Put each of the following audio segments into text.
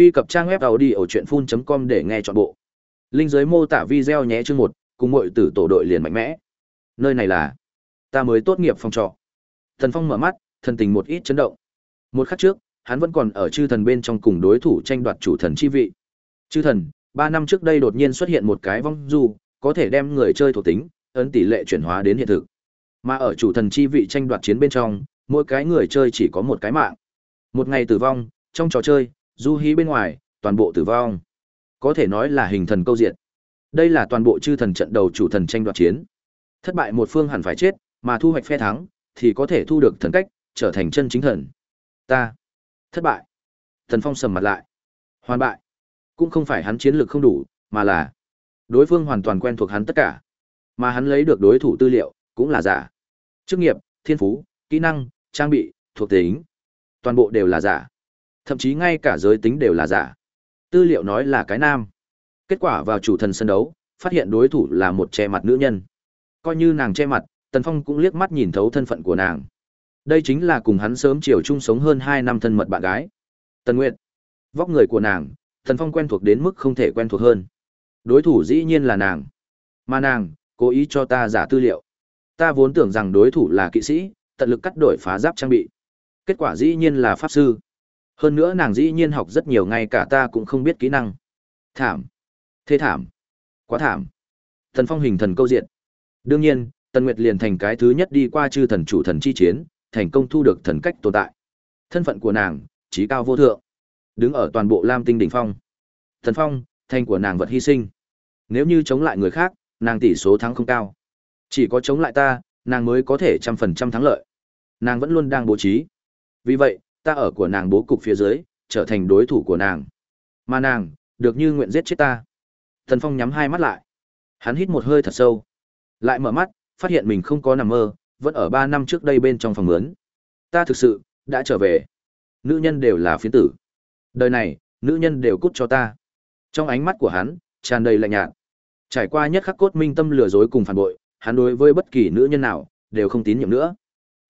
Truy cập trang web tàu đi ở truyện com để nghe chọn bộ. Linh dưới mô tả video nhé chương một, cùng mọi tử tổ đội liền mạnh mẽ. Nơi này là ta mới tốt nghiệp phòng trọ. Thần Phong mở mắt, thần tình một ít chấn động. Một khắc trước, hắn vẫn còn ở chư thần bên trong cùng đối thủ tranh đoạt chủ thần chi vị. Chư thần, ba năm trước đây đột nhiên xuất hiện một cái vong du, có thể đem người chơi thuộc tính, ấn tỷ lệ chuyển hóa đến hiện thực. Mà ở chủ thần chi vị tranh đoạt chiến bên trong, mỗi cái người chơi chỉ có một cái mạng. Một ngày tử vong, trong trò chơi, du hí bên ngoài, toàn bộ tử vong. Có thể nói là hình thần câu diện. Đây là toàn bộ chư thần trận đầu chủ thần tranh đoạt chiến. Thất bại một phương hẳn phải chết, mà thu hoạch phe thắng, thì có thể thu được thần cách, trở thành chân chính thần. Ta thất bại. Thần Phong sầm mặt lại. Hoàn bại. Cũng không phải hắn chiến lược không đủ, mà là đối phương hoàn toàn quen thuộc hắn tất cả. Mà hắn lấy được đối thủ tư liệu, cũng là giả. Chức nghiệp, thiên phú, kỹ năng, trang bị, thuộc tính, toàn bộ đều là giả. Thậm chí ngay cả giới tính đều là giả. Tư liệu nói là cái nam. Kết quả vào chủ thần sân đấu, phát hiện đối thủ là một che mặt nữ nhân. Coi như nàng che mặt, Tần Phong cũng liếc mắt nhìn thấu thân phận của nàng. Đây chính là cùng hắn sớm chiều chung sống hơn hai năm thân mật bạn gái. Tần Nguyệt. Vóc người của nàng, Tần Phong quen thuộc đến mức không thể quen thuộc hơn. Đối thủ dĩ nhiên là nàng. Mà nàng, cố ý cho ta giả tư liệu. Ta vốn tưởng rằng đối thủ là kỵ sĩ, tận lực cắt đổi phá giáp trang bị. Kết quả dĩ nhiên là pháp sư. Hơn nữa nàng dĩ nhiên học rất nhiều ngay cả ta cũng không biết kỹ năng. Thảm. Thế thảm. Quá thảm. Thần phong hình thần câu diện. Đương nhiên, Tần Nguyệt liền thành cái thứ nhất đi qua chư thần chủ thần chi chiến, thành công thu được thần cách tồn tại. Thân phận của nàng, trí cao vô thượng. Đứng ở toàn bộ Lam Tinh đỉnh phong. Thần phong, thanh của nàng vật hy sinh. Nếu như chống lại người khác, nàng tỷ số thắng không cao. Chỉ có chống lại ta, nàng mới có thể trăm phần trăm thắng lợi. Nàng vẫn luôn đang bố trí. Vì vậy, ta ở của nàng bố cục phía dưới, trở thành đối thủ của nàng. Mà nàng, được như nguyện giết chết ta. Thần Phong nhắm hai mắt lại. Hắn hít một hơi thật sâu. Lại mở mắt, phát hiện mình không có nằm mơ, vẫn ở ba năm trước đây bên trong phòng mướn. Ta thực sự, đã trở về. Nữ nhân đều là phiến tử. Đời này, nữ nhân đều cút cho ta. Trong ánh mắt của hắn, tràn đầy lạnh nhạt. Trải qua nhất khắc cốt minh tâm lừa dối cùng phản bội, hắn đối với bất kỳ nữ nhân nào, đều không tín nhiệm nữa.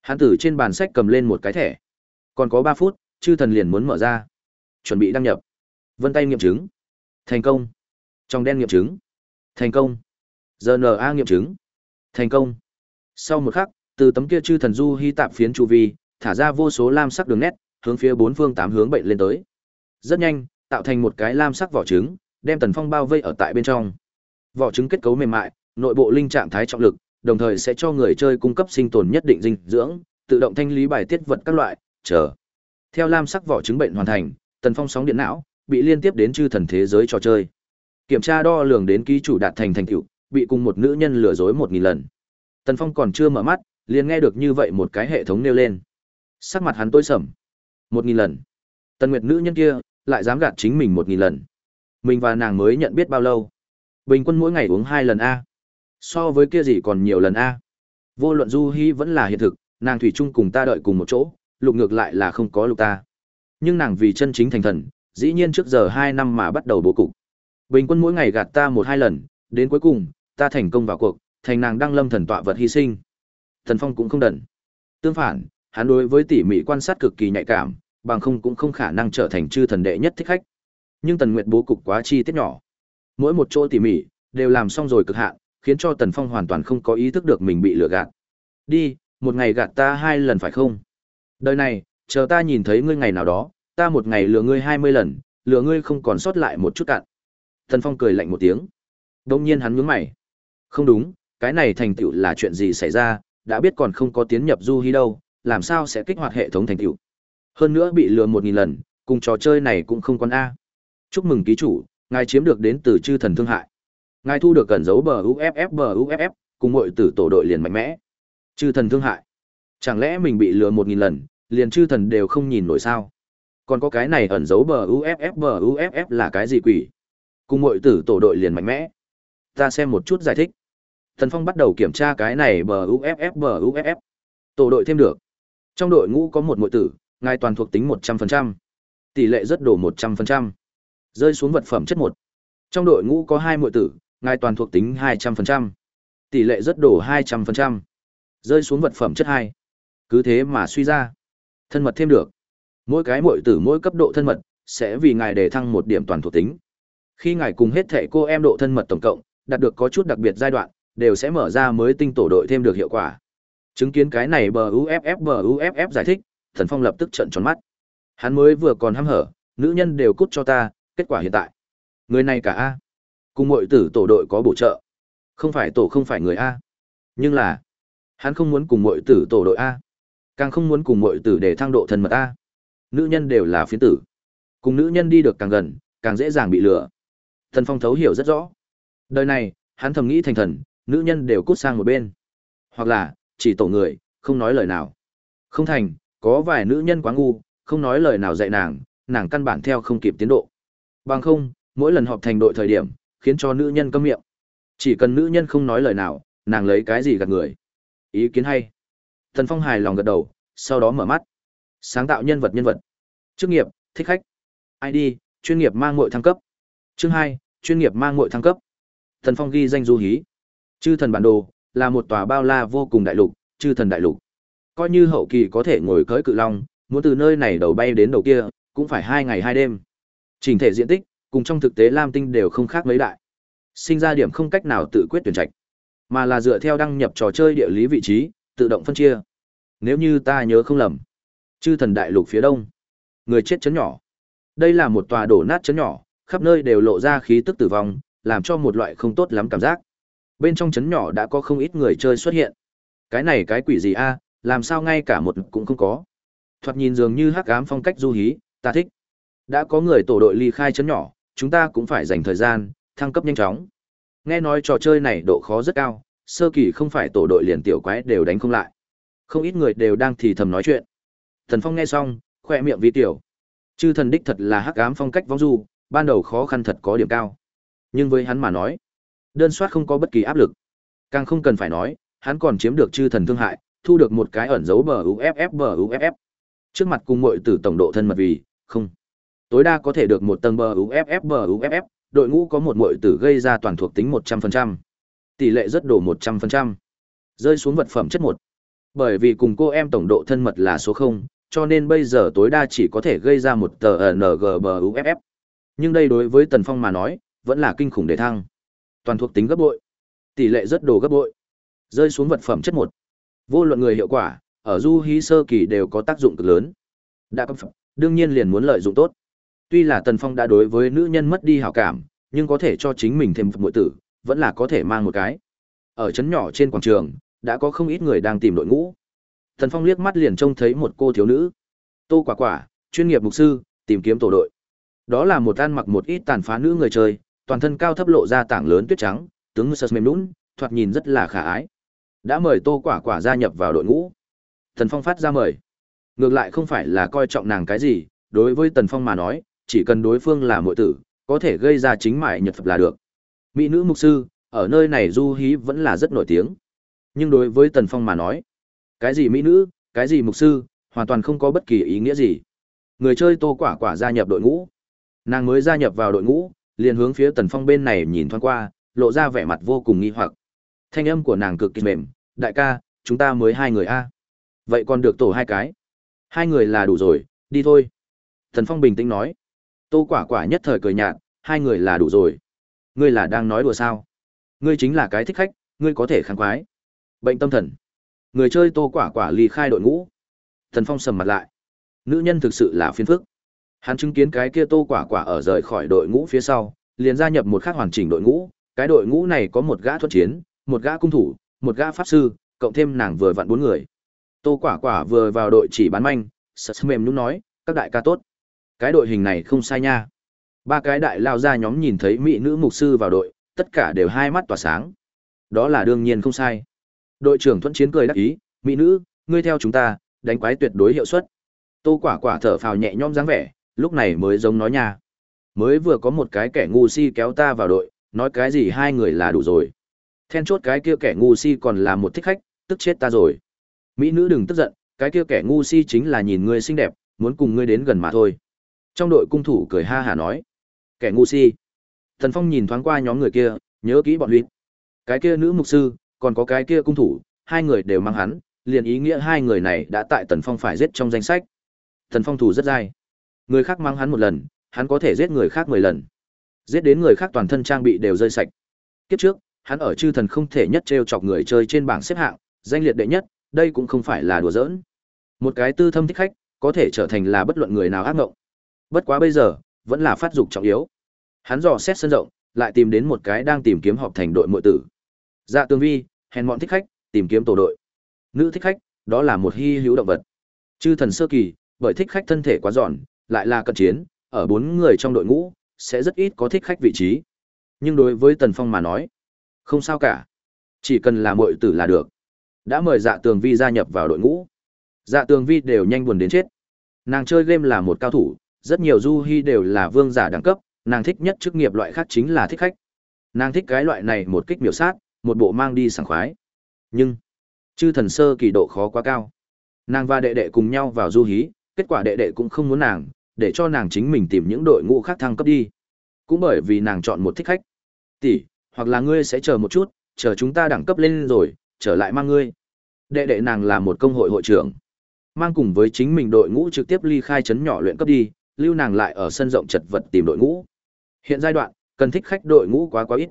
Hắn từ trên bàn sách cầm lên một cái thẻ. Còn có ba phút, chư thần liền muốn mở ra. Chuẩn bị đăng nhập. Vân tay nghiệm chứng. Thành công. Trong đen nghiệm chứng. Thành công. GNA nghiệm chứng. Thành công. Sau một khắc, từ tấm kia chư thần du hy tạp phiến chu vi, thả ra vô số lam sắc đường nét, hướng phía bốn phương tám hướng bệnh lên tới. Rất nhanh, tạo thành một cái lam sắc vỏ trứng, đem Tần Phong bao vây ở tại bên trong. Vỏ trứng kết cấu mềm mại, nội bộ linh trạng thái trọng lực, đồng thời sẽ cho người chơi cung cấp sinh tồn nhất định dinh dưỡng, tự động thanh lý bài tiết vật các loại, chờ. Theo lam sắc vỏ trứng bệnh hoàn thành, Tần Phong sóng điện não bị liên tiếp đến chư thần thế giới trò chơi. Kiểm tra đo lường đến ký chủ đạt thành thành tựu, bị cùng một nữ nhân lừa dối một nghìn lần. Tần Phong còn chưa mở mắt, liền nghe được như vậy một cái hệ thống nêu lên. Sắc mặt hắn tối sầm. Một nghìn lần. Tần Nguyệt nữ nhân kia, lại dám gạt chính mình một nghìn lần. Mình và nàng mới nhận biết bao lâu. Bình quân mỗi ngày uống hai lần A. So với kia gì còn nhiều lần A. Vô luận Du Hi vẫn là hiện thực, nàng thủy chung cùng ta đợi cùng một chỗ, lục ngược lại là không có lục ta. Nhưng nàng vì chân chính thành thần, dĩ nhiên trước giờ hai năm mà bắt đầu bố cục. Bình quân mỗi ngày gạt ta một hai lần, đến cuối cùng, ta thành công vào cuộc, thành nàng đăng lâm thần tọa vật hy sinh. Thần Phong cũng không đần. Tương phản, hắn đối với tỉ mỉ quan sát cực kỳ nhạy cảm, bằng không cũng không khả năng trở thành chư thần đệ nhất thích khách. Nhưng Tần Nguyệt bố cục quá chi tiết nhỏ. Mỗi một chỗ tỉ mỉ đều làm xong rồi cực hạn, khiến cho Tần Phong hoàn toàn không có ý thức được mình bị lừa gạt. Đi, một ngày gạt ta hai lần phải không? Đời này, chờ ta nhìn thấy ngươi ngày nào đó, ta một ngày lừa ngươi hai mươi lần, lừa ngươi không còn sót lại một chút cạn. thần Phong cười lạnh một tiếng. Đông nhiên hắn nhướng mày. Không đúng, cái này thành tựu là chuyện gì xảy ra, đã biết còn không có tiến nhập du hí đâu, làm sao sẽ kích hoạt hệ thống thành tựu. Hơn nữa bị lừa một nghìn lần, cùng trò chơi này cũng không còn A. Chúc mừng ký chủ, ngài chiếm được đến từ chư thần thương hại. Ngài thu được cẩn dấu bờ UFF bờ UFF, cùng mọi tử tổ đội liền mạnh mẽ. Chư thần thương hại. Chẳng lẽ mình bị lừa một nghìn lần, liền chư thần đều không nhìn nổi sao? Còn có cái này ẩn giấu bờ UFF bờ UFF là cái gì quỷ? Cùng mọi tử tổ đội liền mạnh mẽ. Ta xem một chút giải thích. Thần Phong bắt đầu kiểm tra cái này bờ UFF bờ UFF. Tổ đội thêm được. Trong đội ngũ có một mọi tử, ngài toàn thuộc tính 100%. Tỷ lệ rất đổ 100%. Rơi xuống vật phẩm chất một. Trong đội ngũ có hai mọi tử, ngài toàn thuộc tính 200%. Tỷ lệ rất đổ 200%. Rơi xuống vật phẩm chất hai. Cứ thế mà suy ra. Thân mật thêm được. Mỗi cái muội tử mỗi cấp độ thân mật sẽ vì ngài đề thăng một điểm toàn thuộc tính. Khi ngài cùng hết thể cô em độ thân mật tổng cộng, đạt được có chút đặc biệt giai đoạn, đều sẽ mở ra mới tinh tổ đội thêm được hiệu quả. Chứng kiến cái này bờ UFF bờ UFF giải thích, Thần Phong lập tức trợn tròn mắt. Hắn mới vừa còn hăm hở, nữ nhân đều cút cho ta, kết quả hiện tại. Người này cả A. Cùng muội tử tổ đội có bổ trợ. Không phải tổ không phải người A. Nhưng là, hắn không muốn cùng muội tử tổ đội A. Càng không muốn cùng mọi tử để thăng độ thân mật A. Nữ nhân đều là phiến tử. Cùng nữ nhân đi được càng gần, càng dễ dàng bị lừa. Thần Phong thấu hiểu rất rõ. Đời này, hắn thầm nghĩ thành thần, nữ nhân đều cút sang một bên. Hoặc là, chỉ tổ người, không nói lời nào. Không thành, có vài nữ nhân quá ngu, không nói lời nào dạy nàng, nàng căn bản theo không kịp tiến độ. Bằng không, mỗi lần họp thành đội thời điểm, khiến cho nữ nhân câm miệng. Chỉ cần nữ nhân không nói lời nào, nàng lấy cái gì gạt người. Ý kiến hay. Thần Phong hài lòng gật đầu, sau đó mở mắt. Sáng tạo nhân vật nhân vật. Chức nghiệp, thích khách. ID, chuyên nghiệp mang muội thăng cấp. Chương hai, chuyên nghiệp mang muội thăng cấp. Thần Phong ghi danh du hí. Chư thần bản đồ là một tòa bao la vô cùng đại lục, chư thần đại lục. Coi như hậu kỳ có thể ngồi cưỡi cự long, muốn từ nơi này đầu bay đến đầu kia, cũng phải hai ngày hai đêm. Trình thể diện tích, cùng trong thực tế Lam Tinh đều không khác mấy đại. Sinh ra điểm không cách nào tự quyết tuyển trạch, mà là dựa theo đăng nhập trò chơi địa lý vị trí, tự động phân chia. Nếu như ta nhớ không lầm, chư thần đại lục phía đông, người chết chấn nhỏ. Đây là một tòa đổ nát chấn nhỏ, khắp nơi đều lộ ra khí tức tử vong, làm cho một loại không tốt lắm cảm giác. Bên trong chấn nhỏ đã có không ít người chơi xuất hiện. Cái này cái quỷ gì a, làm sao ngay cả một cũng không có. Thoạt nhìn dường như hắc ám phong cách du hí, ta thích. Đã có người tổ đội ly khai chấn nhỏ, chúng ta cũng phải dành thời gian, thăng cấp nhanh chóng. Nghe nói trò chơi này độ khó rất cao, sơ kỳ không phải tổ đội liền tiểu quái đều đánh không lại. Không ít người đều đang thì thầm nói chuyện. Thần Phong nghe xong, khoe miệng vi tiểu. Chư thần đích thật là hắc ám phong cách vong du, ban đầu khó khăn thật có điểm cao. Nhưng với hắn mà nói, đơn soát không có bất kỳ áp lực. Càng không cần phải nói, hắn còn chiếm được chư thần thương hại, thu được một cái ẩn dấu bờ UFF bờ UFF. Trước mặt cùng muội tử tổng độ thân mật vì, không. Tối đa có thể được một tầng bờ UFF bờ UFF, đội ngũ có một muội tử gây ra toàn thuộc tính 100%. Tỷ lệ rất đổ 100%. Rơi xuống vật phẩm chất 1. Bởi vì cùng cô em tổng độ thân mật là số 0, cho nên bây giờ tối đa chỉ có thể gây ra một tờ NGBUFF. Nhưng đây đối với Tần Phong mà nói, vẫn là kinh khủng để thăng. Toàn thuộc tính gấp bội. Tỷ lệ rất đồ gấp bội. Rơi xuống vật phẩm chất 1. Vô luận người hiệu quả, ở du hí sơ kỳ đều có tác dụng cực lớn. Đã cấp phẩm, đương nhiên liền muốn lợi dụng tốt. Tuy là Tần Phong đã đối với nữ nhân mất đi hảo cảm, nhưng có thể cho chính mình thêm một muội tử, vẫn là có thể mang một cái. Ở trấn nhỏ trên quảng trường, đã có không ít người đang tìm đội ngũ. thần Phong liếc mắt liền trông thấy một cô thiếu nữ. Tô Quả Quả, chuyên nghiệp mục sư, tìm kiếm tổ đội. Đó là một ăn mặc một ít tàn phá nữ người chơi, toàn thân cao thấp lộ ra tảng lớn tuyết trắng, tướng sơ mềm nhũn, thoạt nhìn rất là khả ái. Đã mời Tô Quả Quả gia nhập vào đội ngũ. thần Phong phát ra mời. Ngược lại không phải là coi trọng nàng cái gì, đối với Tần Phong mà nói, chỉ cần đối phương là muội tử, có thể gây ra chính mại nhật phật là được. Mỹ nữ mục sư, ở nơi này du hí vẫn là rất nổi tiếng. Nhưng đối với Tần Phong mà nói, cái gì mỹ nữ, cái gì mục sư, hoàn toàn không có bất kỳ ý nghĩa gì. Người chơi Tô Quả Quả gia nhập đội ngũ. Nàng mới gia nhập vào đội ngũ, liền hướng phía Tần Phong bên này nhìn thoáng qua, lộ ra vẻ mặt vô cùng nghi hoặc. Thanh âm của nàng cực kỳ mềm, "Đại ca, chúng ta mới hai người a." "Vậy còn được tổ hai cái." "Hai người là đủ rồi, đi thôi." Tần Phong bình tĩnh nói. Tô Quả Quả nhất thời cười nhạt, "Hai người là đủ rồi." "Ngươi là đang nói đùa sao?" "Ngươi chính là cái thích khách, ngươi có thể kháng quái." Bệnh tâm thần. Người chơi Tô Quả Quả ly khai đội ngũ. Thần Phong sầm mặt lại. Nữ nhân thực sự là phiền phức. Hắn chứng kiến cái kia Tô Quả Quả ở rời khỏi đội ngũ phía sau, liền gia nhập một khác hoàn chỉnh đội ngũ, cái đội ngũ này có một gã thuật chiến, một gã cung thủ, một gã pháp sư, cộng thêm nàng vừa vặn bốn người. Tô Quả Quả vừa vào đội chỉ bán manh, sợ mềm nhúng nói, các đại ca tốt. Cái đội hình này không sai nha. Ba cái đại lao ra nhóm nhìn thấy mỹ nữ mục sư vào đội, tất cả đều hai mắt tỏa sáng. Đó là đương nhiên không sai. Đội trưởng Thuận Chiến cười đắc ý, mỹ nữ, ngươi theo chúng ta, đánh quái tuyệt đối hiệu suất. Tô Quả Quả thở phào nhẹ nhõm dáng vẻ, lúc này mới giống nói nha. Mới vừa có một cái kẻ ngu si kéo ta vào đội, nói cái gì hai người là đủ rồi. Then chốt cái kia kẻ ngu si còn là một thích khách, tức chết ta rồi. Mỹ nữ đừng tức giận, cái kia kẻ ngu si chính là nhìn ngươi xinh đẹp, muốn cùng ngươi đến gần mà thôi. Trong đội cung thủ cười ha hả nói. Kẻ ngu si. Thần Phong nhìn thoáng qua nhóm người kia, nhớ kỹ bọn huyết. Cái kia nữ mục sư, còn có cái kia cung thủ, hai người đều mang hắn, liền ý nghĩa hai người này đã tại Tần Phong phải giết trong danh sách. thần Phong thủ rất dai. Người khác mang hắn một lần, hắn có thể giết người khác mười lần. Giết đến người khác toàn thân trang bị đều rơi sạch. Kiếp trước, hắn ở chư thần không thể nhất trêu chọc người chơi trên bảng xếp hạng, danh liệt đệ nhất, đây cũng không phải là đùa giỡn. Một cái tư thâm thích khách, có thể trở thành là bất luận người nào ác ngộng. Bất quá bây giờ, vẫn là phát dục trọng yếu. Hắn dò xét sân rộng, lại tìm đến một cái đang tìm kiếm họp thành đội muội tử. Dạ Tương Vi, hèn mọn thích khách, tìm kiếm tổ đội. Nữ thích khách, đó là một hy hữu động vật. Chư thần sơ kỳ, bởi thích khách thân thể quá giòn, lại là cận chiến, ở bốn người trong đội ngũ, sẽ rất ít có thích khách vị trí. Nhưng đối với Tần Phong mà nói, không sao cả. Chỉ cần là muội tử là được. Đã mời Dạ Tường Vi gia nhập vào đội ngũ. Dạ Tường Vi đều nhanh buồn đến chết. Nàng chơi game là một cao thủ, rất nhiều du hi đều là vương giả đẳng cấp, nàng thích nhất chức nghiệp loại khác chính là thích khách. Nàng thích cái loại này một kích miểu sát, một bộ mang đi sảng khoái. Nhưng, chư thần sơ kỳ độ khó quá cao. Nàng và đệ đệ cùng nhau vào du hí, kết quả đệ đệ cũng không muốn nàng, để cho nàng chính mình tìm những đội ngũ khác thăng cấp đi. Cũng bởi vì nàng chọn một thích khách. Tỷ, hoặc là ngươi sẽ chờ một chút, chờ chúng ta đẳng cấp lên rồi, trở lại mang ngươi. Đệ đệ nàng là một công hội hội trưởng. Mang cùng với chính mình đội ngũ trực tiếp ly khai chấn nhỏ luyện cấp đi, lưu nàng lại ở sân rộng chật vật tìm đội ngũ. Hiện giai đoạn, cần thích khách đội ngũ quá quá ít.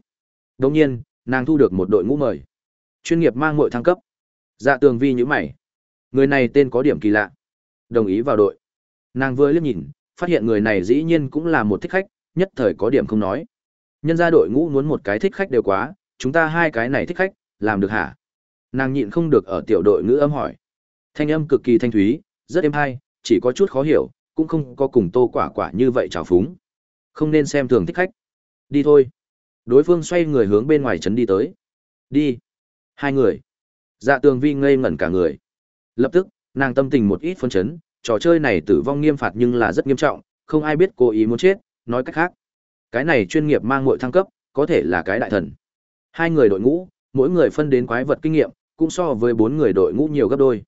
Đồng nhiên, nàng thu được một đội ngũ mời. Chuyên nghiệp mang muội thăng cấp. Dạ tường vi như mày. Người này tên có điểm kỳ lạ. Đồng ý vào đội. Nàng vừa liếc nhìn, phát hiện người này dĩ nhiên cũng là một thích khách, nhất thời có điểm không nói. Nhân gia đội ngũ muốn một cái thích khách đều quá, chúng ta hai cái này thích khách, làm được hả? Nàng nhịn không được ở tiểu đội ngữ âm hỏi. Thanh âm cực kỳ thanh thúy, rất êm hay, chỉ có chút khó hiểu, cũng không có cùng tô quả quả như vậy trào phúng. Không nên xem thường thích khách. Đi thôi. Đối phương xoay người hướng bên ngoài trấn đi tới. Đi. Hai người. Dạ tường vi ngây ngẩn cả người. Lập tức, nàng tâm tình một ít phân chấn, trò chơi này tử vong nghiêm phạt nhưng là rất nghiêm trọng, không ai biết cố ý muốn chết, nói cách khác. Cái này chuyên nghiệp mang muội thăng cấp, có thể là cái đại thần. Hai người đội ngũ, mỗi người phân đến quái vật kinh nghiệm, cũng so với bốn người đội ngũ nhiều gấp đôi.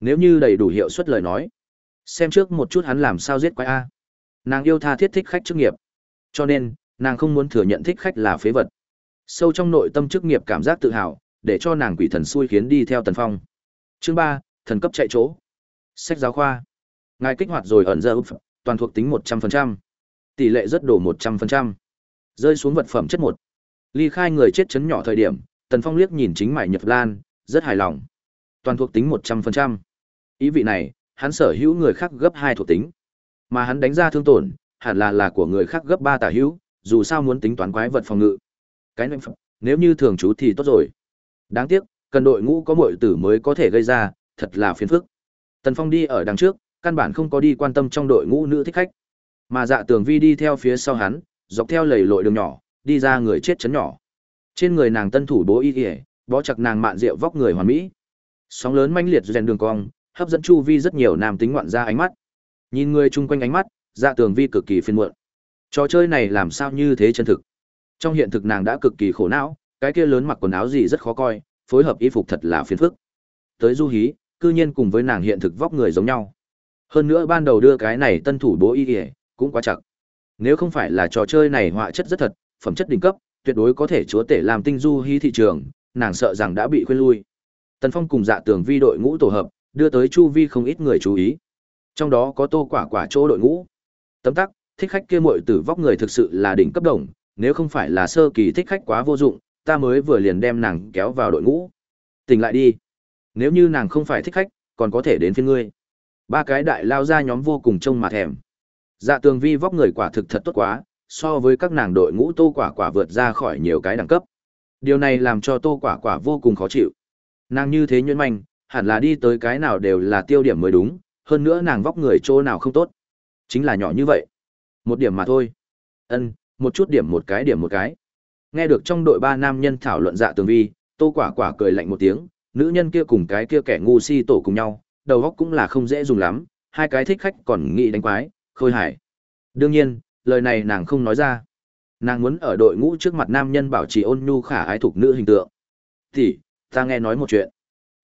Nếu như đầy đủ hiệu suất lời nói, xem trước một chút hắn làm sao giết quái a. Nàng yêu tha thiết thích khách chức nghiệp, cho nên nàng không muốn thừa nhận thích khách là phế vật. Sâu trong nội tâm chức nghiệp cảm giác tự hào, để cho nàng quỷ thần xui khiến đi theo Tần Phong. Chương ba thần cấp chạy chỗ. Sách giáo khoa. Ngài kích hoạt rồi ẩn giờ toàn thuộc tính một trăm phần trăm Tỷ lệ rất đổ một trăm phần trăm Rơi xuống vật phẩm chất một Ly khai người chết chấn nhỏ thời điểm, Tần Phong liếc nhìn chính mải Nhật Lan, rất hài lòng. Toàn thuộc tính một trăm phần trăm Ý vị này, hắn sở hữu người khác gấp hai thuộc tính. Mà hắn đánh ra thương tổn, hẳn là là của người khác gấp ba tả hữu, dù sao muốn tính toán quái vật phòng ngự. Cái này nếu như thường trú thì tốt rồi. Đáng tiếc, cần đội ngũ có muội tử mới có thể gây ra, thật là phiền phức. Tần Phong đi ở đằng trước, căn bản không có đi quan tâm trong đội ngũ nữ thích khách. Mà Dạ Tường Vi đi theo phía sau hắn, dọc theo lầy lội đường nhỏ, đi ra người chết chấn nhỏ. Trên người nàng tân thủ bố y y, bó chặt nàng mạn rượu vóc người hoàn mỹ. Sóng lớn manh liệt rèn đường cong, hấp dẫn chu vi rất nhiều nam tính ngoạn ra ánh mắt. Nhìn người chung quanh ánh mắt, Dạ Tường Vi cực kỳ phiền muộn. Trò chơi này làm sao như thế chân thực? Trong hiện thực nàng đã cực kỳ khổ não, cái kia lớn mặc quần áo gì rất khó coi, phối hợp y phục thật là phiền phức. Tới Du Hí, cư nhiên cùng với nàng hiện thực vóc người giống nhau. Hơn nữa ban đầu đưa cái này tân thủ bố y ỉa cũng quá chặt. Nếu không phải là trò chơi này họa chất rất thật, phẩm chất đỉnh cấp, tuyệt đối có thể chúa tể làm tinh du hí thị trường, nàng sợ rằng đã bị khuyên lui. Tần Phong cùng Dạ Tường Vi đội ngũ tổ hợp, đưa tới chu vi không ít người chú ý. Trong đó có Tô Quả Quả chỗ đội ngũ. Tấm tắc, thích khách kia muội tử vóc người thực sự là đỉnh cấp đồng, nếu không phải là sơ kỳ thích khách quá vô dụng, ta mới vừa liền đem nàng kéo vào đội ngũ. Tỉnh lại đi. Nếu như nàng không phải thích khách, còn có thể đến phiên ngươi. Ba cái đại lao ra nhóm vô cùng trông mà thèm. Dạ tường vi vóc người quả thực thật tốt quá, so với các nàng đội ngũ tô quả quả vượt ra khỏi nhiều cái đẳng cấp. Điều này làm cho tô quả quả vô cùng khó chịu. Nàng như thế nhuyễn manh, hẳn là đi tới cái nào đều là tiêu điểm mới đúng, hơn nữa nàng vóc người chỗ nào không tốt. Chính là nhỏ như vậy. Một điểm mà thôi. Ân, một chút điểm một cái điểm một cái. Nghe được trong đội ba nam nhân thảo luận dạ tường vi, tô quả quả cười lạnh một tiếng, nữ nhân kia cùng cái kia kẻ ngu si tổ cùng nhau, đầu óc cũng là không dễ dùng lắm, hai cái thích khách còn nghĩ đánh quái, khôi hài. Đương nhiên, lời này nàng không nói ra. Nàng muốn ở đội ngũ trước mặt nam nhân bảo trì ôn nhu khả ái thuộc nữ hình tượng. Thì, ta nghe nói một chuyện.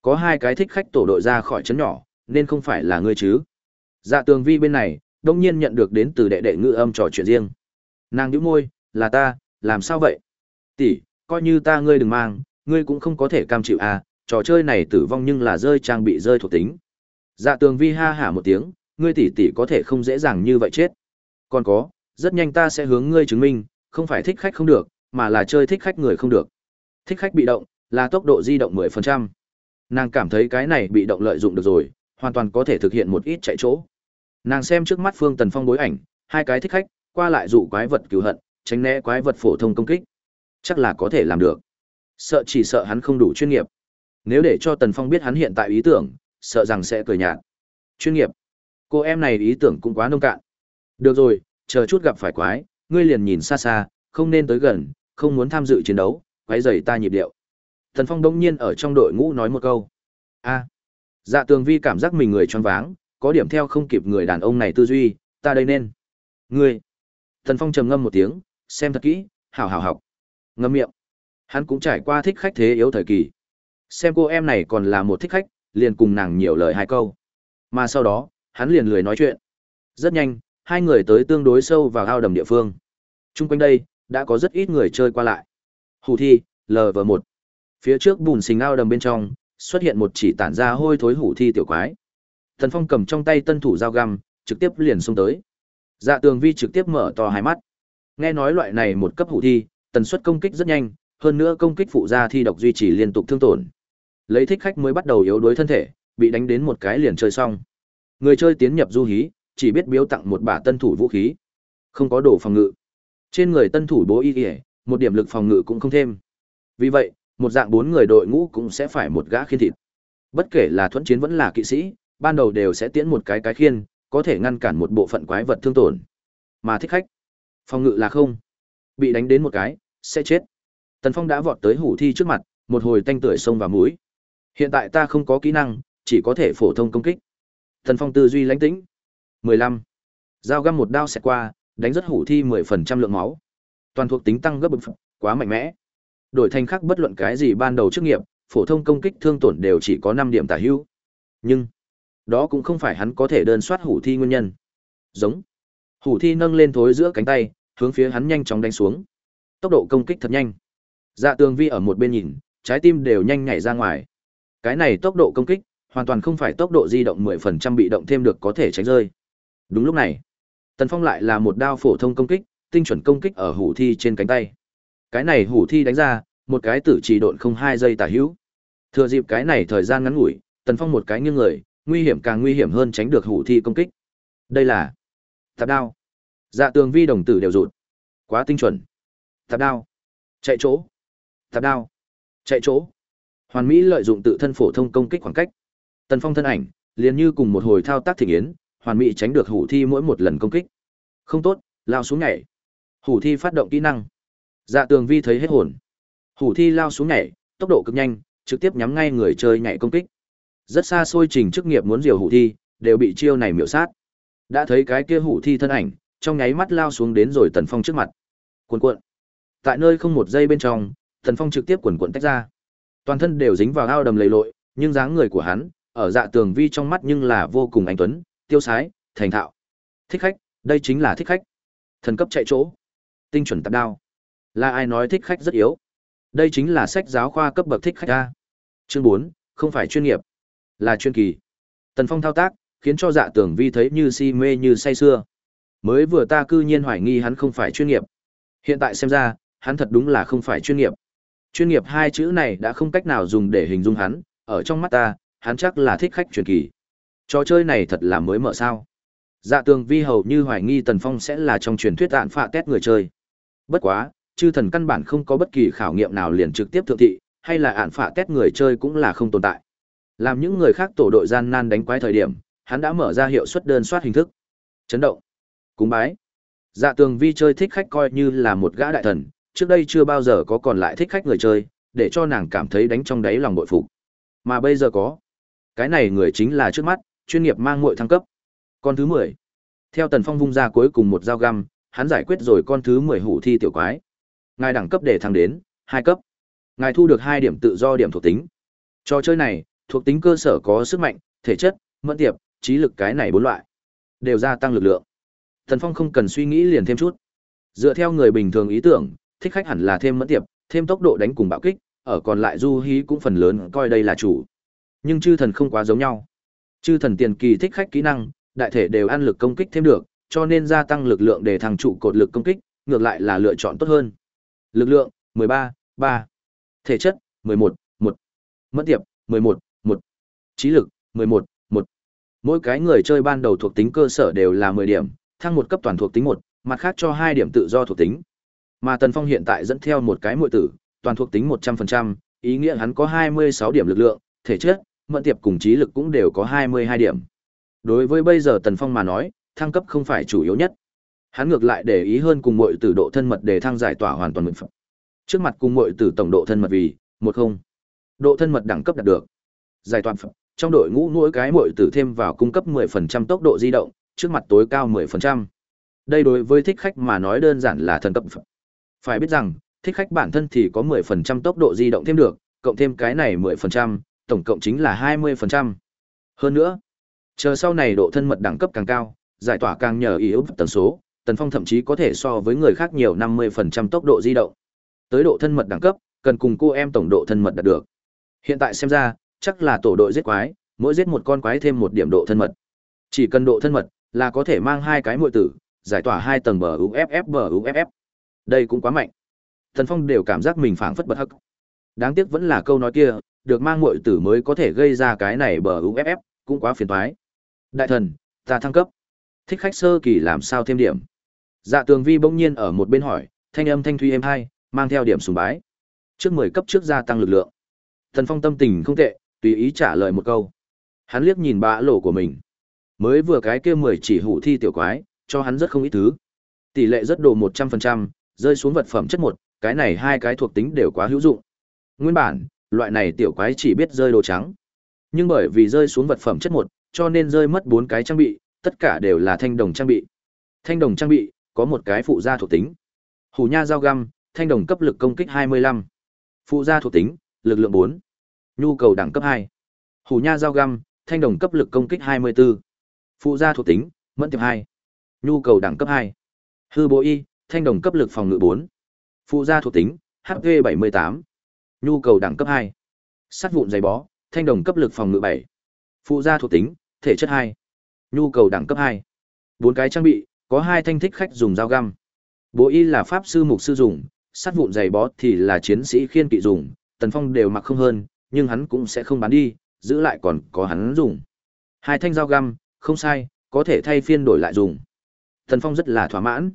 Có hai cái thích khách tổ đội ra khỏi trấn nhỏ, nên không phải là ngươi chứ. Dạ tường vi bên này, đông nhiên nhận được đến từ đệ đệ ngữ âm trò chuyện riêng. Nàng nhíu môi, là ta, làm sao vậy? Tỷ, coi như ta ngươi đừng mang, ngươi cũng không có thể cam chịu à, trò chơi này tử vong nhưng là rơi trang bị rơi thuộc tính. Dạ tường vi ha hả một tiếng, ngươi tỷ tỷ có thể không dễ dàng như vậy chết. Còn có, rất nhanh ta sẽ hướng ngươi chứng minh, không phải thích khách không được, mà là chơi thích khách người không được. Thích khách bị động, là tốc độ di động 10%. Nàng cảm thấy cái này bị động lợi dụng được rồi, hoàn toàn có thể thực hiện một ít chạy chỗ. Nàng xem trước mắt Phương Tần Phong bối ảnh, hai cái thích khách, qua lại dụ quái vật cứu hận, tránh né quái vật phổ thông công kích. Chắc là có thể làm được. Sợ chỉ sợ hắn không đủ chuyên nghiệp. Nếu để cho Tần Phong biết hắn hiện tại ý tưởng, sợ rằng sẽ cười nhạt. Chuyên nghiệp. Cô em này ý tưởng cũng quá nông cạn. Được rồi, chờ chút gặp phải quái, ngươi liền nhìn xa xa, không nên tới gần, không muốn tham dự chiến đấu, quái dày ta nhịp điệu. Thần Phong đông nhiên ở trong đội ngũ nói một câu. A. Dạ Tường Vi cảm giác mình người choáng váng, có điểm theo không kịp người đàn ông này tư duy, ta đây nên. Ngươi. Thần Phong trầm ngâm một tiếng, xem thật kỹ, hảo hảo học. Ngâm miệng. Hắn cũng trải qua thích khách thế yếu thời kỳ. Xem cô em này còn là một thích khách, liền cùng nàng nhiều lời hai câu. Mà sau đó, hắn liền lười nói chuyện. Rất nhanh, hai người tới tương đối sâu vào ao đầm địa phương. Trung quanh đây, đã có rất ít người chơi qua lại. Hủ thi, LV1. Phía trước bùn xình ao đầm bên trong, xuất hiện một chỉ tản ra hôi thối hủ thi tiểu quái. Thần Phong cầm trong tay tân thủ dao găm, trực tiếp liền xông tới. Dạ Tường Vi trực tiếp mở to hai mắt. Nghe nói loại này một cấp hủ thi, tần suất công kích rất nhanh, hơn nữa công kích phụ gia thi độc duy trì liên tục thương tổn. Lấy thích khách mới bắt đầu yếu đuối thân thể, bị đánh đến một cái liền chơi xong. Người chơi tiến nhập du hí, chỉ biết biếu tặng một bả tân thủ vũ khí, không có đồ phòng ngự. Trên người tân thủ bố y y, một điểm lực phòng ngự cũng không thêm. Vì vậy, một dạng bốn người đội ngũ cũng sẽ phải một gã khiên thịt. Bất kể là thuẫn chiến vẫn là kỵ sĩ, ban đầu đều sẽ tiến một cái cái khiên, có thể ngăn cản một bộ phận quái vật thương tổn. Mà thích khách, phòng ngự là không. Bị đánh đến một cái, sẽ chết. Tần Phong đã vọt tới hủ thi trước mặt, một hồi tanh tưởi sông vào mũi. Hiện tại ta không có kỹ năng, chỉ có thể phổ thông công kích. Tần Phong tư duy lãnh tĩnh. 15. Dao găm một đao xẹt qua, đánh rất hủ thi 10% lượng máu. Toàn thuộc tính tăng gấp bậc, quá mạnh mẽ. Đổi thành khác bất luận cái gì ban đầu chức nghiệp, phổ thông công kích thương tổn đều chỉ có 5 điểm tả hữu. Nhưng, đó cũng không phải hắn có thể đơn soát hủ thi nguyên nhân. Giống. Hủ thi nâng lên thối giữa cánh tay, hướng phía hắn nhanh chóng đánh xuống. Tốc độ công kích thật nhanh. Dạ tường vi ở một bên nhìn, trái tim đều nhanh nhảy ra ngoài. Cái này tốc độ công kích, hoàn toàn không phải tốc độ di động 10% bị động thêm được có thể tránh rơi. Đúng lúc này, Tần Phong lại là một đao phổ thông công kích, tinh chuẩn công kích ở hủ thi trên cánh tay. Cái này hủ thi đánh ra, một cái tử chỉ độn không hai giây tả hữu. Thừa dịp cái này thời gian ngắn ngủi, Tần Phong một cái nghiêng người, nguy hiểm càng nguy hiểm hơn tránh được hủ thi công kích. Đây là tạp đao. Dạ tường vi đồng tử đều rụt. Quá tinh chuẩn. Tạp đao. Chạy chỗ. Tạp đao. Chạy chỗ. Hoàn Mỹ lợi dụng tự thân phổ thông công kích khoảng cách. Tần Phong thân ảnh, liền như cùng một hồi thao tác thịnh yến, hoàn mỹ tránh được hủ thi mỗi một lần công kích. Không tốt, lao xuống nhảy. Hủ thi phát động kỹ năng. Dạ Tường Vi thấy hết hồn. Hủ thi lao xuống nhảy, tốc độ cực nhanh, trực tiếp nhắm ngay người chơi nhảy công kích. Rất xa xôi trình chức nghiệp muốn diều hủ thi, đều bị chiêu này miểu sát. Đã thấy cái kia hủ thi thân ảnh, trong nháy mắt lao xuống đến rồi Tần Phong trước mặt. Cuồn cuộn. Tại nơi không một giây bên trong, Tần Phong trực tiếp quần cuộn tách ra. Toàn thân đều dính vào ao đầm lầy lội, nhưng dáng người của hắn, ở dạ tường vi trong mắt nhưng là vô cùng anh tuấn, tiêu sái, thành thạo. Thích khách, đây chính là thích khách. Thần cấp chạy chỗ. Tinh chuẩn tạp đao. Là ai nói thích khách rất yếu? Đây chính là sách giáo khoa cấp bậc thích khách a. Chương bốn không phải chuyên nghiệp, là chuyên kỳ. Tần Phong thao tác, khiến cho Dạ Tường Vi thấy như si mê như say xưa. Mới vừa ta cư nhiên hoài nghi hắn không phải chuyên nghiệp. Hiện tại xem ra, hắn thật đúng là không phải chuyên nghiệp. Chuyên nghiệp hai chữ này đã không cách nào dùng để hình dung hắn, ở trong mắt ta, hắn chắc là thích khách truyền kỳ. Trò chơi này thật là mới mở sao. Dạ tường vi hầu như hoài nghi Tần Phong sẽ là trong truyền thuyết ạn phạ tét người chơi. Bất quá, chư thần căn bản không có bất kỳ khảo nghiệm nào liền trực tiếp thượng thị, hay là ạn phạ test người chơi cũng là không tồn tại. Làm những người khác tổ đội gian nan đánh quái thời điểm, hắn đã mở ra hiệu suất đơn soát hình thức. Chấn động. Cúng bái. Dạ tường vi chơi thích khách coi như là một gã đại thần, trước đây chưa bao giờ có còn lại thích khách người chơi, để cho nàng cảm thấy đánh trong đáy lòng bội phục. Mà bây giờ có. Cái này người chính là trước mắt, chuyên nghiệp mang muội thăng cấp. Con thứ 10. Theo Tần Phong vung ra cuối cùng một dao găm, hắn giải quyết rồi con thứ 10 hủ thi tiểu quái. Ngài đẳng cấp để thăng đến hai cấp. Ngài thu được hai điểm tự do điểm thuộc tính. Trò chơi này, thuộc tính cơ sở có sức mạnh, thể chất, mẫn tiệp, trí lực cái này bốn loại, đều gia tăng lực lượng. Thần Phong không cần suy nghĩ liền thêm chút. Dựa theo người bình thường ý tưởng, thích khách hẳn là thêm mẫn tiệp, thêm tốc độ đánh cùng bạo kích, ở còn lại du hí cũng phần lớn coi đây là chủ. Nhưng chư thần không quá giống nhau. Chư thần tiền kỳ thích khách kỹ năng, đại thể đều ăn lực công kích thêm được, cho nên gia tăng lực lượng để thằng trụ cột lực công kích, ngược lại là lựa chọn tốt hơn. Lực lượng 13, 3. Thể chất 11, 1. Mất tiệp 11, 1. Trí lực 11, 1. Mỗi cái người chơi ban đầu thuộc tính cơ sở đều là 10 điểm, thăng một cấp toàn thuộc tính 1, mặt khác cho 2 điểm tự do thuộc tính. Mà Tần Phong hiện tại dẫn theo một cái muội tử, toàn thuộc tính 100%, ý nghĩa hắn có 26 điểm lực lượng, thể chất, mẫn tiệp cùng trí lực cũng đều có 22 điểm. Đối với bây giờ Tần Phong mà nói, thăng cấp không phải chủ yếu nhất. Hắn ngược lại để ý hơn cùng muội tử độ thân mật để thăng giải tỏa hoàn toàn mượn phẩm. Trước mặt cùng muội tử tổng độ thân mật vì một không Độ thân mật đẳng cấp đạt được. Giải toàn phẩm. Trong đội ngũ mỗi cái muội tử thêm vào cung cấp 10% tốc độ di động, trước mặt tối cao 10%. Đây đối với thích khách mà nói đơn giản là thần cấp phẩm. Phải biết rằng, thích khách bản thân thì có 10% tốc độ di động thêm được, cộng thêm cái này 10%, tổng cộng chính là 20%. Hơn nữa, chờ sau này độ thân mật đẳng cấp càng cao, giải tỏa càng nhờ ý ước tần số, Tần Phong thậm chí có thể so với người khác nhiều 50% tốc độ di động. Tới độ thân mật đẳng cấp, cần cùng cô em tổng độ thân mật đạt được. Hiện tại xem ra, chắc là tổ đội giết quái, mỗi giết một con quái thêm một điểm độ thân mật. Chỉ cần độ thân mật là có thể mang hai cái muội tử, giải tỏa hai tầng bờ UFF bờ UFF. Đây cũng quá mạnh. Tần Phong đều cảm giác mình phảng phất bật hắc. Đáng tiếc vẫn là câu nói kia, được mang muội tử mới có thể gây ra cái này bờ UFF, cũng quá phiền toái. Đại thần, ta thăng cấp. Thích khách sơ kỳ làm sao thêm điểm? Dạ Tường Vi bỗng nhiên ở một bên hỏi, thanh âm thanh thuy êm hai, mang theo điểm sùng bái. Trước 10 cấp trước gia tăng lực lượng. Thần Phong tâm tình không tệ, tùy ý trả lời một câu. Hắn liếc nhìn bã lỗ của mình. Mới vừa cái kia 10 chỉ hủ thi tiểu quái, cho hắn rất không ít thứ. Tỷ lệ rất đồ 100%, rơi xuống vật phẩm chất một, cái này hai cái thuộc tính đều quá hữu dụng. Nguyên bản, loại này tiểu quái chỉ biết rơi đồ trắng. Nhưng bởi vì rơi xuống vật phẩm chất một, cho nên rơi mất bốn cái trang bị, tất cả đều là thanh đồng trang bị. Thanh đồng trang bị có một cái phụ gia thuộc tính. Hủ nha dao găm, thanh đồng cấp lực công kích 25. Phụ gia thuộc tính, lực lượng 4. Nhu cầu đẳng cấp 2. Hủ nha dao găm, thanh đồng cấp lực công kích 24. Phụ gia thuộc tính, mẫn tiệp 2. Nhu cầu đẳng cấp 2. Hư bộ y, thanh đồng cấp lực phòng ngự 4. Phụ gia thuộc tính, HP 78. Nhu cầu đẳng cấp 2. Sắt vụn giày bó, thanh đồng cấp lực phòng ngự 7. Phụ gia thuộc tính, thể chất 2. Nhu cầu đẳng cấp 2. Bốn cái trang bị, có hai thanh thích khách dùng dao găm. Bố y là pháp sư mục sư dùng, sắt vụn giày bó thì là chiến sĩ khiên kỵ dùng, Tần Phong đều mặc không hơn, nhưng hắn cũng sẽ không bán đi, giữ lại còn có hắn dùng. Hai thanh dao găm, không sai, có thể thay phiên đổi lại dùng. Tần Phong rất là thỏa mãn.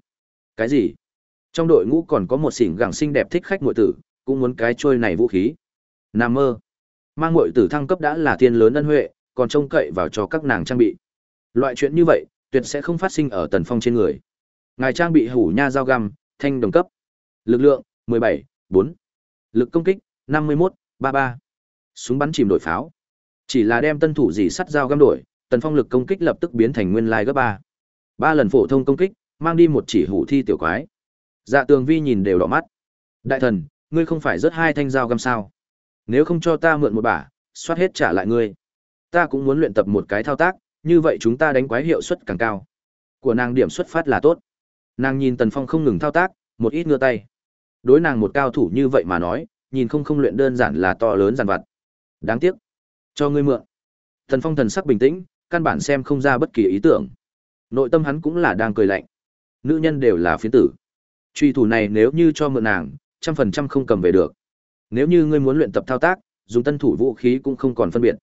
Cái gì? Trong đội ngũ còn có một xỉn gẳng xinh đẹp thích khách muội tử, cũng muốn cái trôi này vũ khí. Nam mơ. Mang muội tử thăng cấp đã là tiên lớn ân huệ, còn trông cậy vào cho các nàng trang bị. Loại chuyện như vậy, tuyệt sẽ không phát sinh ở Tần Phong trên người. Ngài trang bị hủ nha dao găm, thanh đồng cấp. Lực lượng 17, 4. Lực công kích 51, 33. Súng bắn chìm đổi pháo. Chỉ là đem tân thủ dì sắt dao găm đổi, Tần Phong lực công kích lập tức biến thành nguyên lai gấp ba. Ba lần phổ thông công kích, mang đi một chỉ hủ thi tiểu quái. Dạ Tường Vi nhìn đều đỏ mắt. Đại thần, ngươi không phải rất hai thanh dao găm sao? Nếu không cho ta mượn một bả, soát hết trả lại ngươi. Ta cũng muốn luyện tập một cái thao tác, như vậy chúng ta đánh quái hiệu suất càng cao. Của nàng điểm xuất phát là tốt. Nàng nhìn Tần Phong không ngừng thao tác, một ít ngửa tay. Đối nàng một cao thủ như vậy mà nói, nhìn không không luyện đơn giản là to lớn giàn vặt. Đáng tiếc. Cho ngươi mượn. Tần Phong thần sắc bình tĩnh, căn bản xem không ra bất kỳ ý tưởng. Nội tâm hắn cũng là đang cười lạnh. Nữ nhân đều là phiến tử. Truy thủ này nếu như cho mượn nàng, trăm phần trăm không cầm về được. Nếu như ngươi muốn luyện tập thao tác, dùng tân thủ vũ khí cũng không còn phân biệt.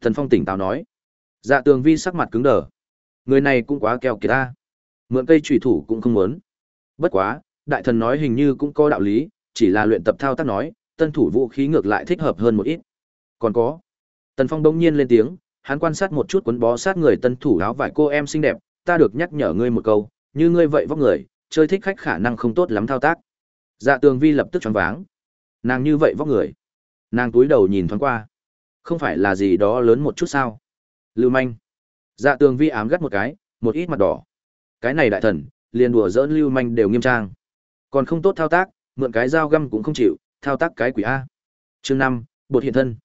Thần Phong tỉnh táo nói. Dạ tường vi sắc mặt cứng đờ. Người này cũng quá keo kiệt ta. Mượn cây trùy thủ cũng không muốn. Bất quá, đại thần nói hình như cũng có đạo lý, chỉ là luyện tập thao tác nói, tân thủ vũ khí ngược lại thích hợp hơn một ít. Còn có. Tần Phong bỗng nhiên lên tiếng, hắn quan sát một chút quấn bó sát người tân thủ áo vải cô em xinh đẹp, ta được nhắc nhở ngươi một câu, như ngươi vậy vóc người, chơi thích khách khả năng không tốt lắm thao tác. Dạ tường vi lập tức choáng váng. Nàng như vậy vóc người. Nàng túi đầu nhìn thoáng qua. Không phải là gì đó lớn một chút sao. Lưu manh. Dạ tường vi ám gắt một cái, một ít mặt đỏ. Cái này đại thần, liền đùa dỡn lưu manh đều nghiêm trang. Còn không tốt thao tác, mượn cái dao găm cũng không chịu, thao tác cái quỷ A. Chương năm, bột hiện thân.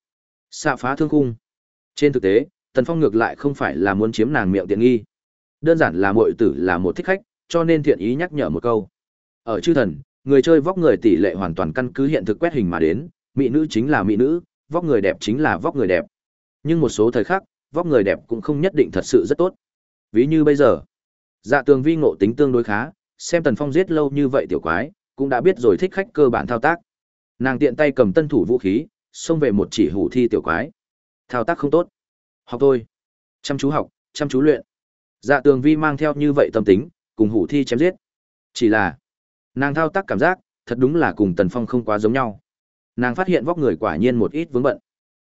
Xạ phá thương khung. Trên thực tế, Tần Phong ngược lại không phải là muốn chiếm nàng miệng tiện nghi. Đơn giản là muội tử là một thích khách, cho nên thiện ý nhắc nhở một câu. Ở chư thần, người chơi vóc người tỷ lệ hoàn toàn căn cứ hiện thực quét hình mà đến, mỹ nữ chính là mỹ nữ, vóc người đẹp chính là vóc người đẹp. Nhưng một số thời khắc, vóc người đẹp cũng không nhất định thật sự rất tốt. Ví như bây giờ, Dạ tường vi ngộ tính tương đối khá, xem Tần Phong giết lâu như vậy tiểu quái, cũng đã biết rồi thích khách cơ bản thao tác. Nàng tiện tay cầm tân thủ vũ khí, xông về một chỉ hủ thi tiểu quái. Thao tác không tốt. Học thôi. Chăm chú học, chăm chú luyện. Dạ tường vi mang theo như vậy tâm tính, cùng hủ thi chém giết. Chỉ là, nàng thao tác cảm giác, thật đúng là cùng Tần Phong không quá giống nhau. Nàng phát hiện vóc người quả nhiên một ít vướng bận.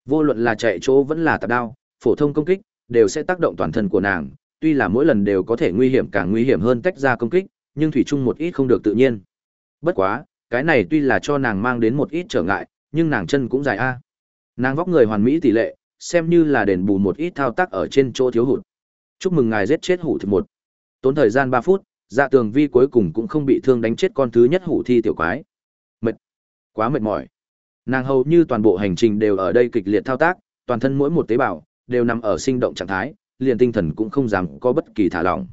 Vô luận là chạy chỗ vẫn là tạp đao, phổ thông công kích, đều sẽ tác động toàn thân của nàng, tuy là mỗi lần đều có thể nguy hiểm càng nguy hiểm hơn tách ra công kích, nhưng thủy chung một ít không được tự nhiên. Bất quá, cái này tuy là cho nàng mang đến một ít trở ngại, nhưng nàng chân cũng dài a. Nàng vóc người hoàn mỹ tỷ lệ, xem như là đền bù một ít thao tác ở trên chỗ thiếu hụt. Chúc mừng ngài giết chết hủ thực một. Tốn thời gian 3 phút, Dạ Tường Vi cuối cùng cũng không bị thương đánh chết con thứ nhất hủ thi tiểu quái. Mệt, quá mệt mỏi. Nàng hầu như toàn bộ hành trình đều ở đây kịch liệt thao tác, toàn thân mỗi một tế bào đều nằm ở sinh động trạng thái, liền tinh thần cũng không dám có bất kỳ thả lỏng.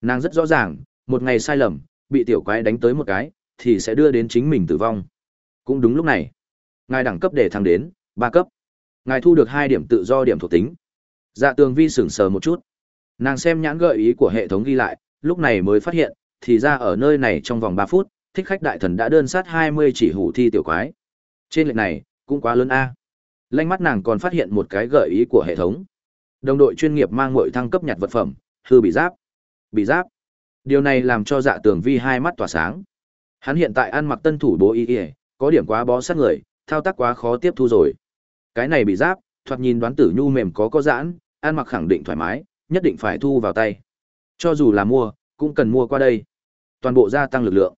Nàng rất rõ ràng, một ngày sai lầm, bị tiểu quái đánh tới một cái, thì sẽ đưa đến chính mình tử vong. Cũng đúng lúc này, ngài đẳng cấp để thăng đến ba cấp. Ngài thu được hai điểm tự do điểm thuộc tính. Dạ Tường Vi sững sờ một chút. Nàng xem nhãn gợi ý của hệ thống ghi lại, lúc này mới phát hiện, thì ra ở nơi này trong vòng 3 phút, thích khách đại thần đã đơn sát 20 chỉ hủ thi tiểu quái. Trên lệnh này, cũng quá lớn a. Lanh mắt nàng còn phát hiện một cái gợi ý của hệ thống. Đồng đội chuyên nghiệp mang ngội thăng cấp nhặt vật phẩm, hư bị giáp. Bị giáp. Điều này làm cho dạ tường vi hai mắt tỏa sáng. Hắn hiện tại ăn mặc tân thủ bố y y, có điểm quá bó sát người, thao tác quá khó tiếp thu rồi. Cái này bị giáp, thoạt nhìn đoán tử nhu mềm có có giãn, ăn mặc khẳng định thoải mái, nhất định phải thu vào tay. Cho dù là mua, cũng cần mua qua đây. Toàn bộ gia tăng lực lượng.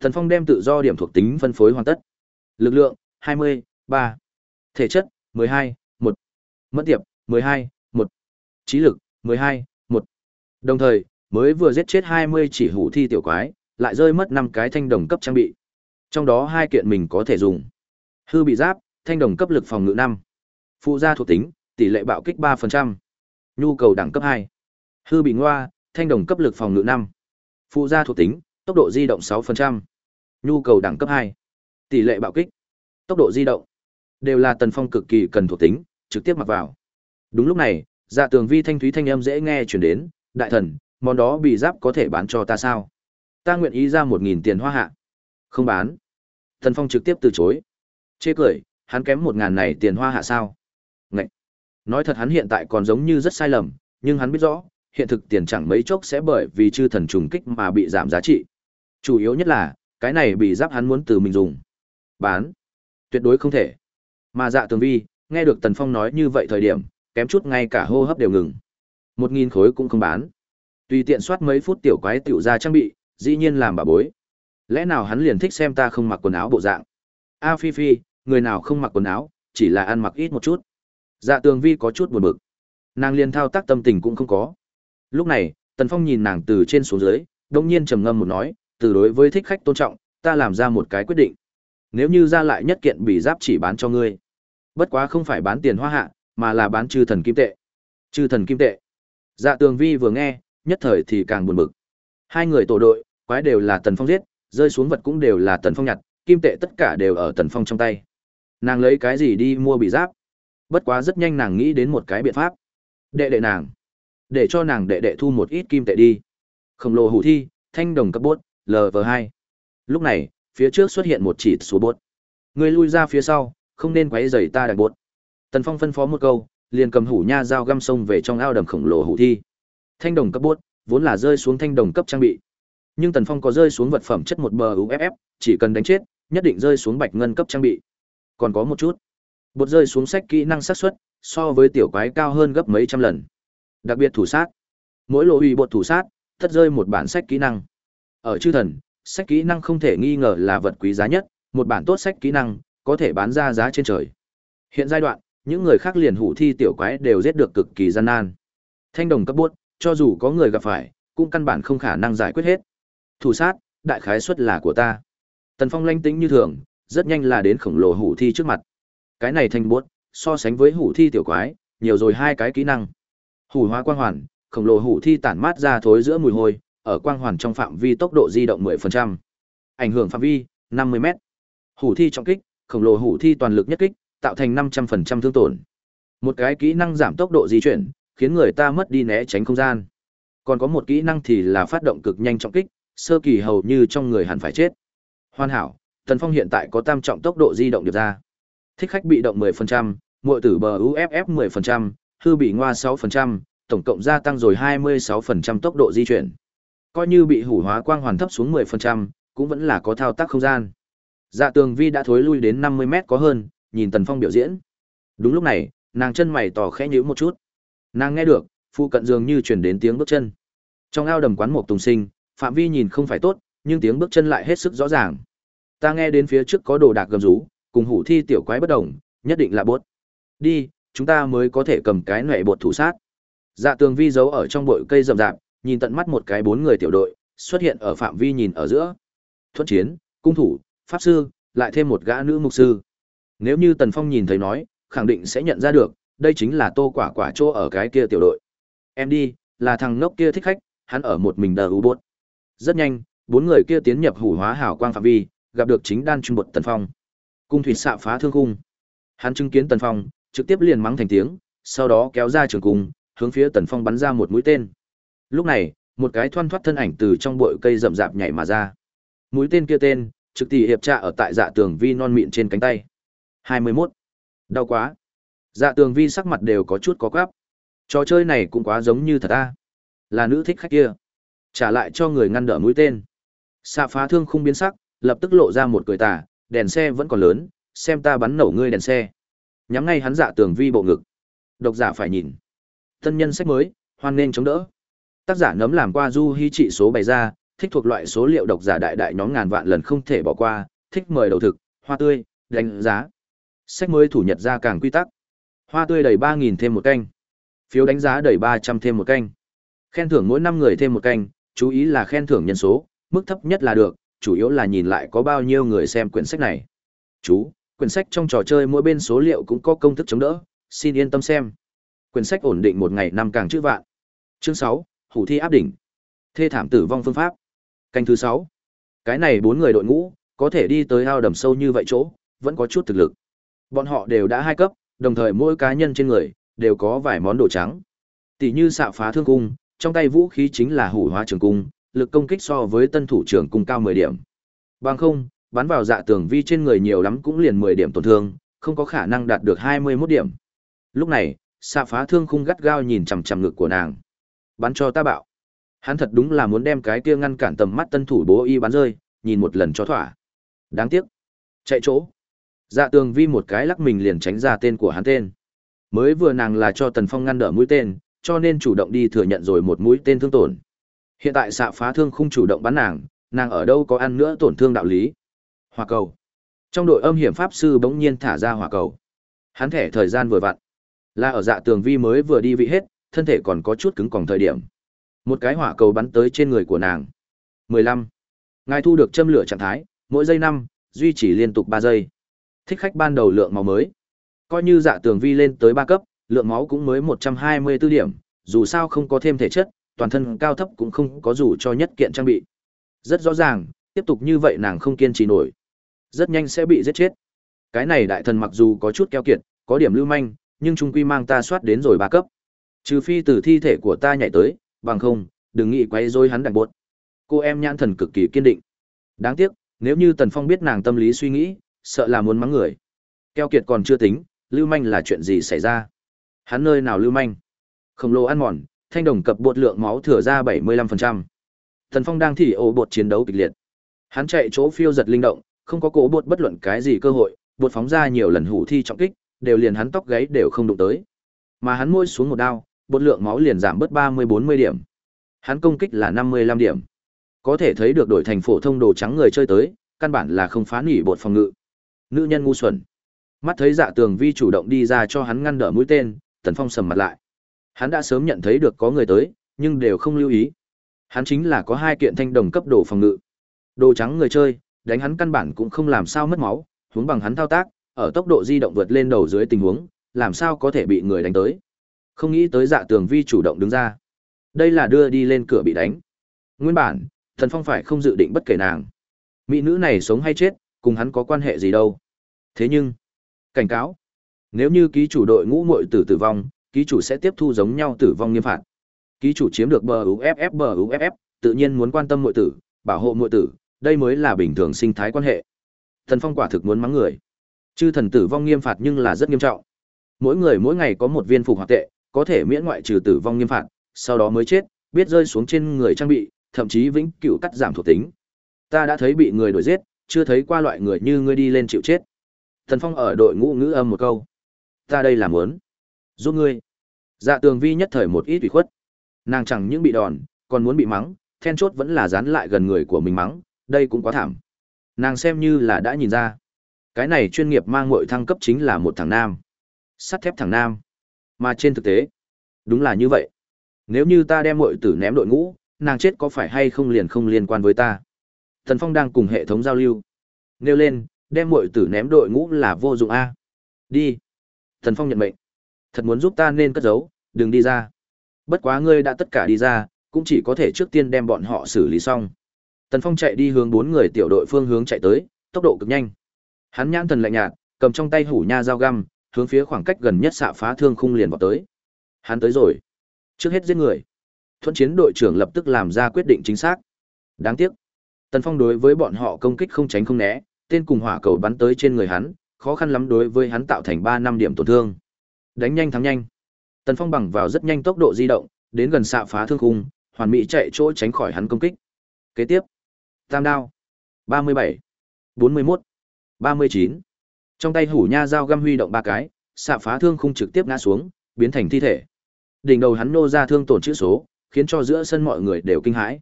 Thần Phong đem tự do điểm thuộc tính phân phối hoàn tất. Lực lượng 20, 3. Thể chất 12, 1. Mẫn tiệp 12, 1. Trí lực 12, 1. Đồng thời, mới vừa giết chết 20 chỉ hủ thi tiểu quái, lại rơi mất 5 cái thanh đồng cấp trang bị. Trong đó hai kiện mình có thể dùng. Hư bị giáp, thanh đồng cấp lực phòng ngự 5. Phụ gia thuộc tính, tỷ lệ bạo kích 3%. Nhu cầu đẳng cấp 2. Hư bị ngoa, thanh đồng cấp lực phòng ngự 5. Phụ gia thuộc tính, tốc độ di động 6%. Nhu cầu đẳng cấp 2. Tỷ lệ bạo kích, tốc độ di động đều là tần phong cực kỳ cần thuộc tính, trực tiếp mặc vào. Đúng lúc này, dạ tường vi thanh thúy thanh âm dễ nghe chuyển đến, đại thần, món đó bị giáp có thể bán cho ta sao? Ta nguyện ý ra một nghìn tiền hoa hạ. Không bán. Tần phong trực tiếp từ chối. Chê cười, hắn kém một ngàn này tiền hoa hạ sao? Ngậy. Nói thật hắn hiện tại còn giống như rất sai lầm, nhưng hắn biết rõ, hiện thực tiền chẳng mấy chốc sẽ bởi vì chư thần trùng kích mà bị giảm giá trị. Chủ yếu nhất là, cái này bị giáp hắn muốn từ mình dùng. Bán. Tuyệt đối không thể. Mà dạ tường vi, nghe được Tần Phong nói như vậy thời điểm, kém chút ngay cả hô hấp đều ngừng. Một nghìn khối cũng không bán. Tùy tiện soát mấy phút tiểu quái tiểu ra trang bị, dĩ nhiên làm bà bối. Lẽ nào hắn liền thích xem ta không mặc quần áo bộ dạng? A Phi Phi, người nào không mặc quần áo, chỉ là ăn mặc ít một chút. Dạ tường vi có chút buồn bực. Nàng liền thao tác tâm tình cũng không có. Lúc này, Tần Phong nhìn nàng từ trên xuống dưới, đông nhiên trầm ngâm một nói, từ đối với thích khách tôn trọng, ta làm ra một cái quyết định. Nếu như ra lại nhất kiện bị giáp chỉ bán cho ngươi. Bất quá không phải bán tiền hoa hạ, mà là bán chư thần kim tệ. Chư thần kim tệ. Dạ tường vi vừa nghe, nhất thời thì càng buồn bực. Hai người tổ đội, quái đều là Tần Phong giết, rơi xuống vật cũng đều là Tần Phong nhặt, kim tệ tất cả đều ở Tần Phong trong tay. Nàng lấy cái gì đi mua bị giáp? Bất quá rất nhanh nàng nghĩ đến một cái biện pháp. Đệ đệ nàng. Để cho nàng đệ đệ thu một ít kim tệ đi. Khổng lồ hủ thi, thanh đồng cấp bốt, lv hai Lúc này, phía trước xuất hiện một chỉ số bốt. Người lui ra phía sau, không nên quấy rầy ta đại buột. Tần Phong phân phó một câu, liền cầm hủ nha dao găm sông về trong ao đầm khổng lồ hủ thi. Thanh đồng cấp buốt, vốn là rơi xuống thanh đồng cấp trang bị. Nhưng Tần Phong có rơi xuống vật phẩm chất một bờ UFF, chỉ cần đánh chết, nhất định rơi xuống bạch ngân cấp trang bị. Còn có một chút, bột rơi xuống sách kỹ năng xác suất so với tiểu quái cao hơn gấp mấy trăm lần. Đặc biệt thủ sát. Mỗi lộ ủy bột thủ sát, tất rơi một bản sách kỹ năng. Ở chư thần, sách kỹ năng không thể nghi ngờ là vật quý giá nhất, một bản tốt sách kỹ năng có thể bán ra giá trên trời. Hiện giai đoạn, những người khác liền hủ thi tiểu quái đều giết được cực kỳ gian nan. Thanh đồng cấp buốt cho dù có người gặp phải, cũng căn bản không khả năng giải quyết hết. Thủ sát, đại khái suất là của ta. Tần Phong lanh tĩnh như thường, rất nhanh là đến khổng lồ hủ thi trước mặt. Cái này thanh buốt so sánh với hủ thi tiểu quái, nhiều rồi hai cái kỹ năng. Hủ hóa quang hoàn, khổng lồ hủ thi tản mát ra thối giữa mùi hôi, ở quang hoàn trong phạm vi tốc độ di động 10%. Ảnh hưởng phạm vi 50m. Hủ thi trọng kích, khổng lồ hủ thi toàn lực nhất kích, tạo thành 500% thương tổn. Một cái kỹ năng giảm tốc độ di chuyển, khiến người ta mất đi né tránh không gian. Còn có một kỹ năng thì là phát động cực nhanh trọng kích, sơ kỳ hầu như trong người hẳn phải chết. Hoàn hảo, Tần Phong hiện tại có tam trọng tốc độ di động được ra. Thích khách bị động 10%, muội tử bờ UFF 10%, hư bị ngoa 6%, tổng cộng gia tăng rồi 26% tốc độ di chuyển. Coi như bị hủ hóa quang hoàn thấp xuống 10%, cũng vẫn là có thao tác không gian. Dạ tường vi đã thối lui đến 50 mét có hơn, nhìn Tần Phong biểu diễn. Đúng lúc này, nàng chân mày tỏ khẽ nhíu một chút. Nàng nghe được, phụ cận dường như truyền đến tiếng bước chân. Trong ao đầm quán một tùng sinh, phạm vi nhìn không phải tốt, nhưng tiếng bước chân lại hết sức rõ ràng. Ta nghe đến phía trước có đồ đạc gầm rú, cùng hủ thi tiểu quái bất đồng, nhất định là bốt. Đi, chúng ta mới có thể cầm cái nệ bột thủ sát. Dạ tường vi giấu ở trong bụi cây rậm rạp, nhìn tận mắt một cái bốn người tiểu đội, xuất hiện ở phạm vi nhìn ở giữa. Thuận chiến, cung thủ, pháp sư, lại thêm một gã nữ mục sư. Nếu như Tần Phong nhìn thấy nói, khẳng định sẽ nhận ra được, đây chính là tô quả quả chỗ ở cái kia tiểu đội. Em đi, là thằng ngốc kia thích khách, hắn ở một mình đờ u bốt. Rất nhanh, bốn người kia tiến nhập hủ hóa hảo quang phạm vi, gặp được chính đan trung bột Tần Phong. Cung thủy xạ phá thương cung. Hắn chứng kiến Tần Phong, trực tiếp liền mắng thành tiếng, sau đó kéo ra trường cung, hướng phía Tần Phong bắn ra một mũi tên. Lúc này, một cái thoăn thoắt thân ảnh từ trong bụi cây rậm rạp nhảy mà ra. Mũi tên kia tên, trực tỷ hiệp trạ ở tại dạ tường vi non mịn trên cánh tay. 21. Đau quá. Dạ tường vi sắc mặt đều có chút có gắp Trò chơi này cũng quá giống như thật ta. Là nữ thích khách kia. Trả lại cho người ngăn đỡ mũi tên. Xạ phá thương không biến sắc, lập tức lộ ra một cười tà, đèn xe vẫn còn lớn, xem ta bắn nổ ngươi đèn xe. Nhắm ngay hắn dạ tường vi bộ ngực. Độc giả phải nhìn. Tân nhân sách mới, hoan nên chống đỡ. Tác giả nấm làm qua du hy trị số bày ra, thích thuộc loại số liệu độc giả đại đại nhóm ngàn vạn lần không thể bỏ qua, thích mời đầu thực, hoa tươi, đánh giá. Sách mới thủ nhật ra càng quy tắc. Hoa tươi đầy 3000 thêm một canh. Phiếu đánh giá đầy 300 thêm một canh. Khen thưởng mỗi năm người thêm một canh, chú ý là khen thưởng nhân số, mức thấp nhất là được, chủ yếu là nhìn lại có bao nhiêu người xem quyển sách này. Chú, quyển sách trong trò chơi mỗi bên số liệu cũng có công thức chống đỡ, xin yên tâm xem. Quyển sách ổn định một ngày năm càng chữ vạn. Chương 6, Hủ thi áp đỉnh. Thê thảm tử vong phương pháp. Canh thứ 6. Cái này bốn người đội ngũ, có thể đi tới ao đầm sâu như vậy chỗ, vẫn có chút thực lực. Bọn họ đều đã hai cấp, đồng thời mỗi cá nhân trên người đều có vài món đồ trắng. Tỷ như xạ phá thương cung, trong tay vũ khí chính là hủ hóa trường cung, lực công kích so với tân thủ trưởng cung cao 10 điểm. Bằng không, bắn vào dạ tường vi trên người nhiều lắm cũng liền 10 điểm tổn thương, không có khả năng đạt được 21 điểm. Lúc này, xạ phá thương khung gắt gao nhìn chằm chằm ngực của nàng. Bắn cho ta bạo. Hắn thật đúng là muốn đem cái kia ngăn cản tầm mắt tân thủ bố y bắn rơi, nhìn một lần cho thỏa. Đáng tiếc. Chạy chỗ. Dạ tường vi một cái lắc mình liền tránh ra tên của hắn tên. Mới vừa nàng là cho Tần Phong ngăn đỡ mũi tên, cho nên chủ động đi thừa nhận rồi một mũi tên thương tổn. Hiện tại xạ phá thương không chủ động bắn nàng, nàng ở đâu có ăn nữa tổn thương đạo lý. Hỏa cầu. Trong đội âm hiểm pháp sư bỗng nhiên thả ra hỏa cầu. Hắn thẻ thời gian vừa vặn. Là ở dạ tường vi mới vừa đi vị hết, thân thể còn có chút cứng còng thời điểm. Một cái hỏa cầu bắn tới trên người của nàng. 15. Ngài thu được châm lửa trạng thái, mỗi giây 5, duy trì liên tục 3 giây. Thích khách ban đầu lượng máu mới. Coi như dạ tường vi lên tới 3 cấp, lượng máu cũng mới 124 điểm, dù sao không có thêm thể chất, toàn thân cao thấp cũng không có dù cho nhất kiện trang bị. Rất rõ ràng, tiếp tục như vậy nàng không kiên trì nổi. Rất nhanh sẽ bị giết chết. Cái này đại thần mặc dù có chút keo kiệt, có điểm lưu manh, nhưng trung quy mang ta soát đến rồi ba cấp. Trừ phi từ thi thể của ta nhảy tới, bằng không, đừng nghĩ quấy rối hắn đành buốt. Cô em nhãn thần cực kỳ kiên định. Đáng tiếc, nếu như Tần Phong biết nàng tâm lý suy nghĩ, sợ là muốn mắng người. Keo kiệt còn chưa tính, lưu manh là chuyện gì xảy ra? Hắn nơi nào lưu manh? Khổng lồ ăn mòn, thanh đồng cập bột lượng máu thừa ra 75%. Tần Phong đang thỉ ổ bột chiến đấu kịch liệt. Hắn chạy chỗ phiêu giật linh động, không có cố bột bất luận cái gì cơ hội, bột phóng ra nhiều lần hủ thi trọng kích, đều liền hắn tóc gáy đều không đụng tới. Mà hắn môi xuống một đao, bột lượng máu liền giảm bớt 30-40 điểm. Hắn công kích là 55 điểm. Có thể thấy được đổi thành phổ thông đồ trắng người chơi tới, căn bản là không phá nỉ bột phòng ngự. Nữ nhân ngu xuẩn. Mắt thấy dạ tường vi chủ động đi ra cho hắn ngăn đỡ mũi tên, Tần Phong sầm mặt lại. Hắn đã sớm nhận thấy được có người tới, nhưng đều không lưu ý. Hắn chính là có hai kiện thanh đồng cấp đồ phòng ngự. Đồ trắng người chơi, đánh hắn căn bản cũng không làm sao mất máu, huống bằng hắn thao tác, ở tốc độ di động vượt lên đầu dưới tình huống, làm sao có thể bị người đánh tới. Không nghĩ tới dạ tường vi chủ động đứng ra. Đây là đưa đi lên cửa bị đánh. Nguyên bản, thần phong phải không dự định bất kể nàng. Mỹ nữ này sống hay chết, cùng hắn có quan hệ gì đâu. Thế nhưng, cảnh cáo, nếu như ký chủ đội ngũ muội tử tử vong, ký chủ sẽ tiếp thu giống nhau tử vong nghiêm phạt. Ký chủ chiếm được bờ UFF bờ UFF, tự nhiên muốn quan tâm muội tử, bảo hộ muội tử, đây mới là bình thường sinh thái quan hệ. Thần Phong quả thực muốn mắng người. Chư thần tử vong nghiêm phạt nhưng là rất nghiêm trọng. Mỗi người mỗi ngày có một viên phục hoạt tệ, có thể miễn ngoại trừ tử vong nghiêm phạt, sau đó mới chết, biết rơi xuống trên người trang bị, thậm chí vĩnh cửu cắt giảm thuộc tính. Ta đã thấy bị người đuổi giết, chưa thấy qua loại người như ngươi đi lên chịu chết. Thần Phong ở đội ngũ ngữ âm một câu. Ta đây là muốn giúp ngươi. Dạ Tường Vi nhất thời một ít ủy khuất. Nàng chẳng những bị đòn, còn muốn bị mắng, then chốt vẫn là dán lại gần người của mình mắng, đây cũng quá thảm. Nàng xem như là đã nhìn ra. Cái này chuyên nghiệp mang muội thăng cấp chính là một thằng nam. Sắt thép thằng nam. Mà trên thực tế, đúng là như vậy. Nếu như ta đem muội tử ném đội ngũ, nàng chết có phải hay không liền không liên quan với ta. Thần Phong đang cùng hệ thống giao lưu. Nêu lên, đem muội tử ném đội ngũ là vô dụng a. Đi. Thần Phong nhận mệnh. Thật muốn giúp ta nên cất giấu, đừng đi ra. Bất quá ngươi đã tất cả đi ra, cũng chỉ có thể trước tiên đem bọn họ xử lý xong. Tần Phong chạy đi hướng bốn người tiểu đội phương hướng chạy tới, tốc độ cực nhanh. Hắn nhãn thần lạnh nhạt, cầm trong tay hủ nha dao găm, hướng phía khoảng cách gần nhất xạ phá thương khung liền vào tới. Hắn tới rồi. Trước hết giết người. Thuận chiến đội trưởng lập tức làm ra quyết định chính xác. Đáng tiếc. Tần Phong đối với bọn họ công kích không tránh không né, tên cùng hỏa cầu bắn tới trên người hắn, khó khăn lắm đối với hắn tạo thành 3 năm điểm tổn thương. Đánh nhanh thắng nhanh. Tần Phong bằng vào rất nhanh tốc độ di động, đến gần xạ phá thương khung, hoàn mỹ chạy chỗ tránh khỏi hắn công kích. Kế tiếp, tam đao, 37, 41, 39. Trong tay hủ nha dao găm huy động ba cái, xạ phá thương khung trực tiếp ngã xuống, biến thành thi thể. Đỉnh đầu hắn nô ra thương tổn chữ số, khiến cho giữa sân mọi người đều kinh hãi.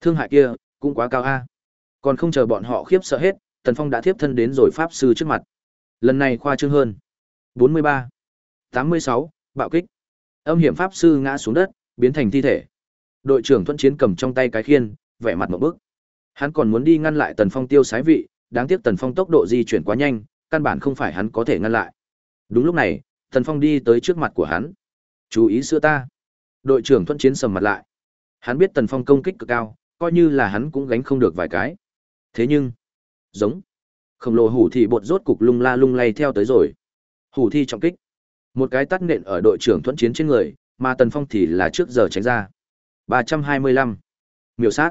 Thương hại kia, cũng quá cao a. Còn không chờ bọn họ khiếp sợ hết, Tần Phong đã tiếp thân đến rồi pháp sư trước mặt. Lần này khoa trương hơn. 43, 86, bạo kích. Âm hiểm pháp sư ngã xuống đất, biến thành thi thể. Đội trưởng Thuận Chiến cầm trong tay cái khiên, vẻ mặt một bức. Hắn còn muốn đi ngăn lại Tần Phong tiêu sái vị, đáng tiếc Tần Phong tốc độ di chuyển quá nhanh, căn bản không phải hắn có thể ngăn lại. Đúng lúc này, Tần Phong đi tới trước mặt của hắn. "Chú ý sữa ta." Đội trưởng Thuận Chiến sầm mặt lại. Hắn biết Tần Phong công kích cực cao, coi như là hắn cũng gánh không được vài cái. Thế nhưng, giống khổng lồ hủ thì bột rốt cục lung la lung lay theo tới rồi. Hủ thi trọng kích. Một cái tắt nện ở đội trưởng Thuận Chiến trên người, mà Tần Phong thì là trước giờ tránh ra. 325. Miểu sát.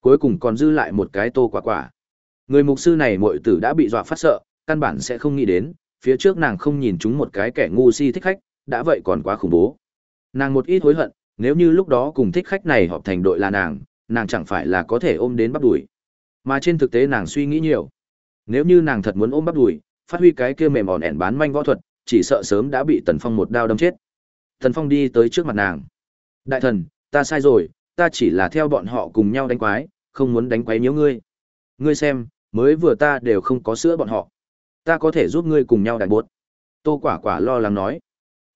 Cuối cùng còn dư lại một cái tô quả quả. Người mục sư này muội tử đã bị dọa phát sợ, căn bản sẽ không nghĩ đến, phía trước nàng không nhìn chúng một cái kẻ ngu si thích khách, đã vậy còn quá khủng bố. Nàng một ít hối hận, nếu như lúc đó cùng thích khách này họp thành đội là nàng, nàng chẳng phải là có thể ôm đến bắp đuổi. Mà trên thực tế nàng suy nghĩ nhiều. Nếu như nàng thật muốn ôm bắp đuổi, phát huy cái kia mềm mỏn ẻn bán manh võ thuật, chỉ sợ sớm đã bị Tần Phong một đao đâm chết. Tần Phong đi tới trước mặt nàng. Đại thần, ta sai rồi, ta chỉ là theo bọn họ cùng nhau đánh quái, không muốn đánh quái nhiễu ngươi. Ngươi xem, mới vừa ta đều không có sữa bọn họ. Ta có thể giúp ngươi cùng nhau đại buốt. Tô quả quả lo lắng nói.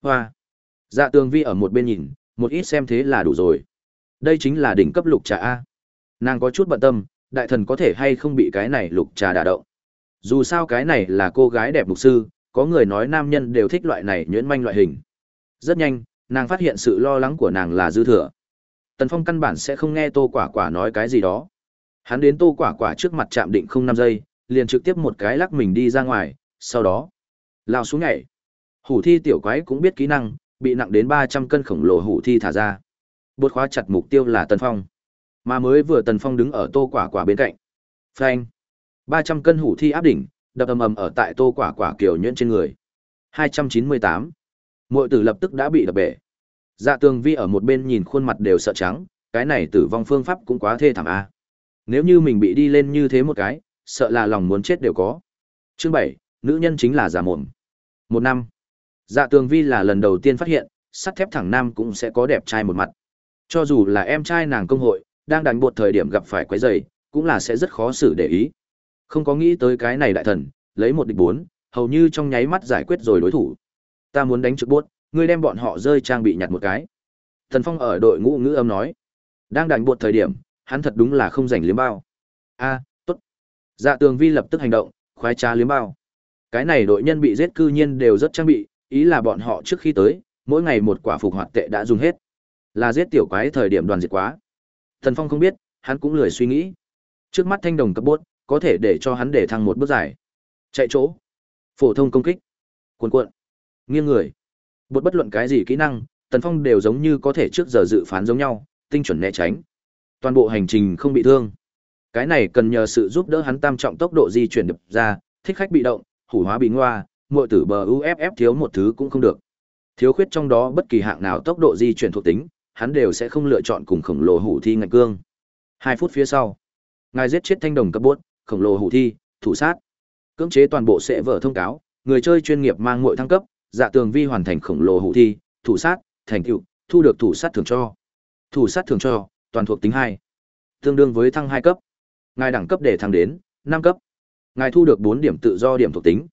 Hoa. Dạ tường vi ở một bên nhìn, một ít xem thế là đủ rồi. Đây chính là đỉnh cấp lục trà A. Nàng có chút bận tâm, đại thần có thể hay không bị cái này lục trà đả động. Dù sao cái này là cô gái đẹp mục sư, có người nói nam nhân đều thích loại này nhuyễn manh loại hình. Rất nhanh, nàng phát hiện sự lo lắng của nàng là dư thừa. Tần Phong căn bản sẽ không nghe Tô Quả Quả nói cái gì đó. Hắn đến Tô Quả Quả trước mặt chạm định không năm giây, liền trực tiếp một cái lắc mình đi ra ngoài, sau đó lao xuống nhảy. Hủ thi tiểu quái cũng biết kỹ năng, bị nặng đến 300 cân khổng lồ hủ thi thả ra. Bột khóa chặt mục tiêu là Tần Phong. Mà mới vừa Tần Phong đứng ở Tô Quả Quả bên cạnh. Phanh. 300 cân hủ thi áp đỉnh, đập ầm ầm ở tại Tô Quả Quả kiểu nhuyễn trên người. 298. Muội tử lập tức đã bị đập bể. Dạ Tường Vi ở một bên nhìn khuôn mặt đều sợ trắng, cái này tử vong phương pháp cũng quá thê thảm a. Nếu như mình bị đi lên như thế một cái, sợ là lòng muốn chết đều có. Chương 7, nữ nhân chính là giả mồm. Một năm. Dạ Tường Vi là lần đầu tiên phát hiện, sắt thép thẳng nam cũng sẽ có đẹp trai một mặt. Cho dù là em trai nàng công hội, đang đánh bột thời điểm gặp phải quấy rầy, cũng là sẽ rất khó xử để ý. Không có nghĩ tới cái này đại thần, lấy một địch bốn, hầu như trong nháy mắt giải quyết rồi đối thủ. Ta muốn đánh trực bốt, ngươi đem bọn họ rơi trang bị nhặt một cái. Thần Phong ở đội ngũ ngữ âm nói. Đang đánh bột thời điểm, hắn thật đúng là không rảnh liếm bao. A. Dạ tường vi lập tức hành động, khoái trá liếm bao. Cái này đội nhân bị giết cư nhiên đều rất trang bị, ý là bọn họ trước khi tới, mỗi ngày một quả phục hoạt tệ đã dùng hết. Là giết tiểu quái thời điểm đoàn diệt quá. Thần Phong không biết, hắn cũng lười suy nghĩ. Trước mắt thanh đồng cấp bốt, có thể để cho hắn để thăng một bước dài. Chạy chỗ. Phổ thông công kích. Cuộn cuộn. Nghiêng người. Bột bất luận cái gì kỹ năng, Tần Phong đều giống như có thể trước giờ dự phán giống nhau, tinh chuẩn né tránh. Toàn bộ hành trình không bị thương. Cái này cần nhờ sự giúp đỡ hắn tam trọng tốc độ di chuyển đập ra, thích khách bị động, hủ hóa bị ngoa, muội tử bờ UFF thiếu một thứ cũng không được. Thiếu khuyết trong đó bất kỳ hạng nào tốc độ di chuyển thuộc tính, hắn đều sẽ không lựa chọn cùng khổng lồ hủ thi ngạch cương. Hai phút phía sau, ngài giết chết thanh đồng cấp bốt, khổng lồ hủ thi, thủ sát. Cưỡng chế toàn bộ sẽ vở thông cáo, người chơi chuyên nghiệp mang muội thăng cấp, dạ tường vi hoàn thành khổng lồ hủ thi, thủ sát, thành tựu, thu được thủ sát thường cho. Thủ sát thường cho, toàn thuộc tính hai tương đương với thăng hai cấp. Ngài đẳng cấp để thăng đến năm cấp. Ngài thu được bốn điểm tự do điểm thuộc tính.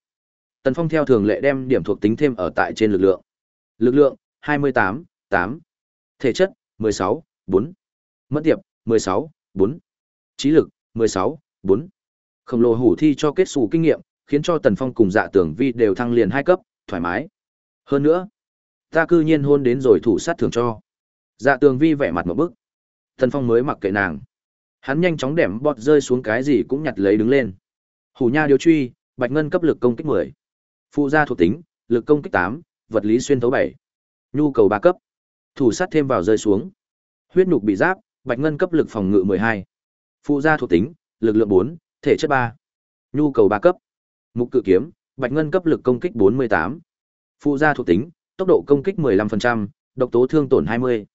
Tần Phong theo thường lệ đem điểm thuộc tính thêm ở tại trên lực lượng. Lực lượng 28, 8. Thể chất mười sáu bốn mất tiệp 16, 4. Trí lực 16, 4. Khổng lồ hủ thi cho kết xù kinh nghiệm, khiến cho Tần Phong cùng Dạ Tưởng Vi đều thăng liền hai cấp, thoải mái. Hơn nữa, ta cư nhiên hôn đến rồi thủ sát thường cho. Dạ Tường Vi vẻ mặt một bức. Tần Phong mới mặc kệ nàng. Hắn nhanh chóng đệm bọt rơi xuống cái gì cũng nhặt lấy đứng lên. Hủ nha điếu truy, bạch ngân cấp lực công kích 10. Phụ gia thuộc tính, lực công kích 8, vật lý xuyên thấu 7. Nhu cầu 3 cấp. Thủ sát thêm vào rơi xuống. Huyết nhục bị giáp, bạch ngân cấp lực phòng ngự 12. Phụ gia thuộc tính, lực lượng 4, thể chất 3. Nhu cầu 3 cấp. Mục cự kiếm, bạch ngân cấp lực công kích 48. Phụ gia thuộc tính, tốc độ công kích 15%, độc tố thương tổn 20.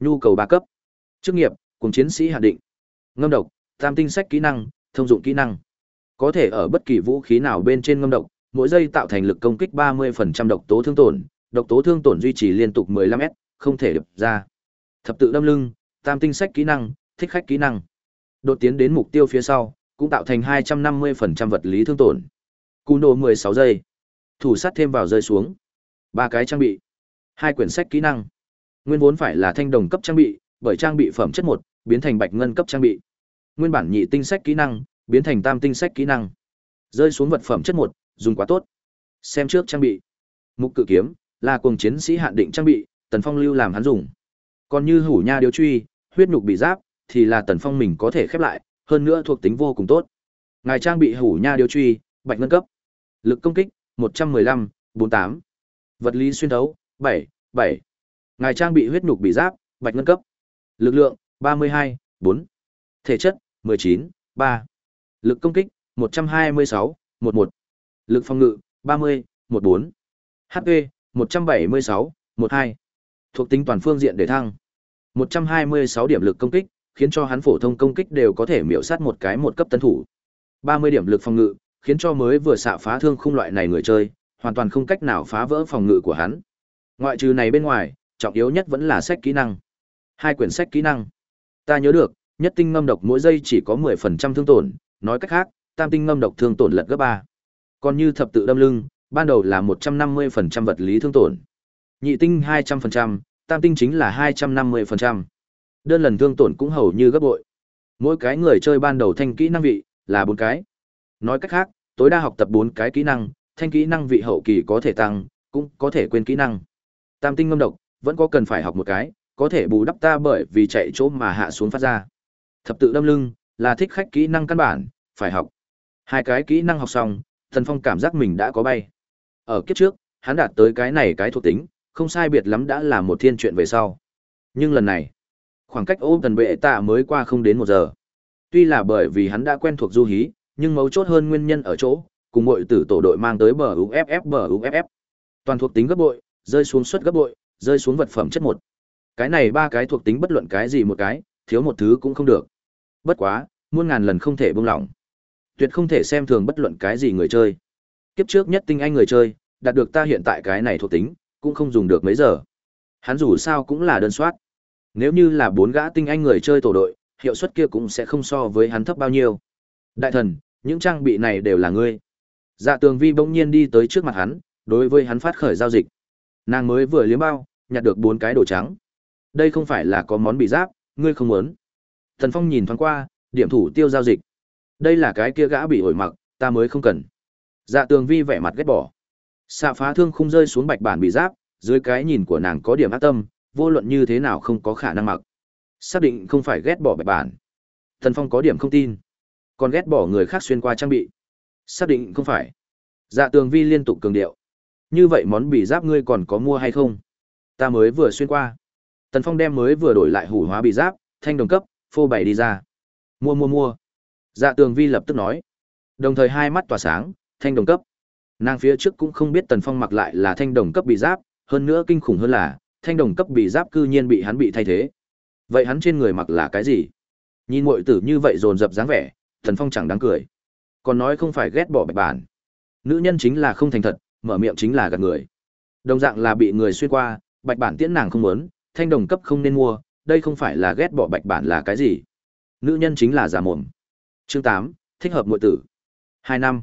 Nhu cầu 3 cấp. Chức nghiệp, cùng chiến sĩ hạn định. Ngâm độc, tam tinh sách kỹ năng, thông dụng kỹ năng. Có thể ở bất kỳ vũ khí nào bên trên ngâm độc, mỗi giây tạo thành lực công kích 30% độc tố thương tổn, độc tố thương tổn duy trì liên tục 15m, không thể đập ra. Thập tự đâm lưng, tam tinh sách kỹ năng, thích khách kỹ năng. Đột tiến đến mục tiêu phía sau, cũng tạo thành 250% vật lý thương tổn. Cú đồ 16 giây. Thủ sát thêm vào rơi xuống. ba cái trang bị. hai quyển sách kỹ năng. Nguyên vốn phải là thanh đồng cấp trang bị, bởi trang bị phẩm chất 1, biến thành bạch ngân cấp trang bị. Nguyên bản nhị tinh sách kỹ năng, biến thành tam tinh sách kỹ năng. Rơi xuống vật phẩm chất một, dùng quá tốt. Xem trước trang bị. Mục cự kiếm là cuồng chiến sĩ hạn định trang bị, Tần Phong lưu làm hắn dùng. Còn như hủ nha điếu truy, huyết nhục bị giáp thì là Tần Phong mình có thể khép lại, hơn nữa thuộc tính vô cùng tốt. Ngài trang bị hủ nha điếu truy, bạch ngân cấp. Lực công kích 115, 48. Vật lý xuyên thấu 7, 7. Ngài trang bị huyết nhục bị giáp, bạch ngân cấp. Lực lượng 32, 4. Thể chất 19, 3. Lực công kích 126, 11. Lực phòng ngự 30, 14. HP 176, 12. Thuộc tính toàn phương diện để thăng. 126 điểm lực công kích, khiến cho hắn phổ thông công kích đều có thể miểu sát một cái một cấp tân thủ. 30 điểm lực phòng ngự, khiến cho mới vừa xạ phá thương khung loại này người chơi, hoàn toàn không cách nào phá vỡ phòng ngự của hắn. Ngoại trừ này bên ngoài, trọng yếu nhất vẫn là sách kỹ năng. Hai quyển sách kỹ năng. Ta nhớ được, nhất tinh ngâm độc mỗi giây chỉ có 10% thương tổn, nói cách khác, tam tinh ngâm độc thương tổn lật gấp 3. Còn như thập tự đâm lưng, ban đầu là 150% vật lý thương tổn. Nhị tinh 200%, tam tinh chính là 250%. Đơn lần thương tổn cũng hầu như gấp bội. Mỗi cái người chơi ban đầu thanh kỹ năng vị là bốn cái. Nói cách khác, tối đa học tập bốn cái kỹ năng, thanh kỹ năng vị hậu kỳ có thể tăng, cũng có thể quên kỹ năng. Tam tinh ngâm độc, vẫn có cần phải học một cái, có thể bù đắp ta bởi vì chạy chỗ mà hạ xuống phát ra. Thập tự đâm lưng, là thích khách kỹ năng căn bản, phải học. Hai cái kỹ năng học xong, Thần Phong cảm giác mình đã có bay. Ở kiếp trước, hắn đạt tới cái này cái thuộc tính, không sai biệt lắm đã là một thiên chuyện về sau. Nhưng lần này, khoảng cách ôm tần bệ tạ mới qua không đến một giờ. Tuy là bởi vì hắn đã quen thuộc du hí, nhưng mấu chốt hơn nguyên nhân ở chỗ, cùng mọi tử tổ đội mang tới bờ UFF bờ UFF. Toàn thuộc tính gấp bội, rơi xuống suất gấp bội, rơi xuống vật phẩm chất một. Cái này ba cái thuộc tính bất luận cái gì một cái, thiếu một thứ cũng không được. Bất quá, muôn ngàn lần không thể buông lỏng. Tuyệt không thể xem thường bất luận cái gì người chơi. Kiếp trước nhất tinh anh người chơi, đạt được ta hiện tại cái này thuộc tính, cũng không dùng được mấy giờ. Hắn dù sao cũng là đơn soát. Nếu như là bốn gã tinh anh người chơi tổ đội, hiệu suất kia cũng sẽ không so với hắn thấp bao nhiêu. Đại thần, những trang bị này đều là ngươi. Dạ tường vi bỗng nhiên đi tới trước mặt hắn, đối với hắn phát khởi giao dịch. Nàng mới vừa liếm bao, nhặt được bốn cái đồ trắng. Đây không phải là có món bị giáp, ngươi không muốn. Thần Phong nhìn thoáng qua, điểm thủ tiêu giao dịch. Đây là cái kia gã bị ổi mặc, ta mới không cần. Dạ tường vi vẻ mặt ghét bỏ. Xạ phá thương không rơi xuống bạch bản bị giáp, dưới cái nhìn của nàng có điểm ác tâm, vô luận như thế nào không có khả năng mặc. Xác định không phải ghét bỏ bạch bản. Thần Phong có điểm không tin. Còn ghét bỏ người khác xuyên qua trang bị. Xác định không phải. Dạ tường vi liên tục cường điệu. Như vậy món bị giáp ngươi còn có mua hay không? Ta mới vừa xuyên qua. Tần Phong đem mới vừa đổi lại hủ hóa bị giáp, thanh đồng cấp, phô bày đi ra. Mua mua mua. Dạ Tường Vi lập tức nói. Đồng thời hai mắt tỏa sáng, thanh đồng cấp. Nàng phía trước cũng không biết Tần Phong mặc lại là thanh đồng cấp bị giáp, hơn nữa kinh khủng hơn là, thanh đồng cấp bị giáp cư nhiên bị hắn bị thay thế. Vậy hắn trên người mặc là cái gì? Nhìn muội tử như vậy dồn dập dáng vẻ, Tần Phong chẳng đáng cười. Còn nói không phải ghét bỏ bạch bản. Nữ nhân chính là không thành thật, mở miệng chính là gạt người. Đồng dạng là bị người xuyên qua, bạch bản tiễn nàng không muốn, thanh đồng cấp không nên mua, đây không phải là ghét bỏ bạch bản là cái gì? Nữ nhân chính là giả mồm. Chương 8, thích hợp muội tử. 2 năm.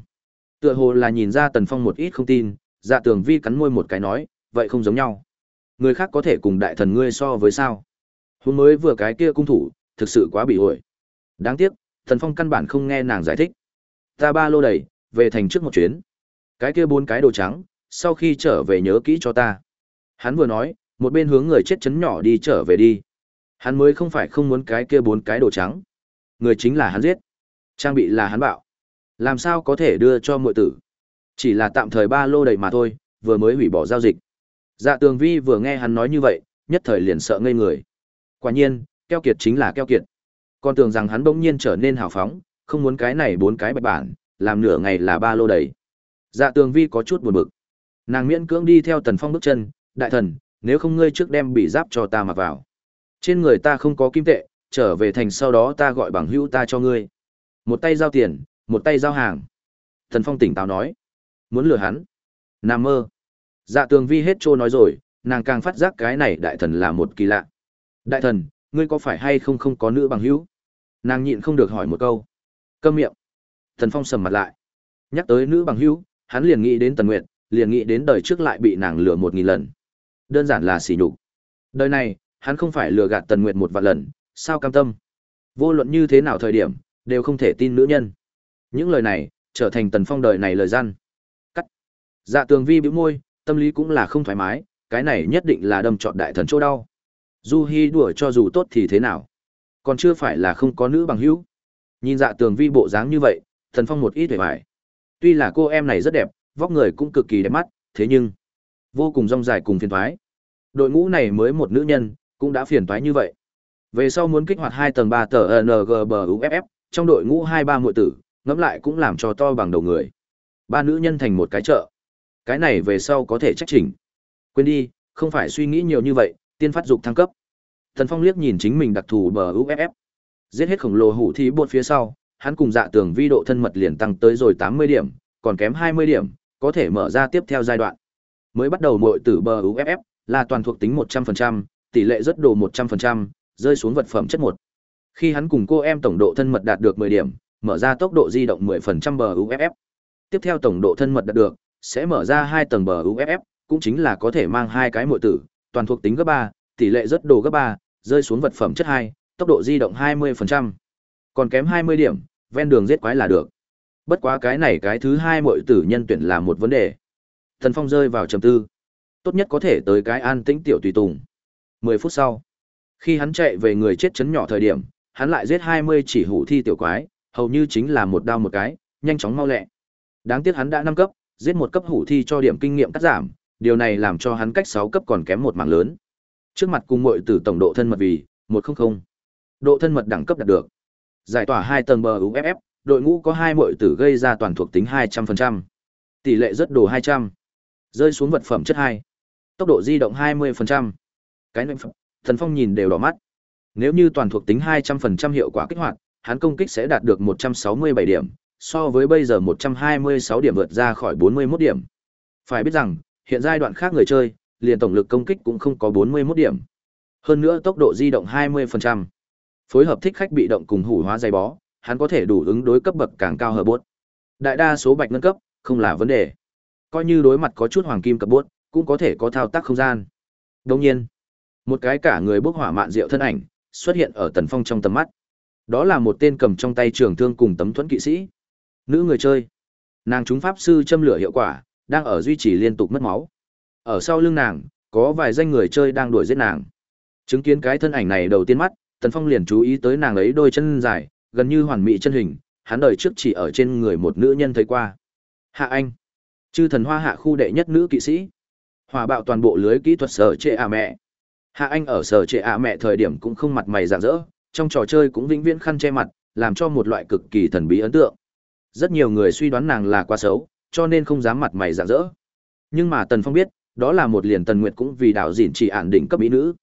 Tựa hồ là nhìn ra Tần Phong một ít không tin, Dạ Tường Vi cắn môi một cái nói, vậy không giống nhau. Người khác có thể cùng đại thần ngươi so với sao? Huống mới vừa cái kia cung thủ, thực sự quá bị ổi. Đáng tiếc, Tần Phong căn bản không nghe nàng giải thích. Ta ba lô đầy, về thành trước một chuyến. Cái kia bốn cái đồ trắng, sau khi trở về nhớ kỹ cho ta. Hắn vừa nói, một bên hướng người chết chấn nhỏ đi trở về đi. Hắn mới không phải không muốn cái kia bốn cái đồ trắng. Người chính là hắn giết. Trang bị là hắn bạo. Làm sao có thể đưa cho muội tử? Chỉ là tạm thời ba lô đầy mà thôi, vừa mới hủy bỏ giao dịch. Dạ Tường Vi vừa nghe hắn nói như vậy, nhất thời liền sợ ngây người. Quả nhiên, keo kiệt chính là keo kiệt. Con tưởng rằng hắn bỗng nhiên trở nên hào phóng, không muốn cái này bốn cái bạch bản, làm nửa ngày là ba lô đầy. Dạ Tường Vi có chút buồn bực. Nàng miễn cưỡng đi theo Tần Phong bước chân, đại thần, nếu không ngươi trước đem bị giáp cho ta mặc vào. Trên người ta không có kim tệ, trở về thành sau đó ta gọi bằng hữu ta cho ngươi. Một tay giao tiền, một tay giao hàng. thần Phong tỉnh táo nói. Muốn lừa hắn. Nam mơ. Dạ tường vi hết trô nói rồi, nàng càng phát giác cái này đại thần là một kỳ lạ. Đại thần, ngươi có phải hay không không có nữ bằng hữu? Nàng nhịn không được hỏi một câu. Câm miệng. thần Phong sầm mặt lại. Nhắc tới nữ bằng hữu, hắn liền nghĩ đến Tần Nguyệt, liền nghĩ đến đời trước lại bị nàng lừa một nghìn lần. Đơn giản là sỉ nhục. Đời này, hắn không phải lừa gạt Tần Nguyệt một vạn lần, sao cam tâm? Vô luận như thế nào thời điểm, đều không thể tin nữ nhân. Những lời này, trở thành Tần Phong đời này lời gian. Cắt. Dạ tường vi bĩu môi, tâm lý cũng là không thoải mái, cái này nhất định là đâm trọn đại thần chỗ đau. Du Hi đùa cho dù tốt thì thế nào? Còn chưa phải là không có nữ bằng hữu. Nhìn dạ tường vi bộ dáng như vậy, Tần Phong một ít vẻ vải. Tuy là cô em này rất đẹp, vóc người cũng cực kỳ đẹp mắt, thế nhưng vô cùng rong dài cùng phiền toái. Đội ngũ này mới một nữ nhân, cũng đã phiền toái như vậy. Về sau muốn kích hoạt hai tầng ba tờ NGBUFF, trong đội ngũ hai ba muội tử, ngẫm lại cũng làm cho to bằng đầu người. Ba nữ nhân thành một cái chợ. Cái này về sau có thể trách chỉnh. Quên đi, không phải suy nghĩ nhiều như vậy, tiên phát dục thăng cấp. Thần Phong liếc nhìn chính mình đặc thù bờ UFF. Giết hết khổng lồ hủ thi bột phía sau, hắn cùng dạ tường vi độ thân mật liền tăng tới rồi 80 điểm, còn kém 20 điểm, có thể mở ra tiếp theo giai đoạn. Mới bắt đầu muội tử bờ UFF là toàn thuộc tính 100%, tỷ lệ rất đồ 100%, rơi xuống vật phẩm chất một. Khi hắn cùng cô em tổng độ thân mật đạt được 10 điểm, mở ra tốc độ di động 10% bờ UFF. Tiếp theo tổng độ thân mật đạt được, sẽ mở ra hai tầng bờ UFF, cũng chính là có thể mang hai cái muội tử, toàn thuộc tính gấp ba, tỷ lệ rất đồ gấp ba, rơi xuống vật phẩm chất hai, tốc độ di động 20%. Còn kém 20 điểm, ven đường giết quái là được. Bất quá cái này cái thứ hai muội tử nhân tuyển là một vấn đề. Thần Phong rơi vào trầm tư. Tốt nhất có thể tới cái an tĩnh tiểu tùy tùng. 10 phút sau, khi hắn chạy về người chết chấn nhỏ thời điểm, hắn lại giết 20 chỉ hủ thi tiểu quái, hầu như chính là một đao một cái, nhanh chóng mau lẹ. Đáng tiếc hắn đã năm cấp, giết một cấp hủ thi cho điểm kinh nghiệm cắt giảm, điều này làm cho hắn cách 6 cấp còn kém một mảng lớn. Trước mặt cùng muội tử tổng độ thân mật vì 100. Độ thân mật đẳng cấp đạt được. Giải tỏa hai tầng bờ UFF, đội ngũ có hai muội tử gây ra toàn thuộc tính 200%. Tỷ lệ rất đồ 200. Rơi xuống vật phẩm chất 2. Tốc độ di động 20%. Cái này Thần Phong nhìn đều đỏ mắt. Nếu như toàn thuộc tính 200% hiệu quả kích hoạt, hắn công kích sẽ đạt được 167 điểm, so với bây giờ 126 điểm vượt ra khỏi 41 điểm. Phải biết rằng, hiện giai đoạn khác người chơi, liền tổng lực công kích cũng không có 41 điểm. Hơn nữa tốc độ di động 20%. Phối hợp thích khách bị động cùng hủ hóa dây bó, hắn có thể đủ ứng đối cấp bậc càng cao hở bốt. Đại đa số bạch ngân cấp, không là vấn đề. Coi như đối mặt có chút hoàng kim cập bốt, cũng có thể có thao tác không gian. đông nhiên, một cái cả người bốc hỏa mạn rượu thân ảnh, xuất hiện ở tần phong trong tầm mắt. Đó là một tên cầm trong tay trường thương cùng tấm thuẫn kỵ sĩ. Nữ người chơi. Nàng chúng pháp sư châm lửa hiệu quả, đang ở duy trì liên tục mất máu. Ở sau lưng nàng, có vài danh người chơi đang đuổi giết nàng. Chứng kiến cái thân ảnh này đầu tiên mắt, Tần Phong liền chú ý tới nàng ấy đôi chân dài, gần như hoàn mỹ chân hình, hắn đời trước chỉ ở trên người một nữ nhân thấy qua. Hạ Anh, chư thần hoa hạ khu đệ nhất nữ kỵ sĩ. Hỏa bạo toàn bộ lưới kỹ thuật sở trệ à mẹ. Hạ Anh ở sở trệ à mẹ thời điểm cũng không mặt mày rạng rỡ, trong trò chơi cũng vĩnh viễn khăn che mặt, làm cho một loại cực kỳ thần bí ấn tượng. Rất nhiều người suy đoán nàng là quá xấu, cho nên không dám mặt mày rạng rỡ. Nhưng mà Tần Phong biết, đó là một liền Tần Nguyệt cũng vì đạo dịn chỉ ản đỉnh cấp mỹ nữ.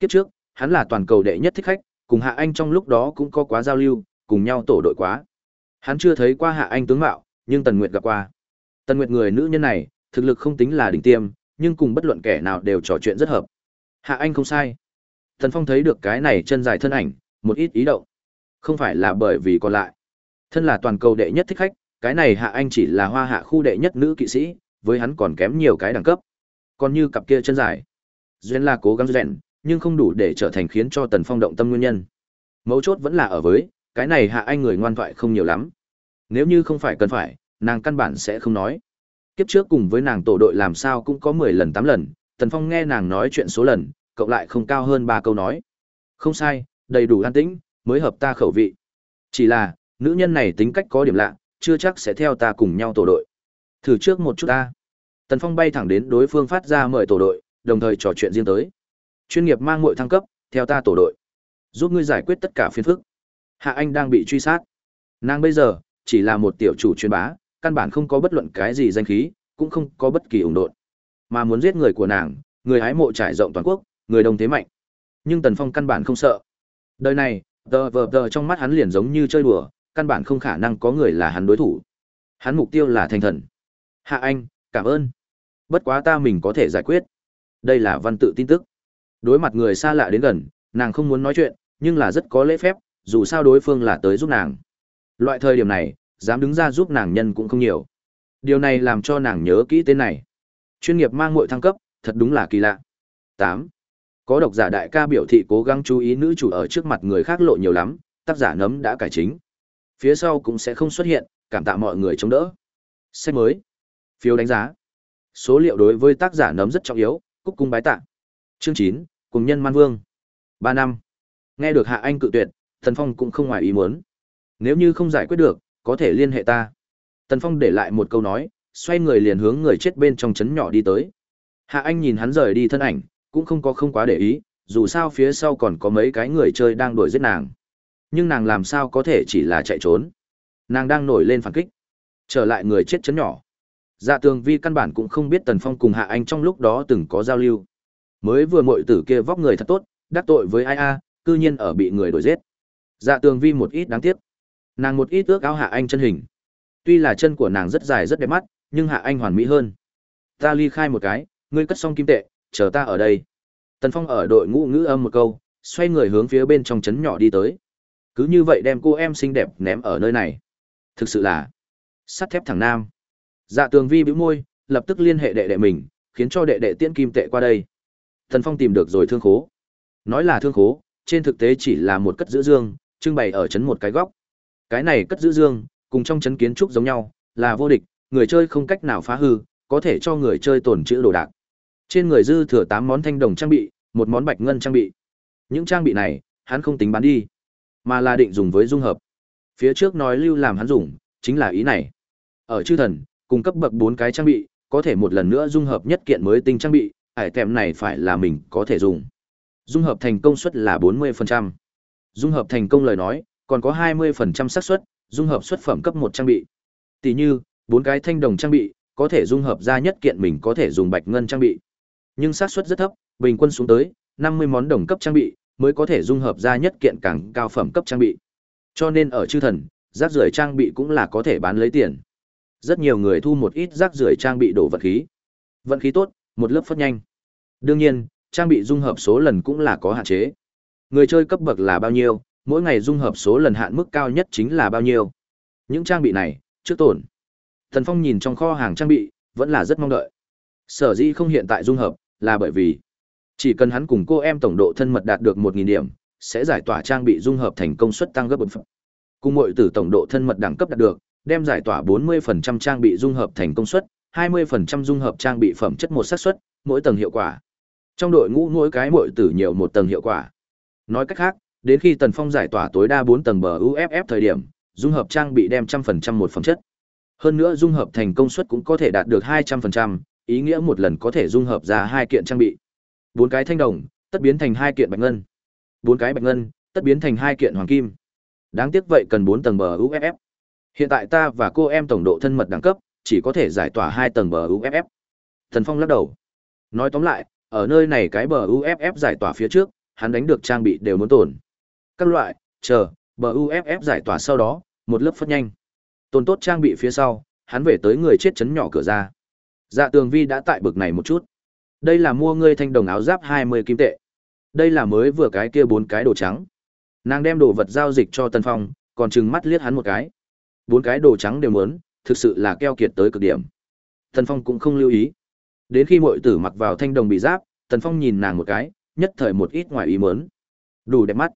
Kiếp trước, hắn là toàn cầu đệ nhất thích khách, cùng Hạ Anh trong lúc đó cũng có quá giao lưu, cùng nhau tổ đội quá. Hắn chưa thấy qua Hạ Anh tướng mạo, nhưng Tần Nguyệt gặp qua. Tần Nguyệt người nữ nhân này, thực lực không tính là đỉnh tiêm, nhưng cùng bất luận kẻ nào đều trò chuyện rất hợp. Hạ Anh không sai. Tần Phong thấy được cái này chân dài thân ảnh, một ít ý động. Không phải là bởi vì còn lại. Thân là toàn cầu đệ nhất thích khách, cái này Hạ Anh chỉ là hoa hạ khu đệ nhất nữ kỵ sĩ, với hắn còn kém nhiều cái đẳng cấp. Còn như cặp kia chân dài, duyên là cố gắng rèn, nhưng không đủ để trở thành khiến cho Tần Phong động tâm nguyên nhân. Mấu chốt vẫn là ở với, cái này Hạ Anh người ngoan thoại không nhiều lắm. Nếu như không phải cần phải, nàng căn bản sẽ không nói. Kiếp trước cùng với nàng tổ đội làm sao cũng có 10 lần 8 lần, Tần Phong nghe nàng nói chuyện số lần, cộng lại không cao hơn 3 câu nói. Không sai, đầy đủ an tĩnh, mới hợp ta khẩu vị. Chỉ là, nữ nhân này tính cách có điểm lạ, chưa chắc sẽ theo ta cùng nhau tổ đội. Thử trước một chút ta. Tần Phong bay thẳng đến đối phương phát ra mời tổ đội, đồng thời trò chuyện riêng tới. Chuyên nghiệp mang muội thăng cấp, theo ta tổ đội. Giúp ngươi giải quyết tất cả phiền phức. Hạ Anh đang bị truy sát. Nàng bây giờ chỉ là một tiểu chủ chuyên bá, căn bản không có bất luận cái gì danh khí, cũng không có bất kỳ ủng độn. Mà muốn giết người của nàng, người hái mộ trải rộng toàn quốc, người đông thế mạnh. Nhưng Tần Phong căn bản không sợ. Đời này, tờ vờ tờ trong mắt hắn liền giống như chơi đùa, căn bản không khả năng có người là hắn đối thủ. Hắn mục tiêu là thành thần. Hạ Anh, cảm ơn. Bất quá ta mình có thể giải quyết. Đây là văn tự tin tức. Đối mặt người xa lạ đến gần, nàng không muốn nói chuyện, nhưng là rất có lễ phép, dù sao đối phương là tới giúp nàng. Loại thời điểm này, dám đứng ra giúp nàng nhân cũng không nhiều. Điều này làm cho nàng nhớ kỹ tên này. Chuyên nghiệp mang muội thăng cấp, thật đúng là kỳ lạ. 8. Có độc giả đại ca biểu thị cố gắng chú ý nữ chủ ở trước mặt người khác lộ nhiều lắm, tác giả nấm đã cải chính. Phía sau cũng sẽ không xuất hiện, cảm tạ mọi người chống đỡ. Sách mới. Phiếu đánh giá. Số liệu đối với tác giả nấm rất trọng yếu, cúc cung bái tạ. Chương 9, cùng nhân man vương. 3 năm. Nghe được Hạ Anh cự tuyệt, Thần Phong cũng không ngoài ý muốn. Nếu như không giải quyết được, có thể liên hệ ta. Tần Phong để lại một câu nói, xoay người liền hướng người chết bên trong chấn nhỏ đi tới. Hạ Anh nhìn hắn rời đi thân ảnh, cũng không có không quá để ý, dù sao phía sau còn có mấy cái người chơi đang đuổi giết nàng. Nhưng nàng làm sao có thể chỉ là chạy trốn. Nàng đang nổi lên phản kích. Trở lại người chết chấn nhỏ. Dạ tường vi căn bản cũng không biết Tần Phong cùng Hạ Anh trong lúc đó từng có giao lưu. Mới vừa mội tử kia vóc người thật tốt, đắc tội với ai a, cư nhiên ở bị người đuổi giết. Dạ tường vi một ít đáng tiếc. Nàng một ít ước áo Hạ Anh chân hình. Tuy là chân của nàng rất dài rất đẹp mắt, nhưng Hạ Anh hoàn mỹ hơn. Ta ly khai một cái, ngươi cất xong kim tệ, chờ ta ở đây. Tần Phong ở đội ngũ ngữ âm một câu, xoay người hướng phía bên trong trấn nhỏ đi tới. Cứ như vậy đem cô em xinh đẹp ném ở nơi này. Thực sự là sắt thép thẳng nam. Dạ Tường Vi bĩu môi, lập tức liên hệ đệ đệ mình, khiến cho đệ đệ tiễn kim tệ qua đây. Tần Phong tìm được rồi thương khố. Nói là thương khố, trên thực tế chỉ là một cất giữ dương, trưng bày ở trấn một cái góc. Cái này cất giữ dương, cùng trong chấn kiến trúc giống nhau, là vô địch, người chơi không cách nào phá hư, có thể cho người chơi tổn trữ đồ đạc. Trên người dư thừa 8 món thanh đồng trang bị, một món bạch ngân trang bị. Những trang bị này, hắn không tính bán đi, mà là định dùng với dung hợp. Phía trước nói lưu làm hắn dùng, chính là ý này. Ở chư thần, cung cấp bậc 4 cái trang bị, có thể một lần nữa dung hợp nhất kiện mới tinh trang bị, ải tèm này phải là mình có thể dùng. Dung hợp thành công suất là 40%. Dung hợp thành công lời nói, còn có 20% xác suất dung hợp xuất phẩm cấp 1 trang bị. Tỷ như, bốn cái thanh đồng trang bị, có thể dung hợp ra nhất kiện mình có thể dùng bạch ngân trang bị. Nhưng xác suất rất thấp, bình quân xuống tới 50 món đồng cấp trang bị mới có thể dung hợp ra nhất kiện càng cao phẩm cấp trang bị. Cho nên ở chư thần, rác rưởi trang bị cũng là có thể bán lấy tiền. Rất nhiều người thu một ít rác rưởi trang bị đổ vật khí. Vận khí tốt, một lớp phất nhanh. Đương nhiên, trang bị dung hợp số lần cũng là có hạn chế. Người chơi cấp bậc là bao nhiêu, mỗi ngày dung hợp số lần hạn mức cao nhất chính là bao nhiêu. Những trang bị này, trước tổn. Thần Phong nhìn trong kho hàng trang bị, vẫn là rất mong đợi. Sở dĩ không hiện tại dung hợp, là bởi vì chỉ cần hắn cùng cô em tổng độ thân mật đạt được 1000 điểm, sẽ giải tỏa trang bị dung hợp thành công suất tăng gấp 4 phần. Cùng mọi tử tổng độ thân mật đẳng cấp đạt được, đem giải tỏa 40% trang bị dung hợp thành công suất, 20% dung hợp trang bị phẩm chất một xác suất, mỗi tầng hiệu quả. Trong đội ngũ mỗi cái muội tử nhiều một tầng hiệu quả. Nói cách khác, đến khi Tần Phong giải tỏa tối đa 4 tầng bờ UFF thời điểm, dung hợp trang bị đem trăm phần trăm một phẩm chất. Hơn nữa dung hợp thành công suất cũng có thể đạt được 200%, ý nghĩa một lần có thể dung hợp ra hai kiện trang bị. Bốn cái thanh đồng, tất biến thành hai kiện bạch ngân. Bốn cái bạch ngân, tất biến thành hai kiện hoàng kim. Đáng tiếc vậy cần bốn tầng bờ UFF. Hiện tại ta và cô em tổng độ thân mật đẳng cấp, chỉ có thể giải tỏa hai tầng bờ UFF. Thần Phong lắc đầu. Nói tóm lại, ở nơi này cái bờ UFF giải tỏa phía trước, hắn đánh được trang bị đều muốn tổn. Các loại, chờ, bờ UFF giải tỏa sau đó, một lớp phất nhanh. Tồn tốt trang bị phía sau, hắn về tới người chết chấn nhỏ cửa ra. Dạ tường vi đã tại bực này một chút. Đây là mua ngươi thanh đồng áo giáp 20 kim tệ. Đây là mới vừa cái kia bốn cái đồ trắng. Nàng đem đồ vật giao dịch cho Tân Phong, còn trừng mắt liếc hắn một cái. Bốn cái đồ trắng đều muốn, thực sự là keo kiệt tới cực điểm. Tân Phong cũng không lưu ý. Đến khi muội tử mặc vào thanh đồng bị giáp, Tần Phong nhìn nàng một cái, nhất thời một ít ngoài ý muốn. Đủ đẹp mắt.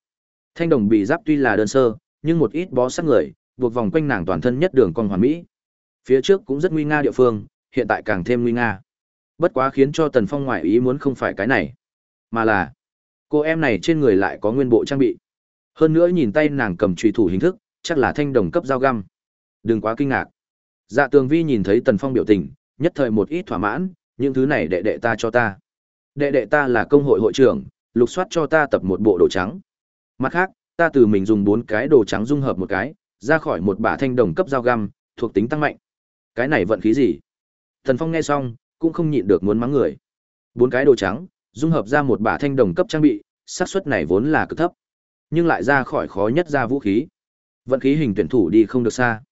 Thanh đồng bị giáp tuy là đơn sơ, nhưng một ít bó sát người, buộc vòng quanh nàng toàn thân nhất đường con hoàn mỹ. Phía trước cũng rất nguy nga địa phương, hiện tại càng thêm nguy nga. Bất quá khiến cho Tần Phong ngoại ý muốn không phải cái này, mà là cô em này trên người lại có nguyên bộ trang bị. Hơn nữa nhìn tay nàng cầm chùy thủ hình thức, chắc là thanh đồng cấp dao găm. Đừng quá kinh ngạc. Dạ Tường Vi nhìn thấy Tần Phong biểu tình, nhất thời một ít thỏa mãn, những thứ này đệ đệ ta cho ta. Đệ đệ ta là công hội hội trưởng, lục soát cho ta tập một bộ đồ trắng. Mặt khác, ta từ mình dùng bốn cái đồ trắng dung hợp một cái, ra khỏi một bả thanh đồng cấp dao găm, thuộc tính tăng mạnh. Cái này vận khí gì? Thần Phong nghe xong, cũng không nhịn được muốn mắng người. Bốn cái đồ trắng, dung hợp ra một bả thanh đồng cấp trang bị, xác suất này vốn là cực thấp, nhưng lại ra khỏi khó nhất ra vũ khí. Vận khí hình tuyển thủ đi không được xa.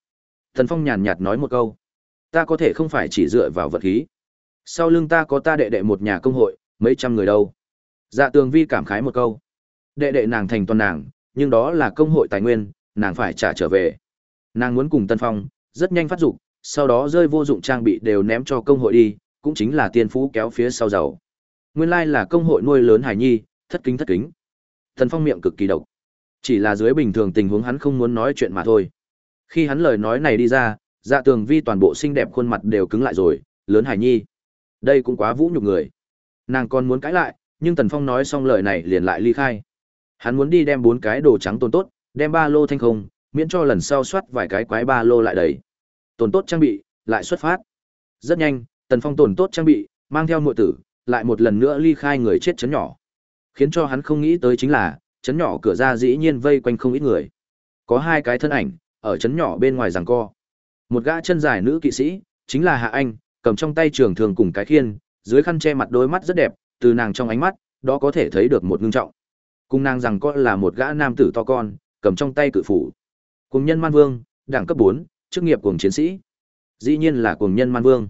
Thần Phong nhàn nhạt nói một câu, ta có thể không phải chỉ dựa vào vận khí. Sau lưng ta có ta đệ đệ một nhà công hội, mấy trăm người đâu. Dạ Tường Vi cảm khái một câu. Đệ đệ nàng thành toàn nàng, nhưng đó là công hội tài nguyên, nàng phải trả trở về. Nàng muốn cùng Tân Phong, rất nhanh phát dục, sau đó rơi vô dụng trang bị đều ném cho công hội đi, cũng chính là tiên phú kéo phía sau giàu. Nguyên lai là công hội nuôi lớn hải nhi, thất kính thất kính. Thần Phong miệng cực kỳ độc. Chỉ là dưới bình thường tình huống hắn không muốn nói chuyện mà thôi. Khi hắn lời nói này đi ra, dạ tường vi toàn bộ xinh đẹp khuôn mặt đều cứng lại rồi, lớn hải nhi. Đây cũng quá vũ nhục người. Nàng còn muốn cãi lại, nhưng Tần Phong nói xong lời này liền lại ly khai. Hắn muốn đi đem bốn cái đồ trắng tồn tốt, đem ba lô thanh không, miễn cho lần sau soát vài cái quái ba lô lại đầy. Tồn tốt trang bị, lại xuất phát. Rất nhanh, Tần Phong tồn tốt trang bị, mang theo muội tử, lại một lần nữa ly khai người chết chấn nhỏ. Khiến cho hắn không nghĩ tới chính là, chấn nhỏ cửa ra dĩ nhiên vây quanh không ít người. Có hai cái thân ảnh, ở chấn nhỏ bên ngoài giằng co. Một gã chân dài nữ kỵ sĩ, chính là Hạ Anh, cầm trong tay trường thường cùng cái khiên, dưới khăn che mặt đôi mắt rất đẹp, từ nàng trong ánh mắt, đó có thể thấy được một ngưng trọng. Cùng nàng rằng có là một gã nam tử to con, cầm trong tay cự phủ. Cùng nhân man vương, đẳng cấp 4, chức nghiệp cùng chiến sĩ. Dĩ nhiên là cùng nhân man vương.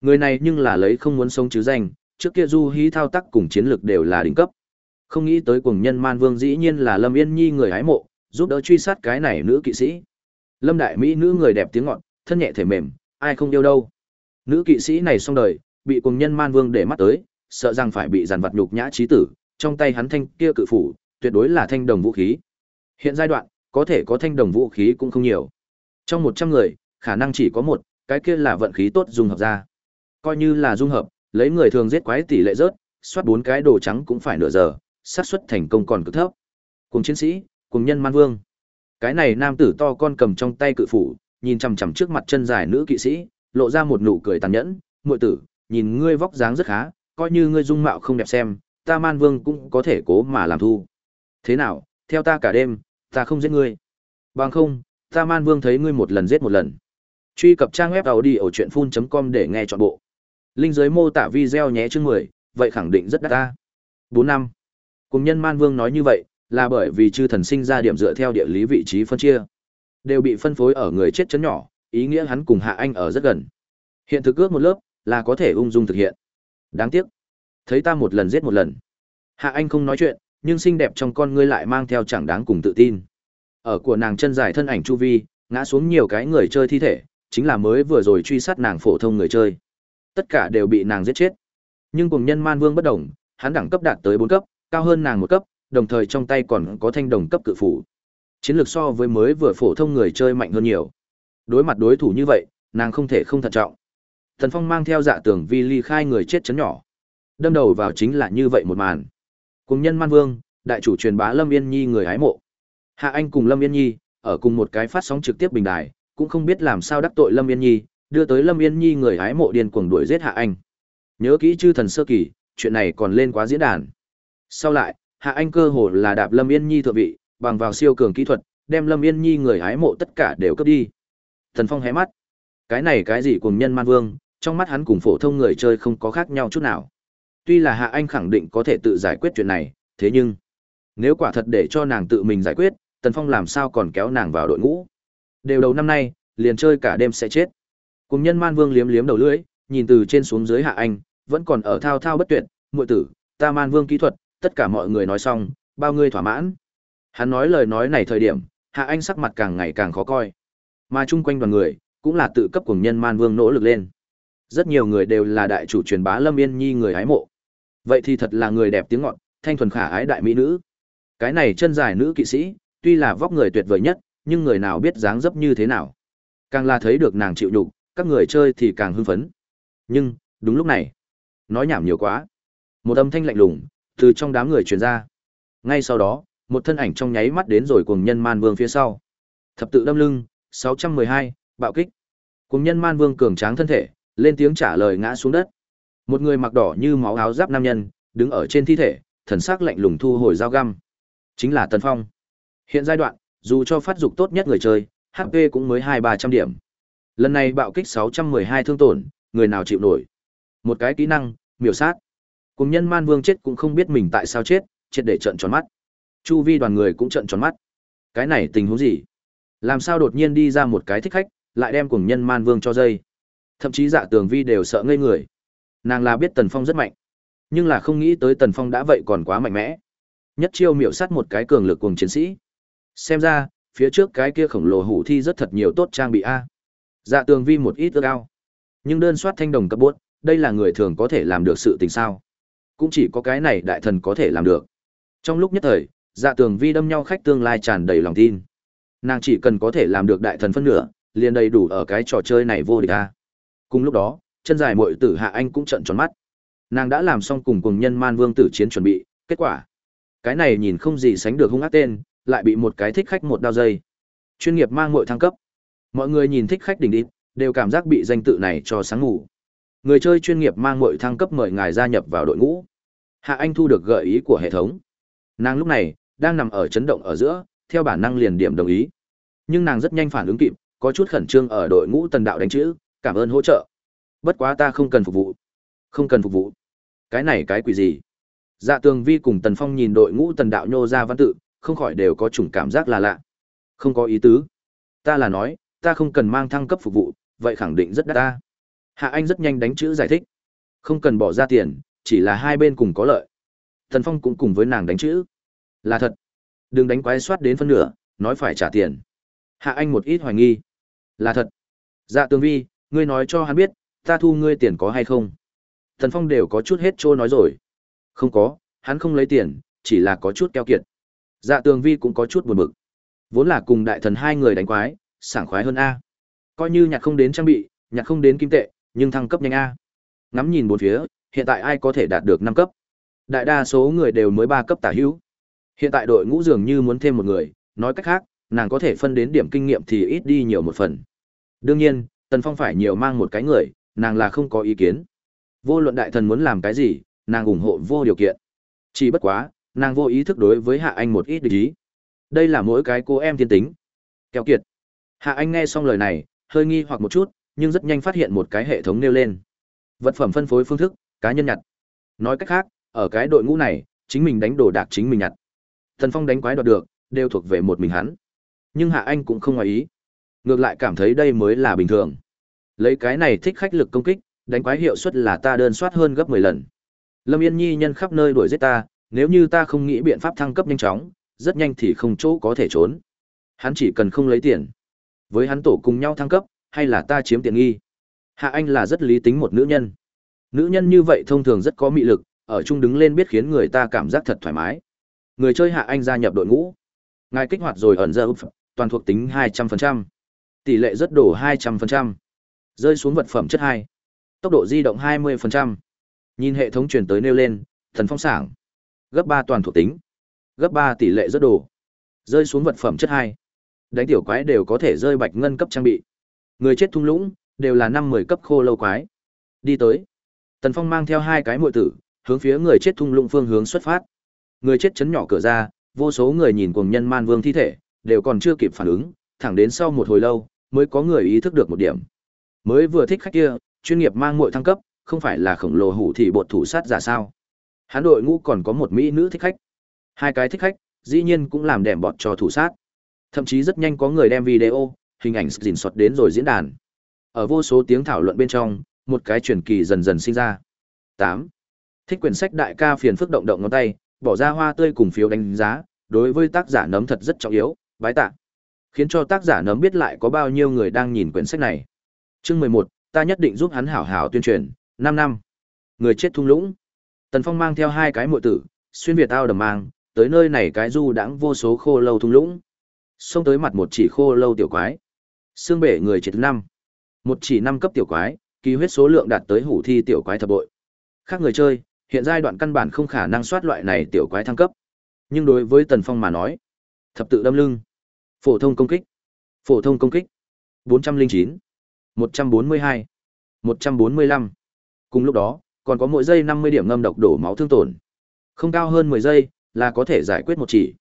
Người này nhưng là lấy không muốn sống chứ danh, trước kia du hí thao tác cùng chiến lược đều là đỉnh cấp. Không nghĩ tới cùng nhân man vương dĩ nhiên là Lâm Yên Nhi người hái mộ, giúp đỡ truy sát cái này nữ kỵ sĩ. Lâm đại mỹ nữ người đẹp tiếng ngọt, thân nhẹ thể mềm, ai không yêu đâu. Nữ kỵ sĩ này xong đời, bị cùng nhân man vương để mắt tới, sợ rằng phải bị giàn vật nhục nhã trí tử, trong tay hắn thanh kia cự phủ, tuyệt đối là thanh đồng vũ khí. Hiện giai đoạn, có thể có thanh đồng vũ khí cũng không nhiều. Trong một trăm người, khả năng chỉ có một, cái kia là vận khí tốt dung hợp ra. Coi như là dung hợp, lấy người thường giết quái tỷ lệ rớt, soát bốn cái đồ trắng cũng phải nửa giờ, xác suất thành công còn cực thấp. Cùng chiến sĩ, cùng nhân man vương. Cái này nam tử to con cầm trong tay cự phủ, nhìn chằm chằm trước mặt chân dài nữ kỵ sĩ, lộ ra một nụ cười tàn nhẫn, "Muội tử, nhìn ngươi vóc dáng rất khá, coi như ngươi dung mạo không đẹp xem, ta Man Vương cũng có thể cố mà làm thu. Thế nào, theo ta cả đêm, ta không giết ngươi. Bằng không, ta Man Vương thấy ngươi một lần giết một lần. Truy cập trang web audiochuyenphun.com để nghe trọn bộ. Linh dưới mô tả video nhé chương 10, vậy khẳng định rất đắt ta. 4 năm. Cùng nhân Man Vương nói như vậy, là bởi vì chư thần sinh ra điểm dựa theo địa lý vị trí phân chia. Đều bị phân phối ở người chết chấn nhỏ, ý nghĩa hắn cùng Hạ Anh ở rất gần. Hiện thực ước một lớp, là có thể ung dung thực hiện. Đáng tiếc, thấy ta một lần giết một lần. Hạ Anh không nói chuyện, nhưng xinh đẹp trong con ngươi lại mang theo chẳng đáng cùng tự tin. Ở của nàng chân dài thân ảnh chu vi, ngã xuống nhiều cái người chơi thi thể, chính là mới vừa rồi truy sát nàng phổ thông người chơi. Tất cả đều bị nàng giết chết. Nhưng cùng nhân man vương bất đồng, hắn đẳng cấp đạt tới bốn cấp, cao hơn nàng một cấp, đồng thời trong tay còn có thanh đồng cấp cự phủ. Chiến lược so với mới vừa phổ thông người chơi mạnh hơn nhiều. Đối mặt đối thủ như vậy, nàng không thể không thận trọng. Thần Phong mang theo dạ tường vi ly khai người chết chấn nhỏ. Đâm đầu vào chính là như vậy một màn. Cùng nhân man vương, đại chủ truyền bá Lâm Yên Nhi người hái mộ. Hạ Anh cùng Lâm Yên Nhi, ở cùng một cái phát sóng trực tiếp bình đài, cũng không biết làm sao đắc tội Lâm Yên Nhi, đưa tới Lâm Yên Nhi người hái mộ điên cuồng đuổi giết Hạ Anh. Nhớ kỹ chư thần sơ kỳ, chuyện này còn lên quá diễn đàn. Sau lại, Hạ Anh cơ hồ là đạp Lâm Yên Nhi thượng vị, bằng vào siêu cường kỹ thuật, đem Lâm Yên Nhi người hái mộ tất cả đều cướp đi. Thần Phong hé mắt. Cái này cái gì cùng nhân man vương, trong mắt hắn cùng phổ thông người chơi không có khác nhau chút nào. Tuy là Hạ Anh khẳng định có thể tự giải quyết chuyện này, thế nhưng nếu quả thật để cho nàng tự mình giải quyết, Tần Phong làm sao còn kéo nàng vào đội ngũ? Đều đầu năm nay, liền chơi cả đêm sẽ chết. Cùng nhân man vương liếm liếm đầu lưỡi, nhìn từ trên xuống dưới Hạ Anh, vẫn còn ở thao thao bất tuyệt, muội tử, ta man vương kỹ thuật, tất cả mọi người nói xong, bao người thỏa mãn. Hắn nói lời nói này thời điểm, Hạ Anh sắc mặt càng ngày càng khó coi. Mà chung quanh đoàn người, cũng là tự cấp cùng nhân man vương nỗ lực lên. Rất nhiều người đều là đại chủ truyền bá Lâm Yên Nhi người hái mộ. Vậy thì thật là người đẹp tiếng ngọt, thanh thuần khả ái đại mỹ nữ. Cái này chân dài nữ kỵ sĩ, tuy là vóc người tuyệt vời nhất, nhưng người nào biết dáng dấp như thế nào. Càng là thấy được nàng chịu nhục, các người chơi thì càng hưng phấn. Nhưng, đúng lúc này, nói nhảm nhiều quá. Một âm thanh lạnh lùng từ trong đám người truyền ra. Ngay sau đó, một thân ảnh trong nháy mắt đến rồi cùng nhân man vương phía sau. Thập tự đâm lưng, 612, bạo kích. Cùng nhân man vương cường tráng thân thể, lên tiếng trả lời ngã xuống đất. Một người mặc đỏ như máu áo giáp nam nhân, đứng ở trên thi thể, thần sắc lạnh lùng thu hồi dao găm. Chính là Tần Phong. Hiện giai đoạn, dù cho phát dục tốt nhất người chơi, HP cũng mới hai ba trăm điểm. Lần này bạo kích 612 thương tổn, người nào chịu nổi. Một cái kỹ năng, miểu sát. Cùng nhân man vương chết cũng không biết mình tại sao chết, chết để trận tròn mắt. Chu vi đoàn người cũng trận tròn mắt. Cái này tình huống gì? Làm sao đột nhiên đi ra một cái thích khách, lại đem cùng nhân man vương cho dây. Thậm chí dạ tường vi đều sợ ngây người. Nàng là biết Tần Phong rất mạnh, nhưng là không nghĩ tới Tần Phong đã vậy còn quá mạnh mẽ. Nhất chiêu miểu sát một cái cường lực cùng chiến sĩ. Xem ra, phía trước cái kia khổng lồ hủ thi rất thật nhiều tốt trang bị a. Dạ tường vi một ít ước ao. Nhưng đơn soát thanh đồng cấp bốt, đây là người thường có thể làm được sự tình sao. Cũng chỉ có cái này đại thần có thể làm được. Trong lúc nhất thời, dạ tường vi đâm nhau khách tương lai tràn đầy lòng tin. Nàng chỉ cần có thể làm được đại thần phân nửa, liền đầy đủ ở cái trò chơi này vô địch a. Cùng lúc đó, chân dài muội tử Hạ Anh cũng trợn tròn mắt. Nàng đã làm xong cùng cùng nhân man vương tử chiến chuẩn bị, kết quả, cái này nhìn không gì sánh được hung ác tên, lại bị một cái thích khách một đao dây. Chuyên nghiệp mang muội thăng cấp. Mọi người nhìn thích khách đỉnh đi, đều cảm giác bị danh tự này cho sáng ngủ. Người chơi chuyên nghiệp mang muội thăng cấp mời ngài gia nhập vào đội ngũ. Hạ Anh thu được gợi ý của hệ thống. Nàng lúc này đang nằm ở chấn động ở giữa, theo bản năng liền điểm đồng ý. Nhưng nàng rất nhanh phản ứng kịp, có chút khẩn trương ở đội ngũ tần đạo đánh chữ, cảm ơn hỗ trợ. Bất quá ta không cần phục vụ. Không cần phục vụ. Cái này cái quỷ gì? Dạ Tường Vi cùng Tần Phong nhìn đội ngũ tần đạo nhô ra văn tự, không khỏi đều có chủng cảm giác là lạ. Không có ý tứ. Ta là nói, ta không cần mang thăng cấp phục vụ, vậy khẳng định rất đắt ta. Hạ Anh rất nhanh đánh chữ giải thích. Không cần bỏ ra tiền, chỉ là hai bên cùng có lợi. Tần Phong cũng cùng với nàng đánh chữ. Là thật. Đừng đánh quái soát đến phân nửa, nói phải trả tiền. Hạ Anh một ít hoài nghi. Là thật. Dạ Tường Vi, ngươi nói cho hắn biết, ta thu ngươi tiền có hay không? Tần Phong đều có chút hết trôi nói rồi. Không có, hắn không lấy tiền, chỉ là có chút keo kiệt. Dạ tường vi cũng có chút buồn bực. Vốn là cùng đại thần hai người đánh quái, sảng khoái hơn A. Coi như nhặt không đến trang bị, nhặt không đến kim tệ, nhưng thăng cấp nhanh A. Ngắm nhìn bốn phía, hiện tại ai có thể đạt được năm cấp? Đại đa số người đều mới ba cấp tả hữu. Hiện tại đội ngũ dường như muốn thêm một người, nói cách khác, nàng có thể phân đến điểm kinh nghiệm thì ít đi nhiều một phần. Đương nhiên, Tần Phong phải nhiều mang một cái người, nàng là không có ý kiến. Vô luận đại thần muốn làm cái gì, nàng ủng hộ vô điều kiện. Chỉ bất quá, nàng vô ý thức đối với Hạ Anh một ít địch ý. Đây là mỗi cái cô em thiên tính. Kéo kiệt. Hạ Anh nghe xong lời này, hơi nghi hoặc một chút, nhưng rất nhanh phát hiện một cái hệ thống nêu lên. Vật phẩm phân phối phương thức, cá nhân nhặt. Nói cách khác, ở cái đội ngũ này, chính mình đánh đồ đạc chính mình nhặt. Thần Phong đánh quái đoạt được, đều thuộc về một mình hắn. Nhưng Hạ Anh cũng không ngoài ý. Ngược lại cảm thấy đây mới là bình thường. Lấy cái này thích khách lực công kích, đánh quái hiệu suất là ta đơn soát hơn gấp 10 lần. Lâm Yên Nhi nhân khắp nơi đuổi giết ta, nếu như ta không nghĩ biện pháp thăng cấp nhanh chóng, rất nhanh thì không chỗ có thể trốn. Hắn chỉ cần không lấy tiền. Với hắn tổ cùng nhau thăng cấp, hay là ta chiếm tiện nghi. Hạ Anh là rất lý tính một nữ nhân. Nữ nhân như vậy thông thường rất có mị lực, ở chung đứng lên biết khiến người ta cảm giác thật thoải mái. Người chơi Hạ Anh gia nhập đội ngũ. Ngài kích hoạt rồi ẩn giờ toàn thuộc tính 200%. Tỷ lệ rất đổ 200%. Rơi xuống vật phẩm chất hai, Tốc độ di động 20%. Nhìn hệ thống truyền tới nêu lên, thần phong sảng. Gấp ba toàn thuộc tính. Gấp ba tỷ lệ rất đồ. Rơi xuống vật phẩm chất hai Đánh tiểu quái đều có thể rơi bạch ngân cấp trang bị. Người chết thung lũng, đều là năm mười cấp khô lâu quái. Đi tới. Tần Phong mang theo hai cái muội tử, hướng phía người chết thung lũng phương hướng xuất phát. Người chết chấn nhỏ cửa ra, vô số người nhìn cuồng nhân man vương thi thể, đều còn chưa kịp phản ứng, thẳng đến sau một hồi lâu, mới có người ý thức được một điểm. Mới vừa thích khách kia, chuyên nghiệp mang muội thăng cấp, không phải là khổng lồ hủ thì bột thủ sát giả sao? Hắn đội ngũ còn có một mỹ nữ thích khách. Hai cái thích khách, dĩ nhiên cũng làm đèm bọt cho thủ sát. Thậm chí rất nhanh có người đem video, hình ảnh dình xuất đến rồi diễn đàn. Ở vô số tiếng thảo luận bên trong, một cái truyền kỳ dần dần sinh ra. tám, Thích quyển sách đại ca phiền phức động động ngón tay, bỏ ra hoa tươi cùng phiếu đánh giá, đối với tác giả nấm thật rất trọng yếu, bái tạ. Khiến cho tác giả nấm biết lại có bao nhiêu người đang nhìn quyển sách này. Chương 11, ta nhất định giúp hắn hảo hảo tuyên truyền, 5 năm. Người chết thung lũng. Tần Phong mang theo hai cái muội tử, xuyên việt ao đầm mang, tới nơi này cái du đãng vô số khô lâu thung lũng. Xông tới mặt một chỉ khô lâu tiểu quái. Xương bể người chết năm. Một chỉ năm cấp tiểu quái, kỳ huyết số lượng đạt tới hủ thi tiểu quái thập bội. Khác người chơi, hiện giai đoạn căn bản không khả năng soát loại này tiểu quái thăng cấp. Nhưng đối với Tần Phong mà nói, thập tự đâm lưng, phổ thông công kích, phổ thông công kích, 409, 142, 145. Cùng lúc đó, còn có mỗi giây 50 điểm ngâm độc đổ máu thương tổn. Không cao hơn 10 giây là có thể giải quyết một chỉ.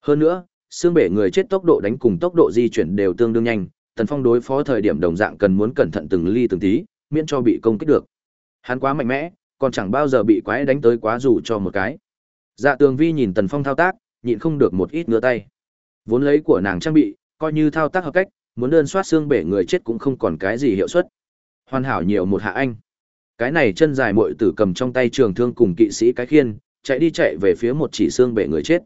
Hơn nữa, xương bể người chết tốc độ đánh cùng tốc độ di chuyển đều tương đương nhanh, Tần Phong đối phó thời điểm đồng dạng cần muốn cẩn thận từng ly từng tí, miễn cho bị công kích được. Hắn quá mạnh mẽ, còn chẳng bao giờ bị quái đánh tới quá dù cho một cái. Dạ Tường Vi nhìn Tần Phong thao tác, nhịn không được một ít ngửa tay. Vốn lấy của nàng trang bị, coi như thao tác hợp cách, muốn đơn soát xương bể người chết cũng không còn cái gì hiệu suất. Hoàn hảo nhiều một hạ anh. Cái này chân dài muội tử cầm trong tay trường thương cùng kỵ sĩ cái khiên, chạy đi chạy về phía một chỉ xương bể người chết.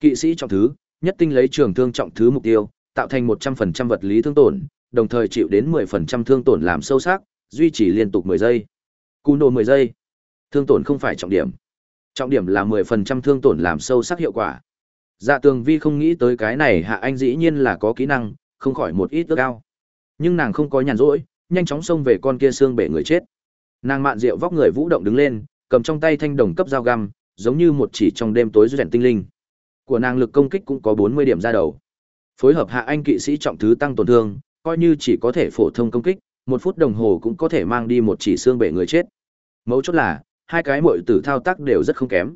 Kỵ sĩ trọng thứ, nhất tinh lấy trường thương trọng thứ mục tiêu, tạo thành 100% vật lý thương tổn, đồng thời chịu đến 10% thương tổn làm sâu sắc, duy trì liên tục 10 giây. Cú nổ 10 giây. Thương tổn không phải trọng điểm. Trọng điểm là 10% thương tổn làm sâu sắc hiệu quả. Dạ tường vi không nghĩ tới cái này hạ anh dĩ nhiên là có kỹ năng, không khỏi một ít ước ao Nhưng nàng không có nhàn rỗi, nhanh chóng xông về con kia xương bể người chết. Nàng mạn rượu vóc người vũ động đứng lên, cầm trong tay thanh đồng cấp dao găm, giống như một chỉ trong đêm tối rèn tinh linh. Của nàng lực công kích cũng có 40 điểm ra đầu. Phối hợp hạ anh kỵ sĩ trọng thứ tăng tổn thương, coi như chỉ có thể phổ thông công kích, một phút đồng hồ cũng có thể mang đi một chỉ xương bể người chết. Mấu chốt là, hai cái muội tử thao tác đều rất không kém,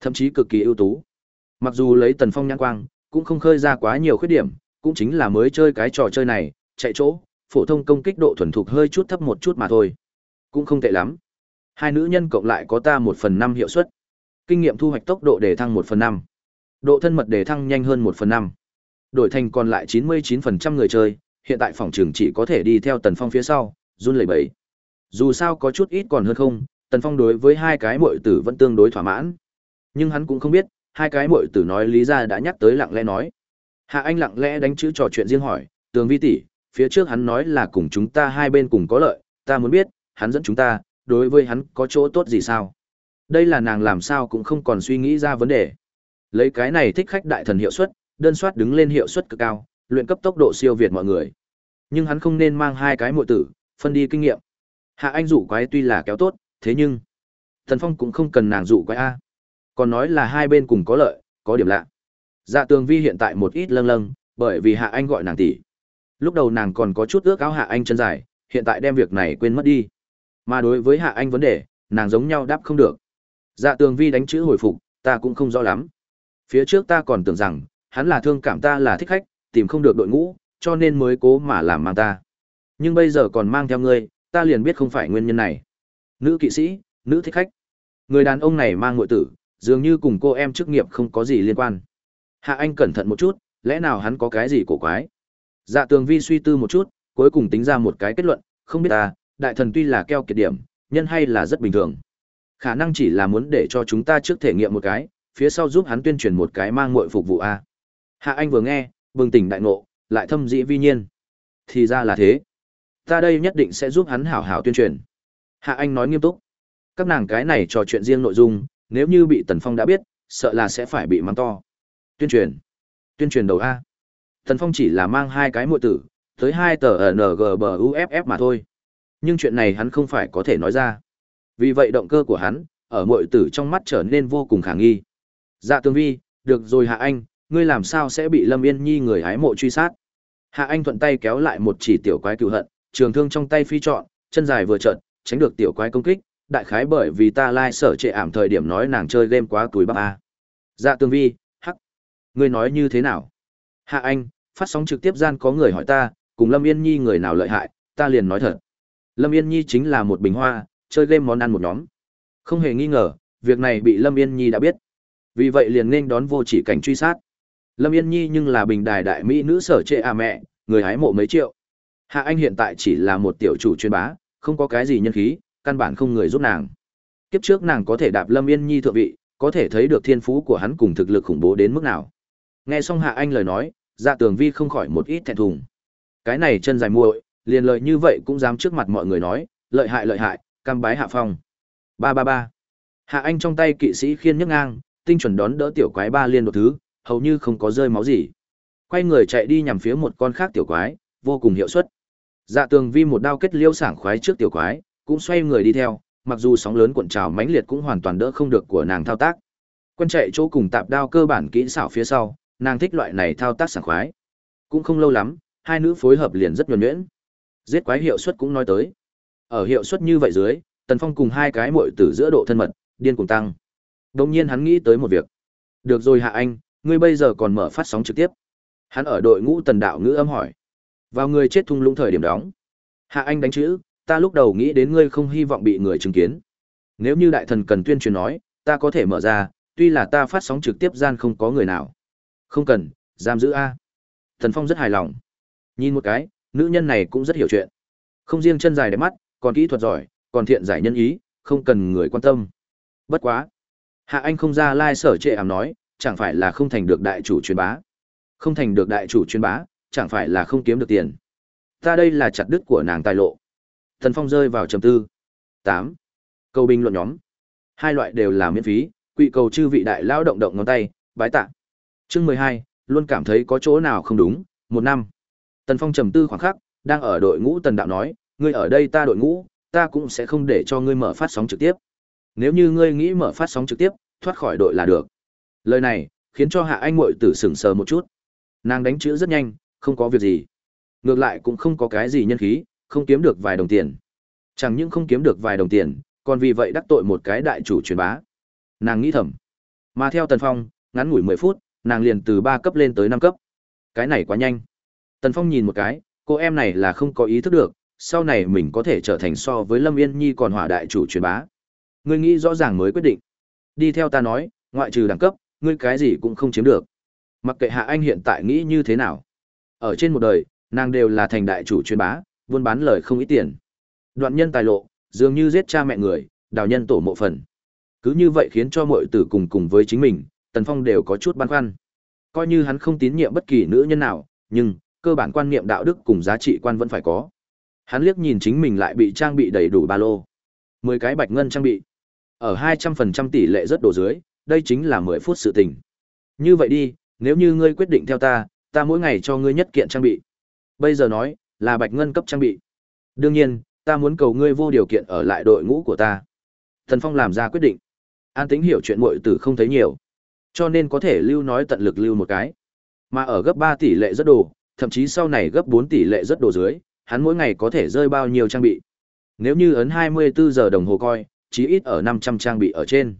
thậm chí cực kỳ ưu tú. Mặc dù lấy Tần Phong nhãn quang, cũng không khơi ra quá nhiều khuyết điểm, cũng chính là mới chơi cái trò chơi này, chạy chỗ, phổ thông công kích độ thuần thục hơi chút thấp một chút mà thôi. Cũng không tệ lắm. Hai nữ nhân cộng lại có ta một phần năm hiệu suất. Kinh nghiệm thu hoạch tốc độ để thăng một phần năm, Độ thân mật để thăng nhanh hơn một phần năm, Đổi thành còn lại chín mươi 99% người chơi, hiện tại phòng trường chỉ có thể đi theo Tần Phong phía sau, run lẩy bẩy. Dù sao có chút ít còn hơn không, Tần Phong đối với hai cái muội tử vẫn tương đối thỏa mãn. Nhưng hắn cũng không biết, hai cái muội tử nói lý ra đã nhắc tới lặng lẽ nói. Hạ Anh lặng lẽ đánh chữ trò chuyện riêng hỏi, "Tường Vi tỷ, phía trước hắn nói là cùng chúng ta hai bên cùng có lợi, ta muốn biết, hắn dẫn chúng ta, đối với hắn có chỗ tốt gì sao?" Đây là nàng làm sao cũng không còn suy nghĩ ra vấn đề. Lấy cái này thích khách đại thần hiệu suất, đơn soát đứng lên hiệu suất cực cao, luyện cấp tốc độ siêu việt mọi người. Nhưng hắn không nên mang hai cái muội tử, phân đi kinh nghiệm. Hạ Anh dụ quái tuy là kéo tốt, thế nhưng Thần Phong cũng không cần nàng dụ quái a. Còn nói là hai bên cùng có lợi, có điểm lạ. Dạ Tường Vi hiện tại một ít lâng lâng, bởi vì Hạ Anh gọi nàng tỷ. Lúc đầu nàng còn có chút ước áo Hạ Anh chân dài, hiện tại đem việc này quên mất đi. Mà đối với Hạ Anh vấn đề, nàng giống nhau đáp không được. Dạ Tường Vi đánh chữ hồi phục, ta cũng không rõ lắm. Phía trước ta còn tưởng rằng, hắn là thương cảm ta là thích khách, tìm không được đội ngũ, cho nên mới cố mà làm mang ta. Nhưng bây giờ còn mang theo ngươi, ta liền biết không phải nguyên nhân này. Nữ kỵ sĩ, nữ thích khách. Người đàn ông này mang ngụy tử, dường như cùng cô em chức nghiệp không có gì liên quan. Hạ Anh cẩn thận một chút, lẽ nào hắn có cái gì cổ quái? Dạ Tường Vi suy tư một chút, cuối cùng tính ra một cái kết luận, không biết ta, đại thần tuy là keo kiệt điểm, nhân hay là rất bình thường. Khả năng chỉ là muốn để cho chúng ta trước thể nghiệm một cái, phía sau giúp hắn tuyên truyền một cái mang muội phục vụ a. Hạ Anh vừa nghe, bừng tỉnh đại ngộ, lại thâm dĩ vi nhiên. Thì ra là thế. Ta đây nhất định sẽ giúp hắn hảo hảo tuyên truyền. Hạ Anh nói nghiêm túc. Các nàng cái này trò chuyện riêng nội dung, nếu như bị Tần Phong đã biết, sợ là sẽ phải bị mắng to. Tuyên truyền. Tuyên truyền đầu A. thần Phong chỉ là mang hai cái muội tử, tới hai tờ ở mà thôi. Nhưng chuyện này hắn không phải có thể nói ra. Vì vậy động cơ của hắn, ở muội tử trong mắt trở nên vô cùng khả nghi. Dạ tương vi, được rồi Hạ Anh, ngươi làm sao sẽ bị Lâm Yên Nhi người hái mộ truy sát? Hạ Anh thuận tay kéo lại một chỉ tiểu quái cựu hận, trường thương trong tay phi trọn, chân dài vừa trợn, tránh được tiểu quái công kích, đại khái bởi vì ta lai sở trệ ảm thời điểm nói nàng chơi game quá túi bắp a dạ tương vi ngươi nói như thế nào? Hạ anh, phát sóng trực tiếp gian có người hỏi ta, cùng lâm yên nhi người nào lợi hại, ta liền nói thật. Lâm yên nhi chính là một bình hoa, chơi game món ăn một nhóm. Không hề nghi ngờ, việc này bị lâm yên nhi đã biết. Vì vậy liền nên đón vô chỉ cảnh truy sát. Lâm yên nhi nhưng là bình đài đại mỹ nữ sở trệ à mẹ, người hái mộ mấy triệu. Hạ anh hiện tại chỉ là một tiểu chủ chuyên bá, không có cái gì nhân khí, căn bản không người giúp nàng. Kiếp trước nàng có thể đạp lâm yên nhi thượng vị, có thể thấy được thiên phú của hắn cùng thực lực khủng bố đến mức nào nghe xong hạ anh lời nói dạ tường vi không khỏi một ít thẹn thùng. Cái này chân dài muội, liền lợi như vậy cũng dám trước mặt mọi người nói, lợi hại lợi hại, cam bái hạ phong. Ba ba ba. Hạ anh trong tay kỵ sĩ khiên nhấc ngang, tinh chuẩn đón đỡ tiểu quái ba liên đột thứ, hầu như không có rơi máu gì. Quay người chạy đi nhằm phía một con khác tiểu quái, vô cùng hiệu suất. Dạ tường vi một đao kết liêu sảng khoái trước tiểu quái, cũng xoay người đi theo, mặc dù sóng lớn cuộn trào mãnh liệt cũng hoàn toàn đỡ không được của nàng thao tác. Quân chạy chỗ cùng tạp đao cơ bản kỹ xảo phía sau nàng thích loại này thao tác sảng khoái. Cũng không lâu lắm, hai nữ phối hợp liền rất nhuần nhuyễn. Giết quái hiệu suất cũng nói tới. Ở hiệu suất như vậy dưới, tần phong cùng hai cái muội tử giữa độ thân mật, điên cùng tăng. Đông nhiên hắn nghĩ tới một việc. Được rồi hạ anh, ngươi bây giờ còn mở phát sóng trực tiếp. Hắn ở đội ngũ tần đạo ngữ âm hỏi. Vào người chết thung lũng thời điểm đóng. Hạ anh đánh chữ, ta lúc đầu nghĩ đến ngươi không hy vọng bị người chứng kiến. Nếu như đại thần cần tuyên truyền nói, ta có thể mở ra, tuy là ta phát sóng trực tiếp gian không có người nào không cần, giam giữ a. Thần phong rất hài lòng. Nhìn một cái, nữ nhân này cũng rất hiểu chuyện. Không riêng chân dài đẹp mắt, còn kỹ thuật giỏi, còn thiện giải nhân ý, không cần người quan tâm. Bất quá. Hạ anh không ra lai、like、sở trệ ảm nói, chẳng phải là không thành được đại chủ truyền bá. Không thành được đại chủ truyền bá, chẳng phải là không kiếm được tiền. Ta đây là chặt đứt của nàng tài lộ. Thần phong rơi vào trầm tư. Tám. Câu bình luận nhóm. Hai loại đều là miễn phí, quỵ cầu chư vị đại lao động động ngón tay, bái tạ chương mười hai, luôn cảm thấy có chỗ nào không đúng, một năm. Tần phong trầm tư khoảng khắc, đang ở đội ngũ tần đạo nói, ngươi ở đây ta đội ngũ, ta cũng sẽ không để cho ngươi mở phát sóng trực tiếp. Nếu như ngươi nghĩ mở phát sóng trực tiếp, thoát khỏi đội là được. Lời này khiến cho hạ anh ngội tử sừng sờ một chút. Nàng đánh chữ rất nhanh, không có việc gì. Ngược lại cũng không có cái gì nhân khí, không kiếm được vài đồng tiền. Chẳng những không kiếm được vài đồng tiền, còn vì vậy đắc tội một cái đại chủ truyền bá. Nàng nghĩ thầm. Mà theo tần phong, ngắn ngủi mười phút nàng liền từ ba cấp lên tới năm cấp. Cái này quá nhanh. Tần phong nhìn một cái, cô em này là không có ý thức được, sau này mình có thể trở thành so với lâm yên nhi còn hỏa đại chủ truyền bá. Ngươi nghĩ rõ ràng mới quyết định. Đi theo ta nói, ngoại trừ đẳng cấp, ngươi cái gì cũng không chiếm được. Mặc kệ hạ anh hiện tại nghĩ như thế nào. Ở trên một đời, nàng đều là thành đại chủ truyền bá, buôn bán lời không ít tiền. Đoạn nhân tài lộ, dường như giết cha mẹ người, đào nhân tổ mộ phần. Cứ như vậy khiến cho mọi tử cùng cùng với chính mình tần phong đều có chút băn khoăn. Coi như hắn không tín nhiệm bất kỳ nữ nhân nào, nhưng, cơ bản quan niệm đạo đức cùng giá trị quan vẫn phải có. Hắn liếc nhìn chính mình lại bị trang bị đầy đủ ba lô. Mười cái bạch ngân trang bị. Ở hai trăm phần trăm tỷ lệ rất đổ dưới, đây chính là mười phút sự tình. Như vậy đi, nếu như ngươi quyết định theo ta ta mỗi ngày cho ngươi nhất kiện trang bị. Bây giờ nói, là bạch ngân cấp trang bị. Đương nhiên, ta muốn cầu ngươi vô điều kiện ở lại đội ngũ của ta. Thần phong làm ra quyết định. An tính hiểu chuyện muội tử không thấy nhiều cho nên có thể lưu nói tận lực lưu một cái. Mà ở gấp ba tỷ lệ rất đồ, thậm chí sau này gấp bốn tỷ lệ rất đồ dưới, hắn mỗi ngày có thể rơi bao nhiêu trang bị? Nếu như ấn hai mươi bốn giờ đồng hồ coi, chí ít ở năm trăm trang bị ở trên.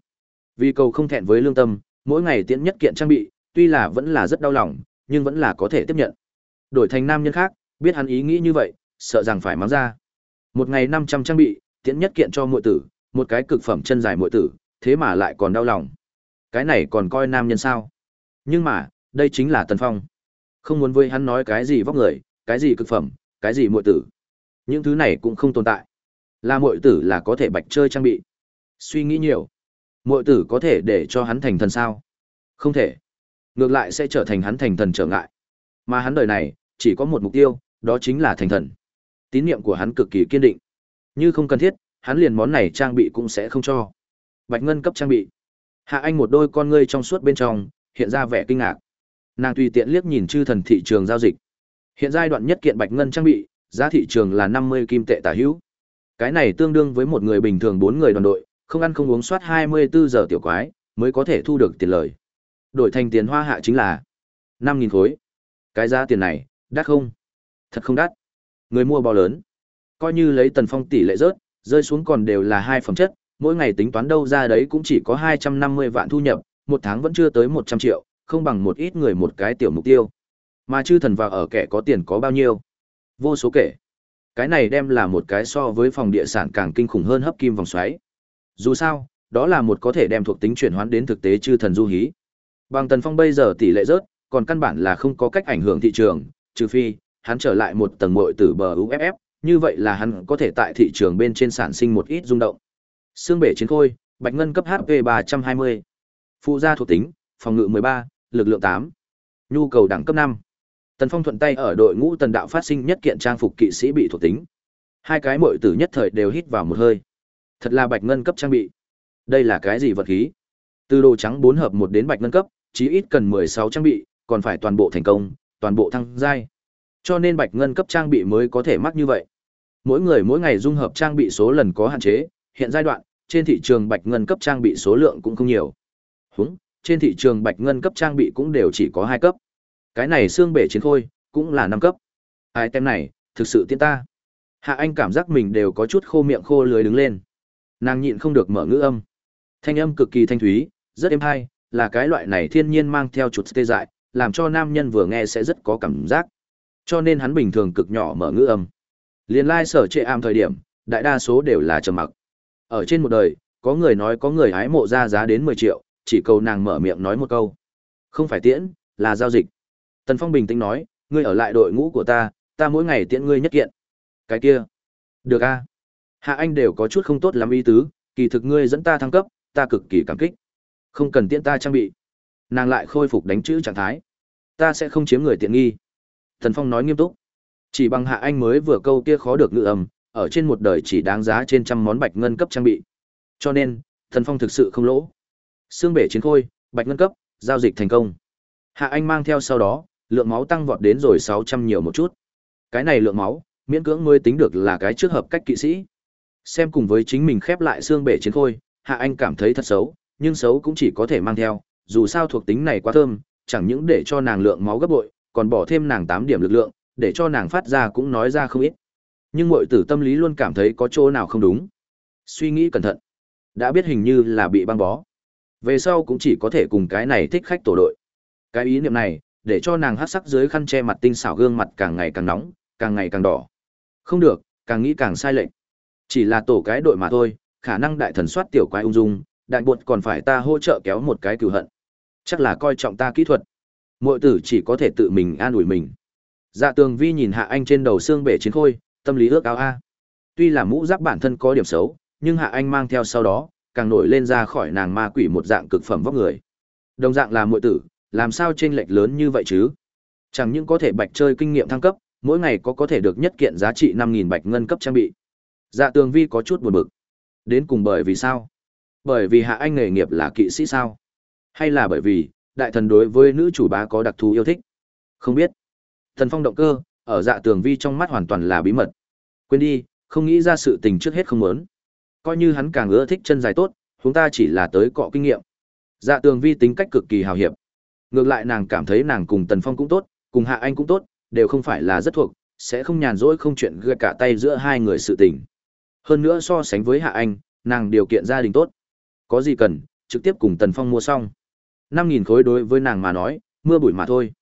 Vì cầu không thẹn với lương tâm, mỗi ngày tiễn nhất kiện trang bị, tuy là vẫn là rất đau lòng, nhưng vẫn là có thể tiếp nhận. Đổi thành nam nhân khác, biết hắn ý nghĩ như vậy, sợ rằng phải mắng ra. Một ngày năm trăm trang bị, tiễn nhất kiện cho muội tử, một cái cực phẩm chân dài muội tử, thế mà lại còn đau lòng cái này còn coi nam nhân sao? Nhưng mà, đây chính là tần phong. Không muốn với hắn nói cái gì vóc người, cái gì cực phẩm, cái gì muội tử. Những thứ này cũng không tồn tại. Là muội tử là có thể bạch chơi trang bị. Suy nghĩ nhiều. Muội tử có thể để cho hắn thành thần sao? Không thể. Ngược lại sẽ trở thành hắn thành thần trở ngại. Mà hắn đời này, chỉ có một mục tiêu, đó chính là thành thần. Tín nhiệm của hắn cực kỳ kiên định. Như không cần thiết, hắn liền món này trang bị cũng sẽ không cho. Bạch ngân cấp trang bị hạ anh một đôi con ngươi trong suốt bên trong hiện ra vẻ kinh ngạc. Nàng tùy tiện liếc nhìn chư thần thị trường giao dịch. Hiện giai đoạn nhất kiện bạch ngân trang bị giá thị trường là năm mươi kim tệ tả hữu. Cái này tương đương với một người bình thường bốn người đoàn đội không ăn không uống soát hai mươi bốn giờ tiểu quái mới có thể thu được tiền lời. Đổi thành tiền hoa hạ chính là năm nghìn khối. Cái giá tiền này đắt không? Thật không đắt. Người mua bao lớn. Coi như lấy tần phong tỷ lệ rớt Rơi xuống còn đều là hai phẩm chất, mỗi ngày tính toán đâu ra đấy cũng chỉ có 250 vạn thu nhập, một tháng vẫn chưa tới 100 triệu, không bằng một ít người một cái tiểu mục tiêu. Mà chư thần vào ở kẻ có tiền có bao nhiêu? Vô số kể. Cái này đem là một cái so với phòng địa sản càng kinh khủng hơn hấp kim vòng xoáy. Dù sao, đó là một có thể đem thuộc tính chuyển hoán đến thực tế chư thần du hí. Bằng Tần Phong bây giờ tỷ lệ rớt, còn căn bản là không có cách ảnh hưởng thị trường, trừ phi hắn trở lại một tầng muội tử bờ UFF, như vậy là hắn có thể tại thị trường bên trên sản sinh một ít rung động. Xương bể chiến khôi, bạch ngân cấp HP 320. Phụ gia thuộc tính, phòng ngự 13, lực lượng 8. Nhu cầu đẳng cấp 5. Tần Phong thuận tay ở đội ngũ tần đạo phát sinh nhất kiện trang phục kỵ sĩ bị thuộc tính. Hai cái muội tử nhất thời đều hít vào một hơi. Thật là bạch ngân cấp trang bị. Đây là cái gì vật khí? Từ đồ trắng 4 hợp 1 đến bạch ngân cấp, chí ít cần 16 trang bị, còn phải toàn bộ thành công, toàn bộ thăng giai. Cho nên bạch ngân cấp trang bị mới có thể mắc như vậy. Mỗi người mỗi ngày dung hợp trang bị số lần có hạn chế, hiện giai đoạn, trên thị trường bạch ngân cấp trang bị số lượng cũng không nhiều. Húng, trên thị trường bạch ngân cấp trang bị cũng đều chỉ có hai cấp. Cái này xương bể chiến khôi, cũng là năm cấp. Ai tem này, thực sự tiên ta. Hạ Anh cảm giác mình đều có chút khô miệng khô lưới đứng lên. Nàng nhịn không được mở ngữ âm. Thanh âm cực kỳ thanh thúy, rất êm hay, là cái loại này thiên nhiên mang theo chút tê dại, làm cho nam nhân vừa nghe sẽ rất có cảm giác. Cho nên hắn bình thường cực nhỏ mở ngữ âm. Liên lai sở trệ am thời điểm, đại đa số đều là trầm mặc. Ở trên một đời, có người nói có người hái mộ ra giá đến 10 triệu, chỉ cầu nàng mở miệng nói một câu. Không phải tiễn, là giao dịch. Tần Phong bình tĩnh nói, ngươi ở lại đội ngũ của ta, ta mỗi ngày tiễn ngươi nhất kiện. Cái kia. Được a. Hạ Anh đều có chút không tốt lắm ý tứ, kỳ thực ngươi dẫn ta thăng cấp, ta cực kỳ cảm kích. Không cần tiễn ta trang bị. Nàng lại khôi phục đánh chữ trạng thái. Ta sẽ không chiếm người tiện nghi. Tần Phong nói nghiêm túc. Chỉ bằng Hạ Anh mới vừa câu kia khó được ngự ầm, ở trên một đời chỉ đáng giá trên trăm món bạch ngân cấp trang bị. Cho nên, Thần Phong thực sự không lỗ. Xương bể chiến khôi, bạch ngân cấp, giao dịch thành công. Hạ Anh mang theo sau đó, lượng máu tăng vọt đến rồi 600 nhiều một chút. Cái này lượng máu, miễn cưỡng mới tính được là cái trước hợp cách kỵ sĩ. Xem cùng với chính mình khép lại xương bể chiến khôi, Hạ Anh cảm thấy thật xấu, nhưng xấu cũng chỉ có thể mang theo, dù sao thuộc tính này quá thơm, chẳng những để cho nàng lượng máu gấp bội, còn bỏ thêm nàng 8 điểm lực lượng, để cho nàng phát ra cũng nói ra không ít. Nhưng muội tử tâm lý luôn cảm thấy có chỗ nào không đúng. Suy nghĩ cẩn thận, đã biết hình như là bị băng bó. Về sau cũng chỉ có thể cùng cái này thích khách tổ đội. Cái ý niệm này, để cho nàng hát sắc dưới khăn che mặt tinh xảo gương mặt càng ngày càng nóng, càng ngày càng đỏ. Không được, càng nghĩ càng sai lệch. Chỉ là tổ cái đội mà thôi, khả năng đại thần soát tiểu quái ung dung, đại buột còn phải ta hỗ trợ kéo một cái cửu hận. Chắc là coi trọng ta kỹ thuật. Muội tử chỉ có thể tự mình an ủi mình. Dạ Tường Vi nhìn Hạ Anh trên đầu xương bể chiến khôi, tâm lý ước ao a. Tuy là mũ giáp bản thân có điểm xấu, nhưng Hạ Anh mang theo sau đó, càng nổi lên ra khỏi nàng ma quỷ một dạng cực phẩm vóc người. Đồng dạng là muội tử, làm sao chênh lệch lớn như vậy chứ? Chẳng những có thể bạch chơi kinh nghiệm thăng cấp, mỗi ngày có có thể được nhất kiện giá trị 5000 bạch ngân cấp trang bị. Dạ Tường Vi có chút buồn bực. Đến cùng bởi vì sao? Bởi vì Hạ Anh nghề nghiệp là kỵ sĩ sao? Hay là bởi vì đại thần đối với nữ chủ bá có đặc thù yêu thích? Không biết. Thần Phong động cơ, ở Dạ Tường Vi trong mắt hoàn toàn là bí mật. Quên đi, không nghĩ ra sự tình trước hết không muốn. Coi như hắn càng ưa thích chân dài tốt, chúng ta chỉ là tới cọ kinh nghiệm. Dạ Tường Vi tính cách cực kỳ hào hiệp. Ngược lại nàng cảm thấy nàng cùng Tần Phong cũng tốt, cùng Hạ Anh cũng tốt, đều không phải là rất thuộc, sẽ không nhàn rỗi không chuyện gây cả tay giữa hai người sự tình. Hơn nữa so sánh với Hạ Anh, nàng điều kiện gia đình tốt. Có gì cần, trực tiếp cùng Tần Phong mua xong. 5.000 khối đối với nàng mà nói, mưa bụi mà thôi.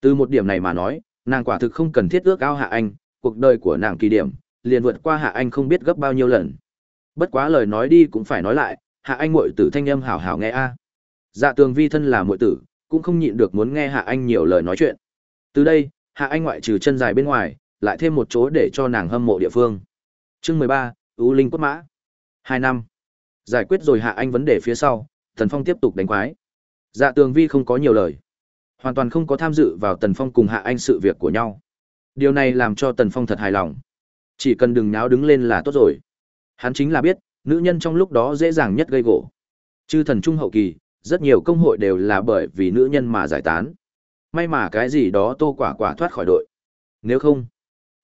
Từ một điểm này mà nói, nàng quả thực không cần thiết ước ao Hạ Anh, cuộc đời của nàng kỳ điểm, liền vượt qua Hạ Anh không biết gấp bao nhiêu lần. Bất quá lời nói đi cũng phải nói lại, Hạ Anh muội tử thanh âm hảo hảo nghe a. Dạ Tường Vi thân là muội tử, cũng không nhịn được muốn nghe Hạ Anh nhiều lời nói chuyện. Từ đây, Hạ Anh ngoại trừ chân dài bên ngoài, lại thêm một chỗ để cho nàng hâm mộ địa phương. Chương mười ba, U Linh Quất Mã. Hai năm. Giải quyết rồi Hạ Anh vấn đề phía sau, Tần Phong tiếp tục đánh quái. Dạ Tường Vi không có nhiều lời, hoàn toàn không có tham dự vào Tần Phong cùng Hạ Anh sự việc của nhau. Điều này làm cho Tần Phong thật hài lòng. Chỉ cần đừng náo đứng lên là tốt rồi. Hắn chính là biết, nữ nhân trong lúc đó dễ dàng nhất gây gỗ. Chư thần trung hậu kỳ, rất nhiều công hội đều là bởi vì nữ nhân mà giải tán. May mà cái gì đó tô quả quả thoát khỏi đội. Nếu không,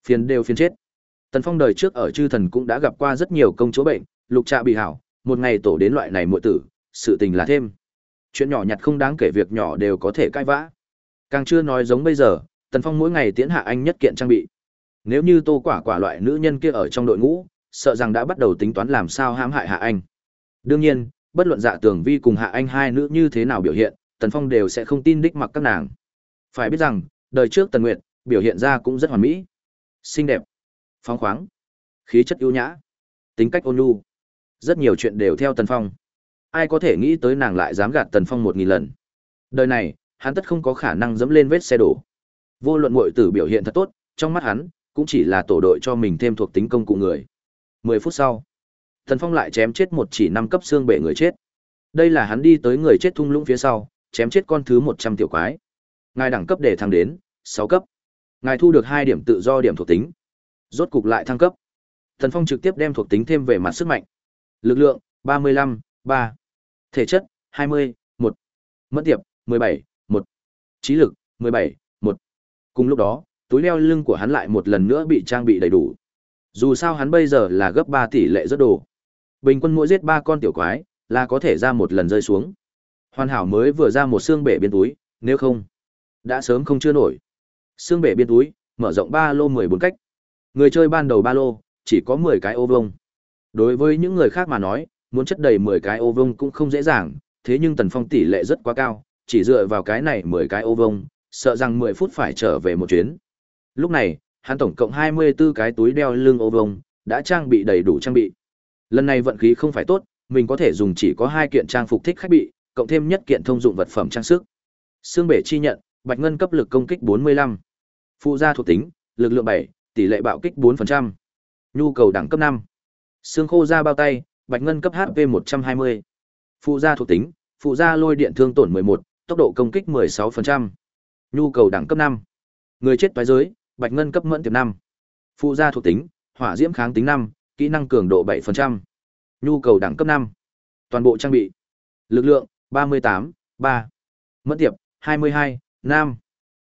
phiền đều phiền chết. Tần Phong đời trước ở chư thần cũng đã gặp qua rất nhiều công chúa bệnh, lục trạ bị hảo, một ngày tổ đến loại này muội tử, sự tình là thêm. Chuyện nhỏ nhặt không đáng kể việc nhỏ đều có thể cãi vã. Càng chưa nói giống bây giờ, Tần Phong mỗi ngày tiến hạ anh nhất kiện trang bị. Nếu như tô quả quả loại nữ nhân kia ở trong đội ngũ, sợ rằng đã bắt đầu tính toán làm sao hãm hại Hạ Anh. Đương nhiên, bất luận Dạ Tường Vi cùng Hạ Anh hai nữ như thế nào biểu hiện, Tần Phong đều sẽ không tin đích mặc các nàng. Phải biết rằng, đời trước Tần Nguyệt biểu hiện ra cũng rất hoàn mỹ. Xinh đẹp, phóng khoáng, khí chất ưu nhã, tính cách ôn nhu. Rất nhiều chuyện đều theo Tần Phong. Ai có thể nghĩ tới nàng lại dám gạt Tần Phong một nghìn lần. Đời này, hắn tất không có khả năng dẫm lên vết xe đổ. Vô luận muội tử biểu hiện thật tốt, trong mắt hắn, cũng chỉ là tổ đội cho mình thêm thuộc tính công cụ người. 10 phút sau, Tần Phong lại chém chết một chỉ năm cấp xương bể người chết. Đây là hắn đi tới người chết thung lũng phía sau, chém chết con thứ 100 tiểu quái. Ngài đẳng cấp để thăng đến 6 cấp. Ngài thu được 2 điểm tự do điểm thuộc tính. Rốt cục lại thăng cấp. Tần Phong trực tiếp đem thuộc tính thêm về mặt sức mạnh. Lực lượng 35, 3. Thể chất 20, 1. Mẫn tiệp 17, 1. Trí lực 17, 1. Cùng lúc đó, túi leo lưng của hắn lại một lần nữa bị trang bị đầy đủ. Dù sao hắn bây giờ là gấp 3 tỷ lệ rất đồ. Bình quân mỗi giết 3 con tiểu quái, là có thể ra một lần rơi xuống. Hoàn hảo mới vừa ra một xương bể biên túi, nếu không, đã sớm không chưa nổi. Xương bể biên túi, mở rộng ba lô 14 cách. Người chơi ban đầu ba lô, chỉ có 10 cái ô vông. Đối với những người khác mà nói, muốn chất đầy 10 cái ô vông cũng không dễ dàng, thế nhưng Tần Phong tỷ lệ rất quá cao, chỉ dựa vào cái này 10 cái ô vông, sợ rằng 10 phút phải trở về một chuyến. Lúc này, hắn tổng cộng 24 cái túi đeo lưng ô vông, đã trang bị đầy đủ trang bị. Lần này vận khí không phải tốt, mình có thể dùng chỉ có hai kiện trang phục thích khách bị, cộng thêm nhất kiện thông dụng vật phẩm trang sức. Xương bể chi nhận, bạch ngân cấp lực công kích 45. Phụ gia thuộc tính, lực lượng 7, tỷ lệ bạo kích 4%. Nhu cầu đẳng cấp 5. Xương khô da bao tay, bạch ngân cấp HP 120. Phụ gia thuộc tính, phụ gia lôi điện thương tổn 11, tốc độ công kích 16%. Nhu cầu đẳng cấp 5. Người chết toái giới, bạch ngân cấp mẫn tiệp năm, Phụ gia thuộc tính, hỏa diễm kháng tính năm, kỹ năng cường độ 7%. Nhu cầu đẳng cấp năm, Toàn bộ trang bị. Lực lượng 38, 3. Mẫn tiệp 22, 5.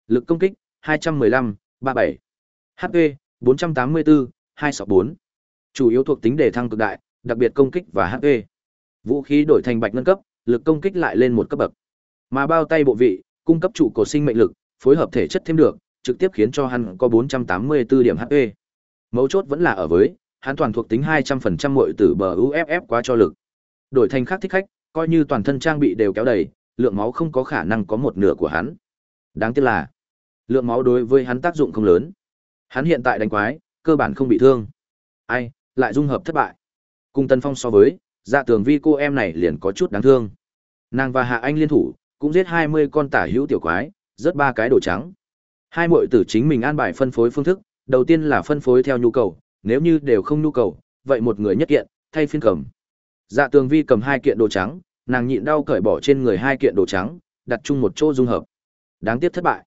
Lực công kích 215, 37. HP 484, 264. Chủ yếu thuộc tính đề thăng cực đại, đặc biệt công kích và HP. Vũ khí đổi thành bạch ngân cấp, lực công kích lại lên một cấp bậc. Mà bao tay bộ vị, cung cấp trụ cổ sinh mệnh lực, phối hợp thể chất thêm được, trực tiếp khiến cho hắn có 484 điểm HP. Mấu chốt vẫn là ở với, hắn toàn thuộc tính 200% muội tử bờ UFF quá cho lực. Đổi thành khác thích khách, coi như toàn thân trang bị đều kéo đầy, lượng máu không có khả năng có một nửa của hắn. Đáng tiếc là, lượng máu đối với hắn tác dụng không lớn. Hắn hiện tại đánh quái, cơ bản không bị thương. Ai, lại dung hợp thất bại. Cùng Tân Phong so với, dạ tường vi cô em này liền có chút đáng thương. Nàng và Hạ Anh liên thủ, cũng giết 20 con tả hữu tiểu quái, rớt ba cái đồ trắng. Hai muội tử chính mình an bài phân phối phương thức, đầu tiên là phân phối theo nhu cầu, nếu như đều không nhu cầu, vậy một người nhất kiện, thay phiên cầm. Dạ Tường Vi cầm hai kiện đồ trắng, nàng nhịn đau cởi bỏ trên người hai kiện đồ trắng, đặt chung một chỗ dung hợp. Đáng tiếc thất bại.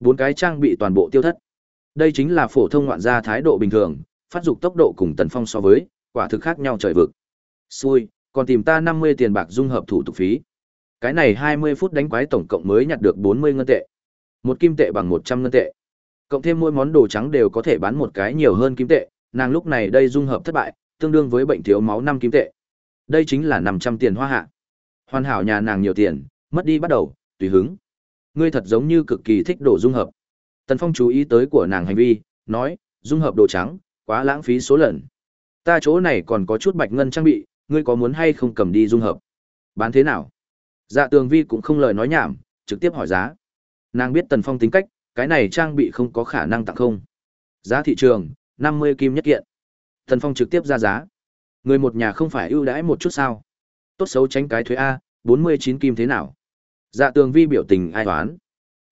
Bốn cái trang bị toàn bộ tiêu thất. Đây chính là phổ thông ngoạn gia thái độ bình thường, phát dục tốc độ cùng Tần Phong so với, quả thực khác nhau trời vực. Xui, còn tìm ta 50 tiền bạc dung hợp thủ tục phí. Cái này 20 phút đánh quái tổng cộng mới nhặt được 40 ngân tệ. Một kim tệ bằng 100 ngân tệ. Cộng thêm mỗi món đồ trắng đều có thể bán một cái nhiều hơn kim tệ, nàng lúc này đây dung hợp thất bại, tương đương với bệnh thiếu máu 5 kim tệ. Đây chính là 500 tiền hoa hạ. Hoàn hảo nhà nàng nhiều tiền, mất đi bắt đầu, tùy hứng. Ngươi thật giống như cực kỳ thích đồ dung hợp. Tần Phong chú ý tới của nàng hành vi, nói, dung hợp đồ trắng, quá lãng phí số lần. Ta chỗ này còn có chút bạch ngân trang bị, ngươi có muốn hay không cầm đi dung hợp? Bán thế nào? Dạ tường vi cũng không lời nói nhảm, trực tiếp hỏi giá. Nàng biết Tần Phong tính cách, cái này trang bị không có khả năng tặng không. Giá thị trường, 50 kim nhất kiện. Tần Phong trực tiếp ra giá. Người một nhà không phải ưu đãi một chút sao? Tốt xấu tránh cái thuế A, 49 kim thế nào? Dạ tường vi biểu tình ai toán.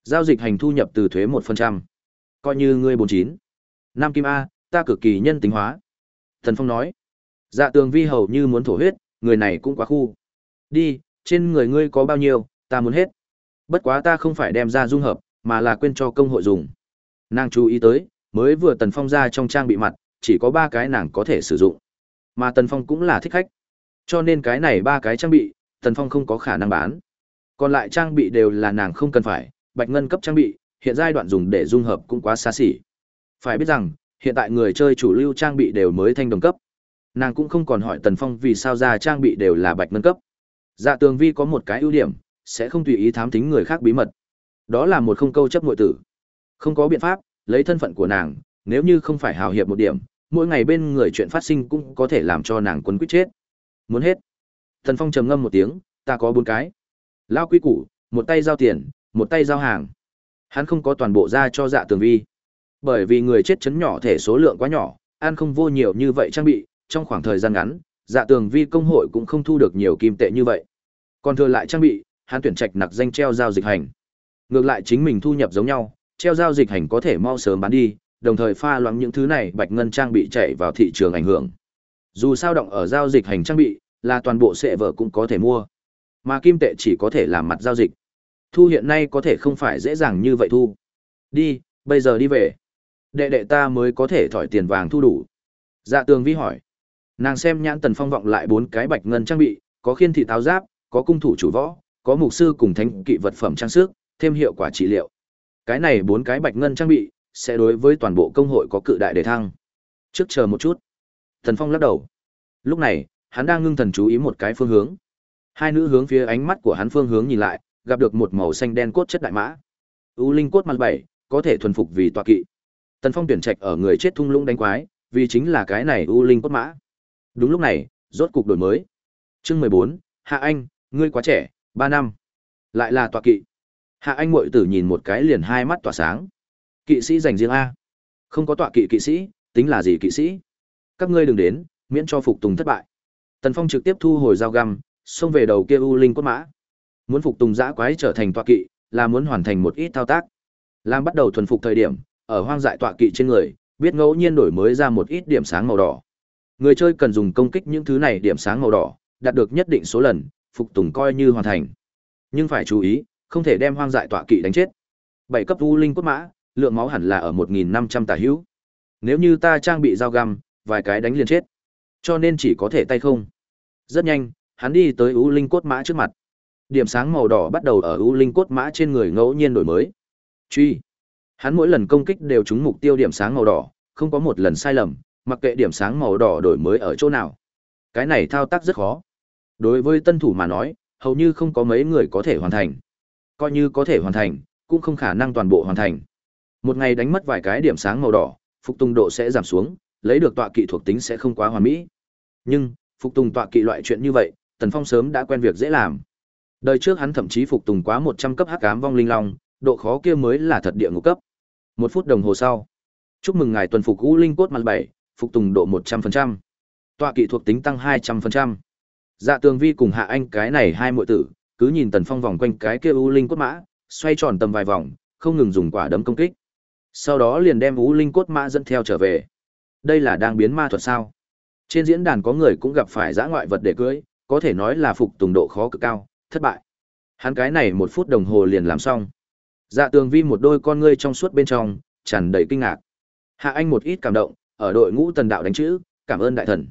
Giao dịch hành thu nhập từ thuế 1%. Coi như ngươi 49. Nam kim A, ta cực kỳ nhân tính hóa. Tần Phong nói. Dạ tường vi hầu như muốn thổ huyết, người này cũng quá khu. Đi, trên người ngươi có bao nhiêu, ta muốn hết. Bất quá ta không phải đem ra dung hợp, mà là quên cho công hội dùng. Nàng chú ý tới, mới vừa Tần Phong ra trong trang bị mặt, chỉ có ba cái nàng có thể sử dụng. Mà Tần Phong cũng là thích khách. Cho nên cái này ba cái trang bị, Tần Phong không có khả năng bán. Còn lại trang bị đều là nàng không cần phải, bạch ngân cấp trang bị, hiện giai đoạn dùng để dung hợp cũng quá xa xỉ. Phải biết rằng, hiện tại người chơi chủ lưu trang bị đều mới thanh đồng cấp. Nàng cũng không còn hỏi Tần Phong vì sao ra trang bị đều là bạch ngân cấp. Dạ Tường Vi có một cái ưu điểm, sẽ không tùy ý thám tính người khác bí mật. Đó là một không câu chấp muội tử. Không có biện pháp, lấy thân phận của nàng, nếu như không phải hào hiệp một điểm, mỗi ngày bên người chuyện phát sinh cũng có thể làm cho nàng quấn quýt chết. Muốn hết. Thần Phong trầm ngâm một tiếng, ta có bốn cái. Lao quy củ, một tay giao tiền, một tay giao hàng. Hắn không có toàn bộ ra cho dạ tường vi. Bởi vì người chết chấn nhỏ thể số lượng quá nhỏ, an không vô nhiều như vậy trang bị, trong khoảng thời gian ngắn, dạ tường vi công hội cũng không thu được nhiều kim tệ như vậy. Còn thừa lại trang bị, hắn tuyển trạch nặc danh treo giao dịch hành. Ngược lại chính mình thu nhập giống nhau, treo giao dịch hành có thể mau sớm bán đi, đồng thời pha loãng những thứ này bạch ngân trang bị chạy vào thị trường ảnh hưởng. Dù sao động ở giao dịch hành trang bị, là toàn bộ sệ vợ cũng có thể mua. Mà kim tệ chỉ có thể làm mặt giao dịch. Thu hiện nay có thể không phải dễ dàng như vậy thu. Đi, bây giờ đi về. Đệ đệ ta mới có thể thỏi tiền vàng thu đủ. Dạ tường vi hỏi. Nàng xem nhãn tần phong vọng lại bốn cái bạch ngân trang bị, có khiên thị táo giáp, có cung thủ chủ võ, có mục sư cùng thánh kỵ vật phẩm trang sức, thêm hiệu quả trị liệu. Cái này bốn cái bạch ngân trang bị, sẽ đối với toàn bộ công hội có cự đại đề thăng. Trước chờ một chút. thần Phong lắc đầu. Lúc này, hắn đang ngưng thần chú ý một cái phương hướng. Hai nữ hướng phía ánh mắt của hắn phương hướng nhìn lại, gặp được một màu xanh đen cốt chất đại mã. U linh cốt mặt bảy, có thể thuần phục vì tọa kỵ. Tần Phong tuyển trạch ở người chết thung lũng đánh quái, vì chính là cái này U linh cốt mã. Đúng lúc này, rốt cục đổi mới. Chương mười bốn, Hạ Anh, ngươi quá trẻ, ba năm. Lại là tọa kỵ. Hạ Anh muội tử nhìn một cái liền hai mắt tỏa sáng. Kỵ sĩ dành riêng a. Không có tọa kỵ kỵ sĩ, tính là gì kỵ sĩ? Các ngươi đừng đến, miễn cho phục tùng thất bại. Tần Phong trực tiếp thu hồi dao găm, xông về đầu kia U Linh cốt mã. Muốn phục tùng dã quái trở thành tọa kỵ, là muốn hoàn thành một ít thao tác. Làm bắt đầu thuần phục thời điểm, ở hoang dại tọa kỵ trên người, biết ngẫu nhiên đổi mới ra một ít điểm sáng màu đỏ. Người chơi cần dùng công kích những thứ này điểm sáng màu đỏ, đạt được nhất định số lần, phục tùng coi như hoàn thành. Nhưng phải chú ý, không thể đem hoang dại tọa kỵ đánh chết. Bảy cấp U Linh cốt mã, lượng máu hẳn là ở 1500 tà hữu. Nếu như ta trang bị dao găm, vài cái đánh liền chết. Cho nên chỉ có thể tay không. Rất nhanh, hắn đi tới U Linh cốt mã trước mặt. Điểm sáng màu đỏ bắt đầu ở U Linh cốt mã trên người ngẫu nhiên đổi mới. Truy. Hắn mỗi lần công kích đều trúng mục tiêu điểm sáng màu đỏ, không có một lần sai lầm, mặc kệ điểm sáng màu đỏ đổi mới ở chỗ nào. Cái này thao tác rất khó. Đối với tân thủ mà nói, hầu như không có mấy người có thể hoàn thành. Coi như có thể hoàn thành, cũng không khả năng toàn bộ hoàn thành. Một ngày đánh mất vài cái điểm sáng màu đỏ, phục tùng độ sẽ giảm xuống, lấy được tọa kỵ thuộc tính sẽ không quá hoàn mỹ. Nhưng, phục tùng tọa kỵ loại chuyện như vậy, Tần Phong sớm đã quen việc dễ làm. Đời trước hắn thậm chí phục tùng quá 100 cấp hắc ám vong linh long, độ khó kia mới là thật địa ngục cấp. Một phút đồng hồ sau, chúc mừng ngài tuần phục U Linh cốt mặt 7, phục tùng độ 100%. Tọa kỵ thuộc tính tăng 200%. Dạ Tường Vi cùng Hạ Anh cái này hai muội tử, cứ nhìn Tần Phong vòng quanh cái kia U Linh cốt mã, xoay tròn tầm vài vòng, không ngừng dùng quả đấm công kích. Sau đó liền đem U Linh cốt mã dẫn theo trở về. Đây là đang biến ma thuật sao? Trên diễn đàn có người cũng gặp phải dã ngoại vật để cưới, có thể nói là phục tùng độ khó cực cao, thất bại. Hắn cái này một phút đồng hồ liền làm xong. Dạ Tường Vi một đôi con ngươi trong suốt bên trong, tràn đầy kinh ngạc. Hạ Anh một ít cảm động, ở đội ngũ tần đạo đánh chữ, cảm ơn đại thần.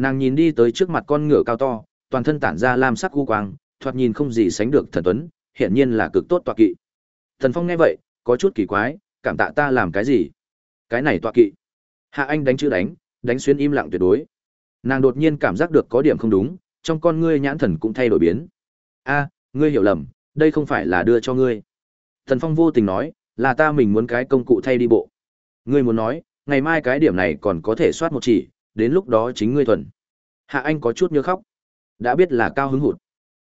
Nàng nhìn đi tới trước mặt con ngựa cao to, toàn thân tản ra lam sắc u quang, thoạt nhìn không gì sánh được thần tuấn, hiển nhiên là cực tốt tọa kỵ. Thần Phong nghe vậy, có chút kỳ quái, cảm tạ ta làm cái gì? Cái này tọa kỵ. Hạ Anh đánh chữ đánh, đánh xuyên im lặng tuyệt đối. Nàng đột nhiên cảm giác được có điểm không đúng, trong con ngươi nhãn thần cũng thay đổi biến. A, ngươi hiểu lầm, đây không phải là đưa cho ngươi. Thần Phong vô tình nói, là ta mình muốn cái công cụ thay đi bộ. Ngươi muốn nói, ngày mai cái điểm này còn có thể soát một chỉ, đến lúc đó chính ngươi thuần. Hạ Anh có chút nhớ khóc. Đã biết là cao hứng hụt.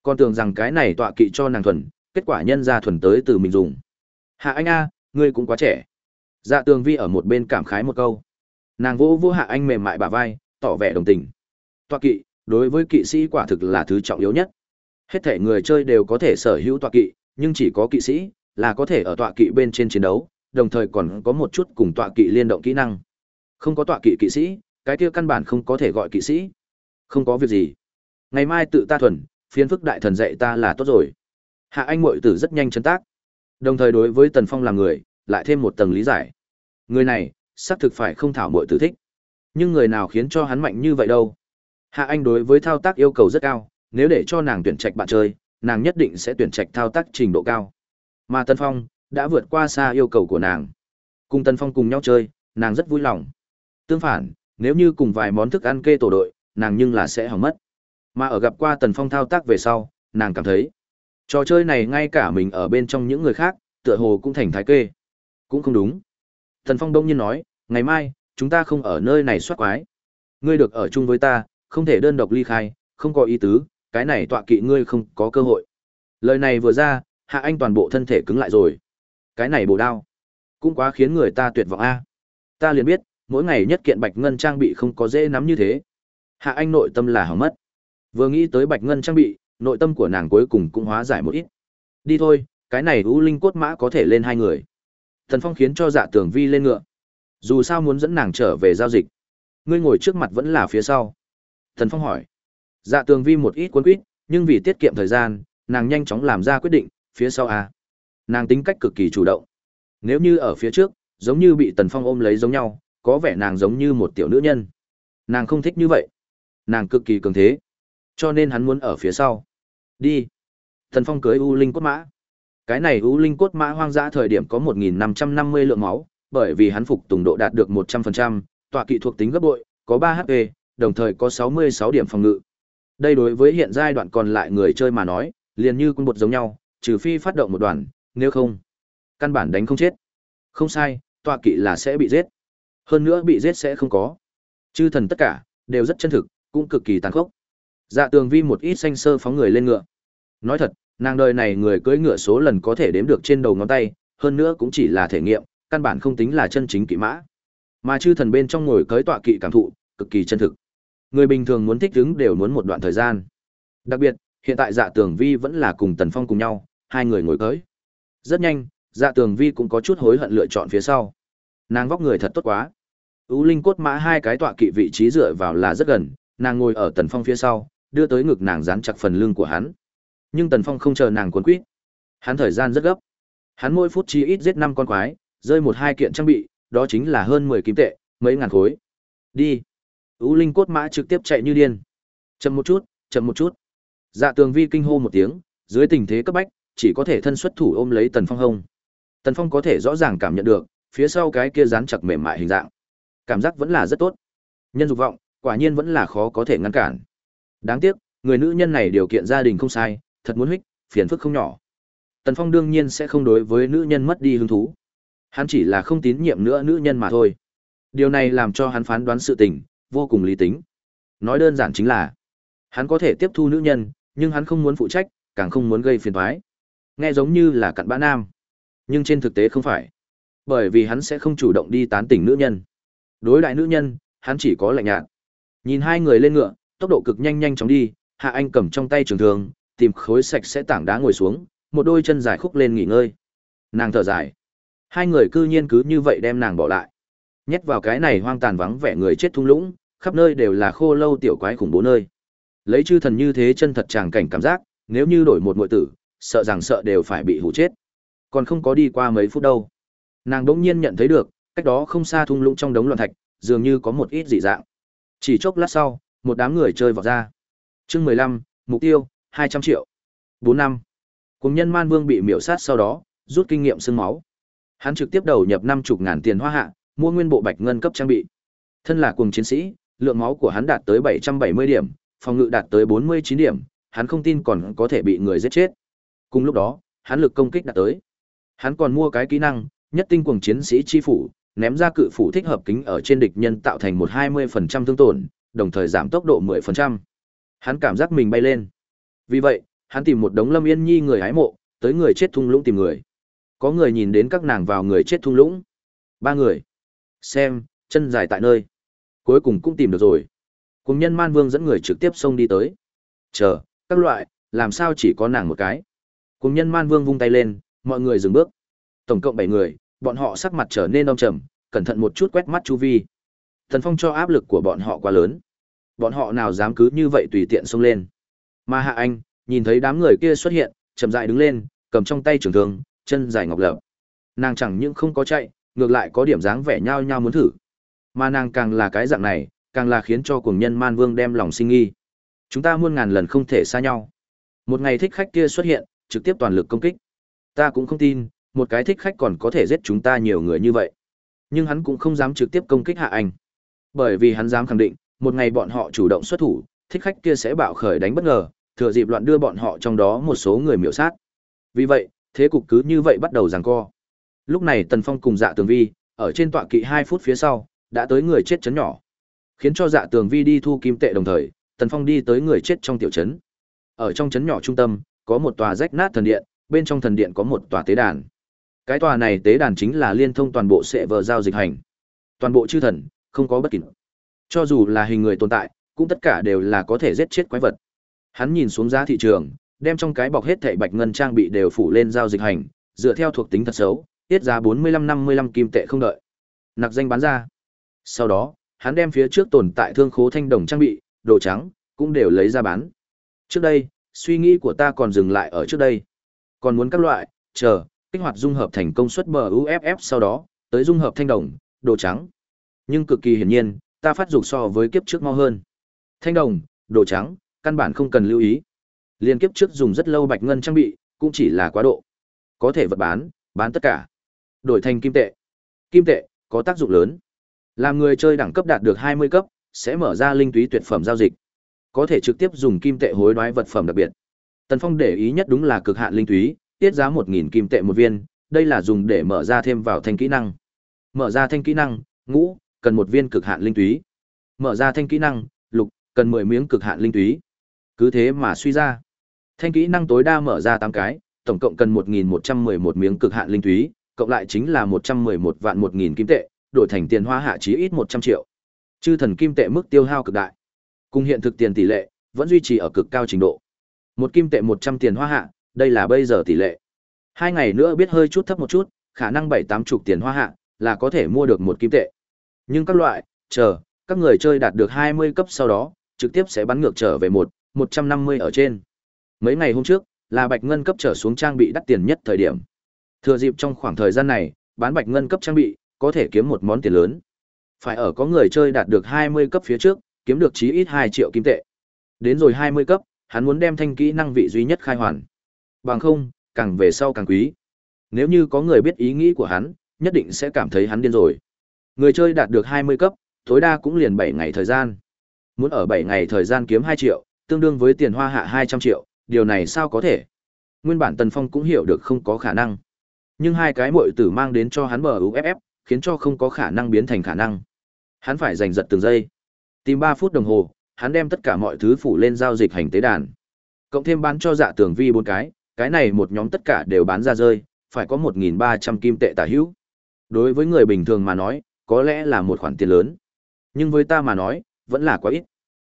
Còn tưởng rằng cái này tọa kỵ cho nàng thuần, kết quả nhân ra thuần tới từ mình dùng. Hạ Anh a, ngươi cũng quá trẻ. Dạ Tường Vi ở một bên cảm khái một câu. Nàng vỗ vỗ Hạ Anh mềm mại bả vai, tỏ vẻ đồng tình. Tọa kỵ, đối với kỵ sĩ quả thực là thứ trọng yếu nhất. Hết thể người chơi đều có thể sở hữu tọa kỵ, nhưng chỉ có kỵ sĩ là có thể ở tọa kỵ bên trên chiến đấu, đồng thời còn có một chút cùng tọa kỵ liên động kỹ năng. Không có tọa kỵ kỵ sĩ, cái kia căn bản không có thể gọi kỵ sĩ. Không có việc gì. Ngày mai tự ta thuần, phiến phức đại thần dạy ta là tốt rồi. Hạ Anh muội tử rất nhanh chân tác. Đồng thời đối với Tần Phong làm người, lại thêm một tầng lý giải. Người này, xác thực phải không thảo muội tử thích. Nhưng người nào khiến cho hắn mạnh như vậy đâu? Hạ Anh đối với thao tác yêu cầu rất cao, nếu để cho nàng tuyển trạch bạn chơi, nàng nhất định sẽ tuyển trạch thao tác trình độ cao. Mà Tân Phong đã vượt qua xa yêu cầu của nàng. Cùng Tân Phong cùng nhau chơi, nàng rất vui lòng. Tương phản, nếu như cùng vài món thức ăn kê tổ đội, nàng nhưng là sẽ hỏng mất. Mà ở gặp qua Tần Phong thao tác về sau, nàng cảm thấy, trò chơi này ngay cả mình ở bên trong những người khác, tựa hồ cũng thành thái kê. Cũng không đúng. Tần Phong đông nhiên nói, ngày mai, chúng ta không ở nơi này soát quái. Ngươi được ở chung với ta, không thể đơn độc ly khai, không có ý tứ, cái này tọa kỵ ngươi không có cơ hội. Lời này vừa ra, Hạ Anh toàn bộ thân thể cứng lại rồi. Cái này bổ đao, cũng quá khiến người ta tuyệt vọng a. Ta liền biết, mỗi ngày nhất kiện bạch ngân trang bị không có dễ nắm như thế. Hạ Anh nội tâm là hỏng mất. Vừa nghĩ tới bạch ngân trang bị, nội tâm của nàng cuối cùng cũng hóa giải một ít. Đi thôi, cái này U Linh cốt mã có thể lên hai người. Thần Phong khiến cho Dạ Tường Vi lên ngựa. Dù sao muốn dẫn nàng trở về giao dịch. Ngươi ngồi trước mặt vẫn là phía sau. Thần Phong hỏi. Dạ Tường Vi một ít cuốn quýt, nhưng vì tiết kiệm thời gian, nàng nhanh chóng làm ra quyết định, phía sau à. Nàng tính cách cực kỳ chủ động. Nếu như ở phía trước, giống như bị Tần Phong ôm lấy giống nhau, có vẻ nàng giống như một tiểu nữ nhân. Nàng không thích như vậy. Nàng cực kỳ cường thế. Cho nên hắn muốn ở phía sau. Đi. thần Phong cưới U Linh cốt mã. Cái này U Linh cốt mã hoang dã thời điểm có 1550 lượng máu, bởi vì hắn phục tùng độ đạt được 100%, tọa kỵ thuộc tính gấp bội, có 3 HP, đồng thời có 66 điểm phòng ngự. Đây đối với hiện giai đoạn còn lại người chơi mà nói, liền như quân bột giống nhau, trừ phi phát động một đoàn, nếu không, căn bản đánh không chết. Không sai, tọa kỵ là sẽ bị giết. Hơn nữa bị giết sẽ không có. Chư thần tất cả, đều rất chân thực, cũng cực kỳ tàn khốc. Dạ tường vi một ít xanh sơ phóng người lên ngựa. Nói thật, nàng đời này người cưỡi ngựa số lần có thể đếm được trên đầu ngón tay, hơn nữa cũng chỉ là thể nghiệm, căn bản không tính là chân chính kỵ mã. Mà chư thần bên trong ngồi cưỡi tọa kỵ cảm thụ, cực kỳ chân thực. Người bình thường muốn thích ứng đều muốn một đoạn thời gian. Đặc biệt, hiện tại Dạ Tường Vi vẫn là cùng Tần Phong cùng nhau, hai người ngồi cưỡi. Rất nhanh, Dạ Tường Vi cũng có chút hối hận lựa chọn phía sau. Nàng vóc người thật tốt quá. Ú Linh cốt mã hai cái tọa kỵ vị trí dựa vào là rất gần, nàng ngồi ở Tần Phong phía sau, đưa tới ngực nàng dán chặt phần lưng của hắn. Nhưng Tần Phong không chờ nàng cuốn quýt. Hắn thời gian rất gấp. Hắn mỗi phút chi ít giết năm con quái, rơi một hai kiện trang bị, đó chính là hơn mười kim tệ, mấy ngàn khối. Đi. Ú Linh cốt mã trực tiếp chạy như điên. Chậm một chút, chậm một chút. Dạ Tường Vi kinh hô một tiếng, dưới tình thế cấp bách, chỉ có thể thân xuất thủ ôm lấy Tần Phong hông. Tần Phong có thể rõ ràng cảm nhận được, phía sau cái kia dán chặt mềm mại hình dạng. Cảm giác vẫn là rất tốt. Nhân dục vọng, quả nhiên vẫn là khó có thể ngăn cản. Đáng tiếc, người nữ nhân này điều kiện gia đình không sai, thật muốn hích, phiền phức không nhỏ. Tần Phong đương nhiên sẽ không đối với nữ nhân mất đi hứng thú. Hắn chỉ là không tín nhiệm nữa nữ nhân mà thôi. Điều này làm cho hắn phán đoán sự tình, vô cùng lý tính. Nói đơn giản chính là, hắn có thể tiếp thu nữ nhân, nhưng hắn không muốn phụ trách, càng không muốn gây phiền thoái Nghe giống như là cặn bã nam, nhưng trên thực tế không phải. Bởi vì hắn sẽ không chủ động đi tán tỉnh nữ nhân. Đối đại nữ nhân, hắn chỉ có lạnh nhạt. Nhìn hai người lên ngựa, tốc độ cực nhanh nhanh chóng đi, Hạ Anh cầm trong tay trường thường, tìm khối sạch sẽ tảng đá ngồi xuống, một đôi chân dài khúc lên nghỉ ngơi. Nàng thở dài. Hai người cư nhiên cứ như vậy đem nàng bỏ lại. Nhét vào cái này hoang tàn vắng vẻ người chết thung lũng, khắp nơi đều là khô lâu tiểu quái khủng bố nơi. Lấy chư thần như thế chân thật tràng cảnh cảm giác, nếu như đổi một ngụy tử, sợ rằng sợ đều phải bị hủ chết. Còn không có đi qua mấy phút đâu. Nàng đỗng nhiên nhận thấy được, cách đó không xa thung lũng trong đống loạn thạch, dường như có một ít dị dạng. Chỉ chốc lát sau, một đám người chơi vọt ra. Chương mười lăm mục tiêu, hai trăm triệu. bốn năm. Cùng nhân man vương bị miễu sát sau đó, rút kinh nghiệm sương máu. Hắn trực tiếp đầu nhập năm chục ngàn tiền hoa hạ, mua nguyên bộ bạch ngân cấp trang bị. Thân là cùng chiến sĩ, lượng máu của hắn đạt tới 770 điểm, phòng ngự đạt tới 49 điểm, hắn không tin còn có thể bị người giết chết. Cùng lúc đó, hắn lực công kích đạt tới. Hắn còn mua cái kỹ năng, nhất tinh cuồng chiến sĩ chi phủ, ném ra cự phủ thích hợp kính ở trên địch nhân tạo thành một 20% thương tổn, đồng thời giảm tốc độ 10%. Hắn cảm giác mình bay lên. Vì vậy, hắn tìm một đống Lâm Yên Nhi người hái mộ, tới người chết thung lũng tìm người. Có người nhìn đến các nàng vào người chết thung lũng. Ba người. Xem, chân dài tại nơi. Cuối cùng cũng tìm được rồi. Cùng nhân man vương dẫn người trực tiếp xông đi tới. Chờ, các loại, làm sao chỉ có nàng một cái. Cùng nhân man vương vung tay lên, mọi người dừng bước. Tổng cộng bảy người, bọn họ sắc mặt trở nên đông trầm, cẩn thận một chút quét mắt chu vi. Thần Phong cho áp lực của bọn họ quá lớn. Bọn họ nào dám cứ như vậy tùy tiện xông lên. Mà Hạ Anh, nhìn thấy đám người kia xuất hiện, chậm rãi đứng lên, cầm trong tay trường thương, chân dài ngọc lập. Nàng chẳng những không có chạy, ngược lại có điểm dáng vẻ nhao nhao muốn thử. Mà nàng càng là cái dạng này, càng là khiến cho cuồng nhân man vương đem lòng sinh nghi. Chúng ta muôn ngàn lần không thể xa nhau. Một ngày thích khách kia xuất hiện, trực tiếp toàn lực công kích. Ta cũng không tin, một cái thích khách còn có thể giết chúng ta nhiều người như vậy. Nhưng hắn cũng không dám trực tiếp công kích hạ anh. Bởi vì hắn dám khẳng định, một ngày bọn họ chủ động xuất thủ, thích khách kia sẽ bạo khởi đánh bất ngờ, thừa dịp loạn đưa bọn họ trong đó một số người miểu sát. Vì vậy, thế cục cứ như vậy bắt đầu giằng co. Lúc này Tần Phong cùng Dạ Tường Vi, ở trên tọa kỵ 2 phút phía sau, đã tới người chết chấn nhỏ. Khiến cho Dạ Tường Vi đi thu kim tệ đồng thời, Tần Phong đi tới người chết trong tiểu trấn. Ở trong trấn nhỏ trung tâm, có một tòa rách nát thần điện, bên trong thần điện có một tòa tế đàn. Cái tòa này tế đàn chính là liên thông toàn bộ sẽ vờ giao dịch hành. Toàn bộ chư thần, không có bất kỳ. Cho dù là hình người tồn tại, cũng tất cả đều là có thể giết chết quái vật. Hắn nhìn xuống giá thị trường, đem trong cái bọc hết thảy bạch ngân trang bị đều phủ lên giao dịch hành, dựa theo thuộc tính thật xấu, tiết giá 45-55 kim tệ không đợi. Nặc danh bán ra. Sau đó, hắn đem phía trước tồn tại thương khố thanh đồng trang bị, đồ trắng, cũng đều lấy ra bán. Trước đây, suy nghĩ của ta còn dừng lại ở trước đây. Còn muốn các loại, chờ, kích hoạt dung hợp thành công suất bờ UFF sau đó, tới dung hợp thanh đồng, đồ trắng. Nhưng cực kỳ hiển nhiên, ta phát dục so với kiếp trước mau hơn. Thanh đồng, đồ trắng, căn bản không cần lưu ý. Liên kiếp trước dùng rất lâu bạch ngân trang bị, cũng chỉ là quá độ. Có thể vật bán, bán tất cả. Đổi thành kim tệ. Kim tệ, có tác dụng lớn. Làm người chơi đẳng cấp đạt được 20 cấp, sẽ mở ra linh túy tuyệt phẩm giao dịch. Có thể trực tiếp dùng kim tệ hối đoái vật phẩm đặc biệt. Tần Phong để ý nhất đúng là cực hạn linh túy, tiết giá 1000 kim tệ một viên, đây là dùng để mở ra thêm vào thanh kỹ năng. Mở ra thanh kỹ năng, ngũ, cần một viên cực hạn linh túy. Mở ra thanh kỹ năng, lục, cần 10 miếng cực hạn linh túy. Cứ thế mà suy ra. Thanh kỹ năng tối đa mở ra 8 cái, tổng cộng cần 1111 miếng cực hạn linh túy, cộng lại chính là 111 vạn 1000 kim tệ, đổi thành tiền hoa hạ chí ít 100 triệu. Chư thần kim tệ mức tiêu hao cực đại. Cùng hiện thực tiền tỷ lệ, vẫn duy trì ở cực cao trình độ. Một kim tệ 100 tiền hoa hạ, đây là bây giờ tỷ lệ. Hai ngày nữa biết hơi chút thấp một chút, khả năng 7 8 chục tiền hoa hạ là có thể mua được một kim tệ. Nhưng các loại, chờ, các người chơi đạt được 20 cấp sau đó, trực tiếp sẽ bắn ngược trở về một 150 ở trên. Mấy ngày hôm trước, là bạch ngân cấp trở xuống trang bị đắt tiền nhất thời điểm. Thừa dịp trong khoảng thời gian này, bán bạch ngân cấp trang bị, có thể kiếm một món tiền lớn. Phải ở có người chơi đạt được 20 cấp phía trước, kiếm được chí ít 2 triệu kim tệ. Đến rồi 20 cấp, hắn muốn đem thanh kỹ năng vị duy nhất khai hoàn. Bằng không, càng về sau càng quý. Nếu như có người biết ý nghĩ của hắn, nhất định sẽ cảm thấy hắn điên rồi. Người chơi đạt được 20 cấp, tối đa cũng liền 7 ngày thời gian. Muốn ở 7 ngày thời gian kiếm 2 triệu, tương đương với tiền hoa hạ 200 triệu, điều này sao có thể? Nguyên bản Tần Phong cũng hiểu được không có khả năng. Nhưng hai cái muội tử mang đến cho hắn bờ UFF, khiến cho không có khả năng biến thành khả năng. Hắn phải giành giật từng giây. Tìm 3 phút đồng hồ, hắn đem tất cả mọi thứ phủ lên giao dịch hành tế đàn. Cộng thêm bán cho dạ tường vi bốn cái, cái này một nhóm tất cả đều bán ra rơi, phải có 1.300 kim tệ tả hữu. Đối với người bình thường mà nói, có lẽ là một khoản tiền lớn. Nhưng với ta mà nói, vẫn là quá ít.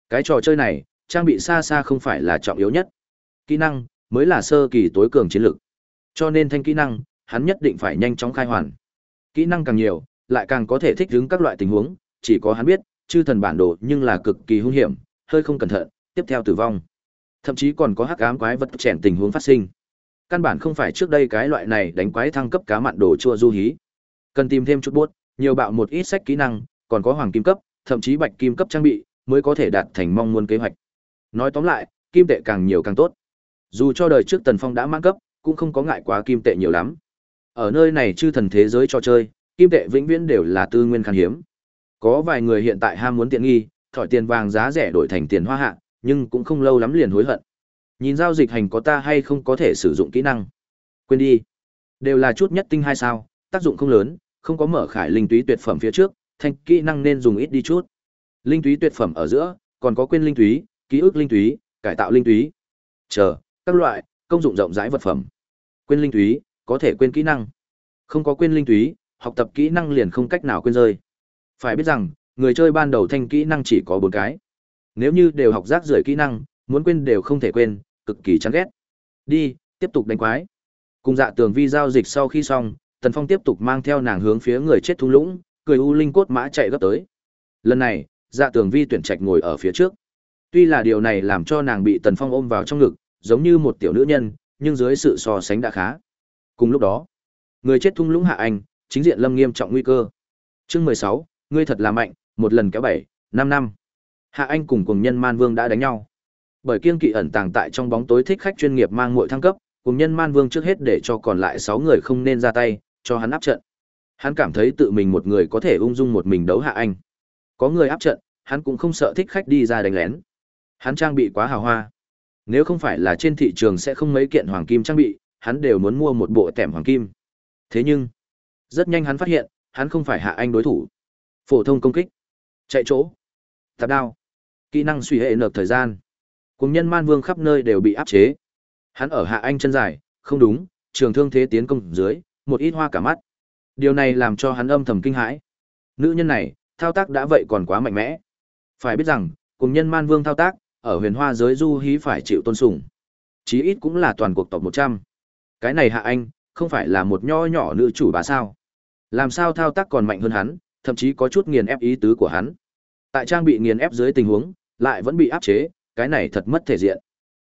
Cái trò chơi này, trang bị xa xa không phải là trọng yếu nhất. Kỹ năng, mới là sơ kỳ tối cường chiến lược. Cho nên thanh kỹ năng, hắn nhất định phải nhanh chóng khai hoàn. Kỹ năng càng nhiều, lại càng có thể thích ứng các loại tình huống, chỉ có hắn biết, chư thần bản đồ nhưng là cực kỳ hung hiểm, hơi không cẩn thận, tiếp theo tử vong. Thậm chí còn có hắc ám quái vật chèn tình huống phát sinh. Căn bản không phải trước đây cái loại này đánh quái thăng cấp cá mặn đồ chua du hí. Cần tìm thêm chút bút, nhiều bạo một ít sách kỹ năng, còn có hoàng kim cấp, thậm chí bạch kim cấp trang bị, mới có thể đạt thành mong muốn kế hoạch. Nói tóm lại, kim tệ càng nhiều càng tốt. Dù cho đời trước Tần Phong đã mang cấp, cũng không có ngại quá kim tệ nhiều lắm. Ở nơi này chư thần thế giới cho chơi, kim tệ vĩnh viễn đều là tư nguyên khan hiếm. Có vài người hiện tại ham muốn tiện nghi, thỏi tiền vàng giá rẻ đổi thành tiền hoa hạ, nhưng cũng không lâu lắm liền hối hận. Nhìn giao dịch hành có ta hay không có thể sử dụng kỹ năng. Quên đi. Đều là chút nhất tinh hay sao, tác dụng không lớn, không có mở khải linh túy tuyệt phẩm phía trước, thanh kỹ năng nên dùng ít đi chút. Linh túy tuyệt phẩm ở giữa, còn có quên linh túy, ký ức linh túy, cải tạo linh túy. Chờ, các loại, công dụng rộng rãi vật phẩm. Quên linh túy, có thể quên kỹ năng. Không có quên linh túy, học tập kỹ năng liền không cách nào quên rơi. Phải biết rằng, người chơi ban đầu thanh kỹ năng chỉ có bốn cái. Nếu như đều học rác rưởi kỹ năng, muốn quên đều không thể quên, cực kỳ chán ghét. Đi, tiếp tục đánh quái. Cùng dạ tường vi giao dịch sau khi xong, Tần Phong tiếp tục mang theo nàng hướng phía người chết thung lũng, cười u linh cốt mã chạy gấp tới. Lần này, dạ tường vi tuyển trạch ngồi ở phía trước. Tuy là điều này làm cho nàng bị Tần Phong ôm vào trong ngực, giống như một tiểu nữ nhân, nhưng dưới sự so sánh đã khá. Cùng lúc đó, người chết thung lũng hạ anh, chính diện lâm nghiêm trọng nguy cơ. Chương mười sáu, ngươi thật là mạnh, một lần kéo bảy, năm năm. Hạ anh cùng cùng nhân man vương đã đánh nhau. Bởi kiên kỵ ẩn tàng tại trong bóng tối thích khách chuyên nghiệp mang muội thăng cấp, cùng nhân man vương trước hết để cho còn lại sáu người không nên ra tay, cho hắn áp trận. Hắn cảm thấy tự mình một người có thể ung dung một mình đấu hạ anh. Có người áp trận, hắn cũng không sợ thích khách đi ra đánh lén. Hắn trang bị quá hào hoa. Nếu không phải là trên thị trường sẽ không mấy kiện hoàng kim trang bị, hắn đều muốn mua một bộ tẻm hoàng kim. Thế nhưng, rất nhanh hắn phát hiện, hắn không phải hạ anh đối thủ. phổ thông công kích chạy chỗ tạp đao kỹ năng suy hệ nợp thời gian. Cùng nhân man vương khắp nơi đều bị áp chế. Hắn ở hạ anh chân dài, không đúng, trường thương thế tiến công dưới, một ít hoa cả mắt. Điều này làm cho hắn âm thầm kinh hãi. Nữ nhân này, thao tác đã vậy còn quá mạnh mẽ. Phải biết rằng, cùng nhân man vương thao tác, ở huyền hoa giới du hí phải chịu tôn sùng. Chí ít cũng là toàn cuộc tộc một trăm. Cái này hạ anh, không phải là một nho nhỏ nữ chủ bà sao? Làm sao thao tác còn mạnh hơn hắn, thậm chí có chút nghiền ép ý tứ của hắn tại trang bị nghiền ép dưới tình huống, lại vẫn bị áp chế, cái này thật mất thể diện.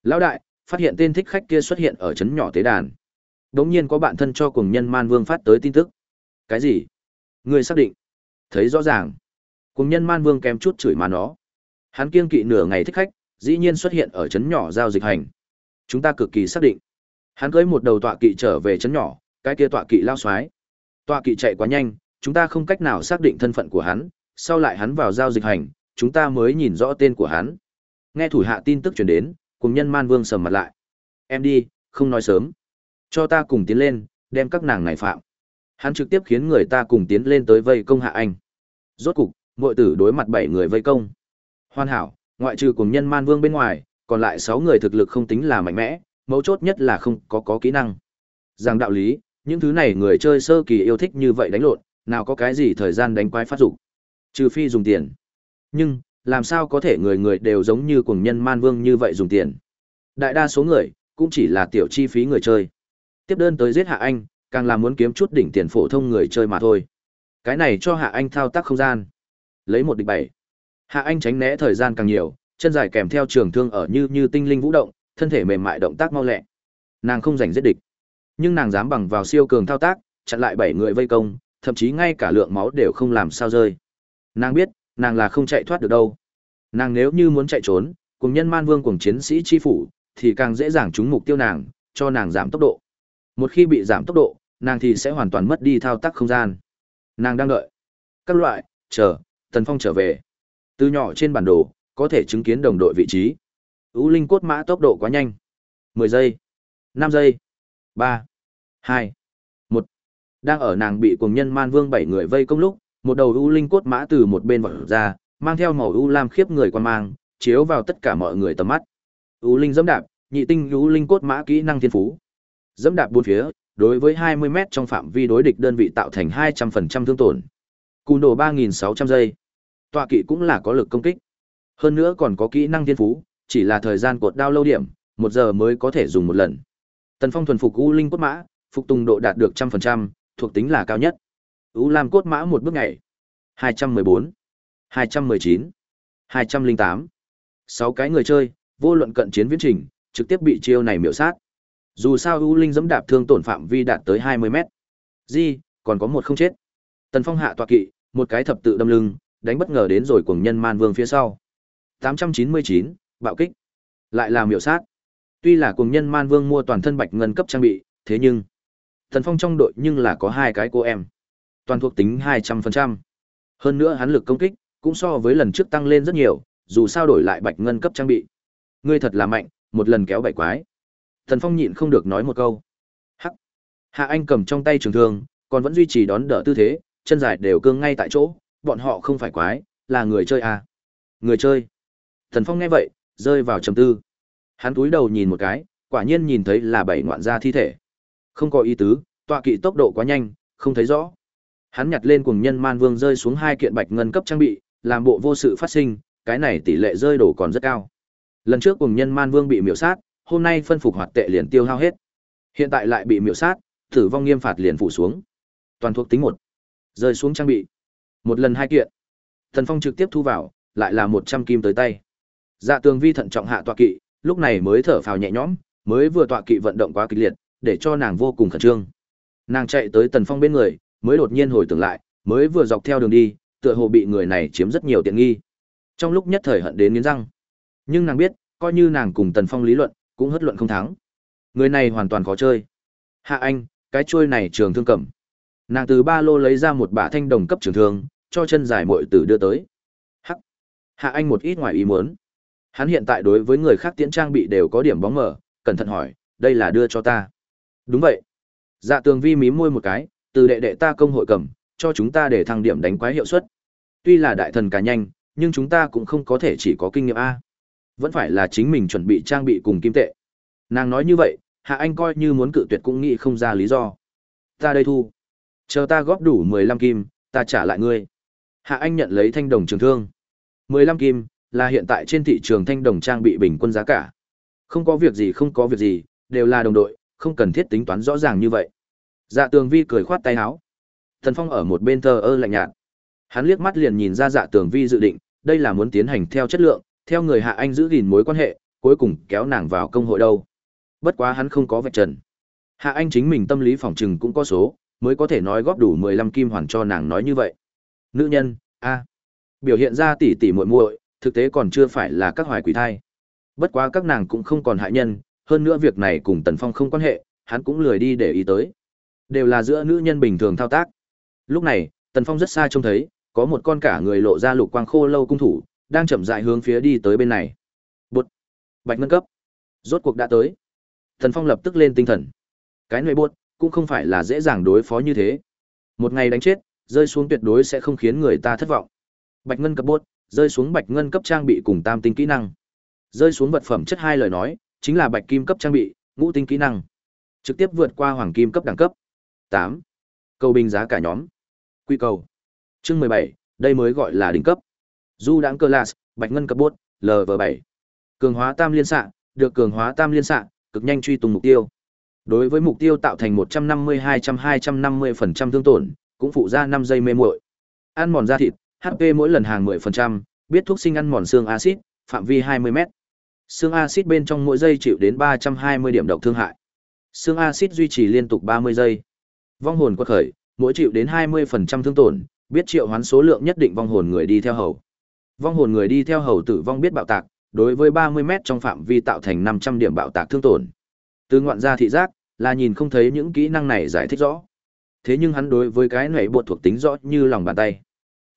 Lão đại, phát hiện tên thích khách kia xuất hiện ở trấn nhỏ tế đàn. Đống nhiên có bạn thân cho cùng nhân man vương phát tới tin tức. Cái gì? Ngươi xác định. Thấy rõ ràng. Cùng nhân man vương kém chút chửi mà nó. Hắn kiêng kỵ nửa ngày thích khách, dĩ nhiên xuất hiện ở trấn nhỏ giao dịch hành. Chúng ta cực kỳ xác định. Hắn cưới một đầu tọa kỵ trở về trấn nhỏ, cái kia tọa kỵ lao xoái tọa kỵ chạy quá nhanh, chúng ta không cách nào xác định thân phận của hắn sau lại hắn vào giao dịch hành, chúng ta mới nhìn rõ tên của hắn. Nghe thủ hạ tin tức truyền đến, cùng nhân man vương sầm mặt lại. Em đi, không nói sớm. Cho ta cùng tiến lên, đem các nàng này phạm. Hắn trực tiếp khiến người ta cùng tiến lên tới vây công hạ anh. Rốt cục, muội tử đối mặt bảy người vây công. Hoàn hảo, ngoại trừ cùng nhân man vương bên ngoài, còn lại sáu người thực lực không tính là mạnh mẽ, mấu chốt nhất là không có có kỹ năng. Rằng đạo lý, những thứ này người chơi sơ kỳ yêu thích như vậy đánh lộn, nào có cái gì thời gian đánh quái phát dục trừ phi dùng tiền. Nhưng, làm sao có thể người người đều giống như cùng nhân man vương như vậy dùng tiền? Đại đa số người, cũng chỉ là tiểu chi phí người chơi. Tiếp đơn tới giết hạ anh, càng là muốn kiếm chút đỉnh tiền phổ thông người chơi mà thôi. Cái này cho hạ anh thao tác không gian. Lấy một địch bảy. Hạ anh tránh né thời gian càng nhiều, chân dài kèm theo trường thương ở như như tinh linh vũ động, thân thể mềm mại động tác mau lẹ. Nàng không giành giết địch. Nhưng nàng dám bằng vào siêu cường thao tác, chặn lại bảy người vây công, thậm chí ngay cả lượng máu đều không làm sao rơi nàng biết, nàng là không chạy thoát được đâu. Nàng nếu như muốn chạy trốn, cùng nhân man vương cùng chiến sĩ chi phủ, thì càng dễ dàng trúng mục tiêu nàng, cho nàng giảm tốc độ. Một khi bị giảm tốc độ, nàng thì sẽ hoàn toàn mất đi thao tác không gian. Nàng đang đợi. Các loại, chờ, tần phong trở về. Từ nhỏ trên bản đồ, có thể chứng kiến đồng đội vị trí. Ưu linh cốt mã tốc độ quá nhanh. Mười giây. Năm giây. Ba. Hai. Một. Đang ở nàng bị cuồng nhân man vương bảy người vây công lúc một đầu ưu linh cốt mã từ một bên vọt ra, mang theo màu ưu lam khiếp người quan mang, chiếu vào tất cả mọi người tầm mắt. Ưu linh dẫm đạp, nhị tinh ưu linh cốt mã kỹ năng thiên phú. Dẫm đạp bốn phía, đối với 20 m trong phạm vi đối địch đơn vị tạo thành 200% thương tổn. Cùn đồ 3.600 giây. Tọa kỵ cũng là có lực công kích. Hơn nữa còn có kỹ năng thiên phú, chỉ là thời gian cột đao lâu điểm, một giờ mới có thể dùng một lần. Tần phong thuần phục u linh cốt mã, phục tùng độ đạt được trăm phần trăm, thuộc tính là cao nhất u lam cốt mã một bước nhảy. hai trăm mười bốn hai trăm mười chín hai trăm linh tám. Sáu cái người chơi vô luận cận chiến viễn trình trực tiếp bị chiêu này miểu sát. Dù sao u linh dẫm đạp thương tổn phạm vi đạt tới hai mươi mét. Di còn có một không chết. Tần phong hạ tọa kỵ một cái thập tự đâm lưng đánh bất ngờ đến rồi cuồng nhân man vương phía sau. 899, bạo kích. Lại là miểu sát. Tuy là cuồng nhân man vương mua toàn thân bạch ngân cấp trang bị thế nhưng tần phong trong đội nhưng là có hai cái cô em toàn thuộc tính 200%. hơn nữa hắn lực công kích cũng so với lần trước tăng lên rất nhiều dù sao đổi lại bạch ngân cấp trang bị ngươi thật là mạnh một lần kéo bảy quái Thần Phong nhịn không được nói một câu. Hắc. Hạ Anh cầm trong tay trường thương, còn vẫn duy trì đón đỡ tư thế, chân dài đều cương ngay tại chỗ, bọn họ không phải quái, là người chơi à. Người chơi. Thần Phong nghe vậy, rơi vào trầm tư. Hắn cúi đầu nhìn một cái, quả nhiên nhìn thấy là bảy ngoạn gia thi thể. Không có ý tứ, tọa kỵ tốc độ quá nhanh, không thấy rõ. Hắn nhặt lên cùng nhân man vương rơi xuống hai kiện bạch ngân cấp trang bị, làm bộ vô sự phát sinh, cái này tỷ lệ rơi đổ còn rất cao. Lần trước cùng nhân man vương bị miểu sát, hôm nay phân phục hoạt tệ liền tiêu hao hết. Hiện tại lại bị miểu sát, tử vong nghiêm phạt liền phủ xuống. Toàn thuộc tính một, rơi xuống trang bị. Một lần hai kiện. Thần Phong trực tiếp thu vào, lại là một trăm kim tới tay. Dạ Tường Vi thận trọng hạ tọa kỵ, lúc này mới thở phào nhẹ nhõm, mới vừa tọa kỵ vận động quá kịch liệt, để cho nàng vô cùng khẩn trương. Nàng chạy tới Tần Phong bên người, mới đột nhiên hồi tưởng lại, mới vừa dọc theo đường đi, tựa hồ bị người này chiếm rất nhiều tiện nghi. Trong lúc nhất thời hận đến nghiến răng. Nhưng nàng biết, coi như nàng cùng Tần Phong lý luận, cũng hất luận không thắng. Người này hoàn toàn khó chơi. Hạ Anh, cái chuôi này trường thương cầm. Nàng từ ba lô lấy ra một bả thanh đồng cấp trường thương, cho chân dài muội tử đưa tới. Hắc. Hạ Anh một ít ngoài ý muốn. Hắn hiện tại đối với người khác tiễn trang bị đều có điểm bóng mờ, cẩn thận hỏi, đây là đưa cho ta. Đúng vậy. Dạ tường vi mím môi một cái, từ đệ đệ ta công hội cầm, cho chúng ta để thăng điểm đánh quái hiệu suất. Tuy là đại thần cá nhanh, nhưng chúng ta cũng không có thể chỉ có kinh nghiệm A. Vẫn phải là chính mình chuẩn bị trang bị cùng kim tệ. Nàng nói như vậy, Hạ Anh coi như muốn cự tuyệt cũng nghĩ không ra lý do. Ta đây thu. Chờ ta góp đủ 15 kim, ta trả lại ngươi. Hạ Anh nhận lấy thanh đồng trường thương. 15 kim, là hiện tại trên thị trường thanh đồng trang bị bình quân giá cả. Không có việc gì không có việc gì, đều là đồng đội, không cần thiết tính toán rõ ràng như vậy. Dạ Tường Vi cười khoát tay áo. Thần Phong ở một bên thờ ơ lạnh nhạt. Hắn liếc mắt liền nhìn ra Dạ Tường Vi dự định, đây là muốn tiến hành theo chất lượng, theo người Hạ Anh giữ gìn mối quan hệ, cuối cùng kéo nàng vào công hội đâu. Bất quá hắn không có vạch trần. Hạ Anh chính mình tâm lý phòng trừng cũng có số, mới có thể nói góp đủ 15 kim hoàn cho nàng nói như vậy. Nữ nhân, a, biểu hiện ra tỉ tỉ muội muội, thực tế còn chưa phải là các hoài quỷ thai. Bất quá các nàng cũng không còn hại nhân, hơn nữa việc này cùng Tần Phong không quan hệ, hắn cũng lười đi để ý tới. Đều là giữa nữ nhân bình thường thao tác. Lúc này, Tần Phong rất xa trông thấy, có một con cả người lộ ra lục quang khô lâu cung thủ, đang chậm rãi hướng phía đi tới bên này. Bụt. Bạch ngân cấp. Rốt cuộc đã tới. Tần Phong lập tức lên tinh thần. Cái nơi bột cũng không phải là dễ dàng đối phó như thế. Một ngày đánh chết, rơi xuống tuyệt đối sẽ không khiến người ta thất vọng. Bạch ngân cấp bột rơi xuống bạch ngân cấp trang bị cùng tam tinh kỹ năng. Rơi xuống vật phẩm chất hai lời nói, chính là bạch kim cấp trang bị, ngũ tinh kỹ năng. Trực tiếp vượt qua hoàng kim cấp đẳng cấp. 8. Cầu bình giá cả nhóm. Quy cầu. Chương 17, đây mới gọi là đỉnh cấp. Du đãng cơ las, bạch ngân cấp bốt, LV7. Cường hóa tam liên xạ, được cường hóa tam liên xạ, cực nhanh truy tung mục tiêu. Đối với mục tiêu tạo thành 150-200-250% thương tổn, cũng phụ ra 5 giây mê muội. Ăn mòn da thịt, HP mỗi lần hàng 10%, biết thuốc sinh ăn mòn xương axit, phạm vi 20m. Xương axit bên trong mỗi giây chịu đến 320 điểm độc thương hại. Xương axit duy trì liên tục 30 giây. Vong hồn quật khởi, mỗi chịu đến 20% thương tổn, biết triệu hoán số lượng nhất định vong hồn người đi theo hầu. Vong hồn người đi theo hầu tử vong biết bạo tạc, đối với 30m trong phạm vi tạo thành 500 điểm bạo tạc thương tổn. Từ ngoạn gia thị giác, là nhìn không thấy những kỹ năng này giải thích rõ. Thế nhưng hắn đối với cái này bột thuộc tính rõ như lòng bàn tay.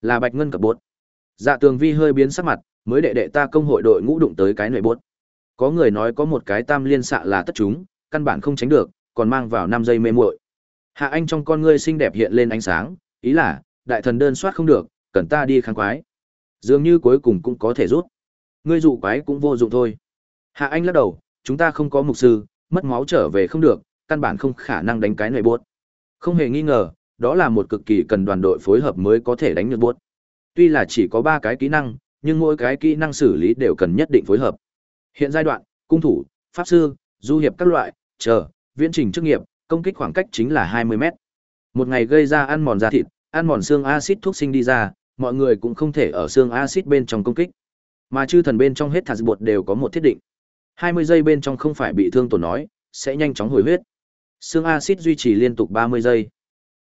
Là bạch ngân cập bột. Dạ tường vi hơi biến sắc mặt, mới đệ đệ ta công hội đội ngũ đụng tới cái nội bột. Có người nói có một cái tam liên xạ là tất chúng, căn bản không tránh được, còn mang vào 5 giây mê muội. Hạ Anh trong con ngươi xinh đẹp hiện lên ánh sáng, ý là, đại thần đơn soát không được, cần ta đi kháng quái. Dường như cuối cùng cũng có thể rút. Ngươi dụ quái cũng vô dụng thôi. Hạ Anh lắc đầu, chúng ta không có mục sư, mất máu trở về không được, căn bản không khả năng đánh cái nội buốt. Không hề nghi ngờ, đó là một cực kỳ cần đoàn đội phối hợp mới có thể đánh được buốt. Tuy là chỉ có 3 cái kỹ năng, nhưng mỗi cái kỹ năng xử lý đều cần nhất định phối hợp. Hiện giai đoạn, cung thủ, pháp sư, du hiệp các loại, chờ, viễn trình chức nghiệp, công kích khoảng cách chính là 20 mét. Một ngày gây ra ăn mòn da thịt, ăn mòn xương axit thuốc sinh đi ra, mọi người cũng không thể ở xương axit bên trong công kích. Mà chư thần bên trong hết thạch bột đều có một thiết định. 20 giây bên trong không phải bị thương tổn nói, sẽ nhanh chóng hồi huyết. Xương axit duy trì liên tục 30 giây.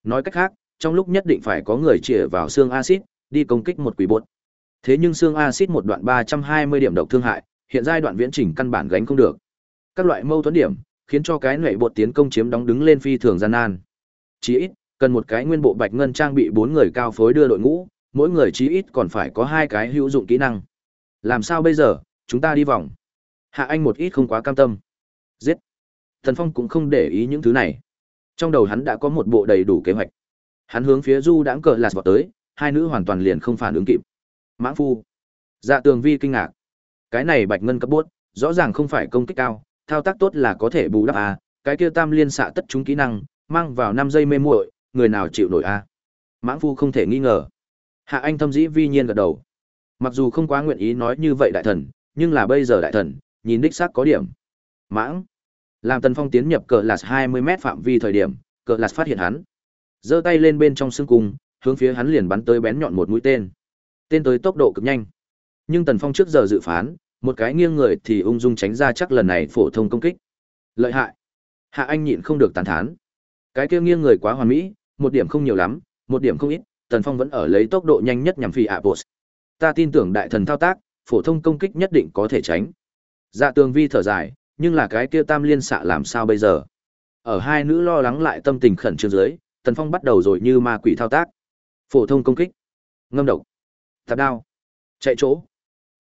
Nói cách khác, trong lúc nhất định phải có người chĩa vào xương axit, đi công kích một quỷ bột. Thế nhưng xương axit một đoạn 320 điểm độc thương hại, hiện giai đoạn viễn trình căn bản gánh không được. Các loại mâu thuẫn điểm, khiến cho cái nệ bột tiến công chiếm đóng đứng lên phi thường gian nan. chỉ ít, cần một cái nguyên bộ bạch ngân trang bị bốn người cao phối đưa đội ngũ, mỗi người chí ít còn phải có hai cái hữu dụng kỹ năng. Làm sao bây giờ, chúng ta đi vòng. Hạ Anh một ít không quá cam tâm. Giết. Thần Phong cũng không để ý những thứ này. Trong đầu hắn đã có một bộ đầy đủ kế hoạch. Hắn hướng phía Du đãng cờ lạt vọt tới, hai nữ hoàn toàn liền không phản ứng kịp. Mãng phu. Dạ Tường Vi kinh ngạc. Cái này bạch ngân cấp bốt, rõ ràng không phải công kích cao, thao tác tốt là có thể bù đắp à, cái kia tam liên xạ tất chúng kỹ năng, mang vào 5 giây mê muội, người nào chịu nổi a? À? Mãng phu không thể nghi ngờ. Hạ Anh thâm dĩ vi nhiên gật đầu. Mặc dù không quá nguyện ý nói như vậy đại thần, nhưng là bây giờ đại thần, nhìn đích xác có điểm. Mãng. Làm Tần Phong tiến nhập cờ lạt 20 mét phạm vi thời điểm, cờ lạt phát hiện hắn. giơ tay lên bên trong xương cung, hướng phía hắn liền bắn tới bén nhọn một mũi tên. Tên tới tốc độ cực nhanh. Nhưng Tần Phong trước giờ dự phán, một cái nghiêng người thì ung dung tránh ra chắc lần này phổ thông công kích. Lợi hại. Hạ Anh nhịn không được tàn thán. Cái kia nghiêng người quá hoàn mỹ, một điểm không nhiều lắm, một điểm không ít, Tần Phong vẫn ở lấy tốc độ nhanh nhất nhằm phi ạ bột Ta tin tưởng đại thần thao tác, phổ thông công kích nhất định có thể tránh. Dạ Tường Vi thở dài, nhưng là cái kia tam liên xạ làm sao bây giờ? Ở hai nữ lo lắng lại tâm tình khẩn trương dưới, Tần Phong bắt đầu rồi như ma quỷ thao tác. Phổ thông công kích, ngâm độc, tạp đao, chạy chỗ.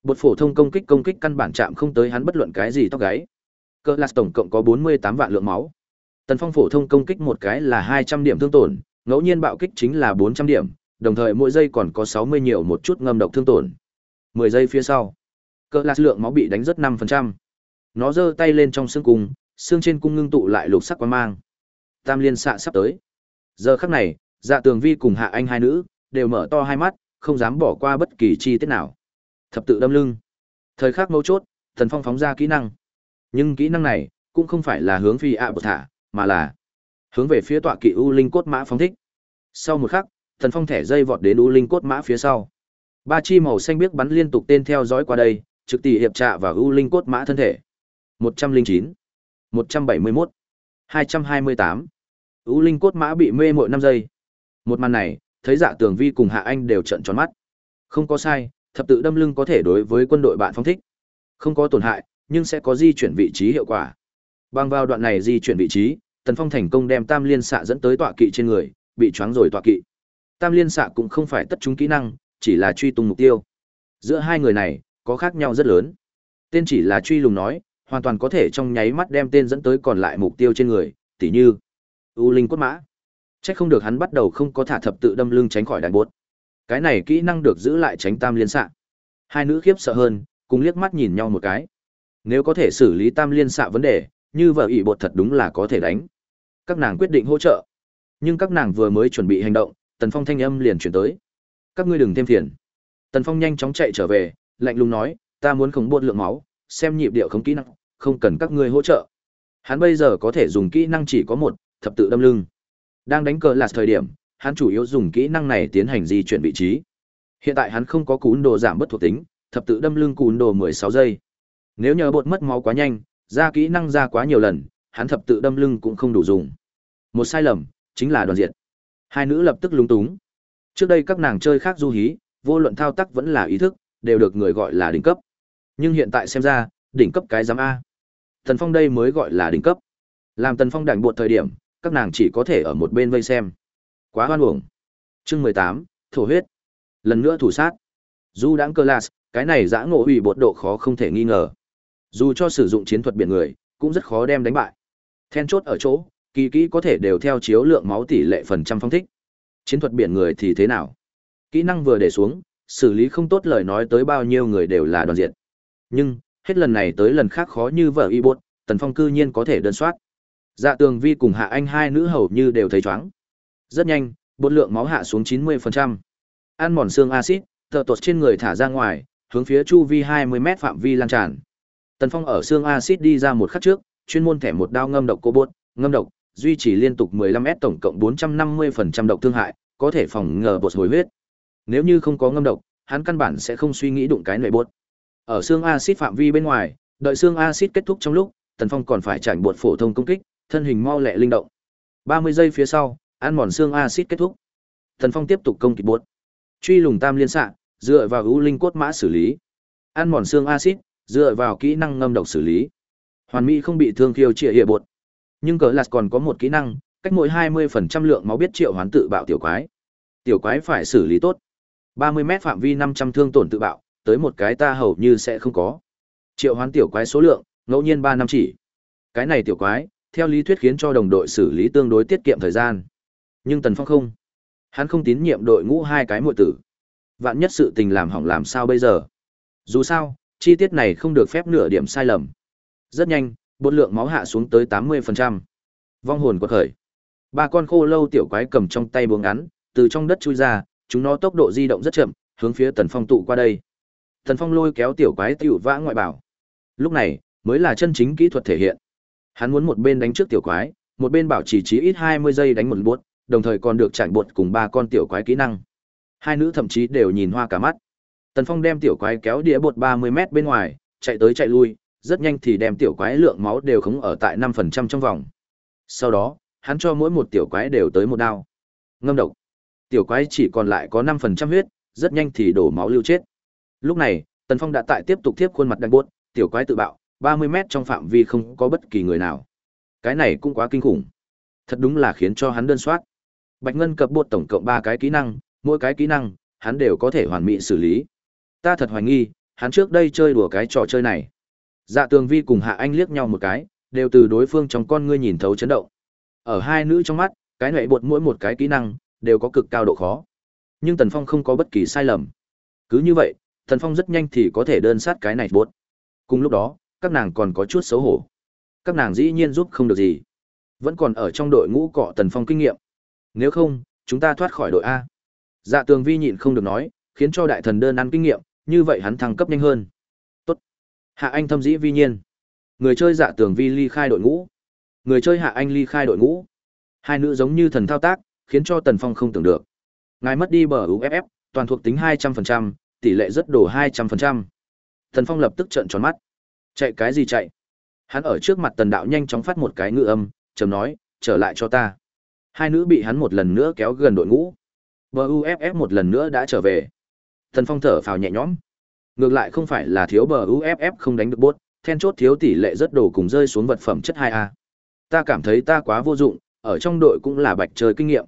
Bột phổ thông công kích công kích căn bản chạm không tới hắn bất luận cái gì tóc gáy. Cơ Lạt tổng cộng có 48 vạn lượng máu. Tần Phong phổ thông công kích một cái là 200 điểm thương tổn, ngẫu nhiên bạo kích chính là 400 điểm, đồng thời mỗi giây còn có 60 nhiều một chút ngâm độc thương tổn. 10 giây phía sau, Cơ lạt lượng máu bị đánh rất 5%. Nó giơ tay lên trong xương cung, xương trên cung ngưng tụ lại lục sắc quang mang. Tam liên xạ sắp tới. Giờ khắc này, Dạ Tường Vi cùng Hạ Anh hai nữ đều mở to hai mắt, không dám bỏ qua bất kỳ chi tiết nào. Thập tự đâm lưng. Thời khắc mấu chốt, Thần Phong phóng ra kỹ năng. Nhưng kỹ năng này cũng không phải là hướng phi ạ bột thả, mà là hướng về phía tọa kỵ u linh cốt mã phóng thích. Sau một khắc, Thần Phong thẻ dây vọt đến u linh cốt mã phía sau. Ba chi màu xanh biếc bắn liên tục tên theo dõi qua đây, trực tỷ hiệp trạ vào u linh cốt mã thân thể. 109, 171, 228. U linh cốt mã bị mê mỗi năm giây. Một màn này, thấy Dạ Tường Vi cùng Hạ Anh đều trợn tròn mắt. Không có sai, thập tự đâm lưng có thể đối với quân đội bạn phóng thích. Không có tổn hại, nhưng sẽ có di chuyển vị trí hiệu quả. Bằng vào đoạn này di chuyển vị trí, Tần Phong thành công đem Tam Liên xạ dẫn tới tọa kỵ trên người, bị choáng rồi tọa kỵ. Tam Liên xạ cũng không phải tất chúng kỹ năng, chỉ là truy tung mục tiêu. Giữa hai người này có khác nhau rất lớn. Tên chỉ là truy lùng nói, hoàn toàn có thể trong nháy mắt đem tên dẫn tới còn lại mục tiêu trên người, tỉ như U Linh cốt mã. Chắc không được hắn bắt đầu không có thả thập tự đâm lưng tránh khỏi đại buốt. Cái này kỹ năng được giữ lại tránh tam liên xạ. Hai nữ khiếp sợ hơn, cùng liếc mắt nhìn nhau một cái. Nếu có thể xử lý tam liên xạ vấn đề, như vợ ỷ bột thật đúng là có thể đánh. Các nàng quyết định hỗ trợ. Nhưng các nàng vừa mới chuẩn bị hành động, Tần Phong thanh âm liền chuyển tới. Các ngươi đừng thêm phiền. Tần Phong nhanh chóng chạy trở về, lạnh lùng nói, ta muốn khống buôn lượng máu, xem nhịp điệu không kỹ năng, không cần các ngươi hỗ trợ. Hắn bây giờ có thể dùng kỹ năng chỉ có một, thập tự đâm lưng. Đang đánh cờ là thời điểm, hắn chủ yếu dùng kỹ năng này tiến hành di chuyển vị trí. Hiện tại hắn không có cún đồ giảm bất thuộc tính, thập tự đâm lưng cún đồ 16 giây. Nếu nhờ bột mất máu quá nhanh, ra kỹ năng ra quá nhiều lần, hắn thập tự đâm lưng cũng không đủ dùng. Một sai lầm, chính là đoàn diện. Hai nữ lập tức lúng túng. Trước đây các nàng chơi khác du hí, vô luận thao tác vẫn là ý thức, đều được người gọi là đỉnh cấp. Nhưng hiện tại xem ra, đỉnh cấp cái giám A. Tần Phong đây mới gọi là đỉnh cấp. Làm Tần Phong đảnh buộc thời điểm, các nàng chỉ có thể ở một bên vây xem. Quá hoan uổng. Chương mười tám thổ huyết. Lần nữa thủ sát. Du đãng cơ las, cái này giã ngộ hủy bột độ khó không thể nghi ngờ. Dù cho sử dụng chiến thuật biển người, cũng rất khó đem đánh bại. Then chốt ở chỗ, kỳ kỹ có thể đều theo chiếu lượng máu tỷ lệ phần trăm phong thích. Chiến thuật biển người thì thế nào? Kỹ năng vừa để xuống, xử lý không tốt lời nói tới bao nhiêu người đều là đoàn diện. Nhưng, hết lần này tới lần khác khó như vợ y bột, Tần Phong cư nhiên có thể đơn soát. Dạ Tường Vi cùng Hạ Anh hai nữ hầu như đều thấy chóng. Rất nhanh, bột lượng máu hạ xuống 90%. Ăn mòn xương axit, tờ tột trên người thả ra ngoài, hướng phía chu vi 20m phạm vi lan tràn. Tần Phong ở xương axit đi ra một khắc trước, chuyên môn thẻ một đao ngâm độc cô bột, ngâm độc, duy trì liên tục 15m tổng cộng 450% độc thương hại, có thể phòng ngừa bột hồi huyết. Nếu như không có ngâm độc, hắn căn bản sẽ không suy nghĩ đụng cái nệ bột. Ở xương axit phạm vi bên ngoài, đợi xương axit kết thúc trong lúc, Tần Phong còn phải trải bột phổ thông công kích, thân hình mau lẹ linh động. 30 giây phía sau, ăn mòn xương axit kết thúc. Thần Phong tiếp tục công kích buốt, Truy lùng tam liên xạ, dựa vào ưu linh cốt mã xử lý. Ăn mòn xương axit, dựa vào kỹ năng ngâm độc xử lý. Hoàn mỹ không bị thương khiêu trịa hiệp bột. Nhưng cỡ lạt còn có một kỹ năng, cách mỗi 20% lượng máu biết triệu hoán tự bạo tiểu quái. Tiểu quái phải xử lý tốt. 30 mét phạm vi 500 thương tổn tự bạo, tới một cái ta hầu như sẽ không có. Triệu hoán tiểu quái số lượng, ngẫu nhiên 3 năm chỉ. Cái này tiểu quái, theo lý thuyết khiến cho đồng đội xử lý tương đối tiết kiệm thời gian. Nhưng Tần Phong không. Hắn không tín nhiệm đội ngũ hai cái muội tử. Vạn nhất sự tình làm hỏng làm sao bây giờ? Dù sao, chi tiết này không được phép nửa điểm sai lầm. Rất nhanh, bột lượng máu hạ xuống tới 80%. Vong hồn quật khởi. Ba con khô lâu tiểu quái cầm trong tay buông ngắn, từ trong đất chui ra, chúng nó tốc độ di động rất chậm, hướng phía Tần Phong tụ qua đây. Tần Phong lôi kéo tiểu quái tiểu vã ngoại bảo. Lúc này, mới là chân chính kỹ thuật thể hiện. Hắn muốn một bên đánh trước tiểu quái, một bên bảo trì trí ít 20 giây đánh một buốt đồng thời còn được chạy bột cùng ba con tiểu quái kỹ năng. Hai nữ thậm chí đều nhìn hoa cả mắt. Tần Phong đem tiểu quái kéo đĩa bột 30 mét bên ngoài, chạy tới chạy lui, rất nhanh thì đem tiểu quái lượng máu đều khống ở tại 5% trong vòng. Sau đó, hắn cho mỗi một tiểu quái đều tới một đao. Ngâm độc. Tiểu quái chỉ còn lại có 5% huyết, rất nhanh thì đổ máu lưu chết. Lúc này, Tần Phong đã tại tiếp tục tiếp khuôn mặt đánh bốt, tiểu quái tự bạo, 30 mét trong phạm vi không có bất kỳ người nào. Cái này cũng quá kinh khủng. Thật đúng là khiến cho hắn đơn soát. Bạch Ngân cập bột tổng cộng 3 cái kỹ năng, mỗi cái kỹ năng, hắn đều có thể hoàn mỹ xử lý. Ta thật hoài nghi, hắn trước đây chơi đùa cái trò chơi này. Dạ Tường Vi cùng Hạ Anh liếc nhau một cái, đều từ đối phương trong con ngươi nhìn thấu chấn động. Ở hai nữ trong mắt, cái nệ bột mỗi một cái kỹ năng đều có cực cao độ khó. Nhưng Tần Phong không có bất kỳ sai lầm. Cứ như vậy, Tần Phong rất nhanh thì có thể đơn sát cái này bột. Cùng lúc đó, các nàng còn có chút xấu hổ. Các nàng dĩ nhiên giúp không được gì. Vẫn còn ở trong đội ngũ cọ Tần Phong kinh nghiệm. Nếu không, chúng ta thoát khỏi đội A. Dạ tường vi nhịn không được nói, khiến cho đại thần đơn ăn kinh nghiệm, như vậy hắn thăng cấp nhanh hơn. Tốt. Hạ Anh thâm dĩ vi nhiên. Người chơi dạ tường vi ly khai đội ngũ. Người chơi Hạ Anh ly khai đội ngũ. Hai nữ giống như thần thao tác, khiến cho Tần Phong không tưởng được. Ngài mất đi bờ UFF, toàn thuộc tính 200%, tỷ lệ rất đổ 200%. Tần Phong lập tức trợn tròn mắt. Chạy cái gì chạy? Hắn ở trước mặt Tần Đạo nhanh chóng phát một cái ngữ âm, trầm nói, trở lại cho ta. Hai nữ bị hắn một lần nữa kéo gần đội ngũ. Bờ UFF một lần nữa đã trở về. Thần Phong thở phào nhẹ nhõm. Ngược lại không phải là thiếu bờ UFF không đánh được bốt, then chốt thiếu tỷ lệ rất đổ cùng rơi xuống vật phẩm chất 2A. Ta cảm thấy ta quá vô dụng, ở trong đội cũng là bạch chơi kinh nghiệm.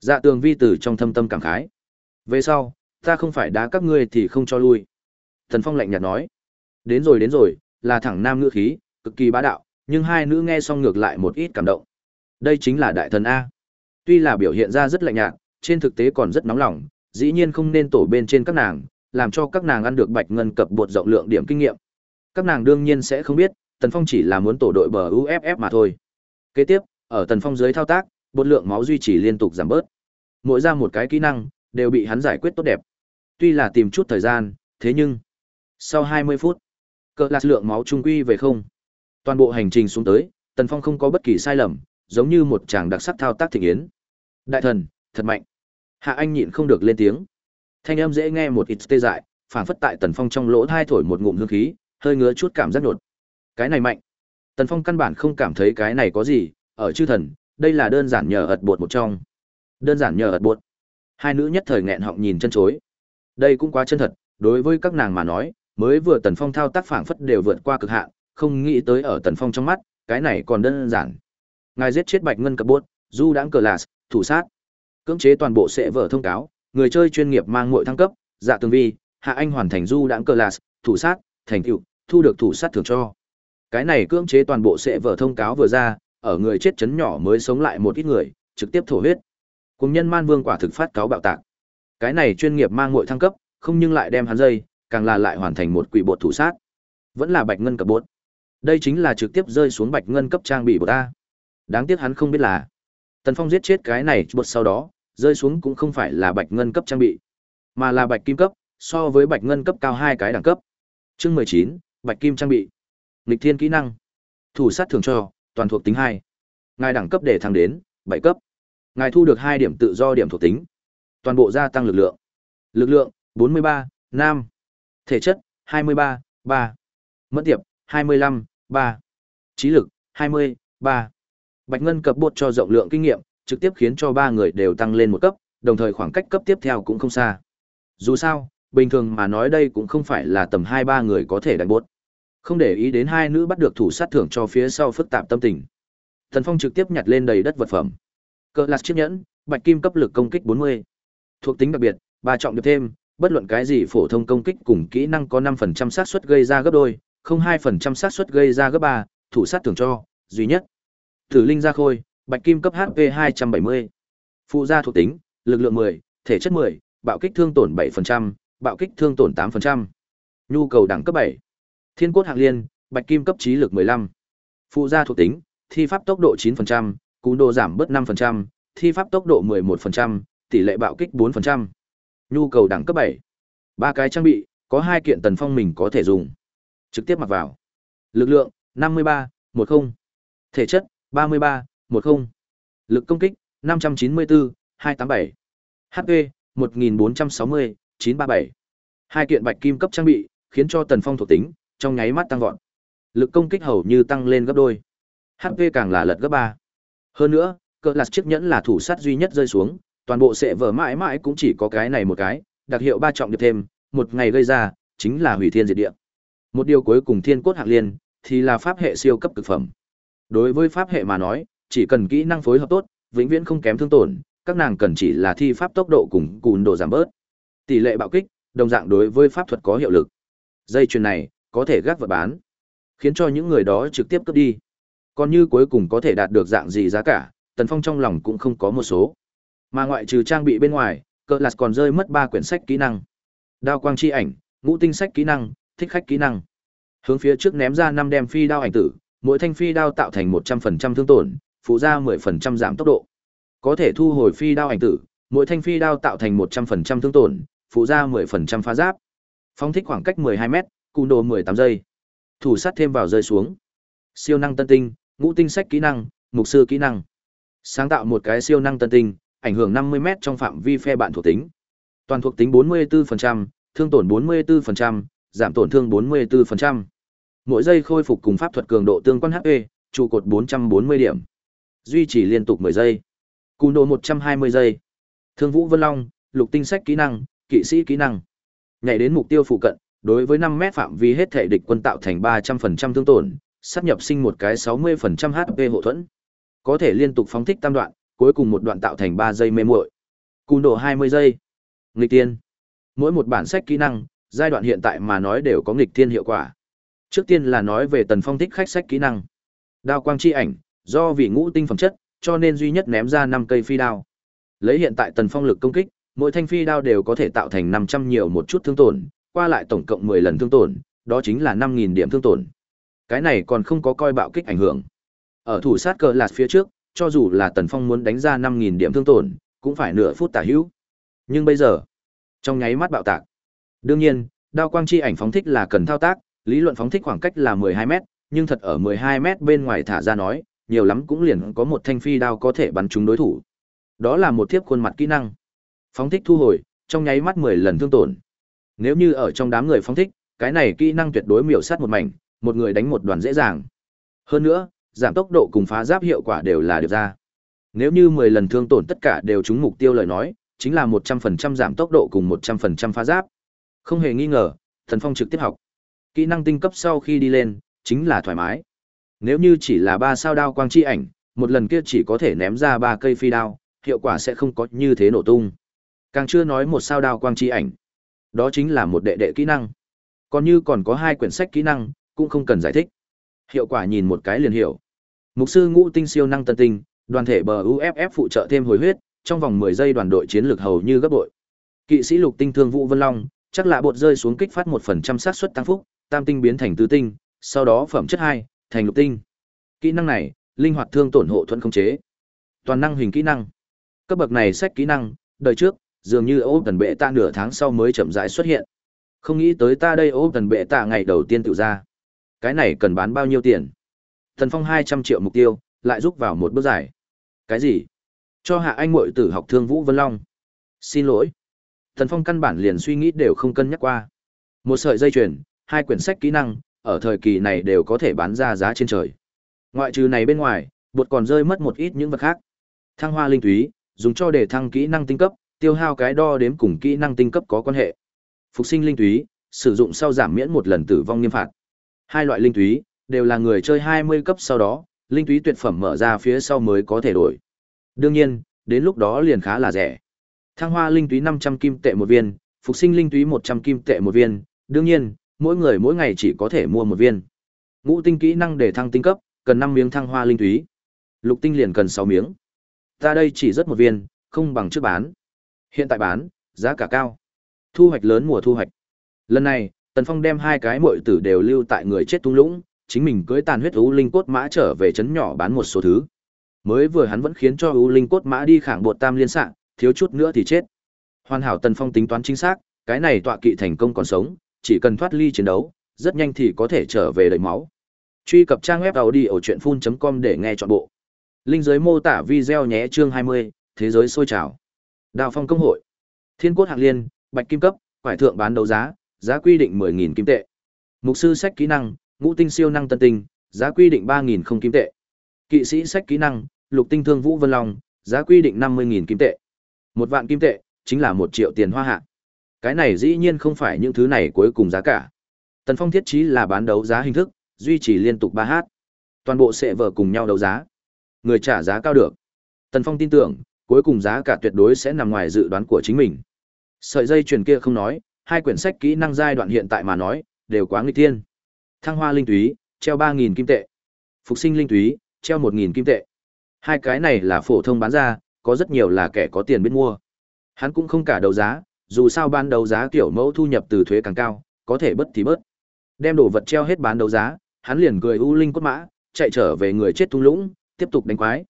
Dạ tường vi tử trong thâm tâm cảm khái. Về sau, ta không phải đá các ngươi thì không cho lui. Thần Phong lạnh nhạt nói. Đến rồi đến rồi, là thẳng nam ngữ khí, cực kỳ bá đạo, nhưng hai nữ nghe xong ngược lại một ít cảm động. Đây chính là đại thần A. Tuy là biểu hiện ra rất lạnh nhạt, trên thực tế còn rất nóng lòng, dĩ nhiên không nên tổ bên trên các nàng, làm cho các nàng ăn được bạch ngân cập bột rộng lượng điểm kinh nghiệm. Các nàng đương nhiên sẽ không biết, Tần Phong chỉ là muốn tổ đội bờ UFF mà thôi. Kế tiếp, ở Tần Phong dưới thao tác, bột lượng máu duy trì liên tục giảm bớt. Mỗi ra một cái kỹ năng, đều bị hắn giải quyết tốt đẹp. Tuy là tìm chút thời gian, thế nhưng sau 20 phút, cỡ lạc lượng máu trung quy về không. Toàn bộ hành trình xuống tới, Tần Phong không có bất kỳ sai lầm, giống như một chàng đặc sắc thao tác thịnh yến. Đại thần, thật mạnh. Hạ Anh nhịn không được lên tiếng. Thanh âm dễ nghe một ít tê dại, phảng phất tại Tần Phong trong lỗ thai thổi một ngụm hương khí, hơi ngứa chút cảm giác nhột. Cái này mạnh. Tần Phong căn bản không cảm thấy cái này có gì, ở chư thần, đây là đơn giản nhờ ật bột một trong. Đơn giản nhờ ật bột. Hai nữ nhất thời nghẹn họng nhìn chân chối. Đây cũng quá chân thật, đối với các nàng mà nói, mới vừa Tần Phong thao tác phảng phất đều vượt qua cực hạn, không nghĩ tới ở Tần Phong trong mắt, cái này còn đơn giản. Ngài giết chết Bạch Ngân Cập Bốt, Du đãng cờ lạt, thủ sát. Cưỡng chế toàn bộ sẽ vở thông cáo, người chơi chuyên nghiệp mang muội thăng cấp, dạ tường vi, hạ anh hoàn thành Du đãng cờ lạt, thủ sát, thành tựu, thu được thủ sát thưởng cho. Cái này cưỡng chế toàn bộ sẽ vở thông cáo vừa ra, ở người chết chấn nhỏ mới sống lại một ít người, trực tiếp thổ huyết. Cùng nhân man vương quả thực phát cáo bạo tạc. Cái này chuyên nghiệp mang muội thăng cấp, không nhưng lại đem hắn dây, càng là lại hoàn thành một quỷ bột thủ sát. Vẫn là bạch ngân cấp bột. Đây chính là trực tiếp rơi xuống bạch ngân cấp trang bị bột ta. Đáng tiếc hắn không biết là Tần Phong giết chết cái này bột sau đó, rơi xuống cũng không phải là bạch ngân cấp trang bị, mà là bạch kim cấp, so với bạch ngân cấp cao hai cái đẳng cấp. Chương mười chín Bạch kim trang bị. Nghịch thiên kỹ năng. Thủ sát thường cho, toàn thuộc tính hai Ngài đẳng cấp để thăng đến bảy cấp. Ngài thu được hai điểm tự do điểm thuộc tính. Toàn bộ gia tăng lực lượng. Lực lượng bốn mươi ba nam. Thể chất hai mươi ba ba Mất tiệp hai mươi lăm ba Trí lực hai mươi ba Bạch Ngân cập bột cho rộng lượng kinh nghiệm, trực tiếp khiến cho ba người đều tăng lên một cấp, đồng thời khoảng cách cấp tiếp theo cũng không xa. Dù sao, bình thường mà nói đây cũng không phải là tầm hai ba người có thể đánh bốt. Không để ý đến hai nữ bắt được thủ sát thưởng cho phía sau phức tạp tâm tình. Thần Phong trực tiếp nhặt lên đầy đất vật phẩm. Cơ lạt chiếc nhẫn, bạch kim cấp lực công kích 40. Thuộc tính đặc biệt, ba trọng được thêm, bất luận cái gì phổ thông công kích cùng kỹ năng có 5% xác suất gây ra gấp đôi, không 2% xác suất gây ra gấp 3, thủ sát thưởng cho, duy nhất. Tử linh ra khôi, bạch kim cấp HP 270. Phụ gia thuộc tính, lực lượng 10, thể chất 10, bạo kích thương tổn 7%, bạo kích thương tổn 8%. Nhu cầu đẳng cấp 7. Thiên cốt hạng liên, bạch kim cấp trí lực 15. Phụ gia thuộc tính, thi pháp tốc độ 9%, cú độ giảm bớt 5%, thi pháp tốc độ 11%, tỷ lệ bạo kích 4%. Nhu cầu đẳng cấp 7. Ba cái trang bị, có hai kiện tần phong mình có thể dùng. Trực tiếp mặc vào. Lực lượng, 53, 10. Thể chất, 33, 10. Lực công kích, 594, 287. HP, 1460, 937. Hai kiện bạch kim cấp trang bị, khiến cho tần phong thuộc tính, trong nháy mắt tăng vọt. Lực công kích hầu như tăng lên gấp đôi. HP càng là lật gấp 3. Hơn nữa, cỡ lạt chiếc nhẫn là thủ sát duy nhất rơi xuống, toàn bộ sẽ vở mãi mãi cũng chỉ có cái này một cái, đặc hiệu ba trọng điệp thêm, một ngày gây ra, chính là hủy thiên diệt địa. Một điều cuối cùng thiên cốt hạng liên, thì là pháp hệ siêu cấp cực phẩm. Đối với pháp hệ mà nói, chỉ cần kỹ năng phối hợp tốt, vĩnh viễn không kém thương tổn, các nàng cần chỉ là thi pháp tốc độ cùng cùn độ giảm bớt. Tỷ lệ bạo kích, đồng dạng đối với pháp thuật có hiệu lực. Dây chuyền này, có thể gác vật bán, khiến cho những người đó trực tiếp cướp đi. Còn như cuối cùng có thể đạt được dạng gì giá cả, Tần Phong trong lòng cũng không có một số. Mà ngoại trừ trang bị bên ngoài, Cờ lạt còn rơi mất ba quyển sách kỹ năng. Đao quang chi ảnh, ngũ tinh sách kỹ năng, thích khách kỹ năng. Hướng phía trước ném ra năm đem phi đao ảnh tử, mỗi thanh phi đao tạo thành 100% thương tổn, phụ ra 10% giảm tốc độ. Có thể thu hồi phi đao ảnh tử, mỗi thanh phi đao tạo thành 100% thương tổn, phụ ra 10% phá giáp. Phong thích khoảng cách 12m, cung đồ 18 giây. Thủ sát thêm vào rơi xuống. Siêu năng tân tinh, ngũ tinh sách kỹ năng, mục sư kỹ năng. Sáng tạo một cái siêu năng tân tinh, ảnh hưởng 50m trong phạm vi phe bạn thuộc tính. Toàn thuộc tính 44%, thương tổn 44%, giảm tổn thương 44%. Mỗi giây khôi phục cùng pháp thuật cường độ tương quan HP, trụ cột 440 điểm. Duy trì liên tục 10 giây. Cùn độ 120 giây. Thương Vũ Vân Long, lục tinh sách kỹ năng, kỵ sĩ kỹ năng. Nhảy đến mục tiêu phụ cận, đối với 5 mét phạm vi hết thể địch quân tạo thành 300% thương tổn, sát nhập sinh một cái 60% HP hộ thuẫn. Có thể liên tục phóng thích tam đoạn, cuối cùng một đoạn tạo thành 3 giây mê muội. Cùn độ 20 giây. Nghịch tiên. Mỗi một bản sách kỹ năng, giai đoạn hiện tại mà nói đều có nghịch tiên hiệu quả. Trước tiên là nói về Tần Phong thích khách sách kỹ năng. Đao quang chi ảnh, do vì ngũ tinh phẩm chất, cho nên duy nhất ném ra 5 cây phi đao. Lấy hiện tại Tần Phong lực công kích, mỗi thanh phi đao đều có thể tạo thành 500 nhiều một chút thương tổn, qua lại tổng cộng 10 lần thương tổn, đó chính là 5000 điểm thương tổn. Cái này còn không có coi bạo kích ảnh hưởng. Ở thủ sát cờ lạt phía trước, cho dù là Tần Phong muốn đánh ra 5000 điểm thương tổn, cũng phải nửa phút tả hữu. Nhưng bây giờ, trong nháy mắt bạo tạc. Đương nhiên, đao quang chi ảnh phóng thích là cần thao tác, lý luận phóng thích khoảng cách là 12 mét, nhưng thật ở 12 mét bên ngoài thả ra nói, nhiều lắm cũng liền có một thanh phi đao có thể bắn trúng đối thủ. Đó là một thiếp khuôn mặt kỹ năng. Phóng thích thu hồi, trong nháy mắt 10 lần thương tổn. Nếu như ở trong đám người phóng thích, cái này kỹ năng tuyệt đối miểu sát một mảnh, một người đánh một đoàn dễ dàng. Hơn nữa, giảm tốc độ cùng phá giáp hiệu quả đều là được ra. Nếu như 10 lần thương tổn tất cả đều trúng mục tiêu lời nói, chính là 100% giảm tốc độ cùng 100% phá giáp. Không hề nghi ngờ, Thần Phong trực tiếp học. Kỹ năng tinh cấp sau khi đi lên, chính là thoải mái. Nếu như chỉ là ba sao đao quang chi ảnh, một lần kia chỉ có thể ném ra ba cây phi đao, hiệu quả sẽ không có như thế nổ tung. Càng chưa nói một sao đao quang chi ảnh. Đó chính là một đệ đệ kỹ năng. Còn như còn có hai quyển sách kỹ năng, cũng không cần giải thích. Hiệu quả nhìn một cái liền hiểu. Mục sư ngũ tinh siêu năng tân tinh, đoàn thể bờ UFF phụ trợ thêm hồi huyết, trong vòng 10 giây đoàn đội chiến lược hầu như gấp bội. Kỵ sĩ lục tinh thương Vũ Vân Long, chắc là bột rơi xuống kích phát 1% xác suất tăng phúc, tam tinh biến thành tứ tinh, sau đó phẩm chất 2, thành lục tinh. Kỹ năng này, linh hoạt thương tổn hộ thuẫn khống chế. Toàn năng hình kỹ năng. Cấp bậc này sách kỹ năng, đời trước, dường như ô tần bệ tạ nửa tháng sau mới chậm rãi xuất hiện. Không nghĩ tới ta đây ô tần bệ tạ ngày đầu tiên tự ra. Cái này cần bán bao nhiêu tiền? Thần Phong 200 triệu mục tiêu, lại rút vào một bước giải. Cái gì? Cho hạ anh muội tử học thương Vũ Vân Long. Xin lỗi. Thần Phong căn bản liền suy nghĩ đều không cân nhắc qua. Một sợi dây chuyền, hai quyển sách kỹ năng, ở thời kỳ này đều có thể bán ra giá trên trời. Ngoại trừ này bên ngoài, bột còn rơi mất một ít những vật khác. Thăng hoa linh túy, dùng cho để thăng kỹ năng tinh cấp, tiêu hao cái đo đếm cùng kỹ năng tinh cấp có quan hệ. Phục sinh linh túy, sử dụng sau giảm miễn một lần tử vong nghiêm phạt. Hai loại linh túy đều là người chơi 20 cấp sau đó, linh túy tuyệt phẩm mở ra phía sau mới có thể đổi. Đương nhiên, đến lúc đó liền khá là rẻ. Thăng hoa linh túy 500 kim tệ một viên, phục sinh linh túy 100 kim tệ một viên, đương nhiên, mỗi người mỗi ngày chỉ có thể mua một viên. Ngũ tinh kỹ năng để thăng tinh cấp, cần 5 miếng thăng hoa linh thúy Lục tinh liền cần 6 miếng. Ta đây chỉ rất một viên, không bằng trước bán. Hiện tại bán, giá cả cao. Thu hoạch lớn mùa thu hoạch. Lần này, Tần Phong đem hai cái muội tử đều lưu tại người chết tung lũng, chính mình cưỡi tàn huyết u linh cốt mã trở về trấn nhỏ bán một số thứ. Mới vừa hắn vẫn khiến cho u linh cốt mã đi khảng bột tam liên sạng, thiếu chút nữa thì chết. Hoàn hảo Tần Phong tính toán chính xác, cái này tọa kỵ thành công còn sống, chỉ cần thoát ly chiến đấu, rất nhanh thì có thể trở về đầy máu. Truy cập trang web audiochuyenphun.com để nghe trọn bộ. Linh dưới mô tả video nhé chương 20, thế giới sôi trào. Đào phong công hội. Thiên cốt hạng liên, bạch kim cấp, quải thượng bán đấu giá, giá quy định 10.000 kim tệ. Mục sư sách kỹ năng, ngũ tinh siêu năng tân tinh, giá quy định 3.000 không kim tệ. Kỵ sĩ sách kỹ năng, lục tinh thương vũ vân long, giá quy định 50.000 kim tệ. Một vạn kim tệ, chính là một triệu tiền hoa hạ. Cái này dĩ nhiên không phải những thứ này cuối cùng giá cả. Tần Phong thiết trí là bán đấu giá hình thức, duy trì liên tục ba h Toàn bộ sẽ vở cùng nhau đấu giá. Người trả giá cao được. Tần Phong tin tưởng, cuối cùng giá cả tuyệt đối sẽ nằm ngoài dự đoán của chính mình. Sợi dây chuyền kia không nói, hai quyển sách kỹ năng giai đoạn hiện tại mà nói, đều quá nghịch tiên. Thăng hoa linh túy, treo 3000 kim tệ. Phục sinh linh túy, treo 1000 kim tệ. Hai cái này là phổ thông bán ra, có rất nhiều là kẻ có tiền biết mua. Hắn cũng không cả đấu giá, dù sao ban đầu giá kiểu mẫu thu nhập từ thuế càng cao, có thể bớt thì bớt. Đem đồ vật treo hết bán đấu giá, hắn liền cười u linh cốt mã, chạy trở về người chết thung lũng, tiếp tục đánh quái.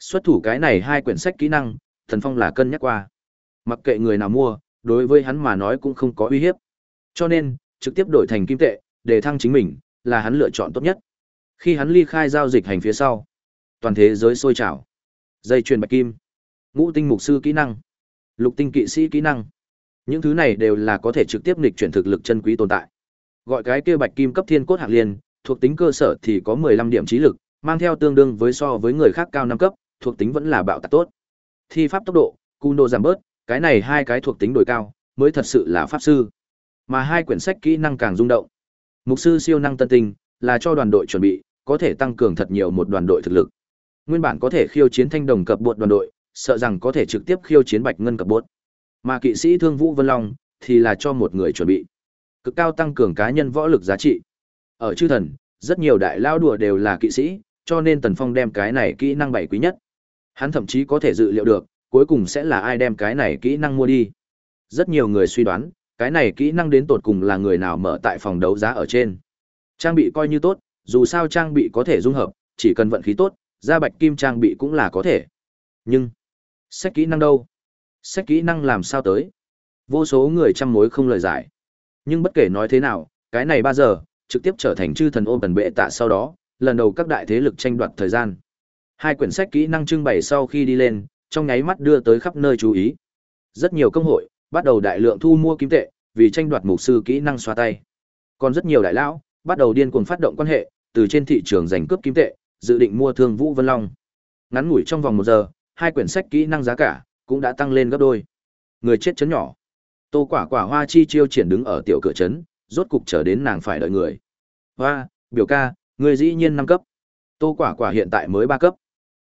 Xuất thủ cái này hai quyển sách kỹ năng, Thần Phong là cân nhắc qua. Mặc kệ người nào mua, đối với hắn mà nói cũng không có uy hiếp. Cho nên, trực tiếp đổi thành kim tệ, để thăng chính mình, là hắn lựa chọn tốt nhất. Khi hắn ly khai giao dịch hành phía sau, toàn thế giới sôi trào. Dây chuyền bạch kim, ngũ tinh mục sư kỹ năng, lục tinh kỵ sĩ kỹ năng. Những thứ này đều là có thể trực tiếp nghịch chuyển thực lực chân quý tồn tại. Gọi cái kia bạch kim cấp thiên cốt hạng liên, thuộc tính cơ sở thì có 15 điểm trí lực, mang theo tương đương với so với người khác cao năm cấp, thuộc tính vẫn là bạo tạc tốt. Thi pháp tốc độ, cung độ giảm bớt, cái này hai cái thuộc tính đổi cao, mới thật sự là pháp sư. Mà hai quyển sách kỹ năng càng rung động. Mục sư siêu năng tân tinh, là cho đoàn đội chuẩn bị, có thể tăng cường thật nhiều một đoàn đội thực lực. Nguyên bản có thể khiêu chiến thanh đồng cập bột đoàn đội, sợ rằng có thể trực tiếp khiêu chiến bạch ngân cập bột. Mà kỵ sĩ Thương Vũ Vân Long thì là cho một người chuẩn bị. Cực cao tăng cường cá nhân võ lực giá trị. Ở chư thần, rất nhiều đại lao đùa đều là kỵ sĩ, cho nên Tần Phong đem cái này kỹ năng bảy quý nhất. Hắn thậm chí có thể dự liệu được, cuối cùng sẽ là ai đem cái này kỹ năng mua đi. Rất nhiều người suy đoán, cái này kỹ năng đến tột cùng là người nào mở tại phòng đấu giá ở trên. Trang bị coi như tốt, dù sao trang bị có thể dung hợp, chỉ cần vận khí tốt, ra bạch kim trang bị cũng là có thể. Nhưng, sách kỹ năng đâu? Sách kỹ năng làm sao tới? Vô số người chăm mối không lời giải. Nhưng bất kể nói thế nào, cái này ba giờ, trực tiếp trở thành chư thần ôm tần bệ tạ sau đó, lần đầu các đại thế lực tranh đoạt thời gian. Hai quyển sách kỹ năng trưng bày sau khi đi lên, trong nháy mắt đưa tới khắp nơi chú ý. Rất nhiều công hội bắt đầu đại lượng thu mua kim tệ, vì tranh đoạt mục sư kỹ năng xoa tay. Còn rất nhiều đại lão bắt đầu điên cuồng phát động quan hệ, từ trên thị trường giành cướp kim tệ, dự định mua thương Vũ Vân Long. Ngắn ngủi trong vòng một giờ, hai quyển sách kỹ năng giá cả cũng đã tăng lên gấp đôi. Người chết chấn nhỏ. Tô Quả Quả Hoa chi chiêu triển đứng ở tiểu cửa trấn, rốt cục chờ đến nàng phải đợi người. Hoa, biểu ca, người dĩ nhiên năm cấp. Tô Quả Quả hiện tại mới ba cấp.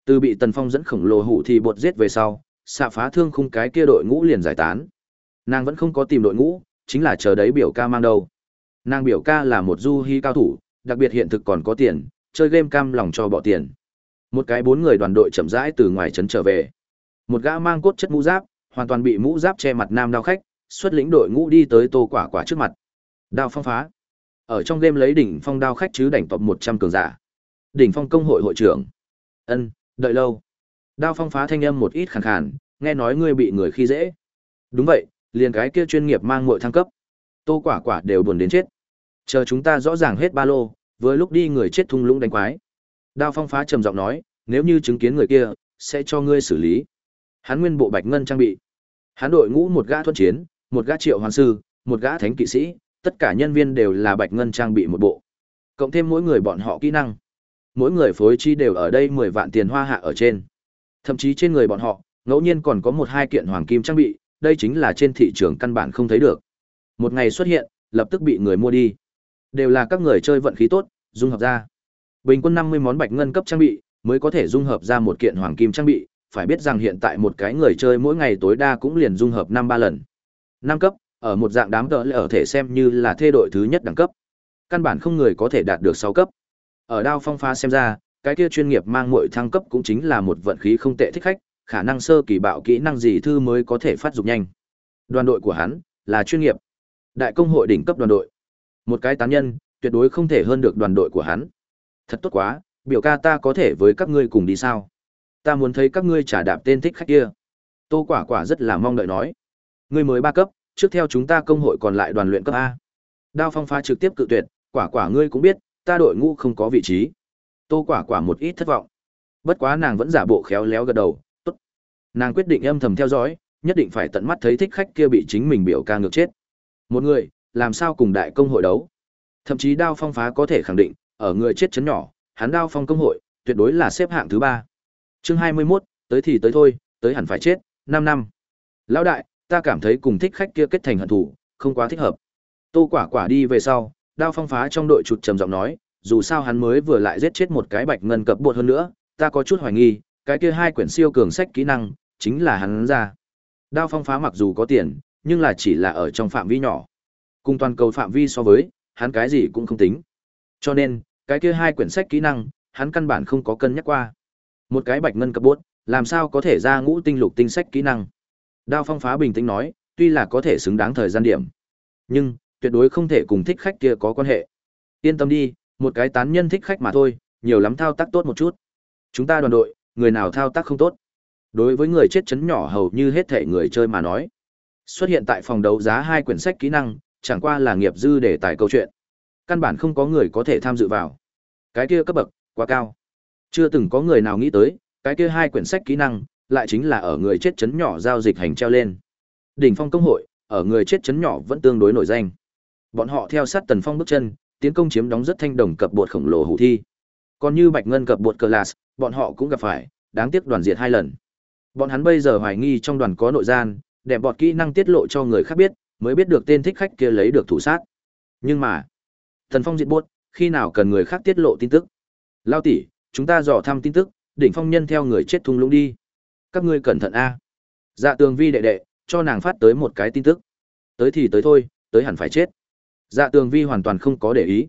Từ bị Tần Phong dẫn khổng lồ hủ thì bột giết về sau, xạ phá thương khung cái kia đội ngũ liền giải tán. Nàng vẫn không có tìm đội ngũ, chính là chờ đấy biểu ca mang đâu. Nàng biểu ca là một du hí cao thủ, đặc biệt hiện thực còn có tiền, chơi game cam lòng cho bỏ tiền. Một cái bốn người đoàn đội chậm rãi từ ngoài trấn trở về. Một gã mang cốt chất mũ giáp, hoàn toàn bị mũ giáp che mặt nam đao khách, xuất lĩnh đội ngũ đi tới Tô Quả Quả trước mặt. Đao phong phá. Ở trong game lấy đỉnh phong đao khách chứ đảnh một trăm cường giả. Đỉnh phong công hội hội trưởng. Ân, đợi lâu. Đao phong phá thanh âm một ít khàn khàn, nghe nói ngươi bị người khi dễ. Đúng vậy, liền cái kia chuyên nghiệp mang muội thăng cấp. Tô Quả Quả đều buồn đến chết. Chờ chúng ta rõ ràng hết ba lô, với lúc đi người chết thung lũng đánh quái. Đao phong phá trầm giọng nói, nếu như chứng kiến người kia, sẽ cho ngươi xử lý. Hắn nguyên bộ bạch ngân trang bị. Hắn đội ngũ một gã thuần chiến, một gã triệu hoàn sư, một gã thánh kỵ sĩ, tất cả nhân viên đều là bạch ngân trang bị một bộ. Cộng thêm mỗi người bọn họ kỹ năng. Mỗi người phối chi đều ở đây 10 vạn tiền hoa hạ ở trên. Thậm chí trên người bọn họ, ngẫu nhiên còn có một hai kiện hoàng kim trang bị, đây chính là trên thị trường căn bản không thấy được. Một ngày xuất hiện, lập tức bị người mua đi. Đều là các người chơi vận khí tốt, dung hợp ra. Bình quân 50 món bạch ngân cấp trang bị, mới có thể dung hợp ra một kiện hoàng kim trang bị, phải biết rằng hiện tại một cái người chơi mỗi ngày tối đa cũng liền dung hợp 5 3 lần. 5 cấp, ở một dạng đám tợ ở thể xem như là thê đội thứ nhất đẳng cấp. Căn bản không người có thể đạt được 6 cấp. Ở đao phong phá xem ra, cái kia chuyên nghiệp mang muội thăng cấp cũng chính là một vận khí không tệ thích khách, khả năng sơ kỳ bạo kỹ năng gì thư mới có thể phát dục nhanh. Đoàn đội của hắn là chuyên nghiệp. Đại công hội đỉnh cấp đoàn đội. Một cái tán nhân, tuyệt đối không thể hơn được đoàn đội của hắn. Thật tốt quá, biểu ca ta có thể với các ngươi cùng đi sao? Ta muốn thấy các ngươi trả đạp tên thích khách kia. Tô Quả Quả rất là mong đợi nói. Ngươi mới ba cấp, trước theo chúng ta công hội còn lại đoàn luyện cấp A. Đao phong phá trực tiếp cự tuyệt, quả quả ngươi cũng biết, ta đội ngũ không có vị trí. Tô quả quả một ít thất vọng. Bất quá nàng vẫn giả bộ khéo léo gật đầu, tốt. Nàng quyết định âm thầm theo dõi, nhất định phải tận mắt thấy thích khách kia bị chính mình biểu ca ngược chết. Một người, làm sao cùng đại công hội đấu? Thậm chí đao phong phá có thể khẳng định, ở người chết chấn nhỏ, hắn đao phong công hội, tuyệt đối là xếp hạng thứ ba. Chương hai mươi 21, tới thì tới thôi, tới hẳn phải chết, năm năm. Lão đại, ta cảm thấy cùng thích khách kia kết thành hận thủ, không quá thích hợp. Tô Quả Quả đi về sau, đao phong phá trong đội chụt trầm giọng nói, dù sao hắn mới vừa lại giết chết một cái bạch ngân cập bột hơn nữa, ta có chút hoài nghi, cái kia hai quyển siêu cường sách kỹ năng, chính là hắn ra. Đao phong phá mặc dù có tiền, nhưng là chỉ là ở trong phạm vi nhỏ. Cùng toàn cầu phạm vi so với, hắn cái gì cũng không tính. Cho nên, cái kia hai quyển sách kỹ năng, hắn căn bản không có cân nhắc qua. Một cái bạch ngân cấp bốt, làm sao có thể ra ngũ tinh lục tinh sách kỹ năng? Đao phong phá bình tĩnh nói, tuy là có thể xứng đáng thời gian điểm, nhưng tuyệt đối không thể cùng thích khách kia có quan hệ. Yên tâm đi, một cái tán nhân thích khách mà thôi, nhiều lắm thao tác tốt một chút. Chúng ta đoàn đội, người nào thao tác không tốt. Đối với người chết chấn nhỏ hầu như hết thể người chơi mà nói. Xuất hiện tại phòng đấu giá hai quyển sách kỹ năng, chẳng qua là nghiệp dư để tài câu chuyện. Căn bản không có người có thể tham dự vào. Cái kia cấp bậc, quá cao. Chưa từng có người nào nghĩ tới, cái kia hai quyển sách kỹ năng, lại chính là ở người chết chấn nhỏ giao dịch hành treo lên. Đỉnh phong công hội, ở người chết chấn nhỏ vẫn tương đối nổi danh. Bọn họ theo sát Tần Phong bước chân, tiến công chiếm đóng rất thanh đồng cập bột khổng lồ hủ thi. Còn như Bạch Ngân cập bột Class, bọn họ cũng gặp phải, đáng tiếc đoàn diệt hai lần. Bọn hắn bây giờ hoài nghi trong đoàn có nội gian, đẹp bọt kỹ năng tiết lộ cho người khác biết, mới biết được tên thích khách kia lấy được thủ sát. Nhưng mà, Thần Phong diệt buốt, khi nào cần người khác tiết lộ tin tức? Lao tỷ, chúng ta dò thăm tin tức, đỉnh phong nhân theo người chết thung lũng đi. Các ngươi cẩn thận a. Dạ Tường Vi đệ đệ, cho nàng phát tới một cái tin tức. Tới thì tới thôi, tới hẳn phải chết. Dạ Tường Vi hoàn toàn không có để ý.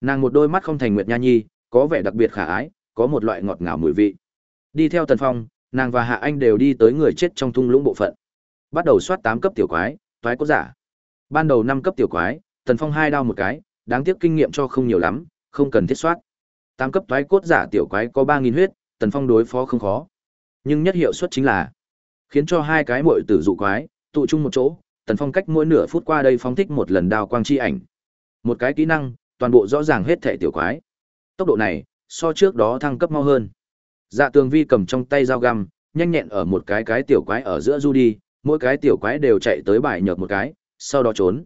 Nàng một đôi mắt không thành nguyệt nha nhi, có vẻ đặc biệt khả ái, có một loại ngọt ngào mùi vị. Đi theo Tần Phong, nàng và Hạ Anh đều đi tới người chết trong thung lũng bộ phận. Bắt đầu soát tám cấp tiểu quái, toái có giả. Ban đầu năm cấp tiểu quái, Tần Phong hai đao một cái, đáng tiếc kinh nghiệm cho không nhiều lắm, không cần thiết soát. Tám cấp toái cốt giả tiểu quái có ba nghìn huyết, Tần Phong đối phó không khó. Nhưng nhất hiệu suất chính là khiến cho hai cái muội tử dụ quái tụ chung một chỗ, Tần Phong cách mỗi nửa phút qua đây phóng thích một lần đao quang chi ảnh. Một cái kỹ năng, toàn bộ rõ ràng hết thể tiểu quái. Tốc độ này, so trước đó thăng cấp mau hơn. Dạ Tường Vi cầm trong tay dao găm, nhanh nhẹn ở một cái cái tiểu quái ở giữa du đi, mỗi cái tiểu quái đều chạy tới bài nhợt một cái, sau đó trốn.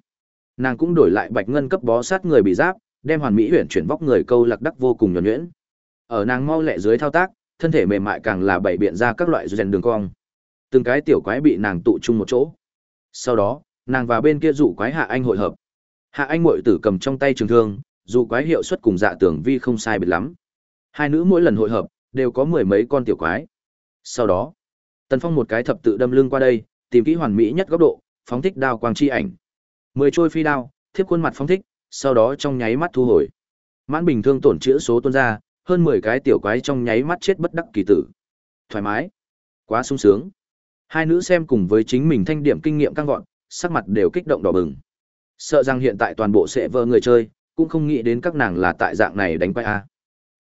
Nàng cũng đổi lại bạch ngân cấp bó sát người bị giáp, đem hoàn mỹ huyền chuyển vóc người câu lạc đắc vô cùng nhuần nhuyễn. Ở nàng mau lẹ dưới thao tác, thân thể mềm mại càng là bảy biện ra các loại rèn đường cong. Từng cái tiểu quái bị nàng tụ chung một chỗ. Sau đó, nàng và bên kia dụ quái hạ anh hội hợp. Hạ anh muội tử cầm trong tay trường thương, dù quái hiệu suất cùng dạ tưởng vi không sai biệt lắm. Hai nữ mỗi lần hội hợp, đều có mười mấy con tiểu quái. Sau đó, Tần Phong một cái thập tự đâm lưng qua đây, tìm kỹ hoàn mỹ nhất góc độ, phóng thích đao quang chi ảnh. Mười trôi phi đao, thiếp khuôn mặt phóng thích, sau đó trong nháy mắt thu hồi. Mãn bình thương tổn chữa số tuôn ra, hơn mười cái tiểu quái trong nháy mắt chết bất đắc kỳ tử. Thoải mái, quá sung sướng. Hai nữ xem cùng với chính mình thanh điểm kinh nghiệm căng gọn, sắc mặt đều kích động đỏ bừng. Sợ rằng hiện tại toàn bộ sẽ vơ người chơi, cũng không nghĩ đến các nàng là tại dạng này đánh quay a.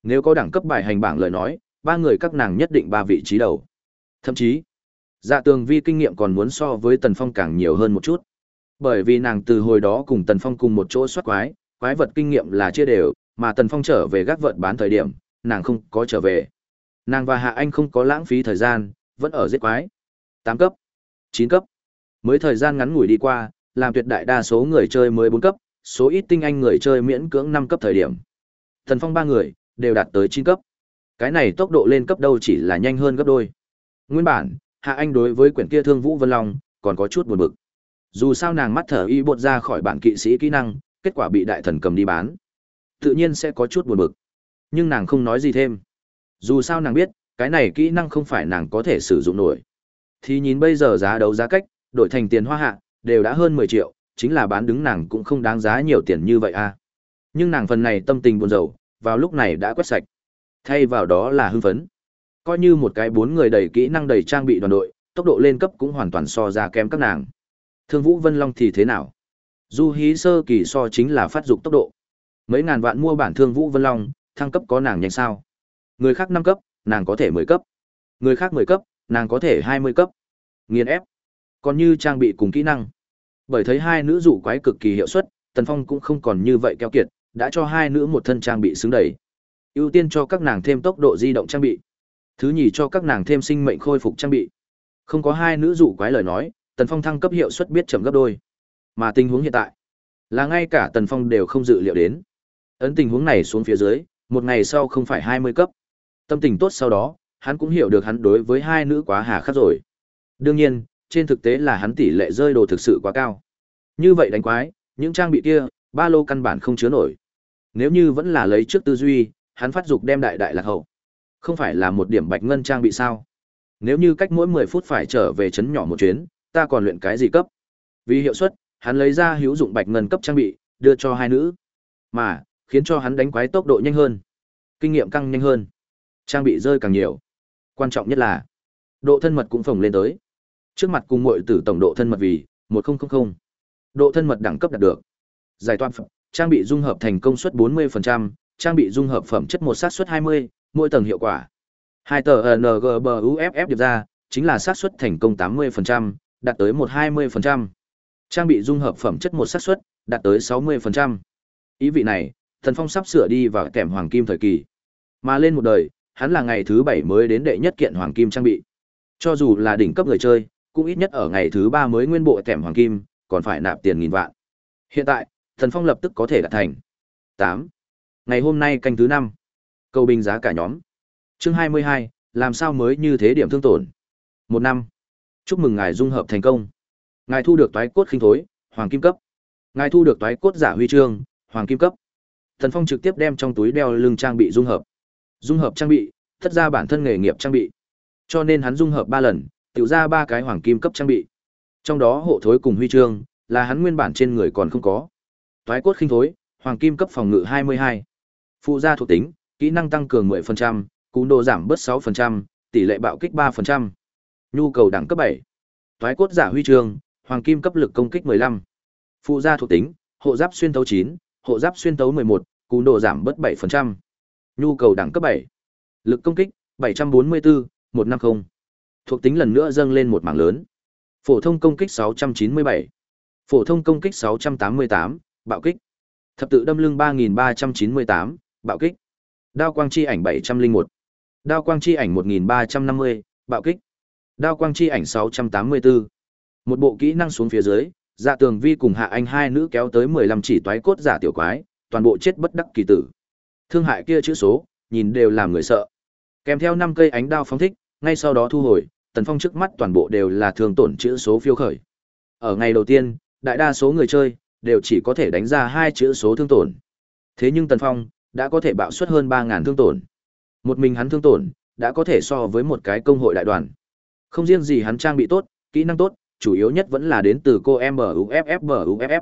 Nếu có đẳng cấp bài hành bảng lời nói, ba người các nàng nhất định ba vị trí đầu. Thậm chí, Dạ Tường Vi kinh nghiệm còn muốn so với Tần Phong càng nhiều hơn một chút. Bởi vì nàng từ hồi đó cùng Tần Phong cùng một chỗ soát quái, quái vật kinh nghiệm là chia đều, mà Tần Phong trở về gác vợt bán thời điểm, nàng không có trở về. Nàng và Hạ Anh không có lãng phí thời gian, vẫn ở giết quái. tám cấp, chín cấp. Mới thời gian ngắn ngủi đi qua, làm tuyệt đại đa số người chơi mới bốn cấp, số ít tinh anh người chơi miễn cưỡng năm cấp thời điểm. Tần Phong ba người đều đạt tới chín cấp. Cái này tốc độ lên cấp đâu chỉ là nhanh hơn gấp đôi. Nguyên bản, Hạ Anh đối với quyển kia Thương Vũ Vân Long còn có chút buồn bực. Dù sao nàng mắt thở y bột ra khỏi bản kỵ sĩ kỹ năng, kết quả bị đại thần cầm đi bán. Tự nhiên sẽ có chút buồn bực. Nhưng nàng không nói gì thêm. Dù sao nàng biết, cái này kỹ năng không phải nàng có thể sử dụng nổi. Thì nhìn bây giờ giá đấu giá cách, đổi thành tiền hoa hạ, đều đã hơn 10 triệu, chính là bán đứng nàng cũng không đáng giá nhiều tiền như vậy a. À. Nhưng nàng phần này tâm tình buồn rầu, vào lúc này đã quét sạch. Thay vào đó là hưng phấn. Coi như một cái bốn người đầy kỹ năng đầy trang bị đoàn đội, tốc độ lên cấp cũng hoàn toàn so ra kém các nàng. Thương Vũ Vân Long thì thế nào? Du hí sơ kỳ so chính là phát dục tốc độ. Mấy ngàn vạn mua bản Thương Vũ Vân Long, thăng cấp có nàng nhanh sao? Người khác năm cấp, nàng có thể mười cấp. Người khác mười cấp, nàng có thể hai mươi cấp. Nghiền ép. Còn như trang bị cùng kỹ năng. Bởi thấy hai nữ dụ quái cực kỳ hiệu suất, Tần Phong cũng không còn như vậy keo kiệt, đã cho hai nữ một thân trang bị xứng đầy. Ưu tiên cho các nàng thêm tốc độ di động trang bị. Thứ nhì cho các nàng thêm sinh mệnh khôi phục trang bị. Không có hai nữ dụ quái lời nói, Tần Phong thăng cấp hiệu suất biết chậm gấp đôi. Mà tình huống hiện tại, là ngay cả Tần Phong đều không dự liệu đến. Ấn tình huống này xuống phía dưới, một ngày sau không phải hai mươi cấp. Tâm tình tốt sau đó, hắn cũng hiểu được hắn đối với hai nữ quá hà khắc rồi. Đương nhiên, trên thực tế là hắn tỷ lệ rơi đồ thực sự quá cao. Như vậy đánh quái, những trang bị kia, ba lô căn bản không chứa nổi. Nếu như vẫn là lấy trước tư duy, hắn phát dục đem đại đại lạc hậu. Không phải là một điểm bạch ngân trang bị sao? Nếu như cách mỗi 10 phút phải trở về trấn nhỏ một chuyến, ta còn luyện cái gì cấp? Vì hiệu suất, hắn lấy ra hữu dụng bạch ngân cấp trang bị, đưa cho hai nữ. Mà, khiến cho hắn đánh quái tốc độ nhanh hơn, kinh nghiệm căng nhanh hơn, trang bị rơi càng nhiều. Quan trọng nhất là, độ thân mật cũng phồng lên tới. Trước mặt cùng muội tử tổng độ thân mật vì 1000. Độ thân mật đẳng cấp đạt được. Giải toán phẩm, trang bị dung hợp thành công suất 40%, trang bị dung hợp phẩm chất một xác suất 20, mỗi tầng hiệu quả. Hai tờ NGBUFF điệp ra, chính là xác suất thành công 80%, đạt tới 120%. Trang bị dung hợp phẩm chất một xác suất, đạt tới 60%. Ý vị này, Thần Phong sắp sửa đi vào kèm hoàng kim thời kỳ. Mà lên một đời, hắn là ngày thứ 7 mới đến đệ nhất kiện hoàng kim trang bị. Cho dù là đỉnh cấp người chơi, cũng ít nhất ở ngày thứ 3 mới nguyên bộ kèm hoàng kim, còn phải nạp tiền nghìn vạn. Hiện tại, Thần Phong lập tức có thể đạt thành. 8. Ngày hôm nay canh thứ 5. Cầu bình giá cả nhóm. Chương 22, làm sao mới như thế điểm thương tổn. Một năm. Chúc mừng ngài dung hợp thành công. Ngài thu được toái cốt khinh thối, hoàng kim cấp. Ngài thu được toái cốt giả huy chương, hoàng kim cấp. Thần Phong trực tiếp đem trong túi đeo lưng trang bị dung hợp. Dung hợp trang bị, thất ra bản thân nghề nghiệp trang bị. Cho nên hắn dung hợp ba lần, tự ra ba cái hoàng kim cấp trang bị. Trong đó hộ thối cùng huy chương là hắn nguyên bản trên người còn không có. Toái cốt khinh thối, hoàng kim cấp phòng ngự 22. Phụ gia thuộc tính, kỹ năng tăng cường 10%, cú độ giảm bớt 6%, tỷ lệ bạo kích 3%. Nhu cầu đẳng cấp 7. thoái cốt giả huy chương, hoàng kim cấp lực công kích 15. Phụ gia thuộc tính, hộ giáp xuyên tấu 9, hộ giáp xuyên tấu 11, cú độ giảm bớt 7%. Nhu cầu đẳng cấp 7. Lực công kích 744, 150. Thuộc tính lần nữa dâng lên một mảng lớn. Phổ thông công kích 697. Phổ thông công kích 688, bạo kích. Thập tự đâm lưng 3398, bạo kích. Đao quang chi ảnh 701. Đao quang chi ảnh 1350, bạo kích. Đao quang chi ảnh 684. Một bộ kỹ năng xuống phía dưới, Dạ Tường Vi cùng Hạ Anh hai nữ kéo tới 15 chỉ toái cốt giả tiểu quái, toàn bộ chết bất đắc kỳ tử. Thương hại kia chữ số, nhìn đều làm người sợ. Kèm theo năm cây ánh đao phóng thích, ngay sau đó thu hồi, Tần Phong trước mắt toàn bộ đều là thương tổn chữ số phiêu khởi. Ở ngày đầu tiên, đại đa số người chơi đều chỉ có thể đánh ra hai chữ số thương tổn. Thế nhưng Tần Phong đã có thể bạo suất hơn 3000 thương tổn. Một mình hắn thương tổn đã có thể so với một cái công hội đại đoàn. Không riêng gì hắn trang bị tốt, kỹ năng tốt, chủ yếu nhất vẫn là đến từ cô em MUFF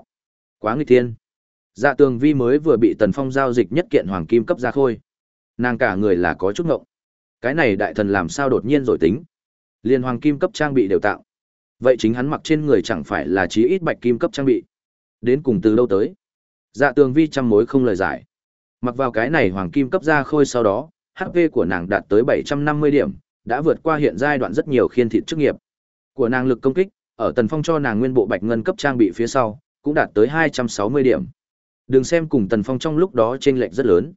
Quá nghịch thiên. Dạ tường vi mới vừa bị Tần Phong giao dịch nhất kiện hoàng kim cấp ra khôi. Nàng cả người là có chút ngộng. Cái này đại thần làm sao đột nhiên rồi tính. Liên hoàng kim cấp trang bị đều tạo. Vậy chính hắn mặc trên người chẳng phải là chí ít bạch kim cấp trang bị. Đến cùng từ đâu tới? Dạ tường vi trăm mối không lời giải. Mặc vào cái này hoàng kim cấp ra khôi sau đó, HP của nàng đạt tới 750 điểm, đã vượt qua hiện giai đoạn rất nhiều khiên thịt chức nghiệp. Của nàng lực công kích, ở Tần Phong cho nàng nguyên bộ bạch ngân cấp trang bị phía sau, cũng đạt tới 260 điểm. Đừng xem cùng Tần Phong trong lúc đó chênh lệch rất lớn.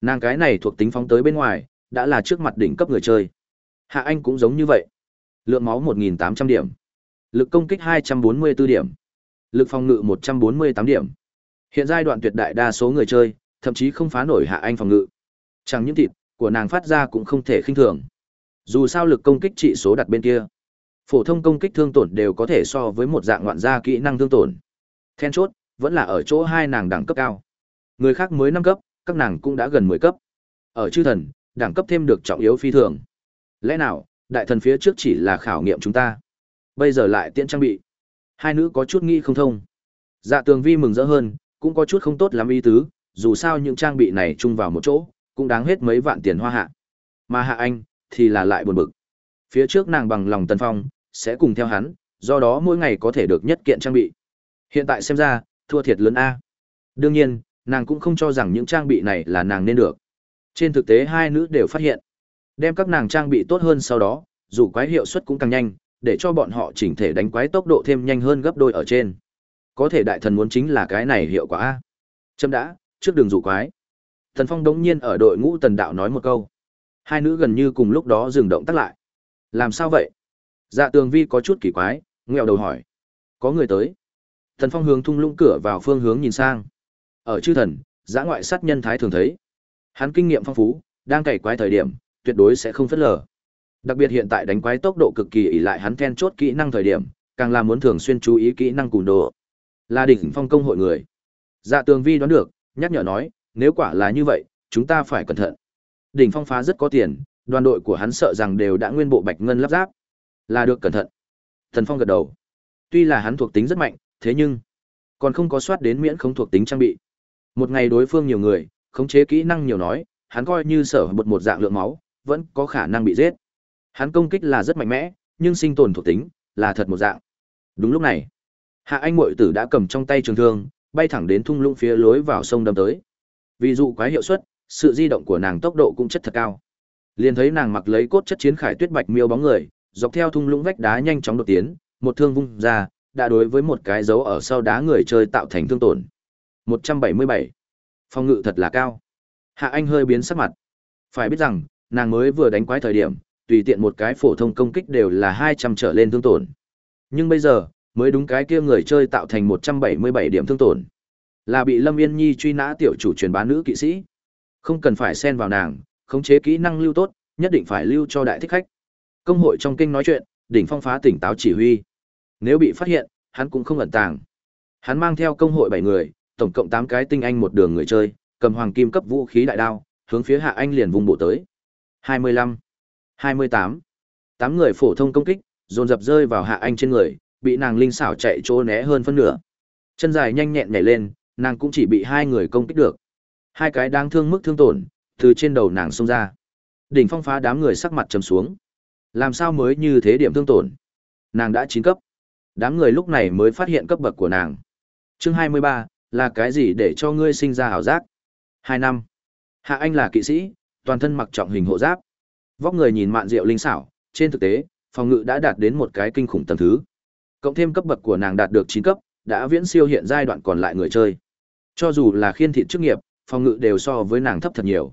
Nàng cái này thuộc tính phóng tới bên ngoài, đã là trước mặt đỉnh cấp người chơi. Hạ Anh cũng giống như vậy. Lượng máu 1800 điểm, lực công kích 244 điểm, lực phòng ngự 148 điểm. Hiện giai đoạn tuyệt đại đa số người chơi, thậm chí không phá nổi Hạ Anh phòng ngự. Chẳng những thịt của nàng phát ra cũng không thể khinh thường. Dù sao lực công kích trị số đặt bên kia, phổ thông công kích thương tổn đều có thể so với một dạng ngoạn gia kỹ năng thương tổn. Then chốt, vẫn là ở chỗ hai nàng đẳng cấp cao. Người khác mới năm cấp, các nàng cũng đã gần 10 cấp. Ở chư thần, đẳng cấp thêm được trọng yếu phi thường. Lẽ nào, đại thần phía trước chỉ là khảo nghiệm chúng ta. Bây giờ lại tiện trang bị. Hai nữ có chút nghĩ không thông. Dạ tường vi mừng rỡ hơn, cũng có chút không tốt lắm ý tứ, dù sao những trang bị này chung vào một chỗ, cũng đáng hết mấy vạn tiền hoa hạ. Mà hạ anh, thì là lại buồn bực. Phía trước nàng bằng lòng tần phong, sẽ cùng theo hắn, do đó mỗi ngày có thể được nhất kiện trang bị. Hiện tại xem ra, thua thiệt lớn A. Đương nhiên, nàng cũng không cho rằng những trang bị này là nàng nên được. Trên thực tế hai nữ đều phát hiện, đem các nàng trang bị tốt hơn sau đó, dù quái hiệu suất cũng càng nhanh, để cho bọn họ chỉnh thể đánh quái tốc độ thêm nhanh hơn gấp đôi ở trên. Có thể đại thần muốn chính là cái này hiệu quả A. Châm đã, trước đường dụ quái. Thần Phong đống nhiên ở đội ngũ tần đạo nói một câu. Hai nữ gần như cùng lúc đó dừng động tắt lại. Làm sao vậy? Dạ tường vi có chút kỳ quái, nghèo đầu hỏi. Có người tới. Thần Phong hướng thung lũng cửa vào phương hướng nhìn sang. Ở chư thần, giã ngoại sát nhân thái thường thấy. Hắn kinh nghiệm phong phú, đang cày quái thời điểm, tuyệt đối sẽ không phớt lờ. Đặc biệt hiện tại đánh quái tốc độ cực kỳ ỉ lại hắn then chốt kỹ năng thời điểm, càng là muốn thường xuyên chú ý kỹ năng cùn đồ. Là đỉnh phong công hội người. Dạ tường vi đoán được, nhắc nhở nói, nếu quả là như vậy, chúng ta phải cẩn thận. Đỉnh phong phá rất có tiền, đoàn đội của hắn sợ rằng đều đã nguyên bộ bạch ngân lắp ráp. Là được cẩn thận. Thần Phong gật đầu. Tuy là hắn thuộc tính rất mạnh, thế nhưng còn không có soát đến miễn không thuộc tính trang bị. Một ngày đối phương nhiều người, khống chế kỹ năng nhiều nói, hắn coi như sở một một dạng lượng máu, vẫn có khả năng bị giết. Hắn công kích là rất mạnh mẽ, nhưng sinh tồn thuộc tính là thật một dạng. Đúng lúc này, Hạ Anh muội tử đã cầm trong tay trường thương, bay thẳng đến thung lũng phía lối vào sông đâm tới. Vì dụ quái hiệu suất, sự di động của nàng tốc độ cũng chất thật cao. Liền thấy nàng mặc lấy cốt chất chiến khải tuyết bạch miêu bóng người, dọc theo thung lũng vách đá nhanh chóng đột tiến, một thương vung ra, đã đối với một cái dấu ở sau đá người chơi tạo thành thương tổn. 177. Phong ngự thật là cao. Hạ Anh hơi biến sắc mặt. Phải biết rằng, nàng mới vừa đánh quái thời điểm, tùy tiện một cái phổ thông công kích đều là 200 trở lên thương tổn. Nhưng bây giờ, mới đúng cái kia người chơi tạo thành 177 điểm thương tổn. Là bị Lâm Yên Nhi truy nã tiểu chủ truyền bá nữ kỵ sĩ. Không cần phải xen vào nàng, khống chế kỹ năng lưu tốt, nhất định phải lưu cho đại thích khách. Công hội trong kinh nói chuyện, đỉnh phong phá tỉnh táo chỉ huy. Nếu bị phát hiện, hắn cũng không ẩn tàng. Hắn mang theo công hội 7 người, tổng cộng 8 cái tinh anh một đường người chơi, cầm hoàng kim cấp vũ khí đại đao, hướng phía Hạ Anh liền vùng bộ tới. 25, 28. 8 người phổ thông công kích, dồn dập rơi vào Hạ Anh trên người, bị nàng linh xảo chạy chỗ né hơn phân nửa. Chân dài nhanh nhẹn nhảy lên, nàng cũng chỉ bị hai người công kích được. Hai cái đáng thương mức thương tổn, từ trên đầu nàng xông ra. Đỉnh phong phá đám người sắc mặt trầm xuống. Làm sao mới như thế điểm thương tổn? Nàng đã chín cấp. Đám người lúc này mới phát hiện cấp bậc của nàng. Chương 23, là cái gì để cho ngươi sinh ra hảo giác? Hai năm. Hạ Anh là kỵ sĩ, toàn thân mặc trọng hình hộ giáp. Vóc người nhìn mạn diệu linh xảo, trên thực tế, phòng ngự đã đạt đến một cái kinh khủng tầng thứ. Cộng thêm cấp bậc của nàng đạt được chín cấp, đã viễn siêu hiện giai đoạn còn lại người chơi. Cho dù là khiên thị chức nghiệp, phòng ngự đều so với nàng thấp thật nhiều.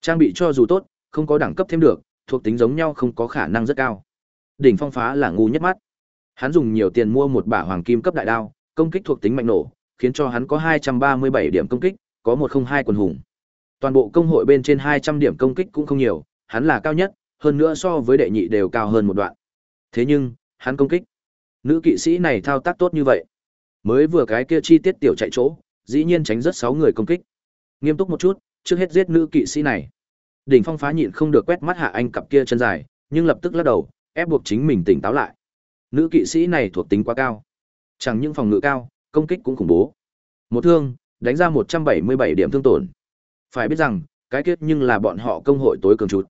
Trang bị cho dù tốt, không có đẳng cấp thêm được, thuộc tính giống nhau không có khả năng rất cao. Đỉnh phong phá là ngu nhất mắt. Hắn dùng nhiều tiền mua một bả hoàng kim cấp đại đao, công kích thuộc tính mạnh nổ, khiến cho hắn có 237 điểm công kích, có 102 quần hùng. Toàn bộ công hội bên trên 200 điểm công kích cũng không nhiều, hắn là cao nhất, hơn nữa so với đệ nhị đều cao hơn một đoạn. Thế nhưng, hắn công kích. Nữ kỵ sĩ này thao tác tốt như vậy. Mới vừa cái kia chi tiết tiểu chạy chỗ, dĩ nhiên tránh rất 6 người công kích. Nghiêm túc một chút, trước hết giết nữ kỵ sĩ này. Đỉnh Phong phá nhịn không được quét mắt hạ anh cặp kia chân dài, nhưng lập tức lắc đầu, ép buộc chính mình tỉnh táo lại. Nữ kỵ sĩ này thuộc tính quá cao. Chẳng những phòng ngự cao, công kích cũng khủng bố. Một thương, đánh ra 177 điểm thương tổn. Phải biết rằng, cái kết nhưng là bọn họ công hội tối cường chút.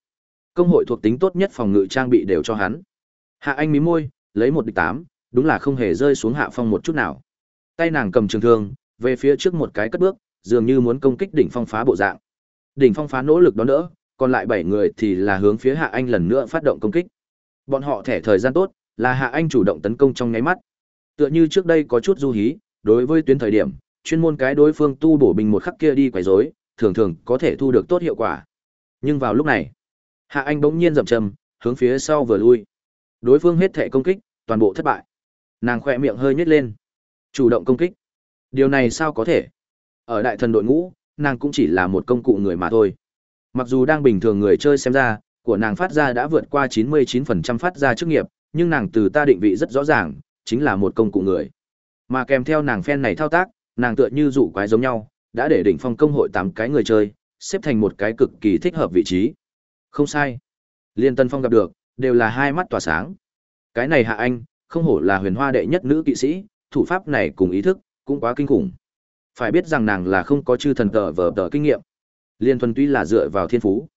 Công hội thuộc tính tốt nhất phòng ngự trang bị đều cho hắn. Hạ Anh mí môi, lấy một địch tám, đúng là không hề rơi xuống hạ phong một chút nào. Tay nàng cầm trường thương, về phía trước một cái cất bước, dường như muốn công kích đỉnh phong phá bộ dạng. Đỉnh phong phá nỗ lực đón đỡ, còn lại 7 người thì là hướng phía Hạ Anh lần nữa phát động công kích. Bọn họ thẻ thời gian tốt, là Hạ Anh chủ động tấn công trong nháy mắt. Tựa như trước đây có chút du hí, đối với tuyến thời điểm, chuyên môn cái đối phương tu bổ bình một khắc kia đi quấy rối, thường thường có thể thu được tốt hiệu quả. Nhưng vào lúc này, Hạ Anh bỗng nhiên dậm trầm hướng phía sau vừa lui. Đối phương hết thể công kích, toàn bộ thất bại. Nàng khỏe miệng hơi nhếch lên. Chủ động công kích. Điều này sao có thể? Ở đại thần đội ngũ, nàng cũng chỉ là một công cụ người mà thôi. Mặc dù đang bình thường người chơi xem ra, của nàng phát ra đã vượt qua 99% phát ra chức nghiệp, nhưng nàng từ ta định vị rất rõ ràng, chính là một công cụ người. Mà kèm theo nàng phen này thao tác, nàng tựa như dụ quái giống nhau, đã để đỉnh phong công hội 8 cái người chơi, xếp thành một cái cực kỳ thích hợp vị trí. Không sai. Liên Tân Phong gặp được, đều là hai mắt tỏa sáng. Cái này hạ anh, không hổ là huyền hoa đệ nhất nữ kỵ sĩ, thủ pháp này cùng ý thức, cũng quá kinh khủng. Phải biết rằng nàng là không có chư thần tờ vờ tờ kinh nghiệm. Liên thuần tuy là dựa vào thiên phú.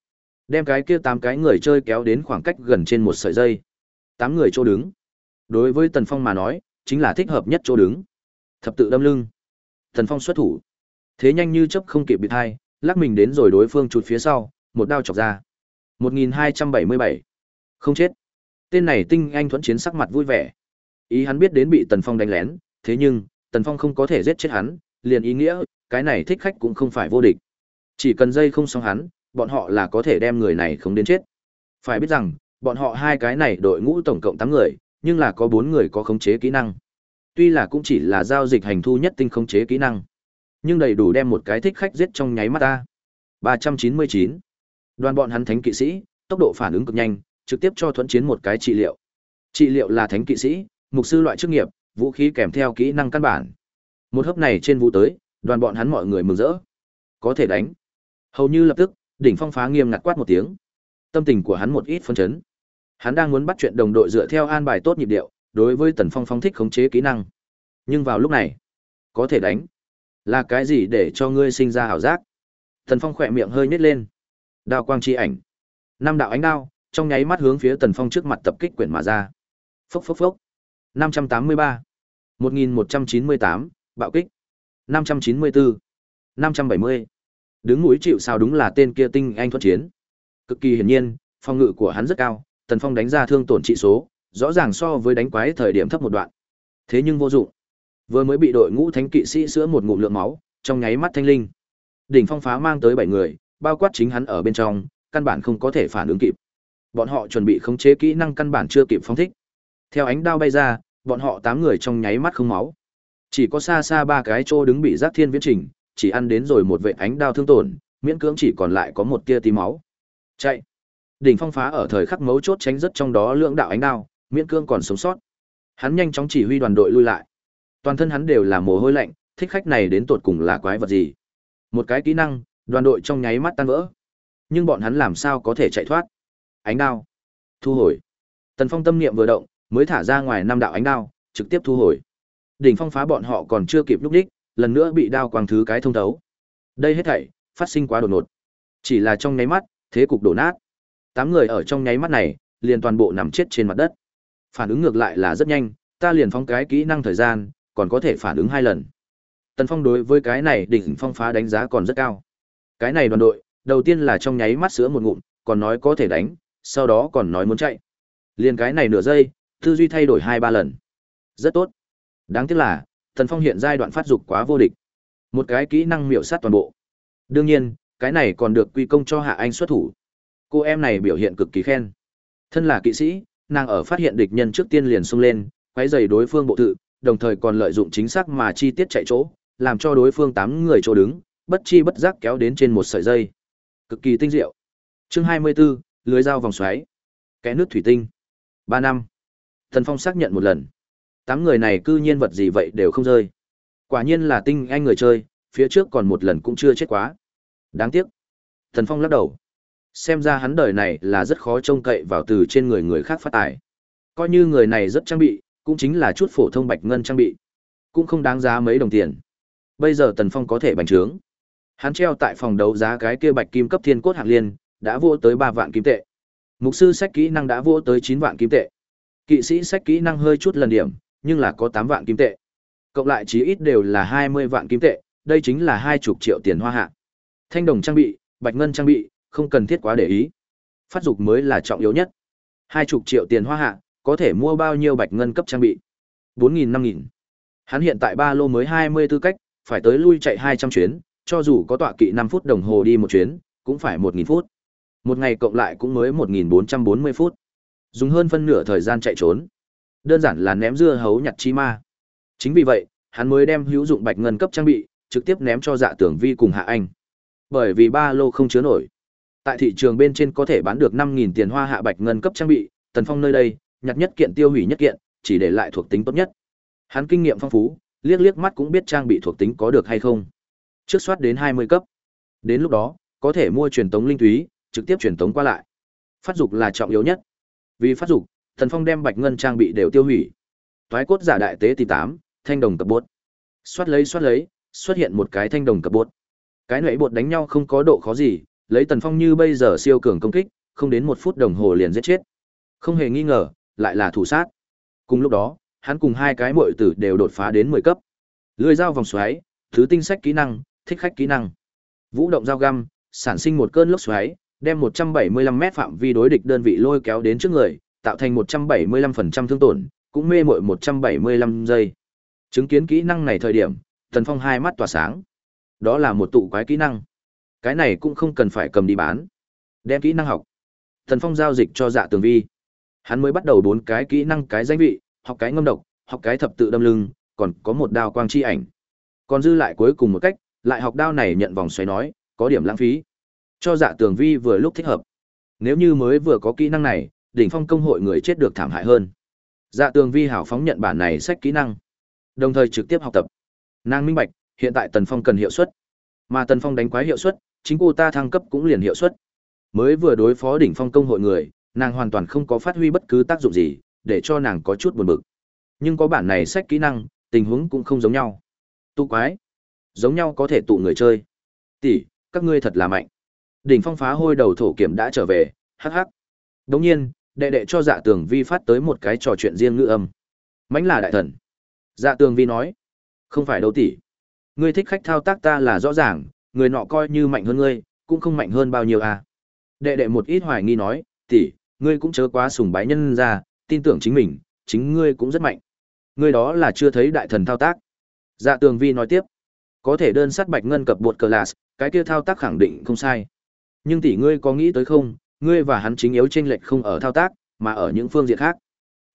Đem cái kia tám cái người chơi kéo đến khoảng cách gần trên một sợi dây. Tám người chỗ đứng. Đối với Tần Phong mà nói, chính là thích hợp nhất chỗ đứng. Thập tự đâm lưng. Tần Phong xuất thủ. Thế nhanh như chấp không kịp bị thai, lắc mình đến rồi đối phương chụt phía sau, một đao chọc ra. 1277. Không chết. Tên này tinh anh thuẫn chiến sắc mặt vui vẻ. Ý hắn biết đến bị Tần Phong đánh lén, thế nhưng, Tần Phong không có thể giết chết hắn, liền ý nghĩa, cái này thích khách cũng không phải vô địch. Chỉ cần dây không xong hắn, bọn họ là có thể đem người này không đến chết. Phải biết rằng, bọn họ hai cái này đội ngũ tổng cộng 8 người, nhưng là có 4 người có khống chế kỹ năng. Tuy là cũng chỉ là giao dịch hành thu nhất tinh khống chế kỹ năng, nhưng đầy đủ đem một cái thích khách giết trong nháy mắt ta. 399. Đoàn bọn hắn thánh kỵ sĩ, tốc độ phản ứng cực nhanh, trực tiếp cho thuẫn chiến một cái trị liệu. Trị liệu là thánh kỵ sĩ, mục sư loại chức nghiệp, vũ khí kèm theo kỹ năng căn bản. Một hớp này trên vũ tới, đoàn bọn hắn mọi người mừng rỡ. Có thể đánh. Hầu như lập tức, đỉnh phong phá nghiêm ngặt quát một tiếng. Tâm tình của hắn một ít phân chấn. Hắn đang muốn bắt chuyện đồng đội dựa theo an bài tốt nhịp điệu, đối với Tần Phong phong thích khống chế kỹ năng. Nhưng vào lúc này, có thể đánh. Là cái gì để cho ngươi sinh ra hảo giác? Tần Phong khỏe miệng hơi nhếch lên. Đao quang chi ảnh. Năm đạo ánh đao, trong nháy mắt hướng phía Tần Phong trước mặt tập kích quyển mà ra. Phốc phốc phốc. 583, 1198, bạo kích, 594, 570. Đứng mũi chịu sao đúng là tên kia tinh anh thuận chiến. Cực kỳ hiển nhiên, phòng ngự của hắn rất cao, Tần Phong đánh ra thương tổn trị số, rõ ràng so với đánh quái thời điểm thấp một đoạn. Thế nhưng vô dụng. Vừa mới bị đội ngũ thánh kỵ sĩ sữa một ngụm lượng máu, trong nháy mắt thanh linh. Đỉnh phong phá mang tới 7 người, bao quát chính hắn ở bên trong, căn bản không có thể phản ứng kịp. Bọn họ chuẩn bị khống chế kỹ năng căn bản chưa kịp phóng thích. Theo ánh đao bay ra, bọn họ 8 người trong nháy mắt không máu. Chỉ có xa xa ba cái chỗ đứng bị giác thiên viễn trình, chỉ ăn đến rồi một vệ ánh đao thương tổn, miễn cưỡng chỉ còn lại có một tia tí máu. Chạy. Đỉnh phong phá ở thời khắc mấu chốt tránh rất trong đó lượng đạo ánh đao, miễn cưỡng còn sống sót. Hắn nhanh chóng chỉ huy đoàn đội lui lại. Toàn thân hắn đều là mồ hôi lạnh, thích khách này đến tột cùng là quái vật gì? Một cái kỹ năng, đoàn đội trong nháy mắt tan vỡ. Nhưng bọn hắn làm sao có thể chạy thoát? Ánh đao. Thu hồi. Tần Phong tâm niệm vừa động, mới thả ra ngoài năm đạo ánh đao, trực tiếp thu hồi. Đỉnh phong phá bọn họ còn chưa kịp lúc đích, lần nữa bị đao quang thứ cái thông thấu. Đây hết thảy phát sinh quá đột ngột. Chỉ là trong nháy mắt, thế cục đổ nát. Tám người ở trong nháy mắt này, liền toàn bộ nằm chết trên mặt đất. Phản ứng ngược lại là rất nhanh, ta liền phóng cái kỹ năng thời gian, còn có thể phản ứng hai lần. Tần Phong đối với cái này đỉnh phong phá đánh giá còn rất cao. Cái này đoàn đội, đầu tiên là trong nháy mắt sữa một ngụm, còn nói có thể đánh, sau đó còn nói muốn chạy. Liền cái này nửa giây, tư duy thay đổi hai ba lần. Rất tốt. Đáng tiếc là, Tần Phong hiện giai đoạn phát dục quá vô địch. Một cái kỹ năng miểu sát toàn bộ. Đương nhiên, cái này còn được quy công cho Hạ Anh xuất thủ. Cô em này biểu hiện cực kỳ khen. Thân là kỵ sĩ, nàng ở phát hiện địch nhân trước tiên liền xông lên, quấy rầy đối phương bộ tự, đồng thời còn lợi dụng chính xác mà chi tiết chạy chỗ, làm cho đối phương tám người chỗ đứng, bất chi bất giác kéo đến trên một sợi dây. Cực kỳ tinh diệu. Chương 24, lưới dao vòng xoáy. Cái nước thủy tinh. 3 năm. Thần Phong xác nhận một lần. Tám người này cư nhiên vật gì vậy đều không rơi. Quả nhiên là tinh anh người chơi, phía trước còn một lần cũng chưa chết quá. Đáng tiếc. Thần Phong lắc đầu. Xem ra hắn đời này là rất khó trông cậy vào từ trên người người khác phát tài. Coi như người này rất trang bị, cũng chính là chút phổ thông bạch ngân trang bị. Cũng không đáng giá mấy đồng tiền. Bây giờ Tần Phong có thể bành trướng. Hắn treo tại phòng đấu giá cái kia bạch kim cấp thiên cốt hạng liên, đã vô tới ba vạn kim tệ. Mục sư sách kỹ năng đã vô tới chín vạn kim tệ. Kỵ sĩ sách kỹ năng hơi chút lần điểm, nhưng là có 8 vạn kim tệ. Cộng lại chí ít đều là 20 vạn kim tệ, đây chính là hai chục triệu tiền hoa hạ. Thanh đồng trang bị, bạch ngân trang bị, không cần thiết quá để ý. Phát dục mới là trọng yếu nhất. Hai chục triệu tiền hoa hạ, có thể mua bao nhiêu bạch ngân cấp trang bị? 4.000 5.000. Hắn hiện tại ba lô mới 20 tư cách, phải tới lui chạy 200 chuyến, cho dù có tọa kỵ 5 phút đồng hồ đi một chuyến, cũng phải 1.000 phút. Một ngày cộng lại cũng mới 1.440 phút. Dùng hơn phân nửa thời gian chạy trốn. Đơn giản là ném dưa hấu nhặt chi ma. Chính vì vậy, hắn mới đem hữu dụng bạch ngân cấp trang bị, trực tiếp ném cho dạ tưởng vi cùng hạ anh. Bởi vì ba lô không chứa nổi. Tại thị trường bên trên có thể bán được 5.000 tiền hoa hạ bạch ngân cấp trang bị, Tần Phong nơi đây, nhặt nhất kiện tiêu hủy nhất kiện, chỉ để lại thuộc tính tốt nhất. Hắn kinh nghiệm phong phú, liếc liếc mắt cũng biết trang bị thuộc tính có được hay không. Trước soát đến 20 cấp. Đến lúc đó, có thể mua truyền tống linh túy, trực tiếp truyền tống qua lại. Phát dục là trọng yếu nhất. Vì phát dục, Thần Phong đem bạch ngân trang bị đều tiêu hủy. Toái cốt giả đại tế tỷ tám, thanh đồng cập bốt. Xoát lấy xoát lấy, xuất hiện một cái thanh đồng cập bốt. Cái nãy bột đánh nhau không có độ khó gì, lấy Tần Phong như bây giờ siêu cường công kích, không đến một phút đồng hồ liền giết chết. Không hề nghi ngờ, lại là thủ sát. Cùng lúc đó, hắn cùng hai cái muội tử đều đột phá đến 10 cấp. Lưỡi dao vòng xoáy, thứ tinh sách kỹ năng, thích khách kỹ năng. Vũ động dao găm, sản sinh một cơn lốc xoáy, đem 175 mét phạm vi đối địch đơn vị lôi kéo đến trước người, tạo thành 175% thương tổn, cũng mê muội 175 giây. Chứng kiến kỹ năng này thời điểm, Tần Phong hai mắt tỏa sáng. Đó là một tụ quái kỹ năng. Cái này cũng không cần phải cầm đi bán. Đem kỹ năng học. Tần Phong giao dịch cho Dạ Tường Vi. Hắn mới bắt đầu bốn cái kỹ năng cái danh vị, học cái ngâm độc, học cái thập tự đâm lưng, còn có một đao quang chi ảnh. Còn dư lại cuối cùng một cách, lại học đao này nhận vòng xoáy nói, có điểm lãng phí. Cho Dạ Tường Vi vừa lúc thích hợp. Nếu như mới vừa có kỹ năng này, đỉnh phong công hội người chết được thảm hại hơn. Dạ Tường Vi hảo phóng nhận bản này sách kỹ năng, đồng thời trực tiếp học tập. Nàng minh bạch, hiện tại Tần Phong cần hiệu suất, mà Tần Phong đánh quái hiệu suất, chính cô ta thăng cấp cũng liền hiệu suất. Mới vừa đối phó đỉnh phong công hội người, nàng hoàn toàn không có phát huy bất cứ tác dụng gì, để cho nàng có chút buồn bực. Nhưng có bản này sách kỹ năng, tình huống cũng không giống nhau. Tu quái, giống nhau có thể tụ người chơi. Tỷ, các ngươi thật là mạnh. Đỉnh phong phá hôi đầu thổ kiểm đã trở về, hắc hắc. Đồng nhiên, đệ đệ cho dạ tường vi phát tới một cái trò chuyện riêng ngữ âm. Mãnh là đại thần. Dạ tường vi nói. Không phải đâu tỷ. Ngươi thích khách thao tác ta là rõ ràng, người nọ coi như mạnh hơn ngươi, cũng không mạnh hơn bao nhiêu à. Đệ đệ một ít hoài nghi nói, tỷ, ngươi cũng chớ quá sùng bái nhân ra, tin tưởng chính mình, chính ngươi cũng rất mạnh. Ngươi đó là chưa thấy đại thần thao tác. Dạ tường vi nói tiếp, có thể đơn sát bạch ngân cập bột cờ lạt, cái kia thao tác khẳng định không sai. Nhưng tỷ ngươi có nghĩ tới không, ngươi và hắn chính yếu chênh lệch không ở thao tác, mà ở những phương diện khác.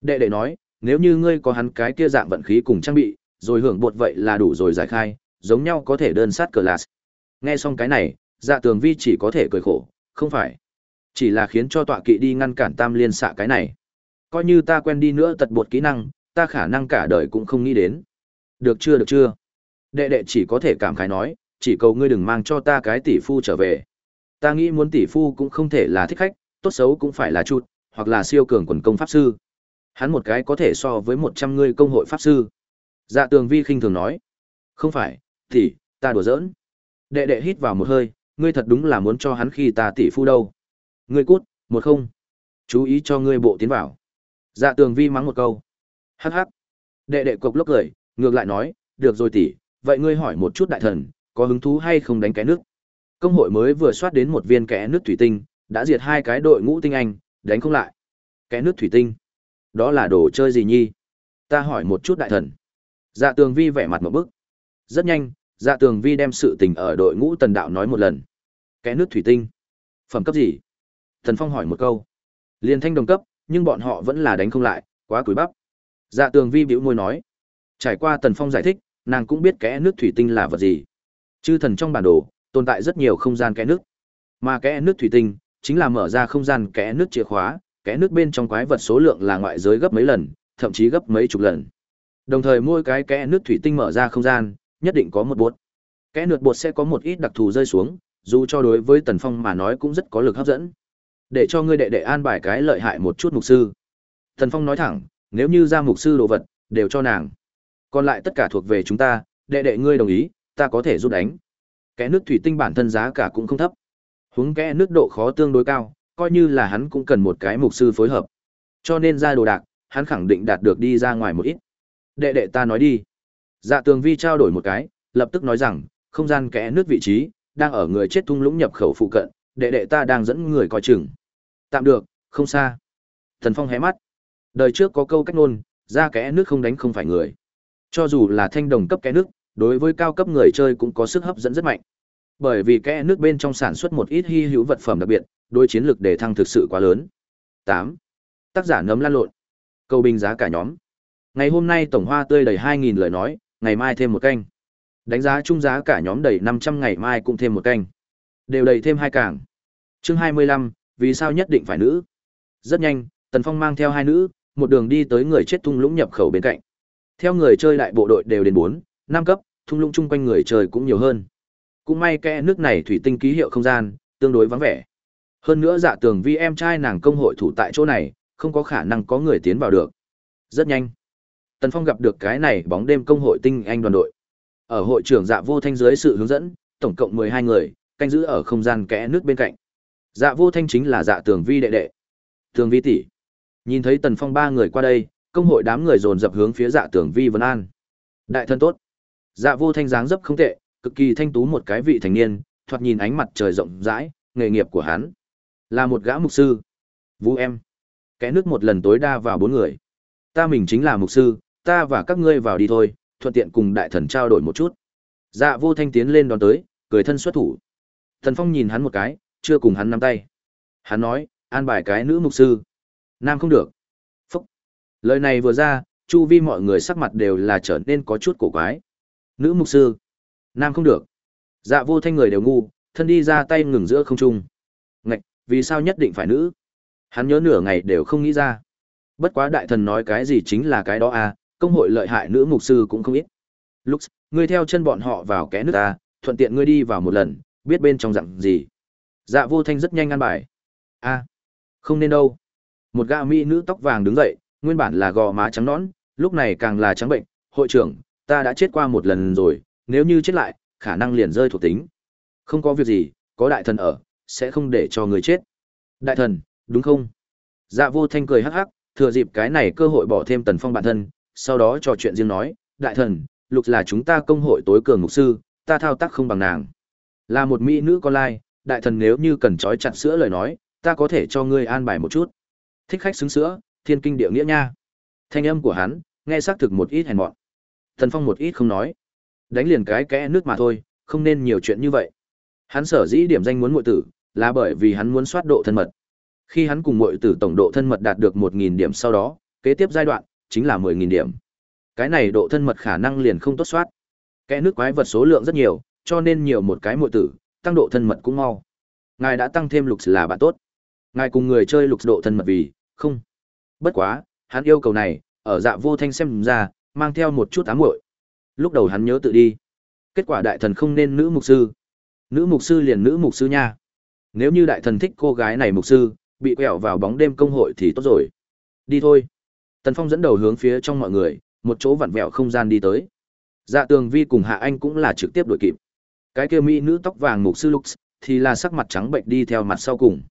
Đệ đệ nói, nếu như ngươi có hắn cái kia dạng vận khí cùng trang bị, rồi hưởng bột vậy là đủ rồi giải khai, giống nhau có thể đơn sát cờ lạt. Nghe xong cái này, dạ tường vi chỉ có thể cười khổ, không phải. Chỉ là khiến cho tọa kỵ đi ngăn cản tam liên xạ cái này. Coi như ta quen đi nữa tật bột kỹ năng, ta khả năng cả đời cũng không nghĩ đến. Được chưa được chưa? Đệ đệ chỉ có thể cảm khái nói, chỉ cầu ngươi đừng mang cho ta cái tỷ phu trở về. Ta nghĩ muốn tỷ phu cũng không thể là thích khách, tốt xấu cũng phải là chút, hoặc là siêu cường quần công pháp sư. Hắn một cái có thể so với một trăm người công hội pháp sư. Dạ tường vi khinh thường nói. Không phải, tỷ, ta đùa giỡn. Đệ đệ hít vào một hơi, ngươi thật đúng là muốn cho hắn khi ta tỷ phu đâu. Ngươi cút, một không. Chú ý cho ngươi bộ tiến vào. Dạ tường vi mắng một câu. Hắc hắc. Đệ đệ cộc lốc cười, ngược lại nói, được rồi tỷ, vậy ngươi hỏi một chút đại thần, có hứng thú hay không đánh cái nước? Công hội mới vừa soát đến một viên kẽ nước thủy tinh, đã diệt hai cái đội ngũ tinh anh, đánh không lại. Kẽ nước thủy tinh? Đó là đồ chơi gì nhi? Ta hỏi một chút đại thần. Dạ tường vi vẻ mặt một bức. Rất nhanh, dạ tường vi đem sự tình ở đội ngũ tần đạo nói một lần. Kẽ nước thủy tinh? Phẩm cấp gì? Thần Phong hỏi một câu. Liên thanh đồng cấp, nhưng bọn họ vẫn là đánh không lại, quá cúi bắp. Dạ tường vi bĩu môi nói. Trải qua Tần Phong giải thích, nàng cũng biết kẽ nước thủy tinh là vật gì. Chư thần trong bản đồ, tồn tại rất nhiều không gian kẽ nước. Mà kẽ nước thủy tinh, chính là mở ra không gian kẽ nước chìa khóa, kẽ nước bên trong quái vật số lượng là ngoại giới gấp mấy lần, thậm chí gấp mấy chục lần. Đồng thời mỗi cái kẽ nước thủy tinh mở ra không gian, nhất định có một bột. Kẽ nước bột sẽ có một ít đặc thù rơi xuống, dù cho đối với Tần Phong mà nói cũng rất có lực hấp dẫn. Để cho ngươi đệ đệ an bài cái lợi hại một chút mục sư. Tần Phong nói thẳng, nếu như ra mục sư đồ vật, đều cho nàng. Còn lại tất cả thuộc về chúng ta, đệ đệ ngươi đồng ý, ta có thể giúp đánh. Kẽ nước thủy tinh bản thân giá cả cũng không thấp. Huống kẽ nước độ khó tương đối cao, coi như là hắn cũng cần một cái mục sư phối hợp. Cho nên ra đồ đạc, hắn khẳng định đạt được đi ra ngoài một ít. Đệ đệ ta nói đi. Dạ tường vi trao đổi một cái, lập tức nói rằng, không gian kẽ nước vị trí, đang ở người chết thung lũng nhập khẩu phụ cận, đệ đệ ta đang dẫn người coi chừng. Tạm được, không xa. Thần Phong hé mắt. Đời trước có câu cách ngôn, ra kẽ nước không đánh không phải người. Cho dù là thanh đồng cấp kẽ nước, đối với cao cấp người chơi cũng có sức hấp dẫn rất mạnh. Bởi vì kẽ nước bên trong sản xuất một ít hy hữu vật phẩm đặc biệt, đối chiến lực đề thăng thực sự quá lớn. 8. Tác giả nấm lan lộn. Câu bình giá cả nhóm. Ngày hôm nay tổng hoa tươi đầy 2.000 lời nói, ngày mai thêm một canh. Đánh giá chung giá cả nhóm đầy 500 ngày mai cũng thêm một canh. Đều đầy thêm hai càng. Chương 25, vì sao nhất định phải nữ? Rất nhanh, Tần Phong mang theo hai nữ, một đường đi tới người chết thung lũng nhập khẩu bên cạnh. Theo người chơi đại bộ đội đều đến 4, năm cấp, thung lũng chung quanh người trời cũng nhiều hơn. Cũng may kẽ nước này thủy tinh ký hiệu không gian, tương đối vắng vẻ. Hơn nữa dạ tường vi em trai nàng công hội thủ tại chỗ này, không có khả năng có người tiến vào được. Rất nhanh. Tần Phong gặp được cái này bóng đêm công hội tinh anh đoàn đội. Ở hội trưởng dạ vô thanh dưới sự hướng dẫn, tổng cộng 12 người, canh giữ ở không gian kẽ nước bên cạnh. Dạ vô thanh chính là dạ tường vi đệ đệ. Tường vi tỷ. Nhìn thấy Tần Phong ba người qua đây, công hội đám người dồn dập hướng phía dạ tường vi vân an. Đại thân tốt. Dạ vô thanh dáng dấp không tệ, cực kỳ thanh tú một cái vị thành niên, thoạt nhìn ánh mặt trời rộng rãi, nghề nghiệp của hắn là một gã mục sư. Vũ em. Kẽ nước một lần tối đa vào bốn người. Ta mình chính là mục sư, ta và các ngươi vào đi thôi, thuận tiện cùng đại thần trao đổi một chút. Dạ vô thanh tiến lên đón tới, cười thân xuất thủ. Thần Phong nhìn hắn một cái, chưa cùng hắn nắm tay. Hắn nói, an bài cái nữ mục sư. Nam không được. Phúc. Lời này vừa ra, chu vi mọi người sắc mặt đều là trở nên có chút cổ quái. Nữ mục sư. Nam không được. Dạ vô thanh người đều ngu, thân đi ra tay ngừng giữa không trung. Ngạch, vì sao nhất định phải nữ? Hắn nhớ nửa ngày đều không nghĩ ra. Bất quá đại thần nói cái gì chính là cái đó à, công hội lợi hại nữ mục sư cũng không ít. Lux, ngươi theo chân bọn họ vào kẽ nước ta, thuận tiện ngươi đi vào một lần, biết bên trong dặn gì. Dạ vô thanh rất nhanh ăn bài. a không nên đâu. Một gã mỹ nữ tóc vàng đứng dậy, nguyên bản là gò má trắng nõn, lúc này càng là trắng bệnh. Hội trưởng, ta đã chết qua một lần rồi, nếu như chết lại, khả năng liền rơi thuộc tính. Không có việc gì, có đại thần ở, sẽ không để cho người chết. Đại thần, đúng không? Dạ vô thanh cười hắc hắc, thừa dịp cái này cơ hội bỏ thêm tần phong bản thân, sau đó trò chuyện riêng nói, đại thần, lục là chúng ta công hội tối cường mục sư, ta thao tác không bằng nàng. Là một mỹ nữ con lai, đại thần nếu như cần trói chặt sữa lời nói, ta có thể cho ngươi an bài một chút. Thích khách xứng sữa, thiên kinh địa nghĩa nha. Thanh âm của hắn, nghe xác thực một ít hèn mọn. Thần Phong một ít không nói. Đánh liền cái kẽ nước mà thôi, không nên nhiều chuyện như vậy. Hắn sở dĩ điểm danh muốn muội tử, là bởi vì hắn muốn soát độ thân mật. Khi hắn cùng muội tử tổng độ thân mật đạt được 1000 điểm sau đó, kế tiếp giai đoạn chính là 10000 điểm. Cái này độ thân mật khả năng liền không tốt soát. Kẽ nước quái vật số lượng rất nhiều, cho nên nhiều một cái muội tử, tăng độ thân mật cũng mau. Ngài đã tăng thêm lục là bạn tốt. Ngài cùng người chơi lục độ thân mật vì, không. Bất quá, hắn yêu cầu này, ở dạ vô thanh xem ra, mang theo một chút ám muội. Lúc đầu hắn nhớ tự đi. Kết quả đại thần không nên nữ mục sư. Nữ mục sư liền nữ mục sư nha. Nếu như đại thần thích cô gái này mục sư, bị quẹo vào bóng đêm công hội thì tốt rồi. Đi thôi. Tần Phong dẫn đầu hướng phía trong mọi người, một chỗ vặn vẹo không gian đi tới. Dạ Tường Vi cùng Hạ Anh cũng là trực tiếp đuổi kịp. Cái kia mỹ nữ tóc vàng mục sư Lux thì là sắc mặt trắng bệnh đi theo mặt sau cùng.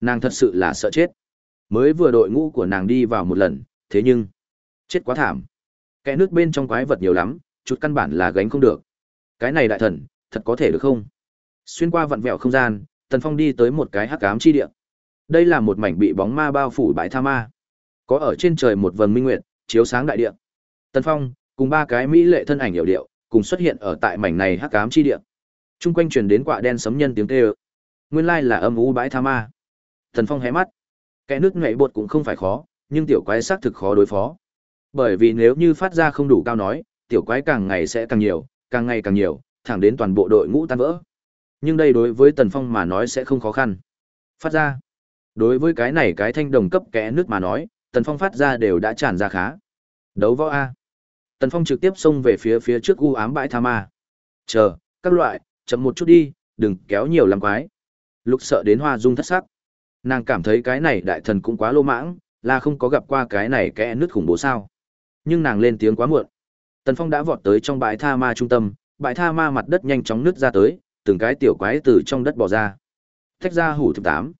Nàng thật sự là sợ chết. Mới vừa đội ngũ của nàng đi vào một lần, thế nhưng chết quá thảm. Kẻ nước bên trong quái vật nhiều lắm, chút căn bản là gánh không được. Cái này đại thần, thật có thể được không? Xuyên qua vặn vẹo không gian, Tần Phong đi tới một cái hắc ám chi địa. Đây là một mảnh bị bóng ma bao phủ bãi tha ma. Có ở trên trời một vầng minh nguyệt, chiếu sáng đại địa. Tần Phong, cùng ba cái mỹ lệ thân ảnh hiệu điệu, cùng xuất hiện ở tại mảnh này hắc ám chi địa. Chung quanh truyền đến quạ đen sấm nhân tiếng kêu. Nguyên lai là âm u bãi tha ma. Tần Phong hé mắt. kẻ nước nhảy bột cũng không phải khó, nhưng tiểu quái xác thực khó đối phó. Bởi vì nếu như phát ra không đủ cao nói, tiểu quái càng ngày sẽ càng nhiều, càng ngày càng nhiều, thẳng đến toàn bộ đội ngũ tan vỡ. Nhưng đây đối với Tần Phong mà nói sẽ không khó khăn. Phát ra. Đối với cái này cái thanh đồng cấp kẽ nước mà nói, Tần Phong phát ra đều đã tràn ra khá. Đấu võ A. Tần Phong trực tiếp xông về phía phía trước u ám bãi tha ma. Chờ, các loại, chậm một chút đi, đừng kéo nhiều làm quái. Lục sợ đến hoa dung thất sắc. Nàng cảm thấy cái này đại thần cũng quá lô mãng, là không có gặp qua cái này kẽ nước khủng bố sao. Nhưng nàng lên tiếng quá muộn. Tần Phong đã vọt tới trong bãi tha ma trung tâm, bãi tha ma mặt đất nhanh chóng nứt ra tới, từng cái tiểu quái từ trong đất bò ra. Thách ra hủ thứ tám,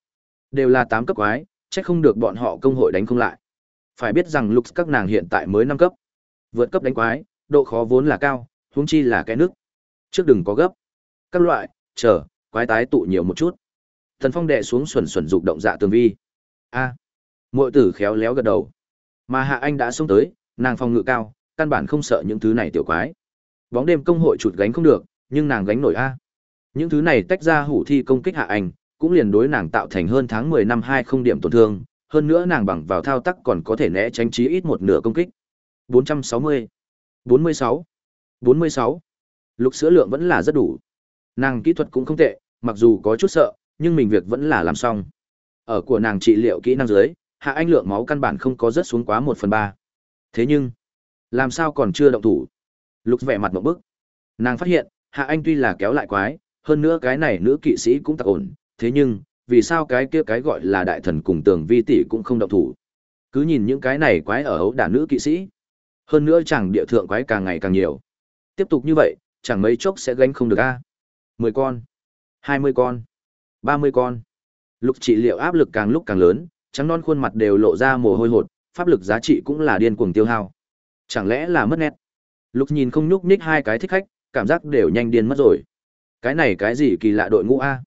Đều là tám cấp quái, chắc không được bọn họ công hội đánh không lại. Phải biết rằng lục các nàng hiện tại mới năm cấp. Vượt cấp đánh quái, độ khó vốn là cao, huống chi là cái nước. Trước đừng có gấp. Các loại, chờ, quái tái tụ nhiều một chút. Thần Phong đệ xuống xuẩn xuẩn dục động dạ tường vi. A. À, Muội tử khéo léo gật đầu. Mà Hạ Anh đã xông tới, nàng phong ngự cao, căn bản không sợ những thứ này tiểu quái. Bóng đêm công hội chụt gánh không được, nhưng nàng gánh nổi a. Những thứ này tách ra hủ thi công kích Hạ Anh, cũng liền đối nàng tạo thành hơn tháng 10 năm 20 điểm tổn thương, hơn nữa nàng bằng vào thao tác còn có thể né tránh chí ít một nửa công kích. 460, 46, 46. Lục sữa lượng vẫn là rất đủ. Nàng kỹ thuật cũng không tệ, mặc dù có chút sợ, nhưng mình việc vẫn là làm xong. Ở của nàng trị liệu kỹ năng dưới, hạ anh lượng máu căn bản không có rớt xuống quá một phần ba. Thế nhưng, làm sao còn chưa động thủ? Lục vẻ mặt một bức. Nàng phát hiện, hạ anh tuy là kéo lại quái, hơn nữa cái này nữ kỵ sĩ cũng tặc ổn, thế nhưng, vì sao cái kia cái gọi là đại thần cùng tường vi tỷ cũng không động thủ? Cứ nhìn những cái này quái ở ấu đả nữ kỵ sĩ. Hơn nữa chẳng địa thượng quái càng ngày càng nhiều. Tiếp tục như vậy, chẳng mấy chốc sẽ gánh không được a. Mười con, hai mươi con, ba mươi con. Lục trị liệu áp lực càng lúc càng lớn, trắng non khuôn mặt đều lộ ra mồ hôi hột, pháp lực giá trị cũng là điên cuồng tiêu hao. Chẳng lẽ là mất nét? Lục nhìn không nhúc nhích hai cái thích khách, cảm giác đều nhanh điên mất rồi. Cái này cái gì kỳ lạ đội ngũ a?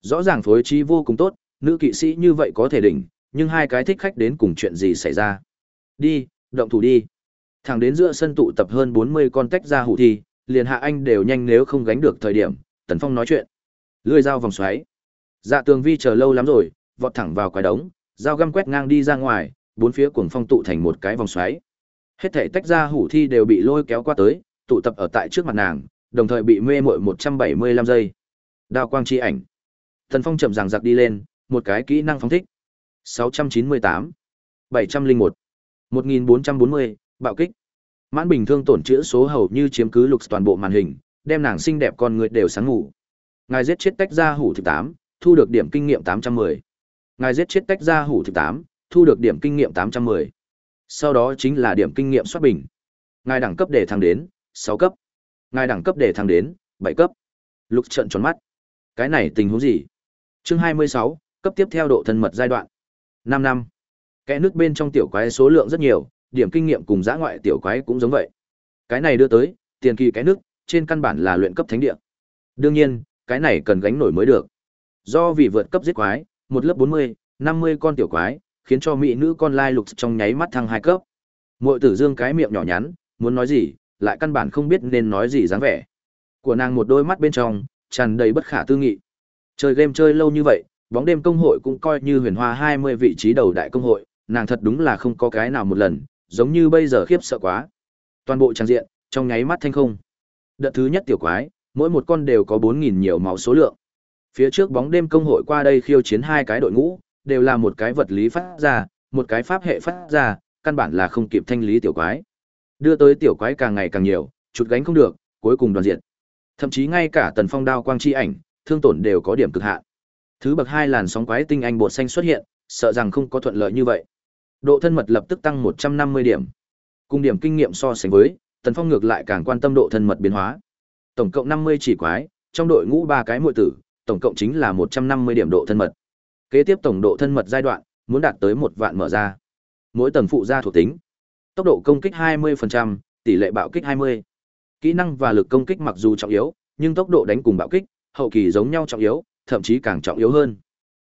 Rõ ràng phối trí vô cùng tốt, nữ kỵ sĩ như vậy có thể đỉnh, nhưng hai cái thích khách đến cùng chuyện gì xảy ra? Đi, động thủ đi. Thẳng đến giữa sân tụ tập hơn 40 con tách ra hủ thi, liền hạ anh đều nhanh nếu không gánh được thời điểm, Tần Phong nói chuyện. Lưỡi dao vòng xoáy. Dạ tường vi chờ lâu lắm rồi, vọt thẳng vào quái đống, dao găm quét ngang đi ra ngoài, bốn phía cuồng phong tụ thành một cái vòng xoáy. Hết thể tách ra hủ thi đều bị lôi kéo qua tới, tụ tập ở tại trước mặt nàng, đồng thời bị mê muội 175 giây. Đao quang chi ảnh. thần Phong chậm ràng giặc đi lên, một cái kỹ năng phóng thích. 698, 701, 1440, bạo kích. Mãn bình thương tổn chữa số hầu như chiếm cứ lục toàn bộ màn hình, đem nàng xinh đẹp con người đều sáng ngủ. Ngài giết chết tách ra hủ thứ 8, thu được điểm kinh nghiệm 810. Ngài giết chết tách ra hủ thứ 8, thu được điểm kinh nghiệm 810. Sau đó chính là điểm kinh nghiệm soát bình. Ngài đẳng cấp để thăng đến 6 cấp. Ngài đẳng cấp để thăng đến 7 cấp. Lục trận tròn mắt. Cái này tình huống gì? Chương 26, cấp tiếp theo độ thân mật giai đoạn. 5 năm. Kẽ nước bên trong tiểu quái số lượng rất nhiều, điểm kinh nghiệm cùng giã ngoại tiểu quái cũng giống vậy. Cái này đưa tới, tiền kỳ cái nước, trên căn bản là luyện cấp thánh địa. Đương nhiên, cái này cần gánh nổi mới được. Do vì vượt cấp giết quái, một lớp 40, 50 con tiểu quái, khiến cho mỹ nữ con lai lục trong nháy mắt thăng hai cấp. Muội tử dương cái miệng nhỏ nhắn, muốn nói gì, lại căn bản không biết nên nói gì dáng vẻ. Của nàng một đôi mắt bên trong, tràn đầy bất khả tư nghị. Chơi game chơi lâu như vậy, bóng đêm công hội cũng coi như huyền hoa 20 vị trí đầu đại công hội, nàng thật đúng là không có cái nào một lần, giống như bây giờ khiếp sợ quá. Toàn bộ trang diện, trong nháy mắt thanh không. Đợt thứ nhất tiểu quái, mỗi một con đều có 4.000 nhiều máu số lượng. Phía trước bóng đêm công hội qua đây khiêu chiến hai cái đội ngũ, đều là một cái vật lý phát ra, một cái pháp hệ phát ra, căn bản là không kịp thanh lý tiểu quái. Đưa tới tiểu quái càng ngày càng nhiều, chụt gánh không được, cuối cùng đoàn diện. Thậm chí ngay cả tần phong đao quang chi ảnh, thương tổn đều có điểm cực hạn. Thứ bậc hai làn sóng quái tinh anh bột xanh xuất hiện, sợ rằng không có thuận lợi như vậy. Độ thân mật lập tức tăng 150 điểm. Cùng điểm kinh nghiệm so sánh với, Tần Phong ngược lại càng quan tâm độ thân mật biến hóa. Tổng cộng 50 chỉ quái, trong đội ngũ ba cái muội tử, tổng cộng chính là 150 điểm độ thân mật. Kế tiếp tổng độ thân mật giai đoạn, muốn đạt tới một vạn mở ra. Mỗi tầng phụ gia thuộc tính. Tốc độ công kích 20%, tỷ lệ bạo kích 20. Kỹ năng và lực công kích mặc dù trọng yếu, nhưng tốc độ đánh cùng bạo kích, hậu kỳ giống nhau trọng yếu, thậm chí càng trọng yếu hơn.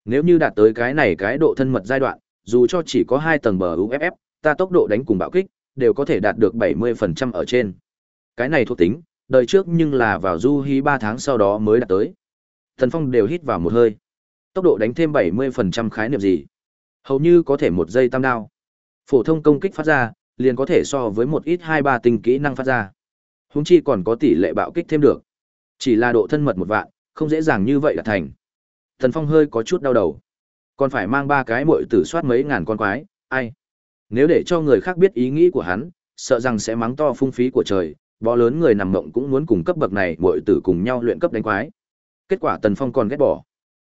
Nếu như đạt tới cái này cái độ thân mật giai đoạn, dù cho chỉ có hai tầng bờ UFF, ta tốc độ đánh cùng bạo kích, đều có thể đạt được 70% ở trên. Cái này thuộc tính, đời trước nhưng là vào du hí 3 tháng sau đó mới đạt tới. Thần Phong đều hít vào một hơi. Tốc độ đánh thêm 70% khái niệm gì? Hầu như có thể một giây tam đao. Phổ thông công kích phát ra, liền có thể so với một ít 2-3 tinh kỹ năng phát ra. Húng chi còn có tỷ lệ bạo kích thêm được. Chỉ là độ thân mật một vạn, không dễ dàng như vậy là thành. Thần Phong hơi có chút đau đầu. Còn phải mang ba cái muội tử soát mấy ngàn con quái, ai? Nếu để cho người khác biết ý nghĩ của hắn, sợ rằng sẽ mắng to phung phí của trời, bó lớn người nằm mộng cũng muốn cùng cấp bậc này muội tử cùng nhau luyện cấp đánh quái. Kết quả Tần Phong còn ghét bỏ.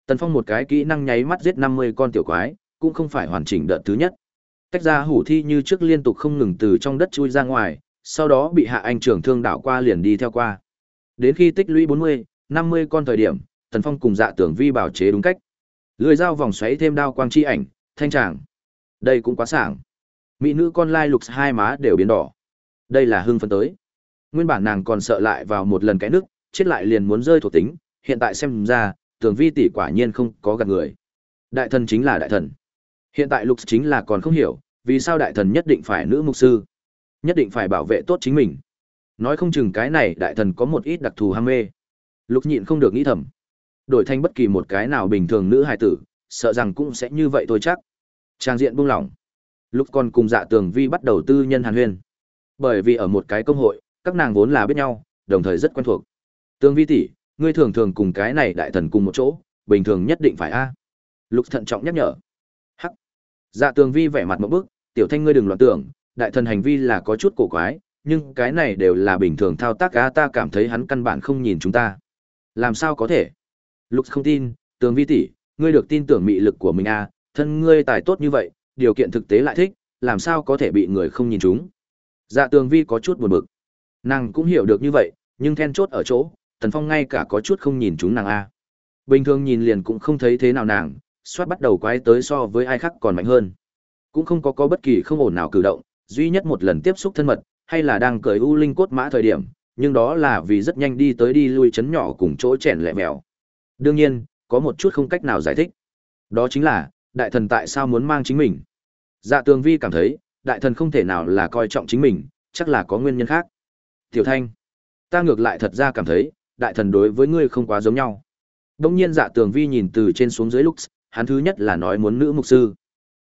Tần Phong một cái kỹ năng nháy mắt giết 50 con tiểu quái, cũng không phải hoàn chỉnh đợt thứ nhất. Tách ra hủ thi như trước liên tục không ngừng từ trong đất chui ra ngoài, sau đó bị hạ anh trưởng thương đảo qua liền đi theo qua. Đến khi tích lũy 40, 50 con thời điểm, Tần Phong cùng dạ tưởng vi bảo chế đúng cách. Lưỡi dao vòng xoáy thêm đao quang chi ảnh, thanh tràng. Đây cũng quá sảng. Mỹ nữ con lai lục hai má đều biến đỏ. Đây là hưng phấn tới. Nguyên bản nàng còn sợ lại vào một lần cái nước, chết lại liền muốn rơi thuộc tính, hiện tại xem ra, tưởng vi tỷ quả nhiên không có gạt người. Đại thần chính là đại thần. Hiện tại lục chính là còn không hiểu, vì sao đại thần nhất định phải nữ mục sư, nhất định phải bảo vệ tốt chính mình. Nói không chừng cái này đại thần có một ít đặc thù ham mê. Lục nhịn không được nghĩ thầm. Đổi thành bất kỳ một cái nào bình thường nữ hài tử, sợ rằng cũng sẽ như vậy thôi chắc. Trang diện buông lỏng. Lúc còn cùng dạ tường vi bắt đầu tư nhân hàn huyên. Bởi vì ở một cái công hội, các nàng vốn là biết nhau, đồng thời rất quen thuộc. Tường vi tỷ, ngươi thường thường cùng cái này đại thần cùng một chỗ, bình thường nhất định phải a. Lục thận trọng nhắc nhở. Hắc. Dạ tường vi vẻ mặt một bức, tiểu thanh ngươi đừng loạn tưởng, đại thần hành vi là có chút cổ quái, nhưng cái này đều là bình thường thao tác a ta cảm thấy hắn căn bản không nhìn chúng ta. Làm sao có thể? Lục không tin, tường vi tỷ, ngươi được tin tưởng mị lực của mình à, thân ngươi tài tốt như vậy, điều kiện thực tế lại thích, làm sao có thể bị người không nhìn chúng. Dạ tường vi có chút buồn bực. Nàng cũng hiểu được như vậy, nhưng then chốt ở chỗ, Tần Phong ngay cả có chút không nhìn chúng nàng a. Bình thường nhìn liền cũng không thấy thế nào nàng, soát bắt đầu quái tới so với ai khác còn mạnh hơn. Cũng không có có bất kỳ không ổn nào cử động, duy nhất một lần tiếp xúc thân mật, hay là đang cởi u linh cốt mã thời điểm, nhưng đó là vì rất nhanh đi tới đi lui chấn nhỏ cùng chỗ chèn lẹ mèo. Đương nhiên, có một chút không cách nào giải thích. Đó chính là, đại thần tại sao muốn mang chính mình? Dạ tường vi cảm thấy, đại thần không thể nào là coi trọng chính mình, chắc là có nguyên nhân khác. Tiểu thanh, ta ngược lại thật ra cảm thấy, đại thần đối với ngươi không quá giống nhau. Đông nhiên dạ tường vi nhìn từ trên xuống dưới lúc, hắn thứ nhất là nói muốn nữ mục sư.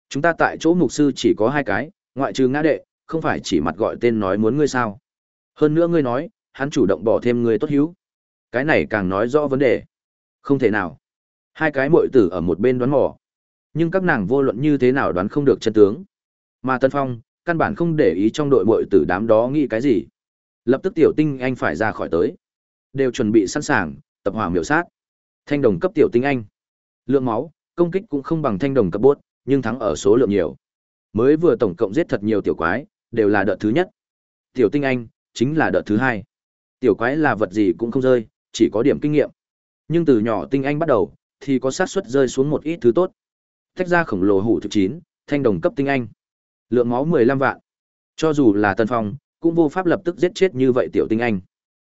Chúng ta tại chỗ mục sư chỉ có hai cái, ngoại trừ ngã đệ, không phải chỉ mặt gọi tên nói muốn ngươi sao. Hơn nữa ngươi nói, hắn chủ động bỏ thêm ngươi tốt hiếu. Cái này càng nói rõ vấn đề. Không thể nào. Hai cái muội tử ở một bên đoán mò. Nhưng các nàng vô luận như thế nào đoán không được chân tướng. Mà Tân Phong, căn bản không để ý trong đội muội tử đám đó nghĩ cái gì. Lập tức tiểu tinh anh phải ra khỏi tới. Đều chuẩn bị sẵn sàng, tập hỏa miểu sát. Thanh đồng cấp tiểu tinh anh. Lượng máu, công kích cũng không bằng thanh đồng cấp bốt, nhưng thắng ở số lượng nhiều. Mới vừa tổng cộng giết thật nhiều tiểu quái, đều là đợt thứ nhất. Tiểu tinh anh, chính là đợt thứ hai. Tiểu quái là vật gì cũng không rơi, chỉ có điểm kinh nghiệm. Nhưng từ nhỏ tinh anh bắt đầu, thì có xác suất rơi xuống một ít thứ tốt. Tách ra khổng lồ hủ thực chín, thanh đồng cấp tinh anh. Lượng máu 15 vạn. Cho dù là tân Phong, cũng vô pháp lập tức giết chết như vậy tiểu tinh anh.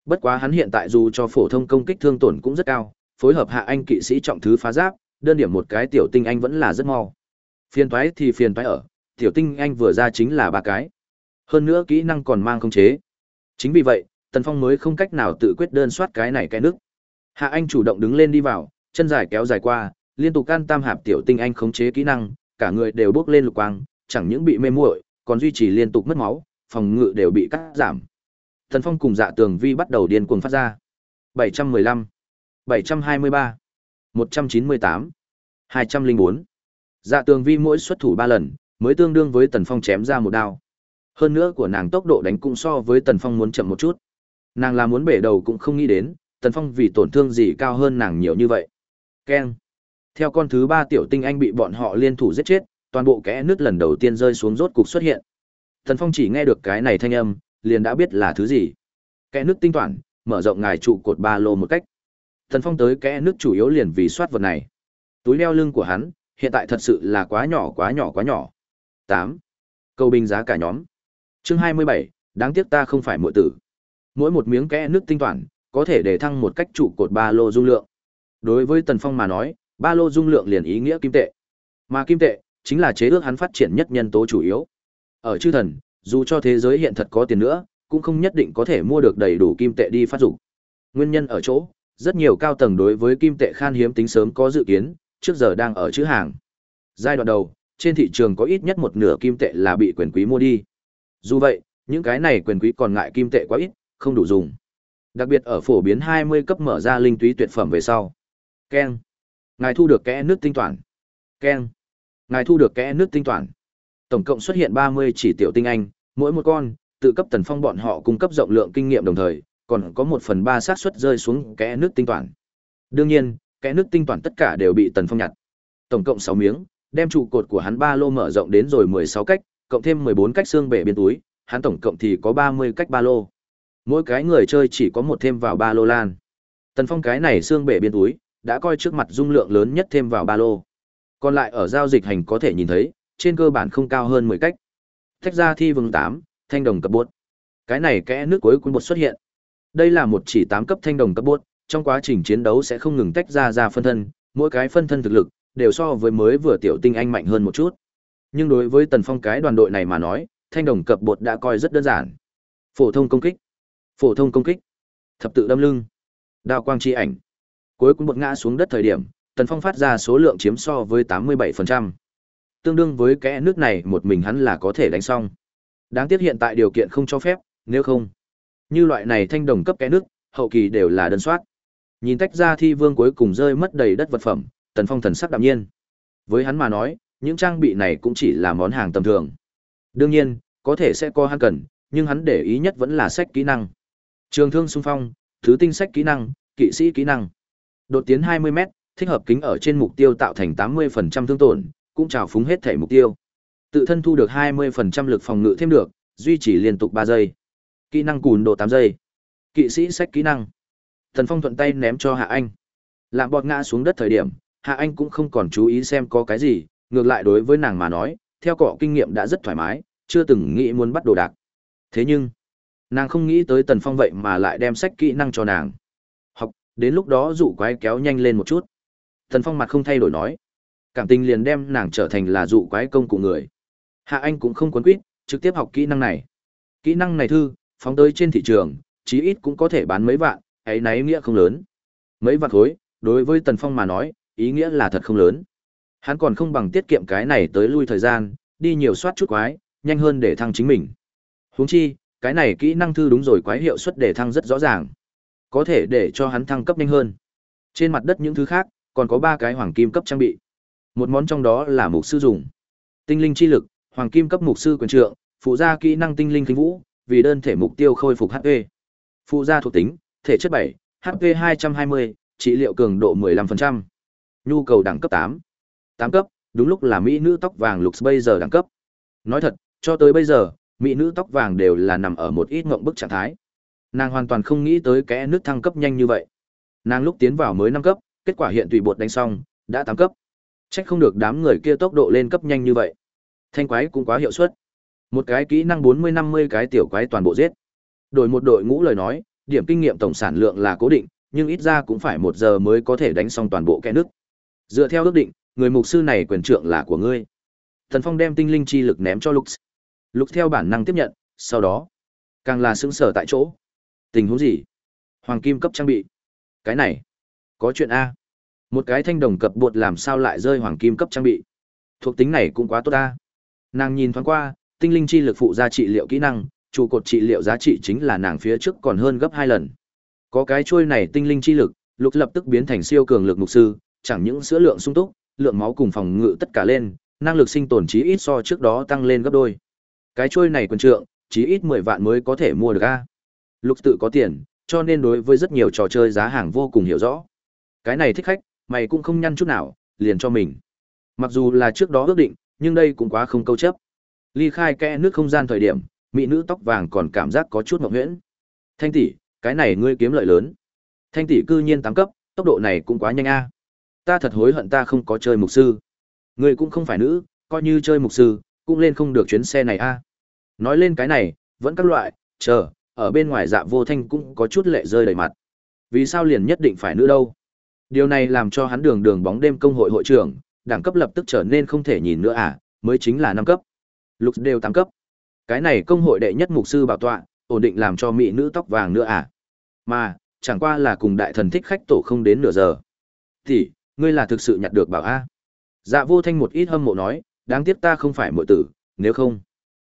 Bất quá hắn hiện tại dù cho phổ thông công kích thương tổn cũng rất cao, phối hợp hạ anh kỵ sĩ trọng thứ phá giáp, đơn điểm một cái tiểu tinh anh vẫn là rất mau. Phiền toái thì phiền toái ở, tiểu tinh anh vừa ra chính là ba cái. Hơn nữa kỹ năng còn mang không chế. Chính vì vậy, Tần Phong mới không cách nào tự quyết đơn soát cái này cái nước. Hạ Anh chủ động đứng lên đi vào, chân dài kéo dài qua, liên tục can tam hạp tiểu tinh anh khống chế kỹ năng, cả người đều bước lên lục quang, chẳng những bị mê muội, còn duy trì liên tục mất máu, phòng ngự đều bị cắt giảm. Thần Phong cùng Dạ Tường Vi bắt đầu điên cuồng phát ra. 715, 723, 198, 204. Dạ Tường Vi mỗi xuất thủ 3 lần, mới tương đương với Tần Phong chém ra một đao. Hơn nữa của nàng tốc độ đánh cũng so với Tần Phong muốn chậm một chút. Nàng là muốn bể đầu cũng không nghĩ đến, Tần Phong vì tổn thương gì cao hơn nàng nhiều như vậy. Keng. Theo con thứ ba tiểu tinh anh bị bọn họ liên thủ giết chết, toàn bộ kẽ nứt lần đầu tiên rơi xuống rốt cục xuất hiện. Tần Phong chỉ nghe được cái này thanh âm, liền đã biết là thứ gì. Kẽ nước tinh toàn, mở rộng ngài trụ cột ba lô một cách. Tần Phong tới kẽ nước chủ yếu liền vì soát vật này. Túi leo lưng của hắn, hiện tại thật sự là quá nhỏ quá nhỏ quá nhỏ. 8. Câu bình giá cả nhóm. Chương 27, đáng tiếc ta không phải muội tử. Mỗi một miếng kẽ nước tinh toàn, có thể để thăng một cách trụ cột ba lô dung lượng. Đối với Tần Phong mà nói, ba lô dung lượng liền ý nghĩa kim tệ. Mà kim tệ chính là chế ước hắn phát triển nhất nhân tố chủ yếu. Ở chư thần, dù cho thế giới hiện thật có tiền nữa, cũng không nhất định có thể mua được đầy đủ kim tệ đi phát dụng. Nguyên nhân ở chỗ, rất nhiều cao tầng đối với kim tệ khan hiếm tính sớm có dự kiến, trước giờ đang ở chữ hàng. Giai đoạn đầu, trên thị trường có ít nhất một nửa kim tệ là bị quyền quý mua đi. Dù vậy, những cái này quyền quý còn ngại kim tệ quá ít, không đủ dùng. Đặc biệt ở phổ biến 20 cấp mở ra linh túy tuyệt phẩm về sau. Ken. Ngài thu được kẽ nước tinh toàn. Ken. Ngài thu được kẽ nước tinh toàn. Tổng cộng xuất hiện 30 chỉ tiểu tinh anh, mỗi một con, tự cấp tần phong bọn họ cung cấp rộng lượng kinh nghiệm đồng thời, còn có một phần ba xác suất rơi xuống kẽ nước tinh toàn. Đương nhiên, kẽ nước tinh toàn tất cả đều bị tần phong nhặt. Tổng cộng 6 miếng, đem trụ cột của hắn ba lô mở rộng đến rồi 16 cách, cộng thêm 14 cách xương bể biên túi, hắn tổng cộng thì có 30 cách ba lô. Mỗi cái người chơi chỉ có một thêm vào ba lô lan. Tần Phong cái này xương bể biên túi, đã coi trước mặt dung lượng lớn nhất thêm vào ba lô. Còn lại ở giao dịch hành có thể nhìn thấy, trên cơ bản không cao hơn 10 cách. Tách ra thi vương 8, thanh đồng cấp bốt. Cái này kẽ nước cuối cùng bột xuất hiện. Đây là một chỉ 8 cấp thanh đồng cấp bốt, trong quá trình chiến đấu sẽ không ngừng tách ra ra phân thân, mỗi cái phân thân thực lực đều so với mới vừa tiểu tinh anh mạnh hơn một chút. Nhưng đối với Tần Phong cái đoàn đội này mà nói, thanh đồng cập bột đã coi rất đơn giản. Phổ thông công kích, phổ thông công kích, thập tự đâm lưng, đao quang chi ảnh. Cuối cùng một ngã xuống đất thời điểm, Tần Phong phát ra số lượng chiếm so với 87%. Tương đương với kẽ nước này một mình hắn là có thể đánh xong. Đáng tiếc hiện tại điều kiện không cho phép, nếu không, như loại này thanh đồng cấp kẽ nước, hậu kỳ đều là đơn soát. Nhìn tách ra thi vương cuối cùng rơi mất đầy đất vật phẩm, Tần Phong thần sắc đạm nhiên. Với hắn mà nói, những trang bị này cũng chỉ là món hàng tầm thường. Đương nhiên, có thể sẽ có hắn cần, nhưng hắn để ý nhất vẫn là sách kỹ năng. Trường thương xung phong, thứ tinh sách kỹ năng, kỵ sĩ kỹ năng. Đột tiến 20m, thích hợp kính ở trên mục tiêu tạo thành 80% thương tổn, cũng trào phúng hết thể mục tiêu. Tự thân thu được 20% lực phòng ngự thêm được, duy trì liên tục 3 giây. Kỹ năng cùn độ 8 giây. Kỵ sĩ sách kỹ năng. Thần Phong thuận tay ném cho Hạ Anh. Làm bọt ngã xuống đất thời điểm, Hạ Anh cũng không còn chú ý xem có cái gì, ngược lại đối với nàng mà nói, theo cọ kinh nghiệm đã rất thoải mái, chưa từng nghĩ muốn bắt đồ đạc. Thế nhưng, nàng không nghĩ tới Tần Phong vậy mà lại đem sách kỹ năng cho nàng. Học, đến lúc đó dụ quái kéo nhanh lên một chút. Tần Phong mặt không thay đổi nói. Cảm tình liền đem nàng trở thành là dụ quái công cụ người. Hạ Anh cũng không quấn quýt, trực tiếp học kỹ năng này. Kỹ năng này thư, phóng tới trên thị trường, chí ít cũng có thể bán mấy vạn, ấy nấy nghĩa không lớn. Mấy vạn khối, đối với Tần Phong mà nói, ý nghĩa là thật không lớn. Hắn còn không bằng tiết kiệm cái này tới lui thời gian, đi nhiều soát chút quái, nhanh hơn để thăng chính mình. Huống chi, cái này kỹ năng thư đúng rồi quái hiệu suất để thăng rất rõ ràng. Có thể để cho hắn thăng cấp nhanh hơn. Trên mặt đất những thứ khác, còn có ba cái hoàng kim cấp trang bị. Một món trong đó là mục sư dùng. Tinh linh chi lực, hoàng kim cấp mục sư quyền trượng, phụ gia kỹ năng tinh linh kinh vũ, vì đơn thể mục tiêu khôi phục HP. Phụ gia thuộc tính, thể chất bảy HP 220, trị liệu cường độ 15%. Nhu cầu đẳng cấp 8. 8 cấp, đúng lúc là mỹ nữ tóc vàng lục bây giờ đẳng cấp. Nói thật, cho tới bây giờ, mỹ nữ tóc vàng đều là nằm ở một ít ngộng bức trạng thái. Nàng hoàn toàn không nghĩ tới kẽ nước thăng cấp nhanh như vậy. Nàng lúc tiến vào mới năm cấp, kết quả hiện tùy bột đánh xong, đã tám cấp. Chắc không được đám người kia tốc độ lên cấp nhanh như vậy. Thanh quái cũng quá hiệu suất. Một cái kỹ năng 40-50 cái tiểu quái toàn bộ giết. Đổi một đội ngũ lời nói, điểm kinh nghiệm tổng sản lượng là cố định, nhưng ít ra cũng phải một giờ mới có thể đánh xong toàn bộ kẽ nước. Dựa theo ước định, người mục sư này quyền trượng là của ngươi. Thần Phong đem tinh linh chi lực ném cho Lux. Lux theo bản năng tiếp nhận, sau đó, càng là sững sờ tại chỗ. Tình huống gì? Hoàng kim cấp trang bị. Cái này, có chuyện a. Một cái thanh đồng cập bột làm sao lại rơi hoàng kim cấp trang bị? Thuộc tính này cũng quá tốt ta. Nàng nhìn thoáng qua, tinh linh chi lực phụ gia trị liệu kỹ năng, trụ cột trị liệu giá trị chính là nàng phía trước còn hơn gấp hai lần. Có cái chuôi này tinh linh chi lực, Lục lập tức biến thành siêu cường lực mục sư, chẳng những sữa lượng sung túc, lượng máu cùng phòng ngự tất cả lên, năng lực sinh tồn chí ít so trước đó tăng lên gấp đôi. Cái chuôi này quần trượng, chí ít 10 vạn mới có thể mua được a. Lục tự có tiền, cho nên đối với rất nhiều trò chơi giá hàng vô cùng hiểu rõ. Cái này thích khách, mày cũng không nhăn chút nào, liền cho mình. Mặc dù là trước đó ước định, nhưng đây cũng quá không câu chấp. Ly khai kẽ nước không gian thời điểm, mỹ nữ tóc vàng còn cảm giác có chút mộng huyễn. Thanh tỷ, cái này ngươi kiếm lợi lớn. Thanh tỷ cư nhiên tám cấp, tốc độ này cũng quá nhanh a. Ta thật hối hận ta không có chơi mục sư. Ngươi cũng không phải nữ, coi như chơi mục sư, cũng lên không được chuyến xe này a. Nói lên cái này, vẫn các loại, chờ, ở bên ngoài dạ vô thanh cũng có chút lệ rơi đầy mặt. Vì sao liền nhất định phải nữ đâu? Điều này làm cho hắn đường đường bóng đêm công hội hội trưởng, đẳng cấp lập tức trở nên không thể nhìn nữa à, mới chính là năm cấp. Lục đều tăng cấp. Cái này công hội đệ nhất mục sư bảo tọa, ổn định làm cho mỹ nữ tóc vàng nữa à. Mà, chẳng qua là cùng đại thần thích khách tổ không đến nửa giờ. Thì, ngươi là thực sự nhặt được bảo A. Dạ vô thanh một ít hâm mộ nói, đáng tiếc ta không phải muội tử, nếu không.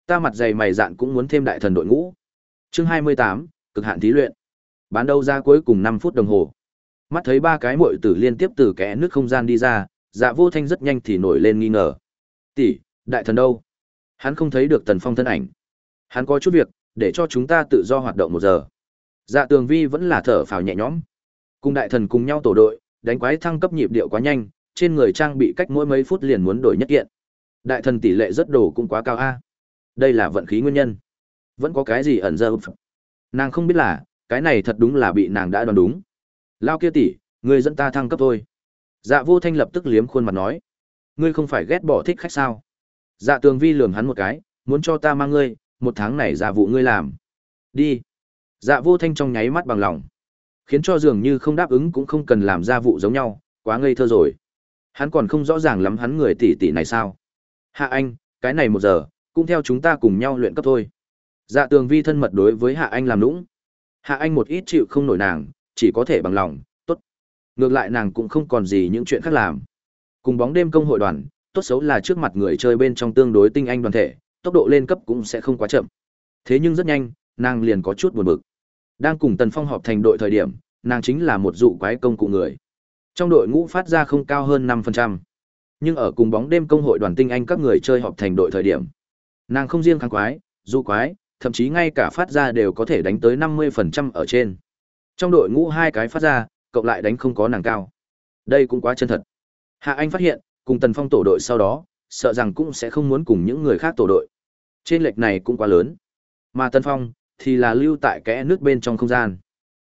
Ta mặt dày mày dạn cũng muốn thêm đại thần đội ngũ. Chương 28, cực hạn thí luyện. Bán đầu ra cuối cùng 5 phút đồng hồ. Mắt thấy ba cái muội tử liên tiếp từ kẽ nước không gian đi ra, dạ vô thanh rất nhanh thì nổi lên nghi ngờ. Tỷ, đại thần đâu? Hắn không thấy được tần phong thân ảnh. Hắn có chút việc, để cho chúng ta tự do hoạt động một giờ. Dạ tường vi vẫn là thở phào nhẹ nhõm. Cùng đại thần cùng nhau tổ đội, đánh quái thăng cấp nhịp điệu quá nhanh, trên người trang bị cách mỗi mấy phút liền muốn đổi nhất kiện. Đại thần tỷ lệ rất đồ cũng quá cao a. Đây là vận khí nguyên nhân. Vẫn có cái gì ẩn dơ Nàng không biết là, cái này thật đúng là bị nàng đã đoán đúng. Lao kia tỷ, người dẫn ta thăng cấp thôi. Dạ vô thanh lập tức liếm khuôn mặt nói. Ngươi không phải ghét bỏ thích khách sao? Dạ tường vi lườm hắn một cái, muốn cho ta mang ngươi, một tháng này giả vụ ngươi làm. Đi. Dạ vô thanh trong nháy mắt bằng lòng. Khiến cho dường như không đáp ứng cũng không cần làm gia vụ giống nhau, quá ngây thơ rồi. Hắn còn không rõ ràng lắm hắn người tỷ tỷ này sao. Hạ anh, cái này một giờ, cũng theo chúng ta cùng nhau luyện cấp thôi. Dạ tường vi thân mật đối với Hạ anh làm lũng. Hạ anh một ít chịu không nổi nàng, chỉ có thể bằng lòng, tốt. Ngược lại nàng cũng không còn gì những chuyện khác làm. Cùng bóng đêm công hội đoàn, tốt xấu là trước mặt người chơi bên trong tương đối tinh anh đoàn thể, tốc độ lên cấp cũng sẽ không quá chậm. Thế nhưng rất nhanh, nàng liền có chút buồn bực. Đang cùng Tần Phong họp thành đội thời điểm, nàng chính là một dụ quái công cụ người. Trong đội ngũ phát ra không cao hơn 5%. Nhưng ở cùng bóng đêm công hội đoàn tinh anh các người chơi họp thành đội thời điểm, nàng không riêng kháng quái, dụ quái, thậm chí ngay cả phát ra đều có thể đánh tới 50% ở trên. Trong đội ngũ hai cái phát ra, cộng lại đánh không có nàng cao. Đây cũng quá chân thật. Hạ Anh phát hiện, cùng Tần Phong tổ đội sau đó, sợ rằng cũng sẽ không muốn cùng những người khác tổ đội. Trên lệch này cũng quá lớn. Mà Tần Phong thì là lưu tại kẽ nước bên trong không gian.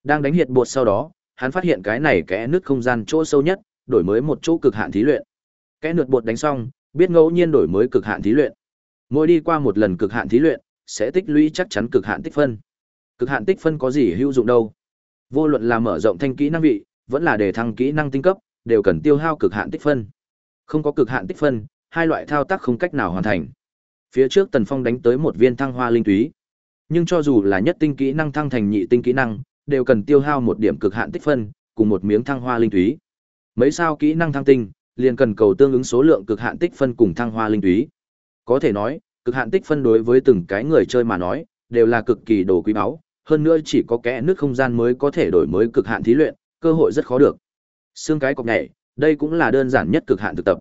Đang đánh hiệt bột sau đó, hắn phát hiện cái này kẽ nước không gian chỗ sâu nhất, đổi mới một chỗ cực hạn thí luyện. Kẽ nước bột đánh xong, biết ngẫu nhiên đổi mới cực hạn thí luyện. Mỗi đi qua một lần cực hạn thí luyện, sẽ tích lũy chắc chắn cực hạn tích phân. Cực hạn tích phân có gì hữu dụng đâu? Vô luận là mở rộng thanh kỹ năng vị, vẫn là để thăng kỹ năng tinh cấp, đều cần tiêu hao cực hạn tích phân. Không có cực hạn tích phân, hai loại thao tác không cách nào hoàn thành. Phía trước Tần Phong đánh tới một viên thăng hoa linh túy. Nhưng cho dù là nhất tinh kỹ năng thăng thành nhị tinh kỹ năng, đều cần tiêu hao một điểm cực hạn tích phân, cùng một miếng thăng hoa linh túy. Mấy sao kỹ năng thăng tinh, liền cần cầu tương ứng số lượng cực hạn tích phân cùng thăng hoa linh túy. Có thể nói, cực hạn tích phân đối với từng cái người chơi mà nói, đều là cực kỳ đồ quý báu, hơn nữa chỉ có kẽ nước không gian mới có thể đổi mới cực hạn thí luyện, cơ hội rất khó được. Xương cái cọc nhảy, đây cũng là đơn giản nhất cực hạn thực tập.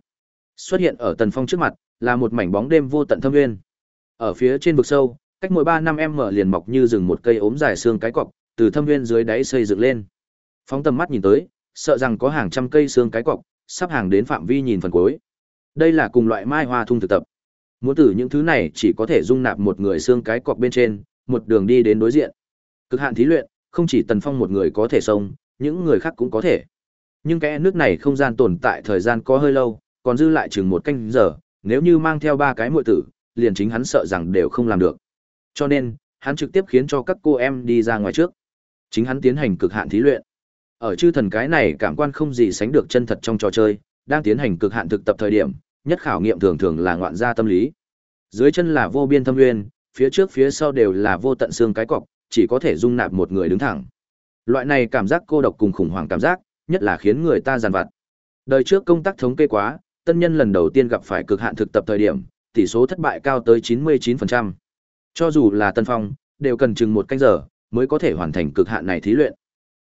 Xuất hiện ở Tần Phong trước mặt, là một mảnh bóng đêm vô tận thâm nguyên. Ở phía trên vực sâu, cách mỗi ba năm em mở liền mọc như rừng một cây ốm dài xương cái cọc, từ thâm nguyên dưới đáy xây dựng lên. Phóng tầm mắt nhìn tới, sợ rằng có hàng trăm cây xương cái cọc, sắp hàng đến phạm vi nhìn phần cuối. Đây là cùng loại mai hoa thung thực tập. Muốn từ những thứ này chỉ có thể dung nạp một người xương cái cọc bên trên, một đường đi đến đối diện. Cực hạn thí luyện, không chỉ Tần Phong một người có thể xông, những người khác cũng có thể. Nhưng cái nước này không gian tồn tại thời gian có hơi lâu, còn dư lại chừng một canh giờ, nếu như mang theo ba cái muội tử, liền chính hắn sợ rằng đều không làm được. Cho nên, hắn trực tiếp khiến cho các cô em đi ra ngoài trước. Chính hắn tiến hành cực hạn thí luyện. Ở chư thần cái này cảm quan không gì sánh được chân thật trong trò chơi, đang tiến hành cực hạn thực tập thời điểm, nhất khảo nghiệm thường thường là ngoạn gia tâm lý. Dưới chân là vô biên thâm nguyên, phía trước phía sau đều là vô tận xương cái cọc, chỉ có thể dung nạp một người đứng thẳng. Loại này cảm giác cô độc cùng khủng hoảng cảm giác, nhất là khiến người ta giàn vặt. Đời trước công tác thống kê quá, tân nhân lần đầu tiên gặp phải cực hạn thực tập thời điểm, tỷ số thất bại cao tới 99%. Cho dù là Tân Phong, đều cần chừng một canh giờ mới có thể hoàn thành cực hạn này thí luyện.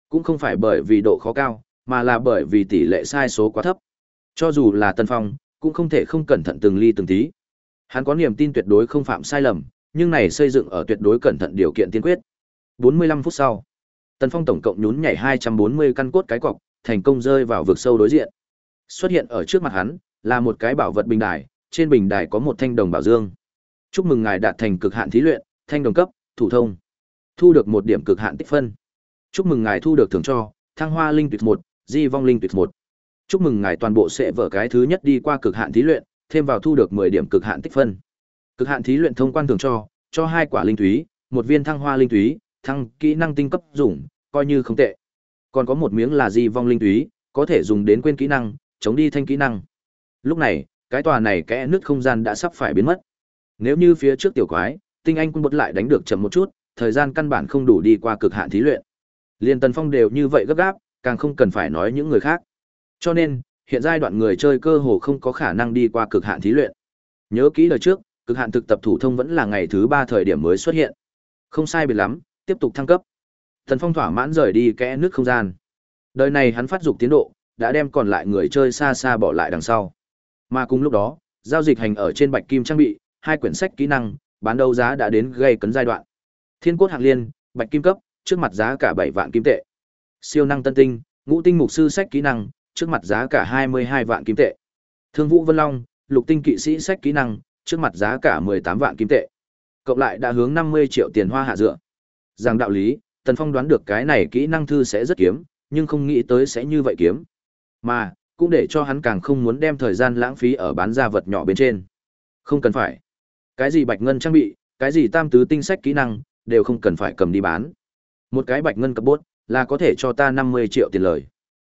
Cũng không phải bởi vì độ khó cao, mà là bởi vì tỷ lệ sai số quá thấp. Cho dù là Tân Phong, cũng không thể không cẩn thận từng ly từng tí. Hắn có niềm tin tuyệt đối không phạm sai lầm, nhưng này xây dựng ở tuyệt đối cẩn thận điều kiện tiên quyết. 45 phút sau, Tần Phong tổng cộng nhún nhảy 240 căn cốt cái cọc, thành công rơi vào vực sâu đối diện. Xuất hiện ở trước mặt hắn là một cái bảo vật bình đài, trên bình đài có một thanh đồng bảo dương. Chúc mừng ngài đạt thành cực hạn thí luyện, thanh đồng cấp, thủ thông. Thu được một điểm cực hạn tích phân. Chúc mừng ngài thu được thưởng cho, thăng hoa linh tuyệt 1, di vong linh tuyệt 1. Chúc mừng ngài toàn bộ sẽ vở cái thứ nhất đi qua cực hạn thí luyện, thêm vào thu được 10 điểm cực hạn tích phân. Cực hạn thí luyện thông quan thưởng cho, cho hai quả linh thúy, một viên thăng hoa linh thúy thăng kỹ năng tinh cấp dùng, coi như không tệ. Còn có một miếng là di vong linh túy, có thể dùng đến quên kỹ năng, chống đi thanh kỹ năng. Lúc này, cái tòa này kẽ nứt không gian đã sắp phải biến mất. Nếu như phía trước tiểu quái, tinh anh quân bật lại đánh được chậm một chút, thời gian căn bản không đủ đi qua cực hạn thí luyện. Liên Tần Phong đều như vậy gấp gáp, càng không cần phải nói những người khác. Cho nên, hiện giai đoạn người chơi cơ hồ không có khả năng đi qua cực hạn thí luyện. Nhớ kỹ đời trước, cực hạn thực tập thủ thông vẫn là ngày thứ ba thời điểm mới xuất hiện. Không sai biệt lắm, tiếp tục thăng cấp. Thần Phong thỏa mãn rời đi kẽ nước không gian. Đời này hắn phát dục tiến độ, đã đem còn lại người chơi xa xa bỏ lại đằng sau. Mà cùng lúc đó, giao dịch hành ở trên bạch kim trang bị, hai quyển sách kỹ năng, bán đấu giá đã đến gây cấn giai đoạn. Thiên cốt hạng liên, bạch kim cấp, trước mặt giá cả 7 vạn kim tệ. Siêu năng tân tinh, ngũ tinh mục sư sách kỹ năng, trước mặt giá cả 22 vạn kim tệ. Thương Vũ Vân Long, lục tinh kỵ sĩ sách kỹ năng, trước mặt giá cả 18 vạn kim tệ. Cộng lại đã hướng 50 triệu tiền hoa hạ dựa. Rằng đạo lý, Tần Phong đoán được cái này kỹ năng thư sẽ rất kiếm, nhưng không nghĩ tới sẽ như vậy kiếm. Mà, cũng để cho hắn càng không muốn đem thời gian lãng phí ở bán ra vật nhỏ bên trên. Không cần phải. Cái gì bạch ngân trang bị, cái gì tam tứ tinh sách kỹ năng, đều không cần phải cầm đi bán. Một cái bạch ngân cấp bốt, là có thể cho ta 50 triệu tiền lời.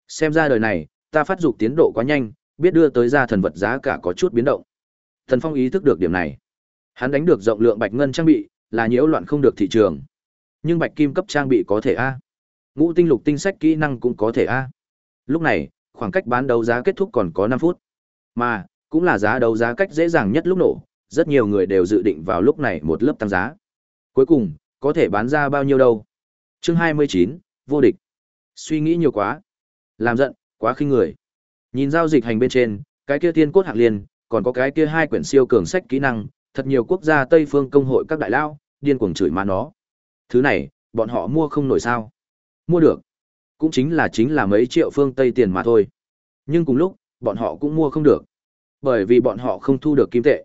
Xem ra đời này, ta phát dục tiến độ quá nhanh, biết đưa tới ra thần vật giá cả có chút biến động. Thần Phong ý thức được điểm này. Hắn đánh được rộng lượng bạch ngân trang bị, là nhiễu loạn không được thị trường. Nhưng bạch kim cấp trang bị có thể a. Ngũ tinh lục tinh sách kỹ năng cũng có thể a. Lúc này, khoảng cách bán đấu giá kết thúc còn có năm phút. Mà, cũng là giá đấu giá cách dễ dàng nhất lúc nổ, rất nhiều người đều dự định vào lúc này một lớp tăng giá. Cuối cùng, có thể bán ra bao nhiêu đâu? Chương 29, vô địch. Suy nghĩ nhiều quá. Làm giận, quá khinh người. Nhìn giao dịch hành bên trên, cái kia tiên cốt hạng liên, còn có cái kia hai quyển siêu cường sách kỹ năng, thật nhiều quốc gia Tây phương công hội các đại lao, điên cuồng chửi má nó. Thứ này, bọn họ mua không nổi sao? Mua được. Cũng chính là chính là mấy triệu phương Tây tiền mà thôi. Nhưng cùng lúc, bọn họ cũng mua không được. Bởi vì bọn họ không thu được kim tệ.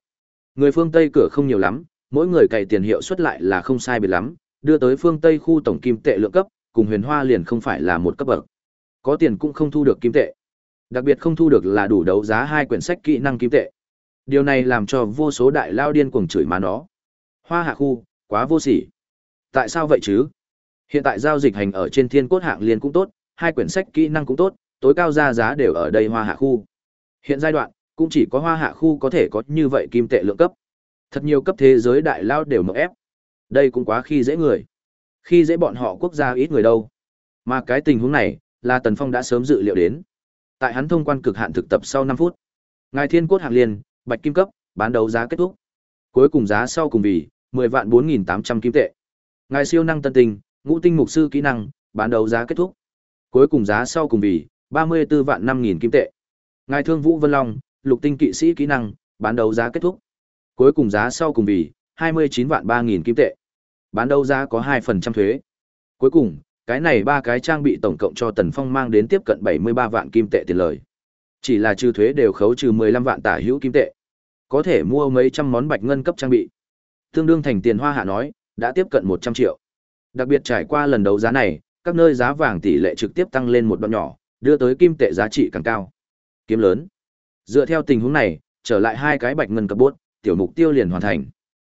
Người phương Tây cửa không nhiều lắm, mỗi người cày tiền hiệu suất lại là không sai biệt lắm, đưa tới phương Tây khu tổng kim tệ lượng cấp, cùng huyền hoa liền không phải là một cấp bậc. Có tiền cũng không thu được kim tệ. Đặc biệt không thu được là đủ đấu giá hai quyển sách kỹ năng kim tệ. Điều này làm cho vô số đại lao điên cuồng chửi má nó. Hoa hạ khu, quá vô sỉ. Tại sao vậy chứ? Hiện tại giao dịch hành ở trên thiên cốt hạng liên cũng tốt, hai quyển sách kỹ năng cũng tốt, tối cao ra giá đều ở đây hoa hạ khu. Hiện giai đoạn, cũng chỉ có hoa hạ khu có thể có như vậy kim tệ lượng cấp. Thật nhiều cấp thế giới đại lao đều mở ép. Đây cũng quá khi dễ người. Khi dễ bọn họ quốc gia ít người đâu. Mà cái tình huống này, là Tần Phong đã sớm dự liệu đến. Tại hắn thông quan cực hạn thực tập sau 5 phút. Ngài Thiên Cốt Hạng Liên, Bạch Kim cấp, bán đấu giá kết thúc. Cuối cùng giá sau cùng vì 10 vạn 4800 kim tệ. Ngài siêu năng tân tình, ngũ tinh mục sư kỹ năng, bán đấu giá kết thúc. Cuối cùng giá sau cùng vì 34 vạn 5000 kim tệ. Ngài Thương Vũ Vân Long, lục tinh kỵ sĩ kỹ năng, bán đấu giá kết thúc. Cuối cùng giá sau cùng vì 29 vạn ba nghìn kim tệ. Bán đấu giá có hai phần trăm thuế. Cuối cùng, cái này ba cái trang bị tổng cộng cho Tần Phong mang đến tiếp cận 73 vạn kim tệ tiền lời. Chỉ là trừ thuế đều khấu trừ 15 vạn tả hữu kim tệ. Có thể mua mấy trăm món bạch ngân cấp trang bị. Tương đương thành tiền hoa hạ nói, đã tiếp cận 100 triệu. Đặc biệt trải qua lần đấu giá này, các nơi giá vàng tỷ lệ trực tiếp tăng lên một đoạn nhỏ, đưa tới kim tệ giá trị càng cao. Kiếm lớn. Dựa theo tình huống này, trở lại hai cái bạch ngân cấp bốt, tiểu mục tiêu liền hoàn thành.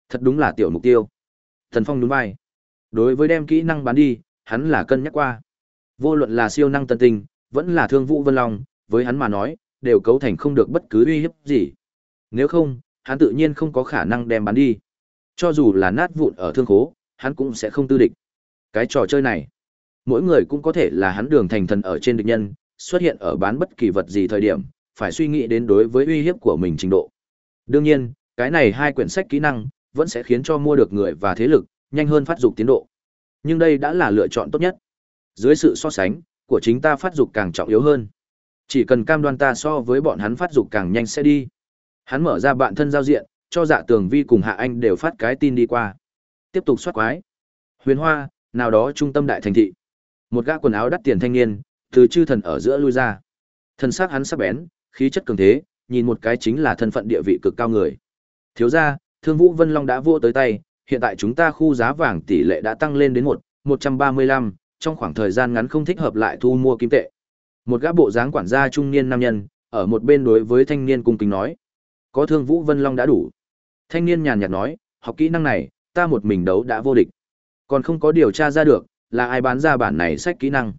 Thật đúng là tiểu mục tiêu. Thần Phong đúng vai. Đối với đem kỹ năng bán đi, hắn là cân nhắc qua. Vô luận là siêu năng tân tinh, vẫn là thương vũ vân long, với hắn mà nói, đều cấu thành không được bất cứ uy hiếp gì. Nếu không, hắn tự nhiên không có khả năng đem bán đi. Cho dù là nát vụn ở thương khố, hắn cũng sẽ không tư địch. Cái trò chơi này, mỗi người cũng có thể là hắn đường thành thần ở trên địch nhân, xuất hiện ở bán bất kỳ vật gì thời điểm, phải suy nghĩ đến đối với uy hiếp của mình trình độ. Đương nhiên, cái này hai quyển sách kỹ năng vẫn sẽ khiến cho mua được người và thế lực nhanh hơn phát dục tiến độ. Nhưng đây đã là lựa chọn tốt nhất. Dưới sự so sánh, của chính ta phát dục càng trọng yếu hơn. Chỉ cần cam đoan ta so với bọn hắn phát dục càng nhanh sẽ đi. Hắn mở ra bạn thân giao diện, cho Dạ Tường Vi cùng Hạ Anh đều phát cái tin đi qua. Tiếp tục soát quái. Huyền Hoa, nào đó trung tâm đại thành thị. Một gã quần áo đắt tiền thanh niên, từ chư thần ở giữa lui ra. Thân xác hắn sắc bén, khí chất cường thế, nhìn một cái chính là thân phận địa vị cực cao người. Thiếu gia, Thương Vũ Vân Long đã vô tới tay, hiện tại chúng ta khu giá vàng tỷ lệ đã tăng lên đến một một trăm ba mươi lăm, trong khoảng thời gian ngắn không thích hợp lại thu mua kim tệ. Một gã bộ dáng quản gia trung niên nam nhân, ở một bên đối với thanh niên cung kính nói: "Có Thương Vũ Vân Long đã đủ." Thanh niên nhàn nhạt nói: "Học kỹ năng này, ta một mình đấu đã vô địch, còn không có điều tra ra được là ai bán ra bản này sách kỹ năng."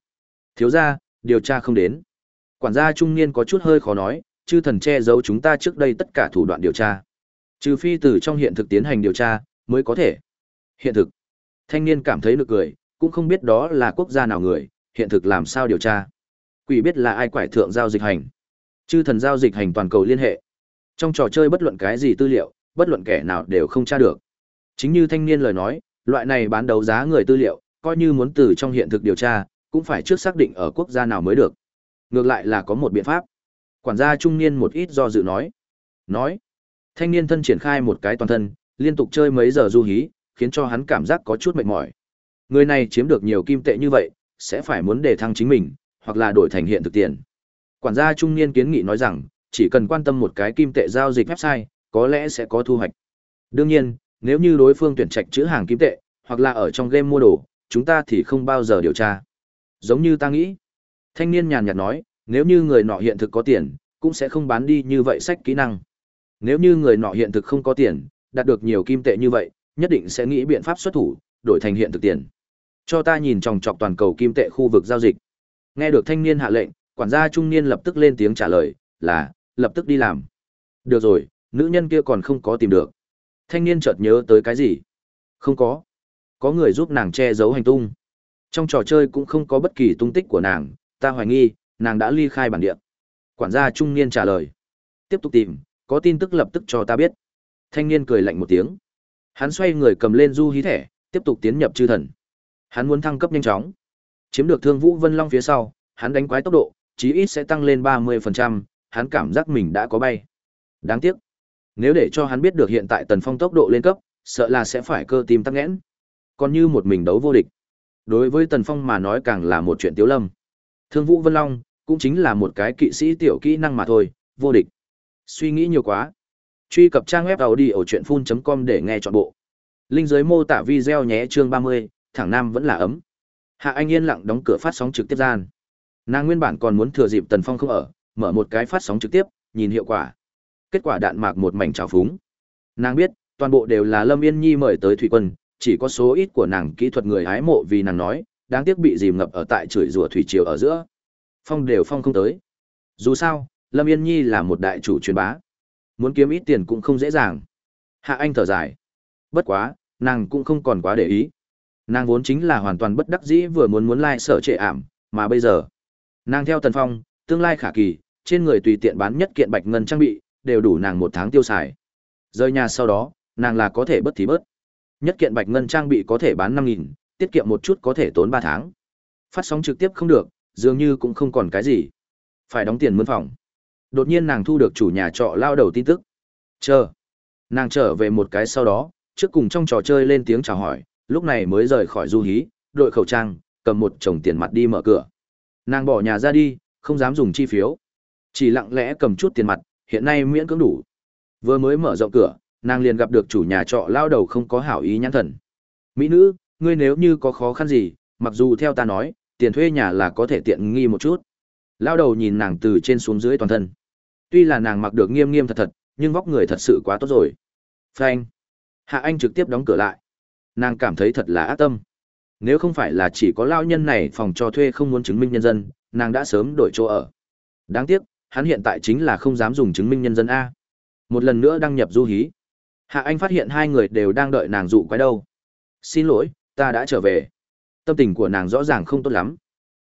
Thiếu gia, điều tra không đến. Quản gia trung niên có chút hơi khó nói, chư thần che giấu chúng ta trước đây tất cả thủ đoạn điều tra. Trừ phi từ trong hiện thực tiến hành điều tra, mới có thể. Hiện thực. Thanh niên cảm thấy nực cười, cũng không biết đó là quốc gia nào người, hiện thực làm sao điều tra. Quỷ biết là ai quải thượng giao dịch hành. Chư thần giao dịch hành toàn cầu liên hệ. Trong trò chơi bất luận cái gì tư liệu, bất luận kẻ nào đều không tra được. Chính như thanh niên lời nói, loại này bán đấu giá người tư liệu, coi như muốn từ trong hiện thực điều tra, cũng phải trước xác định ở quốc gia nào mới được. Ngược lại là có một biện pháp. Quản gia trung niên một ít do dự nói. Nói. Thanh niên thân triển khai một cái toàn thân, liên tục chơi mấy giờ du hí, khiến cho hắn cảm giác có chút mệt mỏi. Người này chiếm được nhiều kim tệ như vậy, sẽ phải muốn để thăng chính mình, hoặc là đổi thành hiện thực tiền. Quản gia trung niên kiến nghị nói rằng, chỉ cần quan tâm một cái kim tệ giao dịch website, có lẽ sẽ có thu hoạch. Đương nhiên, nếu như đối phương tuyển trạch chữ hàng kim tệ, hoặc là ở trong game mua đồ, chúng ta thì không bao giờ điều tra. Giống như ta nghĩ. Thanh niên nhàn nhạt nói, nếu như người nọ hiện thực có tiền, cũng sẽ không bán đi như vậy sách kỹ năng. Nếu như người nọ hiện thực không có tiền, đạt được nhiều kim tệ như vậy, nhất định sẽ nghĩ biện pháp xuất thủ, đổi thành hiện thực tiền. Cho ta nhìn tròng trọc toàn cầu kim tệ khu vực giao dịch. Nghe được thanh niên hạ lệnh, quản gia trung niên lập tức lên tiếng trả lời, là, lập tức đi làm. Được rồi, nữ nhân kia còn không có tìm được. Thanh niên chợt nhớ tới cái gì? Không có. Có người giúp nàng che giấu hành tung. Trong trò chơi cũng không có bất kỳ tung tích của nàng, ta hoài nghi, nàng đã ly khai bản địa. Quản gia trung niên trả lời. Tiếp tục tìm, có tin tức lập tức cho ta biết. Thanh niên cười lạnh một tiếng. Hắn xoay người cầm lên du hí thẻ, tiếp tục tiến nhập chư thần. Hắn muốn thăng cấp nhanh chóng. Chiếm được Thương Vũ Vân Long phía sau, hắn đánh quái tốc độ, chí ít sẽ tăng lên 30%, hắn cảm giác mình đã có bay. Đáng tiếc, nếu để cho hắn biết được hiện tại Tần Phong tốc độ lên cấp, sợ là sẽ phải cơ tim tắc nghẽn. Còn như một mình đấu vô địch. Đối với Tần Phong mà nói càng là một chuyện tiếu lâm. Thương Vũ Vân Long, cũng chính là một cái kỵ sĩ tiểu kỹ năng mà thôi, vô địch. Suy nghĩ nhiều quá. Truy cập trang web audiochuyenphun.com để nghe trọn bộ. Linh dưới mô tả video nhé chương 30, thẳng nam vẫn là ấm. Hạ Anh yên lặng đóng cửa phát sóng trực tiếp gian. Nàng nguyên bản còn muốn thừa dịp Tần Phong không ở, mở một cái phát sóng trực tiếp, nhìn hiệu quả. Kết quả đạn mạc một mảnh trào phúng. Nàng biết, toàn bộ đều là Lâm Yên Nhi mời tới thủy quân, chỉ có số ít của nàng kỹ thuật người hái mộ vì nàng nói, đáng tiếc bị dìm ngập ở tại chửi rủa thủy triều ở giữa. Phong đều phong không tới. Dù sao, Lâm Yên Nhi là một đại chủ truyền bá. Muốn kiếm ít tiền cũng không dễ dàng. Hạ Anh thở dài. Bất quá, nàng cũng không còn quá để ý. Nàng vốn chính là hoàn toàn bất đắc dĩ vừa muốn muốn lai like sở trệ ảm, mà bây giờ. Nàng theo Tần Phong, tương lai khả kỳ, trên người tùy tiện bán nhất kiện bạch ngân trang bị, đều đủ nàng một tháng tiêu xài. Rời nhà sau đó, nàng là có thể bất thì bớt. Nhất kiện bạch ngân trang bị có thể bán năm nghìn, tiết kiệm một chút có thể tốn ba tháng. Phát sóng trực tiếp không được, dường như cũng không còn cái gì. Phải đóng tiền mướn phòng. Đột nhiên nàng thu được chủ nhà trọ lao đầu tin tức. Chờ. Nàng trở về một cái sau đó, trước cùng trong trò chơi lên tiếng chào hỏi, lúc này mới rời khỏi du hí, đội khẩu trang, cầm một chồng tiền mặt đi mở cửa. Nàng bỏ nhà ra đi, không dám dùng chi phiếu. Chỉ lặng lẽ cầm chút tiền mặt, hiện nay miễn cưỡng đủ. Vừa mới mở rộng cửa, nàng liền gặp được chủ nhà trọ lao đầu không có hảo ý nhãn thần. Mỹ nữ, ngươi nếu như có khó khăn gì, mặc dù theo ta nói, tiền thuê nhà là có thể tiện nghi một chút. Lao đầu nhìn nàng từ trên xuống dưới toàn thân. Tuy là nàng mặc được nghiêm nghiêm thật thật, nhưng vóc người thật sự quá tốt rồi. Phanh. Hạ Anh trực tiếp đóng cửa lại. Nàng cảm thấy thật là ác tâm. Nếu không phải là chỉ có lao nhân này phòng cho thuê không muốn chứng minh nhân dân, nàng đã sớm đổi chỗ ở. Đáng tiếc, hắn hiện tại chính là không dám dùng chứng minh nhân dân A. Một lần nữa đăng nhập du hí. Hạ Anh phát hiện hai người đều đang đợi nàng dụ quái đâu. Xin lỗi, ta đã trở về. Tâm tình của nàng rõ ràng không tốt lắm.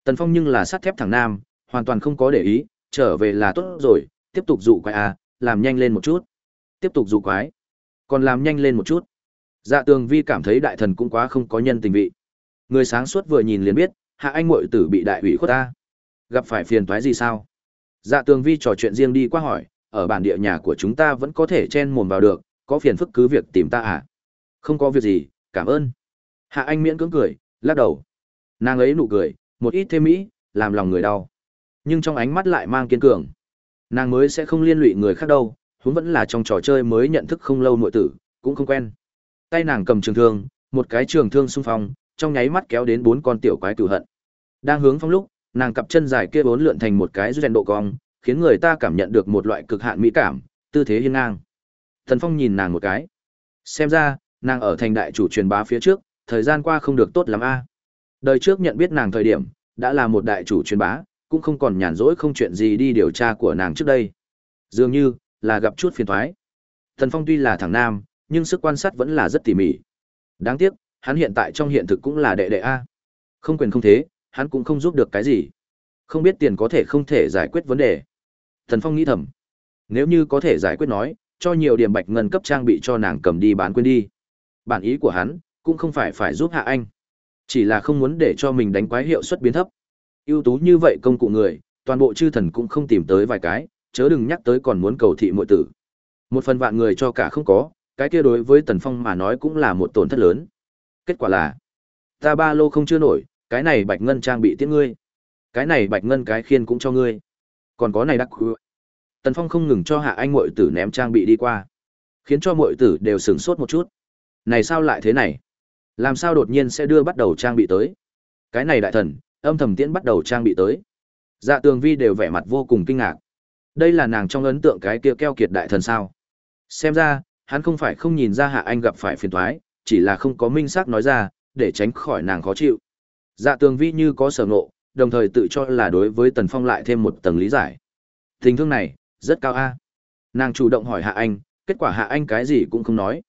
Tần Phong nhưng là sắt thép thẳng nam, hoàn toàn không có để ý, trở về là tốt rồi, tiếp tục dụ quái à, làm nhanh lên một chút. Tiếp tục dụ quái. Còn làm nhanh lên một chút. Dạ tường vi cảm thấy đại thần cũng quá không có nhân tình vị. Người sáng suốt vừa nhìn liền biết, hạ anh muội tử bị đại ủy khuất ta. Gặp phải phiền toái gì sao? Dạ tường vi trò chuyện riêng đi qua hỏi, ở bản địa nhà của chúng ta vẫn có thể chen mồm vào được, có phiền phức cứ việc tìm ta à? Không có việc gì, cảm ơn. Hạ anh miễn cưỡng cười, lắc đầu. Nàng ấy nụ cười, một ít thêm mỹ, làm lòng người đau. Nhưng trong ánh mắt lại mang kiên cường. Nàng mới sẽ không liên lụy người khác đâu, huống vẫn là trong trò chơi mới nhận thức không lâu nội tử, cũng không quen. Tay nàng cầm trường thương, một cái trường thương xung phong, trong nháy mắt kéo đến bốn con tiểu quái cửu hận. Đang hướng phong lúc, nàng cặp chân dài kia bốn lượn thành một cái duyên độ cong, khiến người ta cảm nhận được một loại cực hạn mỹ cảm, tư thế hiên ngang. Thần Phong nhìn nàng một cái. Xem ra, nàng ở thành đại chủ truyền bá phía trước, thời gian qua không được tốt lắm a. Đời trước nhận biết nàng thời điểm, đã là một đại chủ truyền bá, cũng không còn nhàn rỗi không chuyện gì đi điều tra của nàng trước đây. Dường như là gặp chút phiền toái. Thần Phong tuy là thằng nam, nhưng sức quan sát vẫn là rất tỉ mỉ. Đáng tiếc, hắn hiện tại trong hiện thực cũng là đệ đệ a. Không quyền không thế, hắn cũng không giúp được cái gì. Không biết tiền có thể không thể giải quyết vấn đề. Thần Phong nghĩ thầm, nếu như có thể giải quyết nói, cho nhiều điểm bạch ngân cấp trang bị cho nàng cầm đi bán quên đi. Bản ý của hắn cũng không phải phải giúp Hạ Anh, chỉ là không muốn để cho mình đánh quái hiệu suất biến thấp. ưu tú như vậy công cụ người, toàn bộ chư thần cũng không tìm tới vài cái, chớ đừng nhắc tới còn muốn cầu thị muội tử. Một phần vạn người cho cả không có, cái kia đối với Tần Phong mà nói cũng là một tổn thất lớn. Kết quả là, ta ba lô không chưa nổi, cái này bạch ngân trang bị tiễn ngươi. Cái này bạch ngân cái khiên cũng cho ngươi. Còn có này đắc khu. Tần Phong không ngừng cho hạ anh muội tử ném trang bị đi qua, khiến cho muội tử đều sửng sốt một chút. Này sao lại thế này? Làm sao đột nhiên sẽ đưa bắt đầu trang bị tới? Cái này đại thần, âm thầm tiễn bắt đầu trang bị tới. Dạ Tường Vi đều vẻ mặt vô cùng kinh ngạc. Đây là nàng trong ấn tượng cái kia keo kiệt đại thần sao? Xem ra, hắn không phải không nhìn ra Hạ Anh gặp phải phiền toái, chỉ là không có minh xác nói ra, để tránh khỏi nàng khó chịu. Dạ Tường Vi như có sở ngộ, đồng thời tự cho là đối với Tần Phong lại thêm một tầng lý giải. Tình thương này, rất cao a. Nàng chủ động hỏi Hạ Anh, kết quả Hạ Anh cái gì cũng không nói.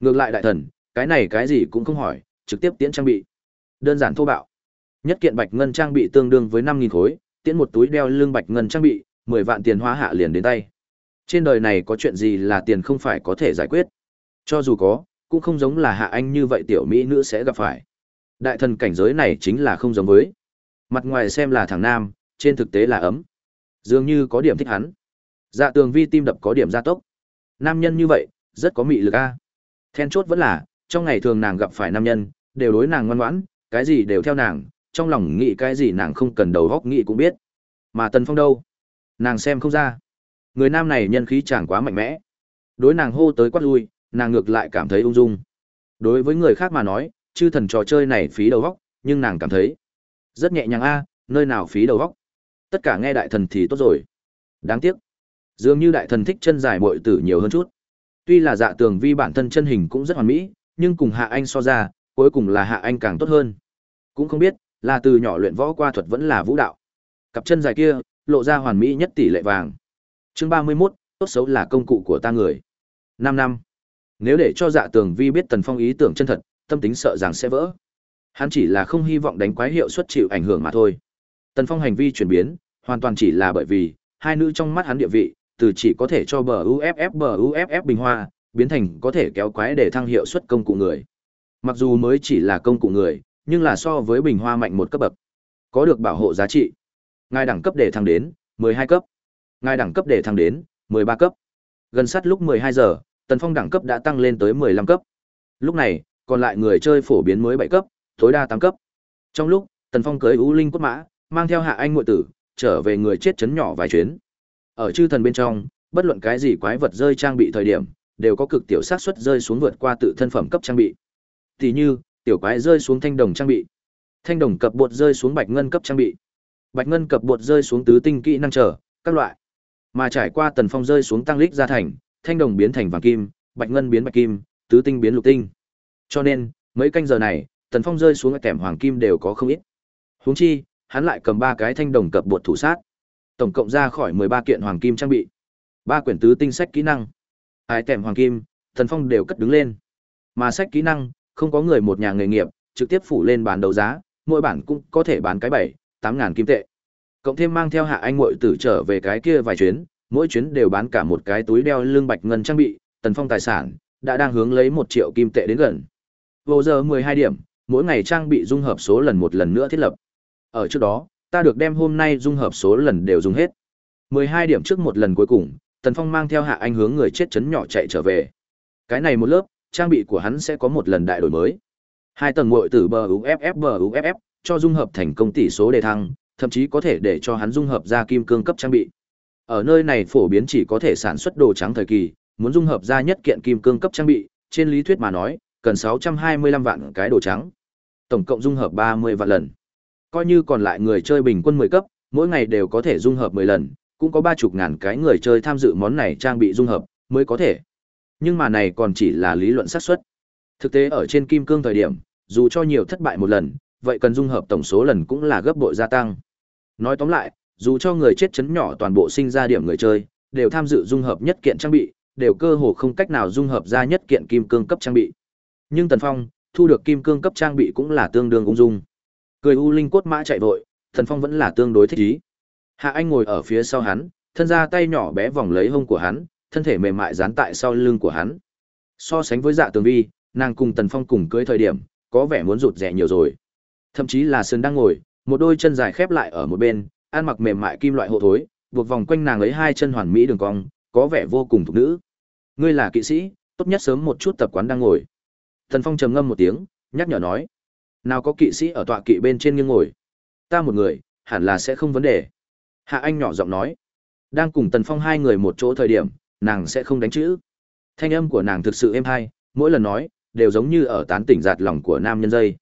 Ngược lại đại thần, cái này cái gì cũng không hỏi, trực tiếp tiễn trang bị. Đơn giản thô bạo. Nhất kiện bạch ngân trang bị tương đương với 5000 khối, tiễn một túi đeo lưng bạch ngân trang bị, 10 vạn tiền hóa hạ liền đến tay. Trên đời này có chuyện gì là tiền không phải có thể giải quyết. Cho dù có, cũng không giống là hạ anh như vậy tiểu mỹ nữ sẽ gặp phải. Đại thần cảnh giới này chính là không giống với. Mặt ngoài xem là thằng nam, trên thực tế là ấm. Dường như có điểm thích hắn. Dạ tường vi tim đập có điểm gia tốc. Nam nhân như vậy, rất có mị lực a. Then chốt vẫn là, trong ngày thường nàng gặp phải nam nhân, đều đối nàng ngoan ngoãn, cái gì đều theo nàng, trong lòng nghĩ cái gì nàng không cần đầu góc nghĩ cũng biết. Mà Tần Phong đâu? Nàng xem không ra. Người nam này nhân khí chẳng quá mạnh mẽ. Đối nàng hô tới quát lui, nàng ngược lại cảm thấy ung dung. Đối với người khác mà nói, chư thần trò chơi này phí đầu góc, nhưng nàng cảm thấy rất nhẹ nhàng a, nơi nào phí đầu góc. Tất cả nghe đại thần thì tốt rồi. Đáng tiếc, dường như đại thần thích chân dài bội tử nhiều hơn chút. Tuy là dạ tường vi bản thân chân hình cũng rất hoàn mỹ, nhưng cùng hạ anh so ra, cuối cùng là hạ anh càng tốt hơn. Cũng không biết, là từ nhỏ luyện võ qua thuật vẫn là vũ đạo. Cặp chân dài kia, lộ ra hoàn mỹ nhất tỷ lệ vàng. Chương ba mươi mốt tốt xấu là công cụ của ta người. năm năm. Nếu để cho Dạ Tường Vi biết Tần Phong ý tưởng chân thật, tâm tính sợ rằng sẽ vỡ. Hắn chỉ là không hy vọng đánh quái hiệu suất chịu ảnh hưởng mà thôi. Tần Phong hành vi chuyển biến, hoàn toàn chỉ là bởi vì hai nữ trong mắt hắn địa vị, từ chỉ có thể cho bờ UFF bờ UFF bình hoa, biến thành có thể kéo quái để thăng hiệu suất công cụ người. Mặc dù mới chỉ là công cụ người, nhưng là so với bình hoa mạnh một cấp bậc. Có được bảo hộ giá trị. Ngài đẳng cấp để thăng đến 12 cấp. Ngài đẳng cấp để thăng đến 13 cấp. Gần sát lúc 12 giờ, Tần Phong đẳng cấp đã tăng lên tới 15 cấp. Lúc này, còn lại người chơi phổ biến mới bảy cấp, tối đa tám cấp. Trong lúc, Tần Phong cưới U Linh cốt mã, mang theo Hạ Anh muội tử, trở về người chết chấn nhỏ vài chuyến. Ở chư thần bên trong, bất luận cái gì quái vật rơi trang bị thời điểm, đều có cực tiểu xác suất rơi xuống vượt qua tự thân phẩm cấp trang bị. Tỷ như, tiểu quái rơi xuống thanh đồng trang bị, thanh đồng cập bột rơi xuống bạch ngân cấp trang bị, bạch ngân cập bột rơi xuống tứ tinh kỹ năng trở, các loại. Mà trải qua tần phong rơi xuống tăng lích ra thành, thanh đồng biến thành vàng kim, bạch ngân biến bạch kim, tứ tinh biến lục tinh. Cho nên, mấy canh giờ này, Tần Phong rơi xuống tẻm hoàng kim đều có không ít. Huống chi, hắn lại cầm ba cái thanh đồng cập bột thủ sát. Tổng cộng ra khỏi 13 kiện hoàng kim trang bị. ba quyển tứ tinh sách kỹ năng. Ai tẻm hoàng kim, Tần Phong đều cất đứng lên. Mà sách kỹ năng, không có người một nhà nghề nghiệp, trực tiếp phủ lên bán đấu giá, mỗi bản cũng có thể bán cái 7, 8 ngàn kim tệ. Cộng thêm mang theo hạ anh muội tử trở về cái kia vài chuyến, mỗi chuyến đều bán cả một cái túi đeo lưng bạch ngân trang bị, Tần Phong tài sản đã đang hướng lấy một triệu kim tệ đến gần. Vô giờ 12 điểm, mỗi ngày trang bị dung hợp số lần một lần nữa thiết lập. Ở trước đó, ta được đem hôm nay dung hợp số lần đều dùng hết. 12 điểm trước một lần cuối cùng, Tần Phong mang theo hạ anh hướng người chết chấn nhỏ chạy trở về. Cái này một lớp, trang bị của hắn sẽ có một lần đại đổi mới. Hai tầng muội tử bờ UFF bờ UFF, cho dung hợp thành công tỷ số đề thăng, thậm chí có thể để cho hắn dung hợp ra kim cương cấp trang bị. Ở nơi này phổ biến chỉ có thể sản xuất đồ trắng thời kỳ, muốn dung hợp ra nhất kiện kim cương cấp trang bị, trên lý thuyết mà nói, cần 625 vạn cái đồ trắng. Tổng cộng dung hợp 30 vạn lần. Coi như còn lại người chơi bình quân 10 cấp, mỗi ngày đều có thể dung hợp 10 lần, cũng có ba chục ngàn cái người chơi tham dự món này trang bị dung hợp, mới có thể. Nhưng mà này còn chỉ là lý luận xác suất. Thực tế ở trên kim cương thời điểm, dù cho nhiều thất bại một lần, vậy cần dung hợp tổng số lần cũng là gấp bội gia tăng. Nói tóm lại, dù cho người chết chấn nhỏ toàn bộ sinh ra điểm người chơi, đều tham dự dung hợp nhất kiện trang bị, đều cơ hồ không cách nào dung hợp ra nhất kiện kim cương cấp trang bị. Nhưng Tần Phong, thu được kim cương cấp trang bị cũng là tương đương ung dung. Cười u linh cốt mã chạy vội, Tần Phong vẫn là tương đối thích ý. Hạ Anh ngồi ở phía sau hắn, thân ra tay nhỏ bé vòng lấy hông của hắn, thân thể mềm mại dán tại sau lưng của hắn. So sánh với Dạ Tường Vi, nàng cùng Tần Phong cùng cưới thời điểm, có vẻ muốn rụt rẻ nhiều rồi. Thậm chí là Sơn đang ngồi, một đôi chân dài khép lại ở một bên, ăn mặc mềm mại kim loại hộ thối, buộc vòng quanh nàng lấy hai chân hoàn mỹ đường cong, có vẻ vô cùng thục nữ. Ngươi là kỵ sĩ, tốt nhất sớm một chút tập quán đang ngồi. Tần Phong trầm ngâm một tiếng, nhắc nhở nói: "Nào có kỵ sĩ ở tọa kỵ bên trên nghiêng ngồi, ta một người, hẳn là sẽ không vấn đề." Hạ Anh nhỏ giọng nói. Đang cùng Tần Phong hai người một chỗ thời điểm, nàng sẽ không đánh chữ. Thanh âm của nàng thực sự êm hay, mỗi lần nói, đều giống như ở tán tỉnh giạt lòng của nam nhân dây.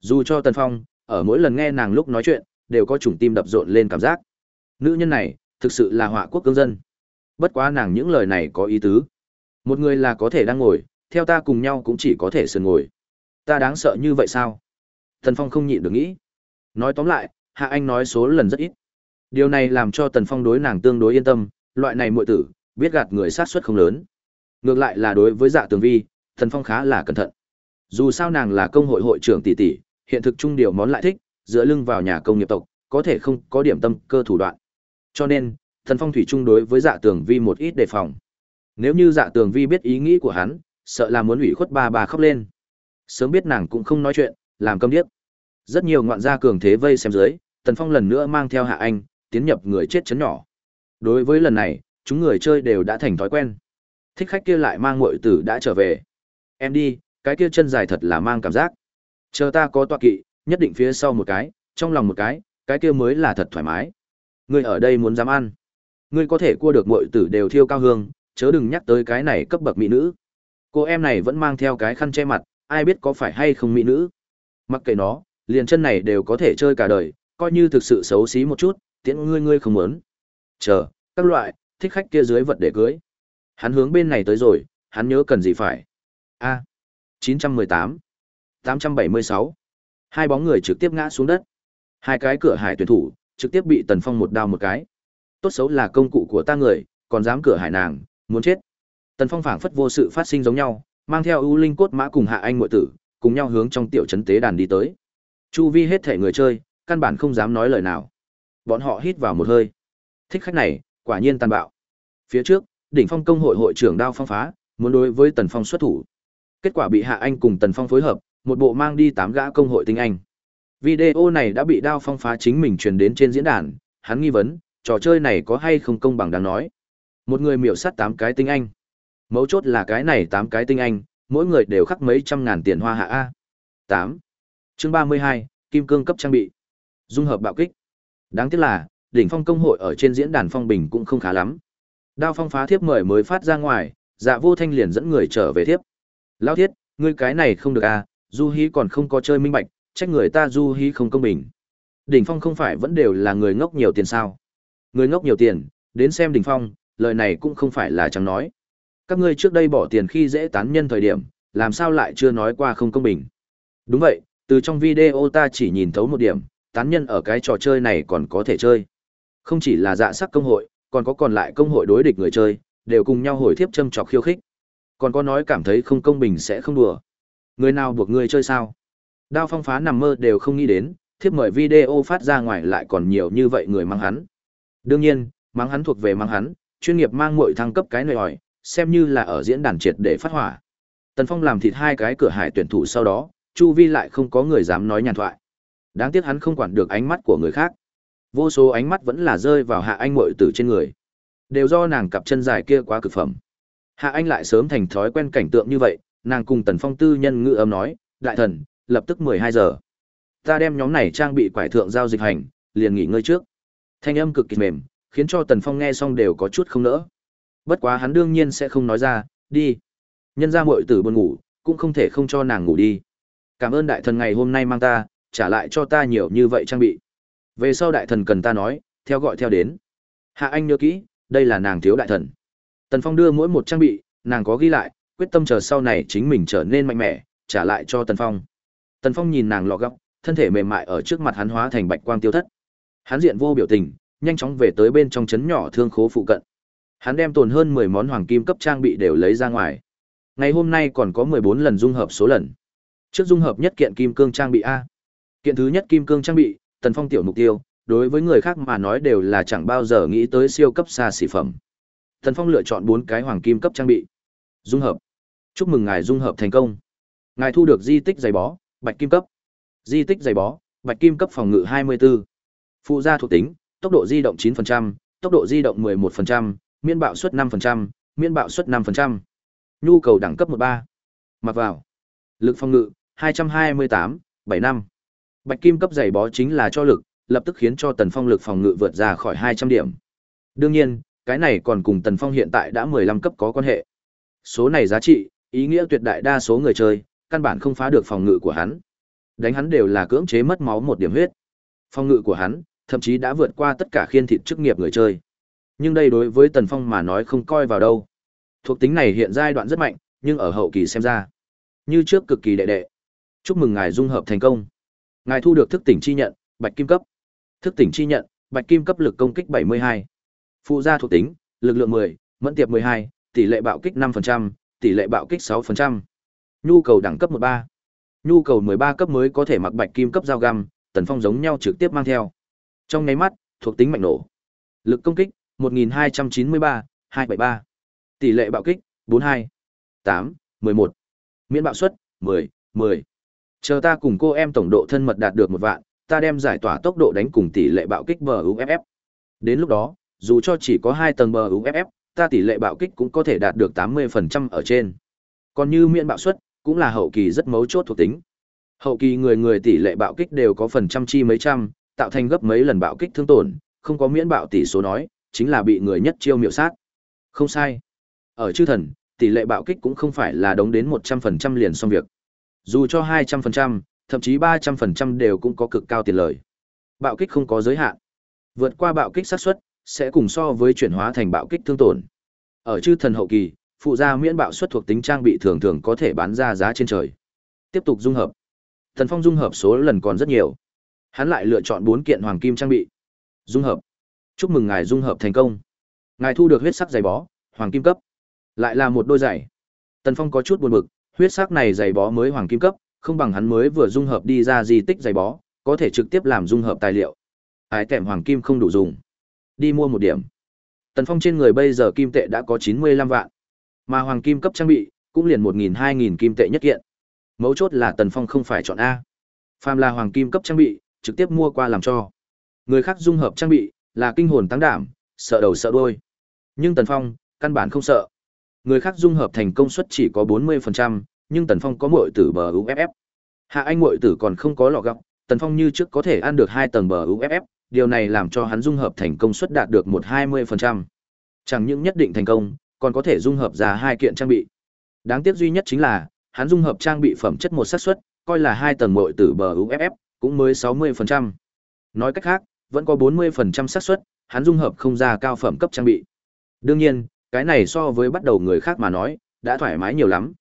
Dù cho Tần Phong, ở mỗi lần nghe nàng lúc nói chuyện, đều có chủng tim đập rộn lên cảm giác. Nữ nhân này, thực sự là họa quốc cương dân. Bất quá nàng những lời này có ý tứ. Một người là có thể đang ngồi, theo ta cùng nhau cũng chỉ có thể sườn ngồi. Ta đáng sợ như vậy sao? Tần Phong không nhịn được nghĩ. Nói tóm lại, Hạ Anh nói số lần rất ít. Điều này làm cho Tần Phong đối nàng tương đối yên tâm, loại này muội tử, biết gạt người sát suất không lớn. Ngược lại là đối với Dạ Tường Vi, Tần Phong khá là cẩn thận. Dù sao nàng là công hội hội trưởng tỷ tỷ, hiện thực trung điều món lại thích, dựa lưng vào nhà công nghiệp tộc, có thể không có điểm tâm cơ thủ đoạn. Cho nên, Tần Phong thủy chung đối với Dạ Tường Vi một ít đề phòng. Nếu như Dạ Tường Vi biết ý nghĩ của hắn, sợ là muốn ủy khuất ba bà khóc lên. Sớm biết nàng cũng không nói chuyện, làm câm điếc. Rất nhiều ngoạn gia cường thế vây xem dưới, Tần Phong lần nữa mang theo Hạ Anh, tiến nhập người chết chấn nhỏ. Đối với lần này, chúng người chơi đều đã thành thói quen. Thích khách kia lại mang muội tử đã trở về. Em đi, cái kia chân dài thật là mang cảm giác. Chờ ta có tọa kỵ, nhất định phía sau một cái, trong lòng một cái, cái kia mới là thật thoải mái. Ngươi ở đây muốn dám ăn. Ngươi có thể cua được muội tử đều thiêu cao hương, chớ đừng nhắc tới cái này cấp bậc mỹ nữ. Cô em này vẫn mang theo cái khăn che mặt, ai biết có phải hay không mỹ nữ. Mặc kệ nó, liền chân này đều có thể chơi cả đời, coi như thực sự xấu xí một chút, tiễn ngươi ngươi không muốn. Chờ, các loại, thích khách kia dưới vật để cưới. Hắn hướng bên này tới rồi, hắn nhớ cần gì phải. A. 918. 876. Hai bóng người trực tiếp ngã xuống đất. Hai cái cửa hải tuyển thủ, trực tiếp bị Tần Phong một đao một cái. Tốt xấu là công cụ của ta người, còn dám cửa hải nàng, muốn chết. Tần Phong phảng phất vô sự phát sinh giống nhau, mang theo ưu linh cốt mã cùng hạ anh muội tử, cùng nhau hướng trong tiểu trấn tế đàn đi tới. Chu vi hết thể người chơi, căn bản không dám nói lời nào. Bọn họ hít vào một hơi. Thích khách này, quả nhiên tàn bạo. Phía trước, đỉnh phong công hội hội trưởng Đao Phong phá, muốn đối với Tần Phong xuất thủ. Kết quả bị Hạ Anh cùng Tần Phong phối hợp, một bộ mang đi tám gã công hội tinh anh. Video này đã bị Đao Phong phá chính mình truyền đến trên diễn đàn, hắn nghi vấn, trò chơi này có hay không công bằng đáng nói. Một người miểu sát tám cái tinh anh. Mấu chốt là cái này tám cái tinh anh, mỗi người đều khắc mấy trăm ngàn tiền hoa hạ a. Tám. Chương ba mươi hai, kim cương cấp trang bị. Dung hợp bạo kích. Đáng tiếc là, đỉnh phong công hội ở trên diễn đàn phong bình cũng không khá lắm. Đao phong phá thiếp mời mới phát ra ngoài, dạ vô thanh liền dẫn người trở về thiếp. Lão thiết, ngươi cái này không được à, du hí còn không có chơi minh bạch, trách người ta du hí không công bình. Đỉnh phong không phải vẫn đều là người ngốc nhiều tiền sao. Người ngốc nhiều tiền, đến xem đỉnh phong, lời này cũng không phải là chẳng nói. Các ngươi trước đây bỏ tiền khi dễ tán nhân thời điểm, làm sao lại chưa nói qua không công bình? Đúng vậy, từ trong video ta chỉ nhìn thấu một điểm, tán nhân ở cái trò chơi này còn có thể chơi. Không chỉ là dạ sắc công hội, còn có còn lại công hội đối địch người chơi, đều cùng nhau hồi thiếp châm trọc khiêu khích. Còn có nói cảm thấy không công bình sẽ không đùa. Người nào buộc người chơi sao? Đao phong phá nằm mơ đều không nghĩ đến, thiếp mời video phát ra ngoài lại còn nhiều như vậy người mang hắn. Đương nhiên, mang hắn thuộc về mang hắn, chuyên nghiệp mang muội thăng cấp cái nội hỏi, xem như là ở diễn đàn triệt để phát hỏa. Tần Phong làm thịt hai cái cửa hải tuyển thủ sau đó, chu vi lại không có người dám nói nhàn thoại. Đáng tiếc hắn không quản được ánh mắt của người khác. Vô số ánh mắt vẫn là rơi vào Hạ Anh muội tử trên người. Đều do nàng cặp chân dài kia quá cực phẩm. Hạ Anh lại sớm thành thói quen cảnh tượng như vậy, nàng cùng Tần Phong tư nhân ngữ âm nói, "Đại thần, lập tức mười hai giờ. Ta đem nhóm này trang bị quải thượng giao dịch hành, liền nghỉ ngơi trước." Thanh âm cực kỳ mềm, khiến cho Tần Phong nghe xong đều có chút không nỡ. Bất quá hắn đương nhiên sẽ không nói ra, "Đi." Nhân ra muội tử buồn ngủ, cũng không thể không cho nàng ngủ đi. Cảm ơn đại thần ngày hôm nay mang ta, trả lại cho ta nhiều như vậy trang bị. Về sau đại thần cần ta nói, theo gọi theo đến. Hạ Anh nhớ kỹ, đây là nàng thiếu đại thần. Tần Phong đưa mỗi một trang bị, nàng có ghi lại, quyết tâm chờ sau này chính mình trở nên mạnh mẽ, trả lại cho Tần Phong. Tần Phong nhìn nàng lọ góc, thân thể mềm mại ở trước mặt hắn hóa thành bạch quang tiêu thất. Hắn diện vô biểu tình, nhanh chóng về tới bên trong trấn nhỏ thương khố phụ cận. Hắn đem tồn hơn 10 món hoàng kim cấp trang bị đều lấy ra ngoài. Ngày hôm nay còn có 14 lần dung hợp số lần. Trước dung hợp nhất kiện kim cương trang bị a. Kiện thứ nhất kim cương trang bị, Tần Phong tiểu mục tiêu, đối với người khác mà nói đều là chẳng bao giờ nghĩ tới siêu cấp xa xỉ phẩm. Tần Phong lựa chọn 4 cái hoàng kim cấp trang bị. Dung hợp. Chúc mừng ngài dung hợp thành công. Ngài thu được di tích giày bó, bạch kim cấp. Di tích giày bó, bạch kim cấp phòng ngự 24. Phụ gia thuộc tính, tốc độ di động 9%, tốc độ di động 11%, miễn bạo suất 5%, miễn bạo suất 5%. Nhu cầu đẳng cấp 13. Mặc vào. Lực phòng ngự, 228, 75. Bạch kim cấp giày bó chính là cho lực, lập tức khiến cho Tần Phong lực phòng ngự vượt ra khỏi 200 điểm. Đương nhiên, cái này còn cùng Tần Phong hiện tại đã 15 cấp có quan hệ. Số này giá trị, ý nghĩa tuyệt đại đa số người chơi, căn bản không phá được phòng ngự của hắn. Đánh hắn đều là cưỡng chế mất máu một điểm huyết. Phòng ngự của hắn, thậm chí đã vượt qua tất cả khiên thịt chức nghiệp người chơi. Nhưng đây đối với Tần Phong mà nói không coi vào đâu. Thuộc tính này hiện giai đoạn rất mạnh, nhưng ở hậu kỳ xem ra, như trước cực kỳ đệ đệ. Chúc mừng ngài dung hợp thành công. Ngài thu được thức tỉnh chi nhận, bạch kim cấp. Thức tỉnh chi nhận, bạch kim cấp lực công kích 72. Phụ gia thuộc tính, lực lượng 10, mẫn tiệp 12, tỷ lệ bạo kích 5%, tỷ lệ bạo kích 6%. Nhu cầu đẳng cấp 13. Nhu cầu 13 cấp mới có thể mặc bạch kim cấp dao găm, Tần Phong giống nhau trực tiếp mang theo. Trong nháy mắt, thuộc tính mạnh nổ. Lực công kích 1293, 273. Tỷ lệ bạo kích 42, 8, 11. Miễn bạo suất 10, 10. Chờ ta cùng cô em tổng độ thân mật đạt được một vạn, ta đem giải tỏa tốc độ đánh cùng tỷ lệ bạo kích bờ UFF. Đến lúc đó, dù cho chỉ có 2 tầng bờ UFF, ta tỷ lệ bạo kích cũng có thể đạt được 80% ở trên. Còn như miễn bạo suất, cũng là hậu kỳ rất mấu chốt thuộc tính. Hậu kỳ người người tỷ lệ bạo kích đều có phần trăm chi mấy trăm, tạo thành gấp mấy lần bạo kích thương tổn, không có miễn bạo tỷ số nói, chính là bị người nhất chiêu miểu sát. Không sai. Ở chư thần, tỷ lệ bạo kích cũng không phải là đống đến 100% liền xong việc. Dù cho 200%, thậm chí 300% đều cũng có cực cao tiền lời. Bạo kích không có giới hạn. Vượt qua bạo kích xác suất sẽ cùng so với chuyển hóa thành bạo kích thương tổn. Ở chư thần hậu kỳ, phụ gia miễn bạo suất thuộc tính trang bị thường thường có thể bán ra giá trên trời. Tiếp tục dung hợp. Thần Phong dung hợp số lần còn rất nhiều. Hắn lại lựa chọn 4 kiện hoàng kim trang bị. Dung hợp. Chúc mừng ngài dung hợp thành công. Ngài thu được huyết sắc giày bó, hoàng kim cấp. Lại là một đôi giày. Tần Phong có chút buồn bực, huyết sắc này giày bó mới hoàng kim cấp, không bằng hắn mới vừa dung hợp đi ra di tích giày bó, có thể trực tiếp làm dung hợp tài liệu. Ái tẻm hoàng kim không đủ dùng. Đi mua một điểm. Tần Phong trên người bây giờ kim tệ đã có 95 vạn. Mà hoàng kim cấp trang bị, cũng liền 1.000 2.000 kim tệ nhất kiện. Mấu chốt là Tần Phong không phải chọn A. Phàm là hoàng kim cấp trang bị, trực tiếp mua qua làm cho. Người khác dung hợp trang bị, là kinh hồn tăng đảm, sợ đầu sợ đuôi. Nhưng Tần Phong, căn bản không sợ. Người khác dung hợp thành công suất chỉ có 40%, nhưng Tần Phong có muội tử bờ UFF. Hạ Anh muội tử còn không có lọ gọng, Tần Phong như trước có thể ăn được hai tầng bờ UFF, điều này làm cho hắn dung hợp thành công suất đạt được một 20%. Chẳng những nhất định thành công, còn có thể dung hợp ra hai kiện trang bị. Đáng tiếc duy nhất chính là, hắn dung hợp trang bị phẩm chất một xác suất, coi là hai tầng muội tử bờ UFF, cũng mới 60%. Nói cách khác, vẫn có 40% xác suất, hắn dung hợp không ra cao phẩm cấp trang bị. Đương nhiên, Cái này so với bắt đầu người khác mà nói, đã thoải mái nhiều lắm.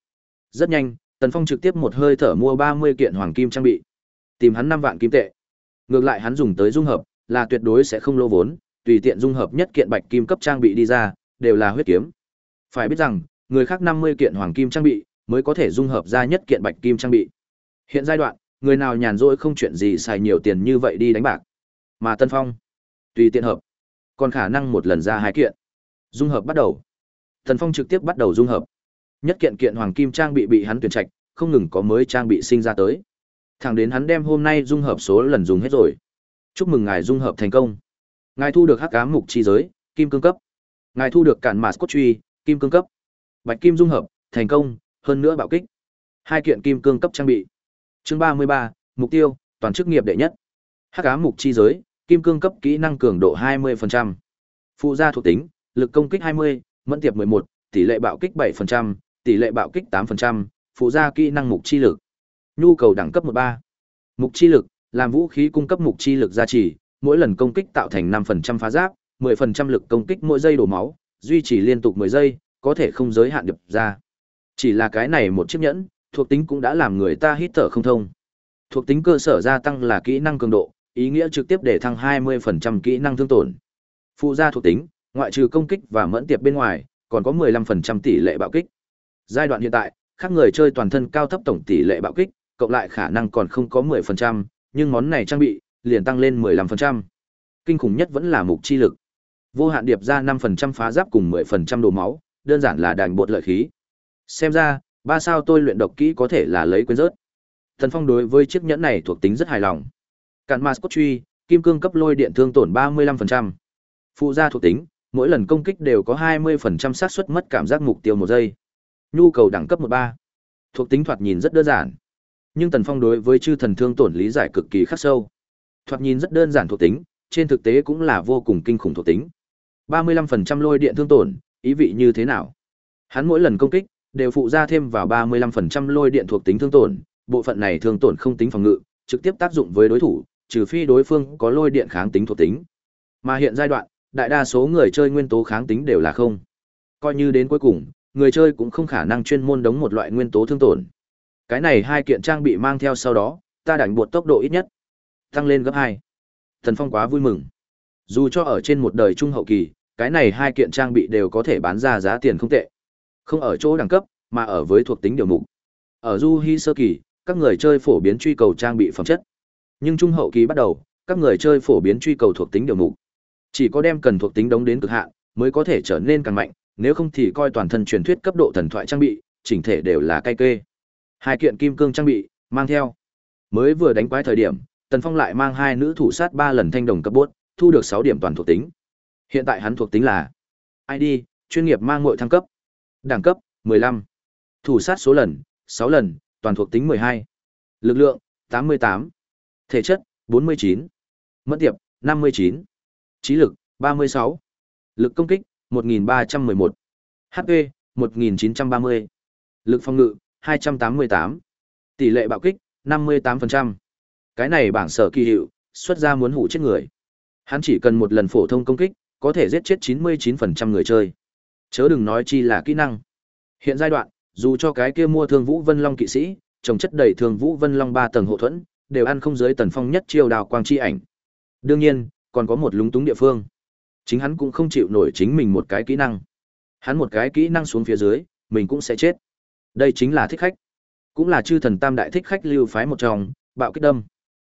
Rất nhanh, Tần Phong trực tiếp một hơi thở mua 30 kiện hoàng kim trang bị. Tìm hắn 5 vạn kim tệ. Ngược lại hắn dùng tới dung hợp, là tuyệt đối sẽ không lô vốn, tùy tiện dung hợp nhất kiện bạch kim cấp trang bị đi ra, đều là huyết kiếm. Phải biết rằng, người khác 50 kiện hoàng kim trang bị, mới có thể dung hợp ra nhất kiện bạch kim trang bị. Hiện giai đoạn, người nào nhàn rỗi không chuyện gì xài nhiều tiền như vậy đi đánh bạc. Mà Tân Phong, tùy tiện hợp, còn khả năng một lần ra hai kiện. Dung hợp bắt đầu. thần Phong trực tiếp bắt đầu dung hợp. Nhất kiện kiện hoàng kim trang bị bị hắn tuyển trạch, không ngừng có mới trang bị sinh ra tới. Thẳng đến hắn đem hôm nay dung hợp số lần dùng hết rồi. Chúc mừng ngài dung hợp thành công. Ngài thu được hắc ám mục chi giới, kim cương cấp. Ngài thu được cản mạt cốt truy, kim cương cấp. Bạch kim dung hợp, thành công, hơn nữa bạo kích. Hai kiện kim cương cấp trang bị. Chương ba mươi ba, mục tiêu, toàn chức nghiệp đệ nhất. Hắc ám mục chi giới, kim cương cấp kỹ năng cường độ 20%. Phụ gia thuộc tính, lực công kích 20, mẫn tiệp 11, tỷ lệ bạo kích 7%, tỷ lệ bạo kích 8%, phụ gia kỹ năng mục chi lực. Nhu cầu đẳng cấp 13. Mục chi lực, làm vũ khí cung cấp mục chi lực gia trì, mỗi lần công kích tạo thành 5% phá giáp, 10% lực công kích mỗi giây đổ máu, duy trì liên tục 10 giây, có thể không giới hạn điệp ra. Chỉ là cái này một chiếc nhẫn, thuộc tính cũng đã làm người ta hít thở không thông. Thuộc tính cơ sở gia tăng là kỹ năng cường độ, ý nghĩa trực tiếp để thăng 20% kỹ năng thương tổn. Phụ gia thuộc tính, ngoại trừ công kích và mẫn tiệp bên ngoài, còn có 15% tỷ lệ bạo kích. Giai đoạn hiện tại, khác người chơi toàn thân cao thấp tổng tỷ lệ bạo kích, cộng lại khả năng còn không có 10%, nhưng món này trang bị liền tăng lên 15%. Kinh khủng nhất vẫn là mục chi lực. Vô hạn điệp ra 5% phá giáp cùng 10% đồ máu, đơn giản là đành bột lợi khí. Xem ra, ba sao tôi luyện độc kỹ có thể là lấy quên rớt. Thần Phong đối với chiếc nhẫn này thuộc tính rất hài lòng. Cản Ma Scott truy, kim cương cấp lôi điện thương tổn 35%. Phụ gia thuộc tính, mỗi lần công kích đều có 20% xác suất mất cảm giác mục tiêu một giây. Nhu cầu đẳng cấp 13. Thuộc tính thoạt nhìn rất đơn giản, nhưng Tần Phong đối với chư thần thương tổn lý giải cực kỳ khắc sâu. Thoạt nhìn rất đơn giản thuộc tính, trên thực tế cũng là vô cùng kinh khủng thuộc tính. 35% lôi điện thương tổn, ý vị như thế nào? Hắn mỗi lần công kích đều phụ ra thêm vào 35% lôi điện thuộc tính thương tổn, bộ phận này thương tổn không tính phòng ngự, trực tiếp tác dụng với đối thủ, trừ phi đối phương có lôi điện kháng tính thuộc tính. Mà hiện giai đoạn, đại đa số người chơi nguyên tố kháng tính đều là không. Coi như đến cuối cùng, người chơi cũng không khả năng chuyên môn đóng một loại nguyên tố thương tổn. Cái này hai kiện trang bị mang theo sau đó, ta đánh buộc tốc độ ít nhất tăng lên gấp hai. Thần Phong quá vui mừng. Dù cho ở trên một đời trung hậu kỳ, cái này hai kiện trang bị đều có thể bán ra giá tiền không tệ. Không ở chỗ đẳng cấp, mà ở với thuộc tính điều mục. Ở Du Hi sơ kỳ, các người chơi phổ biến truy cầu trang bị phẩm chất. Nhưng trung hậu kỳ bắt đầu, các người chơi phổ biến truy cầu thuộc tính điều mục. Chỉ có đem cần thuộc tính đóng đến cực hạn, mới có thể trở nên càng mạnh, nếu không thì coi toàn thân truyền thuyết cấp độ thần thoại trang bị, chỉnh thể đều là cay kê. Hai kiện kim cương trang bị, mang theo. Mới vừa đánh quái thời điểm, Tần Phong lại mang hai nữ thủ sát ba lần thanh đồng cấp bốt, thu được sáu điểm toàn thuộc tính. Hiện tại hắn thuộc tính là ID, chuyên nghiệp mang mọi thăng cấp. Đẳng cấp 15. Thủ sát số lần 6 lần, toàn thuộc tính 12. Lực lượng 88. Thể chất 49. Mẫn tiệp 59. Trí lực 36. Lực công kích 1311. HP 1930. Lực phòng ngự 288. Tỷ lệ bạo kích 58%. Cái này bảng sở kỳ hiệu, xuất ra muốn hủ chết người. Hắn chỉ cần một lần phổ thông công kích, có thể giết chết 99% người chơi. Chớ đừng nói chi là kỹ năng. Hiện giai đoạn, dù cho cái kia mua Thương Vũ Vân Long kỵ sĩ, trồng chất đầy Thương Vũ Vân Long 3 tầng hộ thuẫn, đều ăn không dưới tần phong nhất chiêu đào quang chi ảnh. Đương nhiên, còn có một lúng túng địa phương. Chính hắn cũng không chịu nổi chính mình một cái kỹ năng. Hắn một cái kỹ năng xuống phía dưới, mình cũng sẽ chết. Đây chính là thích khách. Cũng là chư thần tam đại thích khách lưu phái một trong, bạo kích đâm.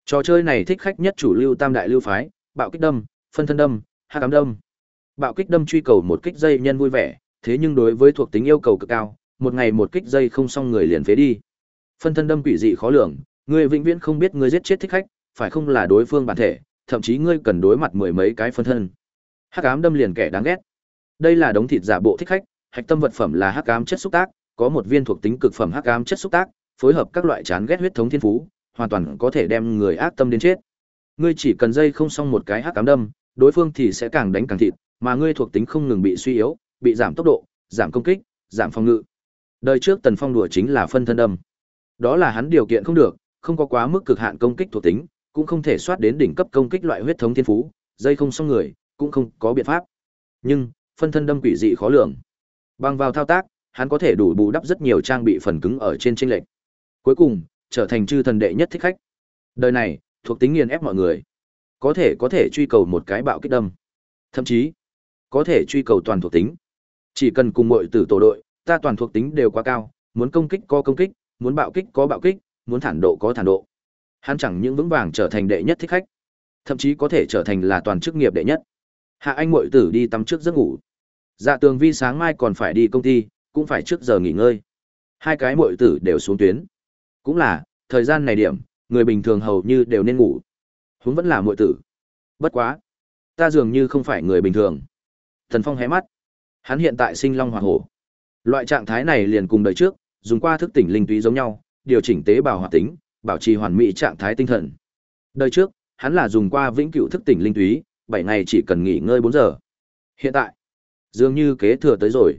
Trò chơi này thích khách nhất chủ lưu tam đại lưu phái, bạo kích đâm, phân thân đâm, hạ cám đâm. Bạo kích đâm truy cầu một kích dây nhân vui vẻ, thế nhưng đối với thuộc tính yêu cầu cực cao, một ngày một kích dây không xong người liền phế đi. Phân thân đâm quỷ dị khó lường, Ngươi vĩnh viễn không biết người giết chết thích khách, phải không là đối phương bản thể, thậm chí ngươi cần đối mặt mười mấy cái phân thân. Hắc ám đâm liền kẻ đáng ghét. Đây là đống thịt giả bộ thích khách, hạch tâm vật phẩm là hắc ám chất xúc tác, có một viên thuộc tính cực phẩm hắc ám chất xúc tác, phối hợp các loại chán ghét huyết thống thiên phú, hoàn toàn có thể đem người ác tâm đến chết. Ngươi chỉ cần dây không xong một cái hắc ám đâm, đối phương thì sẽ càng đánh càng thịt, mà ngươi thuộc tính không ngừng bị suy yếu, bị giảm tốc độ, giảm công kích, giảm phòng ngự. Đời trước Tần Phong đùa chính là phân thân đâm. Đó là hắn điều kiện không được, không có quá mức cực hạn công kích thuộc tính, cũng không thể soát đến đỉnh cấp công kích loại huyết thống thiên phú, dây không xong người, cũng không có biện pháp. Nhưng, phân thân đâm quỷ dị khó lường. Bằng vào thao tác, hắn có thể đủ bù đắp rất nhiều trang bị phần cứng ở trên chênh lệch. Cuối cùng, trở thành chư thần đệ nhất thích khách. Đời này, thuộc tính nghiền ép mọi người. Có thể có thể truy cầu một cái bạo kích đâm. Thậm chí, có thể truy cầu toàn thuộc tính. Chỉ cần cùng mọi tử tổ đội, ta toàn thuộc tính đều quá cao, muốn công kích có công kích, muốn bạo kích có bạo kích, muốn thản độ có thản độ. Hắn chẳng những vững vàng trở thành đệ nhất thích khách, thậm chí có thể trở thành là toàn chức nghiệp đệ nhất. Hạ Anh muội tử đi tắm trước giấc ngủ. Dạ Tường Vi sáng mai còn phải đi công ty, cũng phải trước giờ nghỉ ngơi. Hai cái muội tử đều xuống tuyến. Cũng là, thời gian này điểm, người bình thường hầu như đều nên ngủ. Huống vẫn là muội tử. Bất quá, ta dường như không phải người bình thường. Thần Phong hé mắt. Hắn hiện tại sinh long hỏa hổ. Loại trạng thái này liền cùng đời trước, dùng qua thức tỉnh linh túy giống nhau, điều chỉnh tế bào hoạt tính, bảo trì hoàn mỹ trạng thái tinh thần. Đời trước, hắn là dùng qua vĩnh cửu thức tỉnh linh túy, 7 ngày chỉ cần nghỉ ngơi 4 giờ. Hiện tại, dường như kế thừa tới rồi.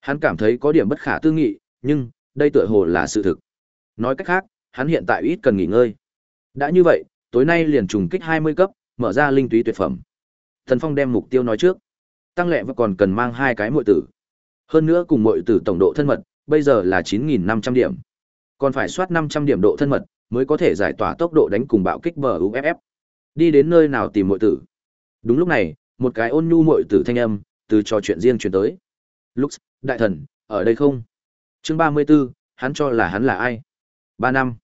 Hắn cảm thấy có điểm bất khả tư nghị, nhưng đây tựa hồ là sự thực. Nói cách khác, hắn hiện tại ít cần nghỉ ngơi. Đã như vậy, tối nay liền trùng kích 20 cấp, mở ra linh túy tuyệt phẩm. Thần Phong đem mục tiêu nói trước. Tăng lệ và còn cần mang hai cái muội tử. Hơn nữa cùng muội tử tổng độ thân mật, bây giờ là 9500 điểm. Còn phải soát 500 điểm độ thân mật mới có thể giải tỏa tốc độ đánh cùng bạo kích bờ UFF. Đi đến nơi nào tìm muội tử. Đúng lúc này, một cái ôn nhu muội tử thanh âm từ trò chuyện riêng truyền tới. Lux, đại thần, ở đây không? Chương 34, hắn cho là hắn là ai? Ba năm.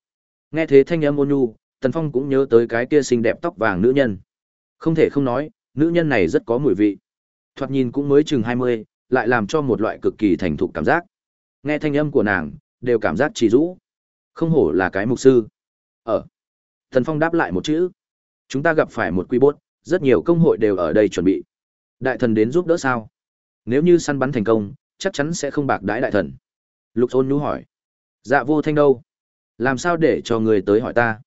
Nghe thế thanh âm ôn nhu, Tần Phong cũng nhớ tới cái kia xinh đẹp tóc vàng nữ nhân. Không thể không nói, nữ nhân này rất có mùi vị. Thoạt nhìn cũng mới chừng 20, lại làm cho một loại cực kỳ thành thục cảm giác. Nghe thanh âm của nàng, đều cảm giác trì rũ. Không hổ là cái mục sư. Ở. thần Phong đáp lại một chữ. Chúng ta gặp phải một quy bốt, rất nhiều công hội đều ở đây chuẩn bị. Đại thần đến giúp đỡ sao? Nếu như săn bắn thành công, chắc chắn sẽ không bạc đãi đại thần. Lục ôn nhú hỏi. Dạ vô thanh đâu? Làm sao để cho người tới hỏi ta?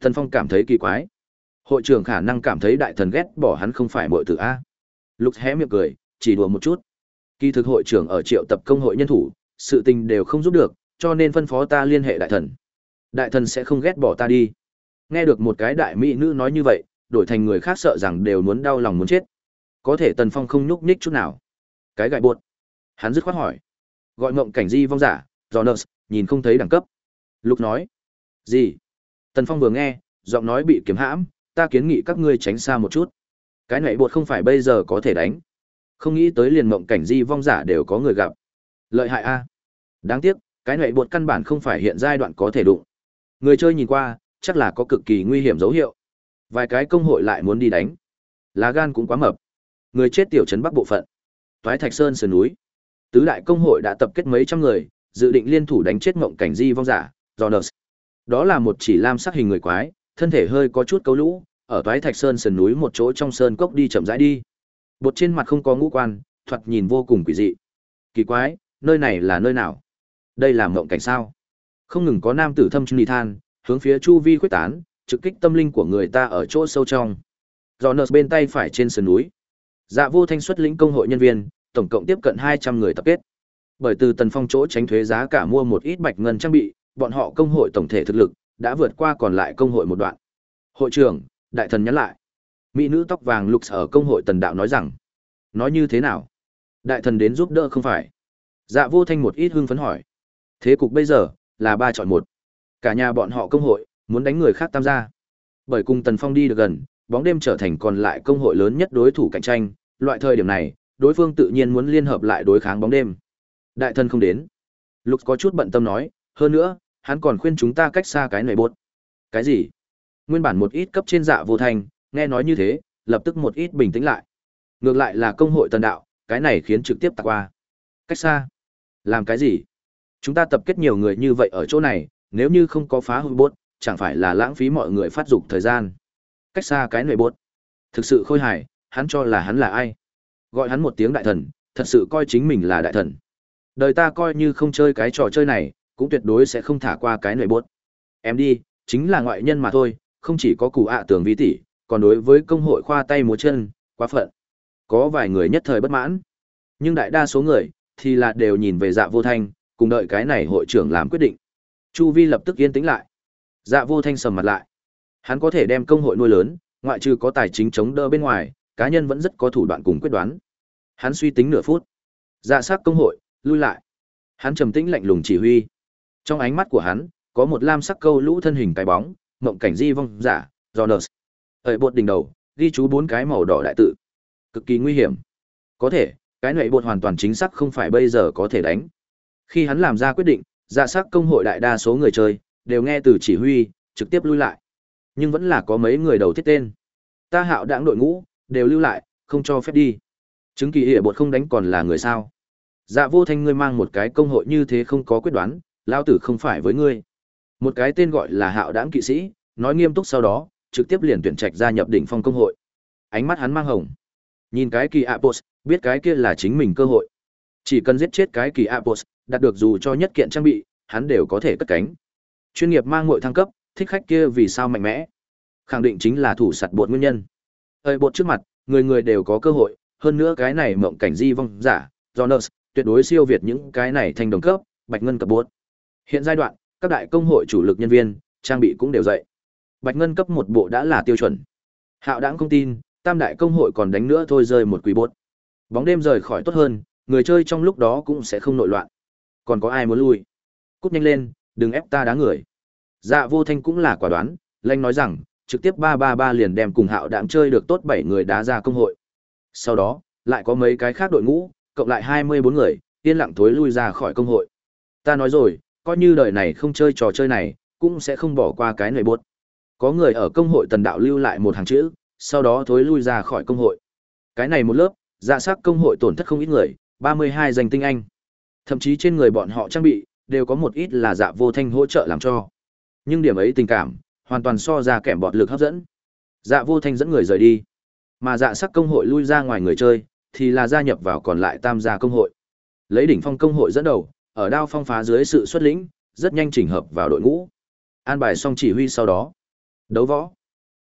Thần Phong cảm thấy kỳ quái. Hội trưởng khả năng cảm thấy đại thần ghét bỏ hắn không phải muội tử A. Lục hé miệng cười, chỉ đùa một chút. Kỳ thực hội trưởng ở triệu tập công hội nhân thủ, sự tình đều không giúp được, cho nên phân phó ta liên hệ đại thần. Đại thần sẽ không ghét bỏ ta đi. Nghe được một cái đại mỹ nữ nói như vậy, đổi thành người khác sợ rằng đều muốn đau lòng muốn chết. Có thể Tần Phong không nhúc nhích chút nào. Cái gại buột. Hắn dứt khoát hỏi. Gọi ngộng cảnh di vong giả, Jonas, nhìn không thấy đẳng cấp. Lục nói. Gì? Tần Phong vừa nghe, giọng nói bị kiếm hãm, ta kiến nghị các ngươi tránh xa một chút. Cái này bột không phải bây giờ có thể đánh. Không nghĩ tới liền mộng cảnh di vong giả đều có người gặp. Lợi hại a. Đáng tiếc, cái này bột căn bản không phải hiện giai đoạn có thể đụng. Người chơi nhìn qua, chắc là có cực kỳ nguy hiểm dấu hiệu. Vài cái công hội lại muốn đi đánh. Lá gan cũng quá mập. Người chết tiểu trấn Bắc bộ phận. Toái Thạch Sơn sườn núi. Tứ đại công hội đã tập kết mấy trăm người, dự định liên thủ đánh chết mộng cảnh di vong giả, Jonas. Đó là một chỉ lam sắc hình người quái, thân thể hơi có chút cấu lũ, ở Toái Thạch Sơn sườn núi một chỗ trong sơn cốc đi chậm rãi đi. Bột trên mặt không có ngũ quan, thoạt nhìn vô cùng quỷ dị. Kỳ quái, nơi này là nơi nào? Đây là mộng cảnh sao? Không ngừng có nam tử thâm trưng than, hướng phía chu vi khuếch tán, trực kích tâm linh của người ta ở chỗ sâu trong. do nợ bên tay phải trên sườn núi. Dạ vô thanh xuất lĩnh công hội nhân viên, tổng cộng tiếp cận 200 người tập kết. Bởi từ Tần Phong chỗ tránh thuế giá cả mua một ít bạch ngân trang bị, bọn họ công hội tổng thể thực lực đã vượt qua còn lại công hội một đoạn. Hội trưởng, đại thần nhắn lại. Mỹ nữ tóc vàng lục ở công hội Tần Đạo nói rằng, nói như thế nào? Đại thần đến giúp đỡ không phải? Dạ vô thanh một ít hưng phấn hỏi. Thế cục bây giờ là ba chọn một. Cả nhà bọn họ công hội muốn đánh người khác tham gia. Bởi cùng Tần Phong đi được gần, bóng đêm trở thành còn lại công hội lớn nhất đối thủ cạnh tranh, loại thời điểm này, đối phương tự nhiên muốn liên hợp lại đối kháng bóng đêm. Đại thân không đến. Lục có chút bận tâm nói, hơn nữa, hắn còn khuyên chúng ta cách xa cái này bột. Cái gì? Nguyên bản một ít cấp trên dạ vô thành, nghe nói như thế, lập tức một ít bình tĩnh lại. Ngược lại là công hội tần đạo, cái này khiến trực tiếp tạc qua. Cách xa? Làm cái gì? Chúng ta tập kết nhiều người như vậy ở chỗ này, nếu như không có phá hư bốt, chẳng phải là lãng phí mọi người phát dục thời gian. Cách xa cái nồi bốt. Thực sự khôi hài, hắn cho là hắn là ai? Gọi hắn một tiếng đại thần, thật sự coi chính mình là đại thần. Đời ta coi như không chơi cái trò chơi này, cũng tuyệt đối sẽ không thả qua cái nồi bốt. Em đi, chính là ngoại nhân mà thôi, không chỉ có cụ ạ tường vi tỷ, còn đối với công hội khoa tay múa chân, quá phận. Có vài người nhất thời bất mãn, nhưng đại đa số người thì là đều nhìn về dạ vô thanh, cùng đợi cái này hội trưởng làm quyết định. Chu Vi lập tức yên tĩnh lại. Dạ vô thanh sầm mặt lại. Hắn có thể đem công hội nuôi lớn, ngoại trừ có tài chính chống đỡ bên ngoài, cá nhân vẫn rất có thủ đoạn cùng quyết đoán. Hắn suy tính nửa phút. Dạ sát công hội, lui lại. Hắn trầm tĩnh lạnh lùng chỉ huy. Trong ánh mắt của hắn, có một lam sắc câu lũ thân hình cái bóng, mộng cảnh di vong giả, Jonas. Ở bột đỉnh đầu, ghi chú bốn cái màu đỏ đại tự. Cực kỳ nguy hiểm. Có thể, cái nệ bột hoàn toàn chính xác không phải bây giờ có thể đánh. Khi hắn làm ra quyết định, dạ sắc công hội đại đa số người chơi đều nghe từ chỉ huy, trực tiếp lui lại. Nhưng vẫn là có mấy người đầu thiết tên. Ta hạo đảng đội ngũ, đều lưu lại, không cho phép đi. Chứng kỳ hệ bột không đánh còn là người sao? Dạ vô thanh ngươi mang một cái công hội như thế không có quyết đoán, lao tử không phải với ngươi. Một cái tên gọi là hạo đảng kỵ sĩ, nói nghiêm túc sau đó, trực tiếp liền tuyển trạch gia nhập đỉnh phong công hội. Ánh mắt hắn mang hồng. Nhìn cái kỳ Apos, biết cái kia là chính mình cơ hội. Chỉ cần giết chết cái kỳ Apos, đạt được dù cho nhất kiện trang bị, hắn đều có thể cất cánh. Chuyên nghiệp mang muội thăng cấp, thích khách kia vì sao mạnh mẽ? Khẳng định chính là thủ sạt bột nguyên nhân. Ơi bột trước mặt, người người đều có cơ hội, hơn nữa cái này mộng cảnh di vong giả, Jonas, tuyệt đối siêu việt những cái này thành đồng cấp, bạch ngân cấp bột. Hiện giai đoạn, các đại công hội chủ lực nhân viên, trang bị cũng đều dậy. Bạch ngân cấp một bộ đã là tiêu chuẩn. Hạo đãng không tin, tam đại công hội còn đánh nữa thôi rơi một quý bột. Bóng đêm rời khỏi tốt hơn, người chơi trong lúc đó cũng sẽ không nội loạn. Còn có ai muốn lui? Cút nhanh lên, đừng ép ta đá người. Dạ vô thanh cũng là quả đoán, lanh nói rằng, trực tiếp ba ba ba liền đem cùng hạo đạm chơi được tốt bảy người đá ra công hội. Sau đó, lại có mấy cái khác đội ngũ, cộng lại hai mươi bốn người, yên lặng thối lui ra khỏi công hội. Ta nói rồi, coi như đời này không chơi trò chơi này, cũng sẽ không bỏ qua cái nồi bốt. Có người ở công hội tần đạo lưu lại một hàng chữ, sau đó thối lui ra khỏi công hội. Cái này một lớp, dạ sắc công hội tổn thất không ít người, ba mươi hai danh tinh anh. Thậm chí trên người bọn họ trang bị, đều có một ít là dạ vô thanh hỗ trợ làm cho. Nhưng điểm ấy tình cảm, hoàn toàn so ra kèm bọt lực hấp dẫn. Dạ vô thanh dẫn người rời đi. Mà dạ sắc công hội lui ra ngoài người chơi, thì là gia nhập vào còn lại tam gia công hội. Lấy đỉnh phong công hội dẫn đầu, ở đao phong phá dưới sự xuất lĩnh, rất nhanh chỉnh hợp vào đội ngũ. An bài xong chỉ huy sau đó. Đấu võ.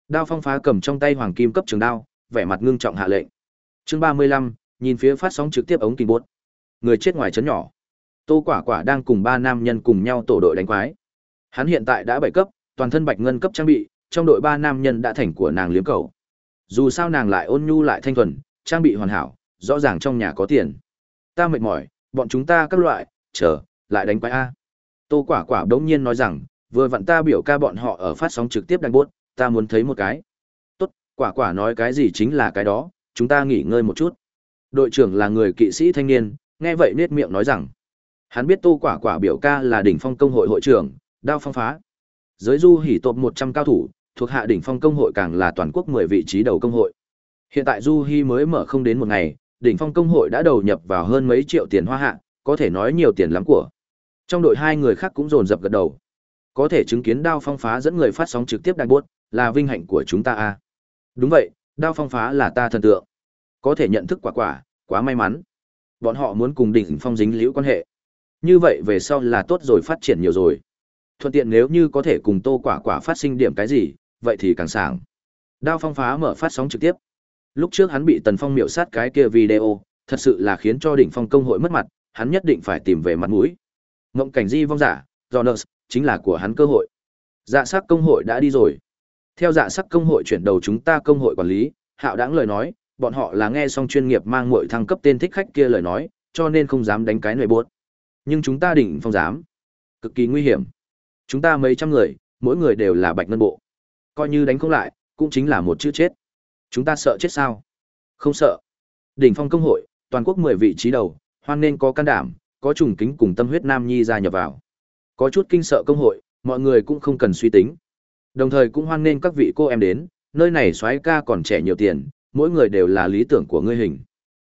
Đao phong phá cầm trong tay hoàng kim cấp trường đao, vẻ mặt ngưng trọng hạ lệnh. Chương ba mươi lăm nhìn phía phát sóng trực tiếp ống kinh bốt. Người chết ngoài chấn nhỏ. Tô Quả Quả đang cùng ba nam nhân cùng nhau tổ đội đánh quái. Hắn hiện tại đã bảy cấp, toàn thân bạch ngân cấp trang bị, trong đội ba nam nhân đã thành của nàng liếm cầu. Dù sao nàng lại ôn nhu lại thanh thuần, trang bị hoàn hảo, rõ ràng trong nhà có tiền. Ta mệt mỏi, bọn chúng ta các loại, chờ, lại đánh quái a. Tô Quả Quả đống nhiên nói rằng, vừa vặn ta biểu ca bọn họ ở phát sóng trực tiếp đang bốt, ta muốn thấy một cái. Tốt, Quả Quả nói cái gì chính là cái đó, chúng ta nghỉ ngơi một chút. Đội trưởng là người kỵ sĩ thanh niên, nghe vậy nết miệng nói rằng, hắn biết Tô Quả Quả biểu ca là đỉnh phong công hội hội trưởng, đao phong phá. Giới du hỉ tộp 100 cao thủ, thuộc hạ đỉnh phong công hội càng là toàn quốc 10 vị trí đầu công hội. Hiện tại Du Hi mới mở không đến một ngày, đỉnh phong công hội đã đầu nhập vào hơn mấy triệu tiền hoa hạ, có thể nói nhiều tiền lắm của. Trong đội hai người khác cũng dồn dập gật đầu. Có thể chứng kiến đao phong phá dẫn người phát sóng trực tiếp đại buốt, là vinh hạnh của chúng ta a. À. Đúng vậy, đao phong phá là ta thần tượng. Có thể nhận thức quả quả, quá may mắn. Bọn họ muốn cùng đỉnh phong dính liễu quan hệ. Như vậy về sau là tốt rồi phát triển nhiều rồi. Thuận tiện nếu như có thể cùng tô quả quả phát sinh điểm cái gì, vậy thì càng sảng. Đao phong phá mở phát sóng trực tiếp. Lúc trước hắn bị Tần Phong miệu sát cái kia video, thật sự là khiến cho đỉnh phong công hội mất mặt, hắn nhất định phải tìm về mặt mũi. Ngộng cảnh di vong giả, Jonas, chính là của hắn cơ hội. Dạ sắc công hội đã đi rồi. Theo dạ sắc công hội chuyển đầu chúng ta công hội quản lý, hạo đáng lời nói, bọn họ là nghe xong chuyên nghiệp mang muội thăng cấp tên thích khách kia lời nói, cho nên không dám đánh cái nồi buốt. Nhưng chúng ta đỉnh phong dám. Cực kỳ nguy hiểm. Chúng ta mấy trăm người, mỗi người đều là bạch ngân bộ. Coi như đánh không lại, cũng chính là một chữ chết. Chúng ta sợ chết sao? Không sợ. Đỉnh phong công hội, toàn quốc mười vị trí đầu, hoan nên có can đảm, có trùng kính cùng tâm huyết nam nhi gia nhập vào. Có chút kinh sợ công hội, mọi người cũng không cần suy tính. Đồng thời cũng hoan nên các vị cô em đến, nơi này soái ca còn trẻ nhiều tiền, mỗi người đều là lý tưởng của ngươi hình.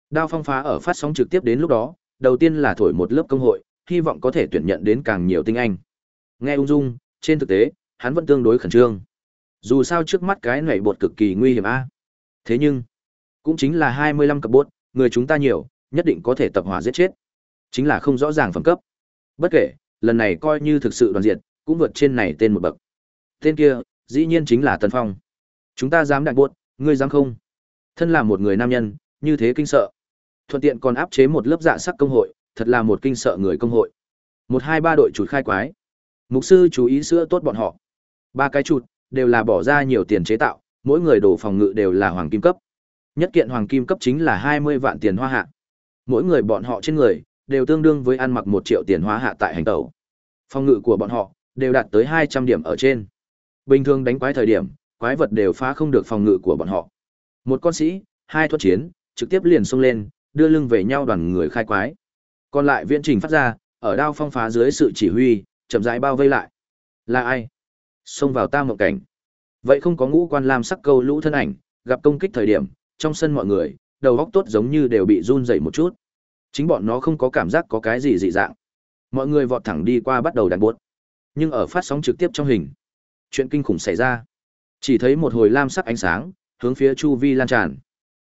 Đao phong phá ở phát sóng trực tiếp đến lúc đó, đầu tiên là thổi một lớp công hội, hy vọng có thể tuyển nhận đến càng nhiều tinh anh. Nghe ung dung, trên thực tế, hắn vẫn tương đối khẩn trương. Dù sao trước mắt cái này bột cực kỳ nguy hiểm a. Thế nhưng, cũng chính là 25 cặp bột, người chúng ta nhiều, nhất định có thể tập hòa giết chết. Chính là không rõ ràng phẩm cấp. Bất kể, lần này coi như thực sự đoàn diện, cũng vượt trên này tên một bậc. Tên kia, dĩ nhiên chính là Tần Phong. Chúng ta dám đại buốt, ngươi dám không? Thân là một người nam nhân, như thế kinh sợ. Thuận tiện còn áp chế một lớp dạ sắc công hội, thật là một kinh sợ người công hội. Một hai ba đội chuột khai quái. Mục sư chú ý sữa tốt bọn họ. Ba cái chuột, đều là bỏ ra nhiều tiền chế tạo, mỗi người đồ phòng ngự đều là hoàng kim cấp. Nhất kiện hoàng kim cấp chính là 20 vạn tiền hoa hạ. mỗi người bọn họ trên người đều tương đương với ăn mặc một triệu tiền hóa hạ tại hành tẩu. Phòng ngự của bọn họ đều đạt tới 200 điểm ở trên. Bình thường đánh quái thời điểm, quái vật đều phá không được phòng ngự của bọn họ. Một con sĩ, hai thuật chiến, trực tiếp liền xông lên, đưa lưng về nhau đoàn người khai quái. Còn lại viễn trình phát ra, ở đao phong phá dưới sự chỉ huy, chậm rãi bao vây lại. Là ai? Xông vào ta mộng cảnh. Vậy không có ngũ quan lam sắc câu lũ thân ảnh, gặp công kích thời điểm, trong sân mọi người, đầu óc tốt giống như đều bị run rẩy một chút. Chính bọn nó không có cảm giác có cái gì dị dạng. Mọi người vọt thẳng đi qua bắt đầu đàn buốt. Nhưng ở phát sóng trực tiếp trong hình, chuyện kinh khủng xảy ra. Chỉ thấy một hồi lam sắc ánh sáng, hướng phía chu vi lan tràn.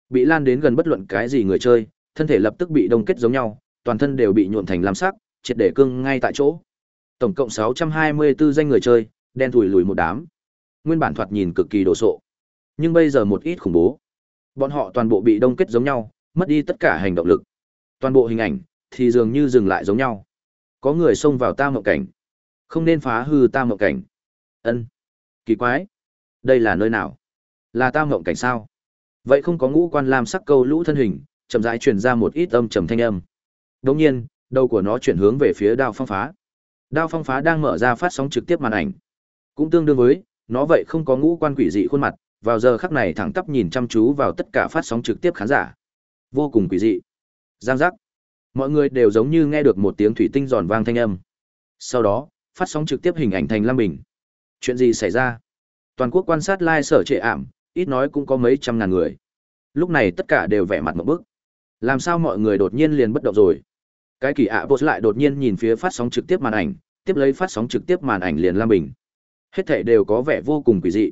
Bị lan đến gần bất luận cái gì người chơi, thân thể lập tức bị đông kết giống nhau, toàn thân đều bị nhuộm thành lam sắc, triệt để cương ngay tại chỗ. Tổng cộng 624 danh người chơi, đen thủi lùi một đám. Nguyên bản thoạt nhìn cực kỳ đồ sộ. Nhưng bây giờ một ít khủng bố. Bọn họ toàn bộ bị đông kết giống nhau, mất đi tất cả hành động lực. Toàn bộ hình ảnh thì dường như dừng lại giống nhau. Có người xông vào ta mộng cảnh. Không nên phá hư ta mộng cảnh. Ân, Kỳ quái. Đây là nơi nào? Là ta mộng cảnh sao? Vậy không có ngũ quan lam sắc câu lũ thân hình, chậm rãi truyền ra một ít âm trầm thanh âm đồng nhiên, đầu của nó chuyển hướng về phía đao phong phá. Đao phong phá đang mở ra phát sóng trực tiếp màn ảnh. Cũng tương đương với, nó vậy không có ngũ quan quỷ dị khuôn mặt, vào giờ khắc này thẳng tắp nhìn chăm chú vào tất cả phát sóng trực tiếp khán giả. Vô cùng quỷ dị. Giang giác. Mọi người đều giống như nghe được một tiếng thủy tinh giòn vang thanh âm. Sau đó, phát sóng trực tiếp hình ảnh thành Lam Bình. Chuyện gì xảy ra? Toàn quốc quan sát live sở trệ ảm, ít nói cũng có mấy trăm ngàn người. Lúc này tất cả đều vẻ mặt một bức. Làm sao mọi người đột nhiên liền bất động rồi? Cái kỳ ạ à lại đột nhiên nhìn phía phát sóng trực tiếp màn ảnh, tiếp lấy phát sóng trực tiếp màn ảnh liền Lam Bình. Hết thảy đều có vẻ vô cùng quỷ dị.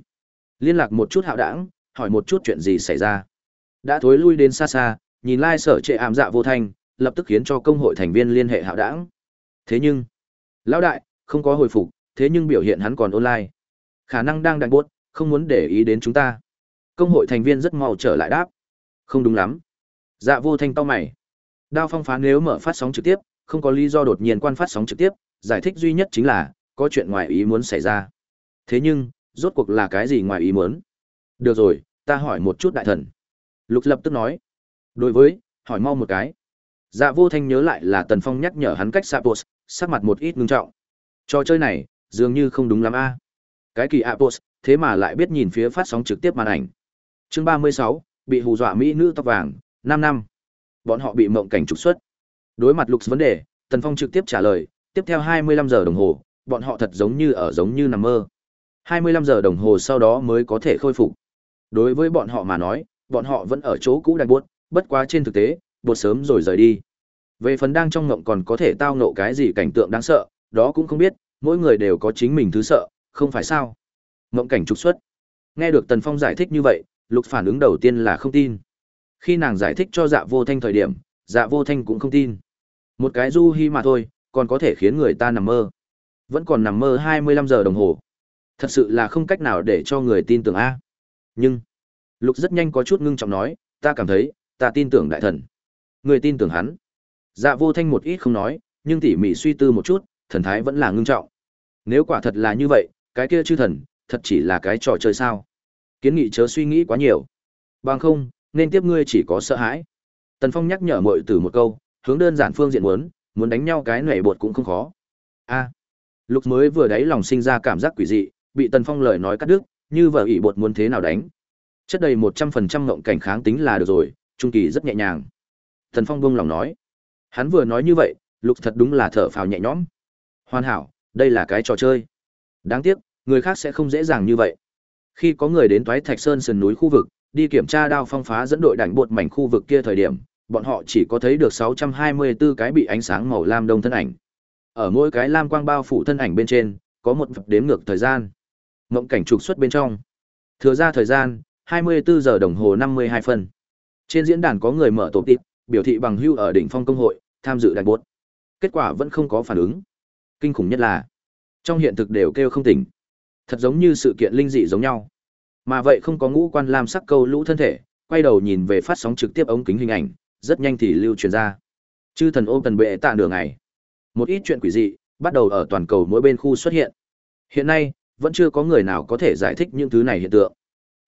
Liên lạc một chút hạo đảng, hỏi một chút chuyện gì xảy ra. Đã thối lui đến xa xa, nhìn lai trệ ảm dạ vô thanh, lập tức khiến cho công hội thành viên liên hệ hạo đảng. Thế nhưng, lão đại, không có hồi phục, thế nhưng biểu hiện hắn còn online. Khả năng đang đánh bốt, không muốn để ý đến chúng ta. Công hội thành viên rất mau trở lại đáp. Không đúng lắm. Dạ vô thanh to mày. Đao phong phán nếu mở phát sóng trực tiếp, không có lý do đột nhiên quan phát sóng trực tiếp, giải thích duy nhất chính là, có chuyện ngoài ý muốn xảy ra. Thế nhưng, rốt cuộc là cái gì ngoài ý muốn? Được rồi, ta hỏi một chút đại thần. Lục lập tức nói. Đối với, hỏi mau một cái. Dạ vô thanh nhớ lại là Tần Phong nhắc nhở hắn cách Sapos, sắc mặt một ít ngưng trọng. Trò chơi này, dường như không đúng lắm a. Cái kỳ Apos, thế mà lại biết nhìn phía phát sóng trực tiếp màn ảnh. Chương 36, bị hù dọa mỹ nữ tóc vàng, 5 năm. Bọn họ bị mộng cảnh trục xuất. Đối mặt Lục vấn đề, Tần Phong trực tiếp trả lời, tiếp theo 25 giờ đồng hồ, bọn họ thật giống như ở giống như nằm mơ. 25 giờ đồng hồ sau đó mới có thể khôi phục. Đối với bọn họ mà nói, bọn họ vẫn ở chỗ cũ đang buốt, bất quá trên thực tế, buốt sớm rồi rời đi. Về phần đang trong ngộng còn có thể tao ngộ cái gì cảnh tượng đáng sợ, đó cũng không biết, mỗi người đều có chính mình thứ sợ, không phải sao? Ngộng cảnh trục xuất. Nghe được Tần Phong giải thích như vậy, Lục phản ứng đầu tiên là không tin. Khi nàng giải thích cho Dạ Vô Thanh thời điểm, Dạ Vô Thanh cũng không tin. Một cái du hi mà thôi, còn có thể khiến người ta nằm mơ. Vẫn còn nằm mơ 25 giờ đồng hồ. Thật sự là không cách nào để cho người tin tưởng a. Nhưng, Lục rất nhanh có chút ngưng trọng nói, ta cảm thấy, ta tin tưởng đại thần. Người tin tưởng hắn. Dạ vô thanh một ít không nói, nhưng tỉ mỉ suy tư một chút, thần thái vẫn là ngưng trọng. Nếu quả thật là như vậy, cái kia chư thần, thật chỉ là cái trò chơi sao. Kiến nghị chớ suy nghĩ quá nhiều. Bằng không, nên tiếp ngươi chỉ có sợ hãi. Tần Phong nhắc nhở muội tử một câu, hướng đơn giản phương diện muốn, muốn đánh nhau cái nảy bột cũng không khó. A. Lục mới vừa đấy lòng sinh ra cảm giác quỷ dị, bị Tần Phong lời nói cắt đứt, như vợ ỷ bột muốn thế nào đánh. Chất đầy một trăm phần trăm ngộng cảnh kháng tính là được rồi, trung kỳ rất nhẹ nhàng. Tần Phong buông lòng nói. Hắn vừa nói như vậy, Lục thật đúng là thở phào nhẹ nhõm. Hoàn hảo, đây là cái trò chơi. Đáng tiếc, người khác sẽ không dễ dàng như vậy. Khi có người đến Toái Thạch Sơn sườn núi khu vực, đi kiểm tra đao phong phá dẫn đội đánh bột mảnh khu vực kia thời điểm, bọn họ chỉ có thấy được 624 cái bị ánh sáng màu lam đông thân ảnh. Ở mỗi cái lam quang bao phủ thân ảnh bên trên, có một vật đếm ngược thời gian. Mộng cảnh trục xuất bên trong. Thừa ra thời gian, 24 giờ đồng hồ 52 phân. Trên diễn đàn có người mở tổ tịp, biểu thị bằng hưu ở đỉnh phong công hội, tham dự đại buột Kết quả vẫn không có phản ứng. Kinh khủng nhất là, trong hiện thực đều kêu không tỉnh. Thật giống như sự kiện linh dị giống nhau. Mà vậy không có ngũ quan lam sắc câu lũ thân thể, quay đầu nhìn về phát sóng trực tiếp ống kính hình ảnh, rất nhanh thì lưu truyền ra. Chư thần ôm tần bệ tạ nửa ngày. Một ít chuyện quỷ dị, bắt đầu ở toàn cầu mỗi bên khu xuất hiện. Hiện nay, vẫn chưa có người nào có thể giải thích những thứ này hiện tượng.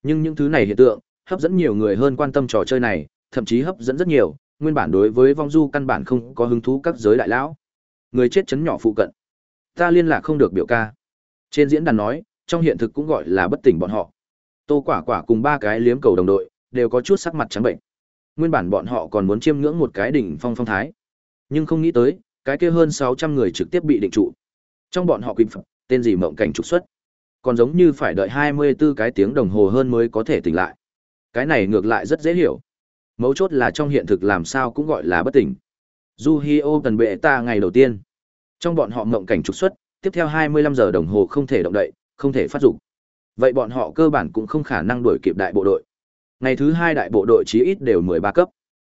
Nhưng những thứ này hiện tượng, hấp dẫn nhiều người hơn quan tâm trò chơi này, thậm chí hấp dẫn rất nhiều, nguyên bản đối với vong du căn bản không có hứng thú các giới đại lão. Người chết chấn nhỏ phụ cận. Ta liên lạc không được biểu ca. Trên diễn đàn nói, trong hiện thực cũng gọi là bất tỉnh bọn họ. Tô Quả Quả cùng ba cái liếm cầu đồng đội, đều có chút sắc mặt trắng bệnh. Nguyên bản bọn họ còn muốn chiêm ngưỡng một cái đỉnh phong phong thái, nhưng không nghĩ tới, cái kia hơn 600 người trực tiếp bị định trụ. Trong bọn họ quỳnh phẩm, tên gì mộng cảnh trục xuất. Còn giống như phải đợi 24 cái tiếng đồng hồ hơn mới có thể tỉnh lại. Cái này ngược lại rất dễ hiểu. Mấu chốt là trong hiện thực làm sao cũng gọi là bất tỉnh. Du Hi O tần bệ ta ngày đầu tiên. Trong bọn họ mộng cảnh trục xuất, tiếp theo 25 giờ đồng hồ không thể động đậy, không thể phát dục. Vậy bọn họ cơ bản cũng không khả năng đuổi kịp đại bộ đội. Ngày thứ hai đại bộ đội chí ít đều 13 cấp.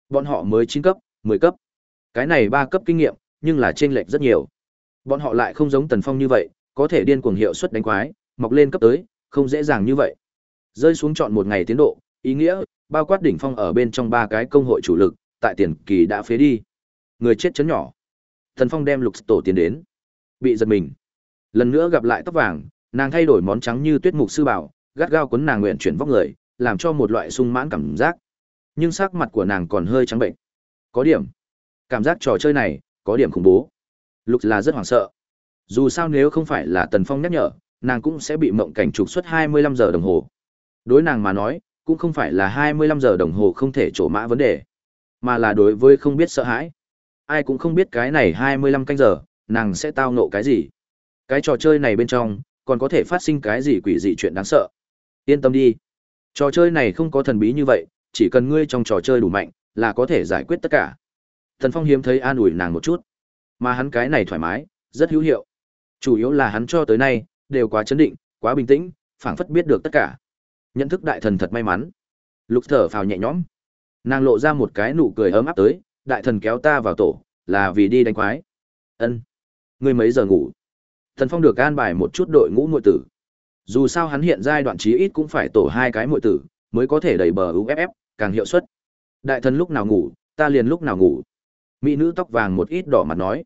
Bọn họ mới chín cấp, 10 cấp. Cái này ba cấp kinh nghiệm, nhưng là chênh lệch rất nhiều. Bọn họ lại không giống Tần Phong như vậy, có thể điên cuồng hiệu suất đánh quái, mọc lên cấp tới, không dễ dàng như vậy. Rơi xuống chọn một ngày tiến độ, ý nghĩa, bao quát đỉnh phong ở bên trong ba cái công hội chủ lực, tại tiền kỳ đã phế đi. Người chết chấn nhỏ. Tần Phong đem lục tổ tiến đến. Bị giật mình. Lần nữa gặp lại tóc vàng, nàng thay đổi món trắng như tuyết mục sư bảo, gắt gao quấn nàng nguyện chuyển vóc người, làm cho một loại sung mãn cảm giác. Nhưng sắc mặt của nàng còn hơi trắng bệnh. Có điểm. Cảm giác trò chơi này, có điểm khủng bố. Lục là rất hoảng sợ. Dù sao nếu không phải là Tần Phong nhắc nhở, nàng cũng sẽ bị mộng cảnh trục xuất 25 giờ đồng hồ. Đối nàng mà nói, cũng không phải là 25 giờ đồng hồ không thể trổ mã vấn đề, mà là đối với không biết sợ hãi. Ai cũng không biết cái này 25 canh giờ, nàng sẽ tao nộ cái gì. Cái trò chơi này bên trong, còn có thể phát sinh cái gì quỷ dị chuyện đáng sợ. Yên tâm đi. Trò chơi này không có thần bí như vậy, chỉ cần ngươi trong trò chơi đủ mạnh, là có thể giải quyết tất cả. Thần Phong hiếm thấy an ủi nàng một chút. Mà hắn cái này thoải mái, rất hữu hiệu. Chủ yếu là hắn cho tới nay, đều quá chấn định, quá bình tĩnh, phảng phất biết được tất cả. Nhận thức đại thần thật may mắn. Lục thở phào nhẹ nhõm. Nàng lộ ra một cái nụ cười ấm áp tới, đại thần kéo ta vào tổ, là vì đi đánh quái. Ân, Ngươi mấy giờ ngủ? Thần Phong được an bài một chút đội ngũ muội tử. Dù sao hắn hiện giai đoạn chí ít cũng phải tổ hai cái muội tử, mới có thể đẩy bờ UFF, càng hiệu suất. Đại thần lúc nào ngủ, ta liền lúc nào ngủ. Mỹ nữ tóc vàng một ít đỏ mặt nói.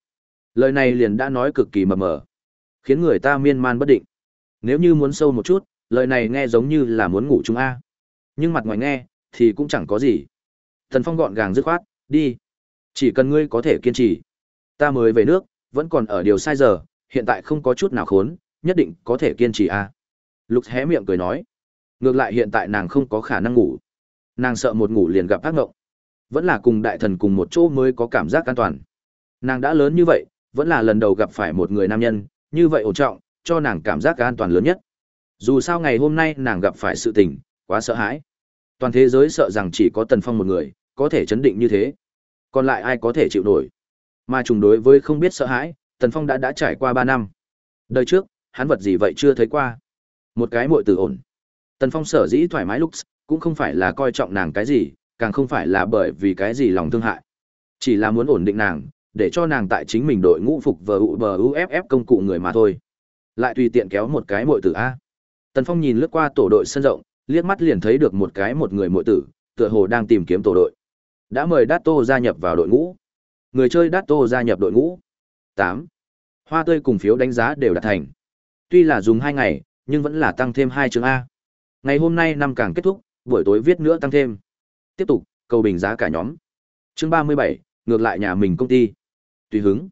Lời này liền đã nói cực kỳ mờ mờ, khiến người ta miên man bất định. Nếu như muốn sâu một chút, lời này nghe giống như là muốn ngủ chung a. Nhưng mặt ngoài nghe thì cũng chẳng có gì. Thần Phong gọn gàng dứt khoát, đi. Chỉ cần ngươi có thể kiên trì. Ta mới về nước, vẫn còn ở điều sai giờ, hiện tại không có chút nào khốn, nhất định có thể kiên trì a. Lục hé miệng cười nói. Ngược lại hiện tại nàng không có khả năng ngủ. Nàng sợ một ngủ liền gặp ác ngộng. Vẫn là cùng đại thần cùng một chỗ mới có cảm giác an toàn. Nàng đã lớn như vậy, vẫn là lần đầu gặp phải một người nam nhân, như vậy ổn trọng, cho nàng cảm giác an toàn lớn nhất. Dù sao ngày hôm nay nàng gặp phải sự tình, quá sợ hãi. Toàn thế giới sợ rằng chỉ có Tần Phong một người, có thể chấn định như thế. Còn lại ai có thể chịu nổi. Mà trùng đối với không biết sợ hãi, Tần Phong đã đã trải qua 3 năm. Đời trước, hắn vật gì vậy chưa thấy qua. Một cái muội tử ổn. Tần Phong sở dĩ thoải mái lúc, cũng không phải là coi trọng nàng cái gì, càng không phải là bởi vì cái gì lòng thương hại. Chỉ là muốn ổn định nàng, để cho nàng tại chính mình đội ngũ phục vờ bờ UFF công cụ người mà thôi. Lại tùy tiện kéo một cái muội tử a. Tần Phong nhìn lướt qua tổ đội sân rộng, liếc mắt liền thấy được một cái một người muội tử, tựa hồ đang tìm kiếm tổ đội. Đã mời Dato gia nhập vào đội ngũ. Người chơi Dato gia nhập đội ngũ. 8. Hoa tươi cùng phiếu đánh giá đều đạt thành. Tuy là dùng hai ngày, nhưng vẫn là tăng thêm hai chương A. Ngày hôm nay năm càng kết thúc, buổi tối viết nữa tăng thêm. Tiếp tục, cầu bình giá cả nhóm. Chương 37, ngược lại nhà mình công ty. Tùy hứng.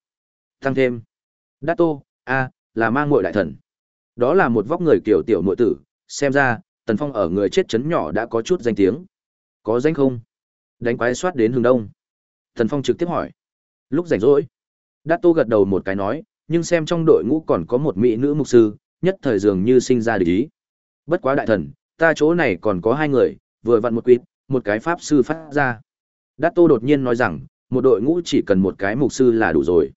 Tăng thêm. Dato, A, là mang ngội đại thần. Đó là một vóc người kiểu tiểu nội tử, xem ra, Tần Phong ở người chết chấn nhỏ đã có chút danh tiếng. Có danh không? Đánh quái soát đến hướng đông. Tần Phong trực tiếp hỏi. Lúc rảnh rỗi, Dato gật đầu một cái nói, nhưng xem trong đội ngũ còn có một mỹ nữ mục sư, nhất thời dường như sinh ra địch ý. Bất quá đại thần, ta chỗ này còn có hai người, vừa vặn một quýt, một cái pháp sư phát ra. Dato đột nhiên nói rằng, một đội ngũ chỉ cần một cái mục sư là đủ rồi.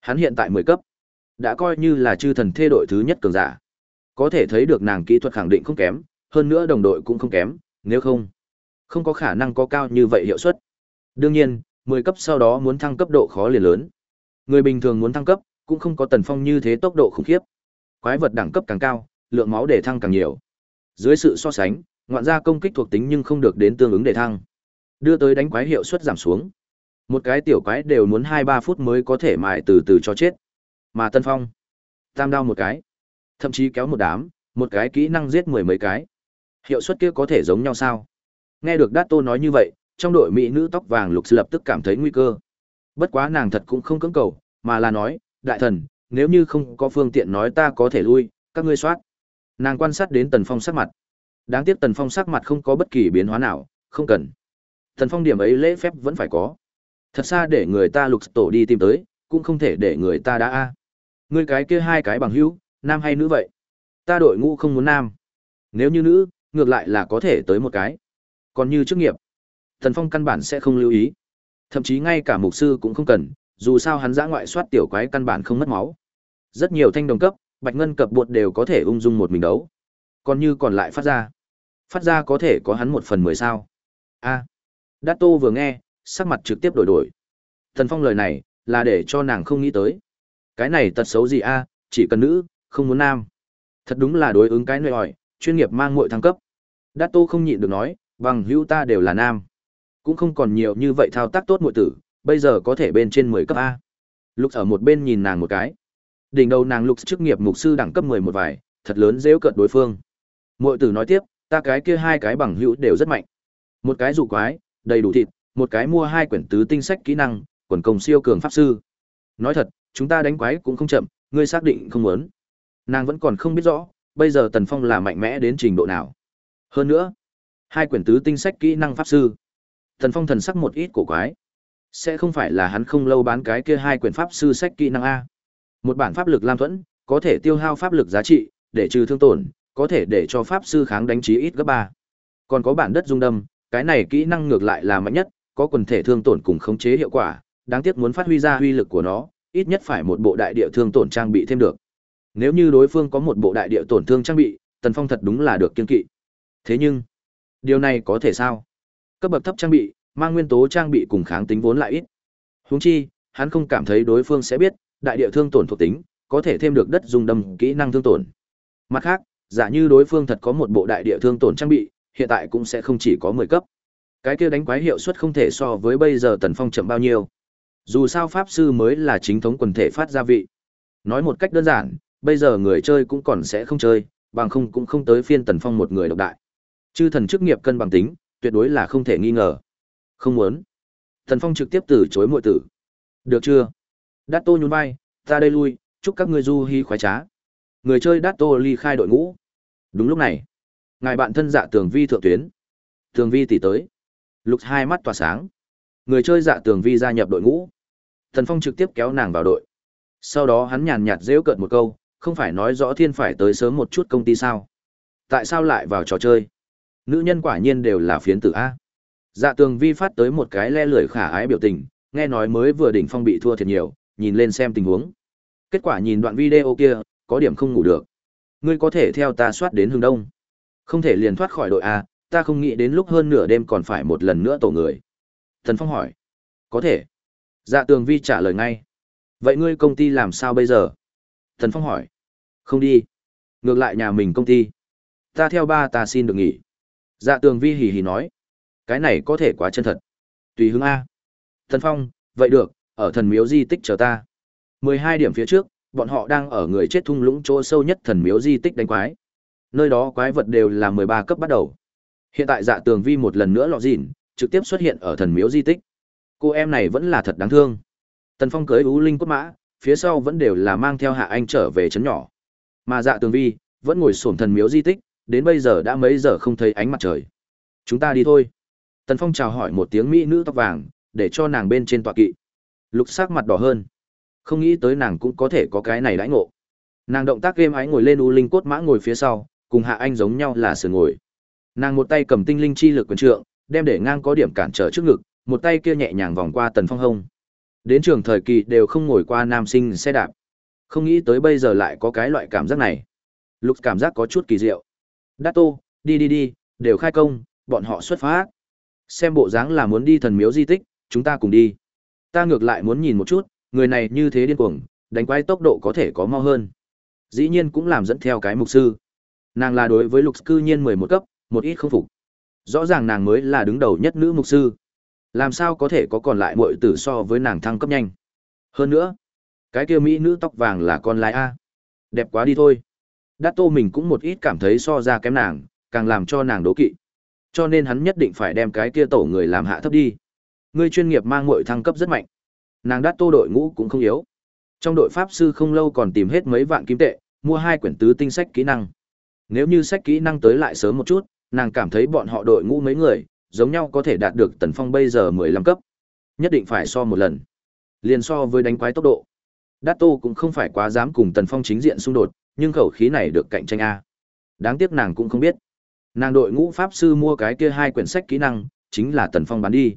Hắn hiện tại 10 cấp, đã coi như là chư thần thê đội thứ nhất cường giả. Có thể thấy được nàng kỹ thuật khẳng định không kém, hơn nữa đồng đội cũng không kém, nếu không, không có khả năng có cao như vậy hiệu suất. Đương nhiên, 10 cấp sau đó muốn thăng cấp độ khó liền lớn. Người bình thường muốn thăng cấp, cũng không có tần phong như thế tốc độ khủng khiếp. Quái vật đẳng cấp càng cao, lượng máu để thăng càng nhiều. Dưới sự so sánh, ngoạn gia công kích thuộc tính nhưng không được đến tương ứng để thăng. Đưa tới đánh quái hiệu suất giảm xuống. Một cái tiểu quái đều muốn 2-3 phút mới có thể mài từ từ cho chết. Mà Tân Phong, tam đao một cái, thậm chí kéo một đám, một cái kỹ năng giết mười mấy cái. Hiệu suất kia có thể giống nhau sao? Nghe được đát tô nói như vậy, trong đội mỹ nữ tóc vàng lục lập tức cảm thấy nguy cơ. Bất quá nàng thật cũng không cưỡng cầu, mà là nói, đại thần, nếu như không có phương tiện nói ta có thể lui, các ngươi soát. Nàng quan sát đến Tần Phong sắc mặt. Đáng tiếc Tần Phong sắc mặt không có bất kỳ biến hóa nào, không cần. Tần Phong điểm ấy lễ phép vẫn phải có. Thật xa để người ta lục tổ đi tìm tới, cũng không thể để người ta đã a. Ngươi cái kia hai cái bằng hữu, nam hay nữ vậy? Ta đội ngũ không muốn nam. Nếu như nữ, ngược lại là có thể tới một cái. Còn như chức nghiệp, Tần Phong căn bản sẽ không lưu ý. Thậm chí ngay cả mục sư cũng không cần, dù sao hắn giã ngoại soát tiểu quái căn bản không mất máu. Rất nhiều thanh đồng cấp, bạch ngân cập bột đều có thể ung dung một mình đấu. Còn như còn lại phát ra. Phát ra có thể có hắn một phần mười sao. a à. Đát Tô vừa nghe, sắc mặt trực tiếp đổi đổi. Thần Phong lời này, là để cho nàng không nghĩ tới. Cái này tật xấu gì a chỉ cần nữ, không muốn nam. Thật đúng là đối ứng cái nơi ỏi chuyên nghiệp mang mội thăng cấp. Đát Tô không nhịn được nói, bằng hữu ta đều là nam. Cũng không còn nhiều như vậy thao tác tốt mội tử, bây giờ có thể bên trên mười cấp A. Lục ở một bên nhìn nàng một cái. Đỉnh đầu nàng lục chức nghiệp mục sư đẳng cấp mười một vài, thật lớn dễ cợt đối phương. Muội tử nói tiếp, ta cái kia hai cái bằng hữu đều rất mạnh. Một cái dụ quái, đầy đủ thịt, một cái mua hai quyển tứ tinh sách kỹ năng, quần công siêu cường pháp sư. Nói thật, chúng ta đánh quái cũng không chậm, ngươi xác định không muốn. Nàng vẫn còn không biết rõ, bây giờ Tần Phong là mạnh mẽ đến trình độ nào. Hơn nữa, hai quyển tứ tinh sách kỹ năng pháp sư. Tần Phong thần sắc một ít cổ quái. Sẽ không phải là hắn không lâu bán cái kia hai quyển pháp sư sách kỹ năng a. Một bản pháp lực lam thuẫn, có thể tiêu hao pháp lực giá trị, để trừ thương tổn, có thể để cho pháp sư kháng đánh trí ít gấp ba. Còn có bản đất dung đâm, cái này kỹ năng ngược lại là mạnh nhất, có quần thể thương tổn cùng khống chế hiệu quả, đáng tiếc muốn phát huy ra uy lực của nó, ít nhất phải một bộ đại địa thương tổn trang bị thêm được. Nếu như đối phương có một bộ đại địa tổn thương trang bị, Tần Phong thật đúng là được kiên kỵ. Thế nhưng, điều này có thể sao? Cấp bậc thấp trang bị, mang nguyên tố trang bị cùng kháng tính vốn lại ít. Huống chi, hắn không cảm thấy đối phương sẽ biết, đại địa thương tổn thuộc tính, có thể thêm được đất dùng đâm kỹ năng thương tổn. Mặt khác, giả như đối phương thật có một bộ đại địa thương tổn trang bị, hiện tại cũng sẽ không chỉ có 10 cấp. Cái kia đánh quái hiệu suất không thể so với bây giờ Tần Phong chậm bao nhiêu. Dù sao pháp sư mới là chính thống quần thể phát ra vị. Nói một cách đơn giản, bây giờ người chơi cũng còn sẽ không chơi, bằng không cũng không tới phiên Tần Phong một người độc đại. Chư thần chức nghiệp cân bằng tính, tuyệt đối là không thể nghi ngờ. Không muốn. thần Phong trực tiếp từ chối muội tử. Được chưa? Đát Tô nhún vai, ta đây lui, chúc các ngươi du hí khoái trá. Người chơi Đát Tô ly khai đội ngũ. Đúng lúc này, ngài bạn thân dạ tường vi thượng tuyến. Tường vi tỷ tới. Lục hai mắt tỏa sáng. Người chơi dạ tường vi gia nhập đội ngũ. thần Phong trực tiếp kéo nàng vào đội. Sau đó hắn nhàn nhạt rêu cợt một câu, không phải nói rõ thiên phải tới sớm một chút công ty sao. Tại sao lại vào trò chơi? Nữ nhân quả nhiên đều là phiến tử A. Dạ tường vi phát tới một cái le lưỡi khả ái biểu tình, nghe nói mới vừa đỉnh phong bị thua thiệt nhiều, nhìn lên xem tình huống. Kết quả nhìn đoạn video kia, có điểm không ngủ được. Ngươi có thể theo ta soát đến hướng đông. Không thể liền thoát khỏi đội A, ta không nghĩ đến lúc hơn nửa đêm còn phải một lần nữa tổ người. Thần Phong hỏi. Có thể. Dạ tường vi trả lời ngay. Vậy ngươi công ty làm sao bây giờ? Thần Phong hỏi. Không đi. Ngược lại nhà mình công ty. Ta theo ba ta xin được nghỉ. Dạ tường vi hì hì nói. Cái này có thể quá chân thật. Tùy hướng A. Thần Phong, vậy được, ở thần miếu di tích chờ ta. 12 điểm phía trước, bọn họ đang ở người chết thung lũng chỗ sâu nhất thần miếu di tích đánh quái. Nơi đó quái vật đều là 13 cấp bắt đầu. Hiện tại dạ tường vi một lần nữa lọ dịn, trực tiếp xuất hiện ở thần miếu di tích. Cô em này vẫn là thật đáng thương. Tần Phong cưới ú linh cốt mã, phía sau vẫn đều là mang theo hạ anh trở về trấn nhỏ. Mà dạ tường vi, vẫn ngồi sổm thần miếu di tích, đến bây giờ đã mấy giờ không thấy ánh mặt trời. Chúng ta đi thôi. Tần Phong chào hỏi một tiếng mỹ nữ tóc vàng, để cho nàng bên trên tọa kỵ. Lục sắc mặt đỏ hơn. Không nghĩ tới nàng cũng có thể có cái này đãi ngộ. Nàng động tác game ái ngồi lên u linh cốt mã ngồi phía sau, cùng hạ anh giống nhau là sườn ngồi. Nàng một tay cầm tinh linh chi lực quyền trượng, đem để ngang có điểm cản trở trước ngực, một tay kia nhẹ nhàng vòng qua tần phong hông. Đến trường thời kỳ đều không ngồi qua nam sinh xe đạp. Không nghĩ tới bây giờ lại có cái loại cảm giác này. Lục cảm giác có chút kỳ diệu. Đát tô, đi đi đi, đều khai công, bọn họ xuất phát. Xem bộ dáng là muốn đi thần miếu di tích, chúng ta cùng đi. Ta ngược lại muốn nhìn một chút, người này như thế điên cuồng, đánh quay tốc độ có thể có mau hơn. Dĩ nhiên cũng làm dẫn theo cái mục sư. Nàng là đối với lục cư nhiên mười một cấp, một ít không phục. Rõ ràng nàng mới là đứng đầu nhất nữ mục sư. Làm sao có thể có còn lại muội tử so với nàng thăng cấp nhanh. Hơn nữa, cái kia mỹ nữ tóc vàng là con lái A. Đẹp quá đi thôi. Đát tô mình cũng một ít cảm thấy so ra kém nàng, càng làm cho nàng đố kỵ. Cho nên hắn nhất định phải đem cái kia tổ người làm hạ thấp đi. Ngươi chuyên nghiệp mang muội thăng cấp rất mạnh. Nàng đắt tô đội ngũ cũng không yếu. Trong đội pháp sư không lâu còn tìm hết mấy vạn kim tệ, mua hai quyển tứ tinh sách kỹ năng. Nếu như sách kỹ năng tới lại sớm một chút, nàng cảm thấy bọn họ đội ngũ mấy người, giống nhau có thể đạt được tần phong bây giờ mười lăm cấp. Nhất định phải so một lần. Liền so với đánh quái tốc độ. Đát Tô cũng không phải quá dám cùng tần phong chính diện xung đột, nhưng khẩu khí này được cạnh tranh A. Đáng tiếc nàng cũng không biết. Nàng đội ngũ pháp sư mua cái kia hai quyển sách kỹ năng, chính là tần phong bán đi.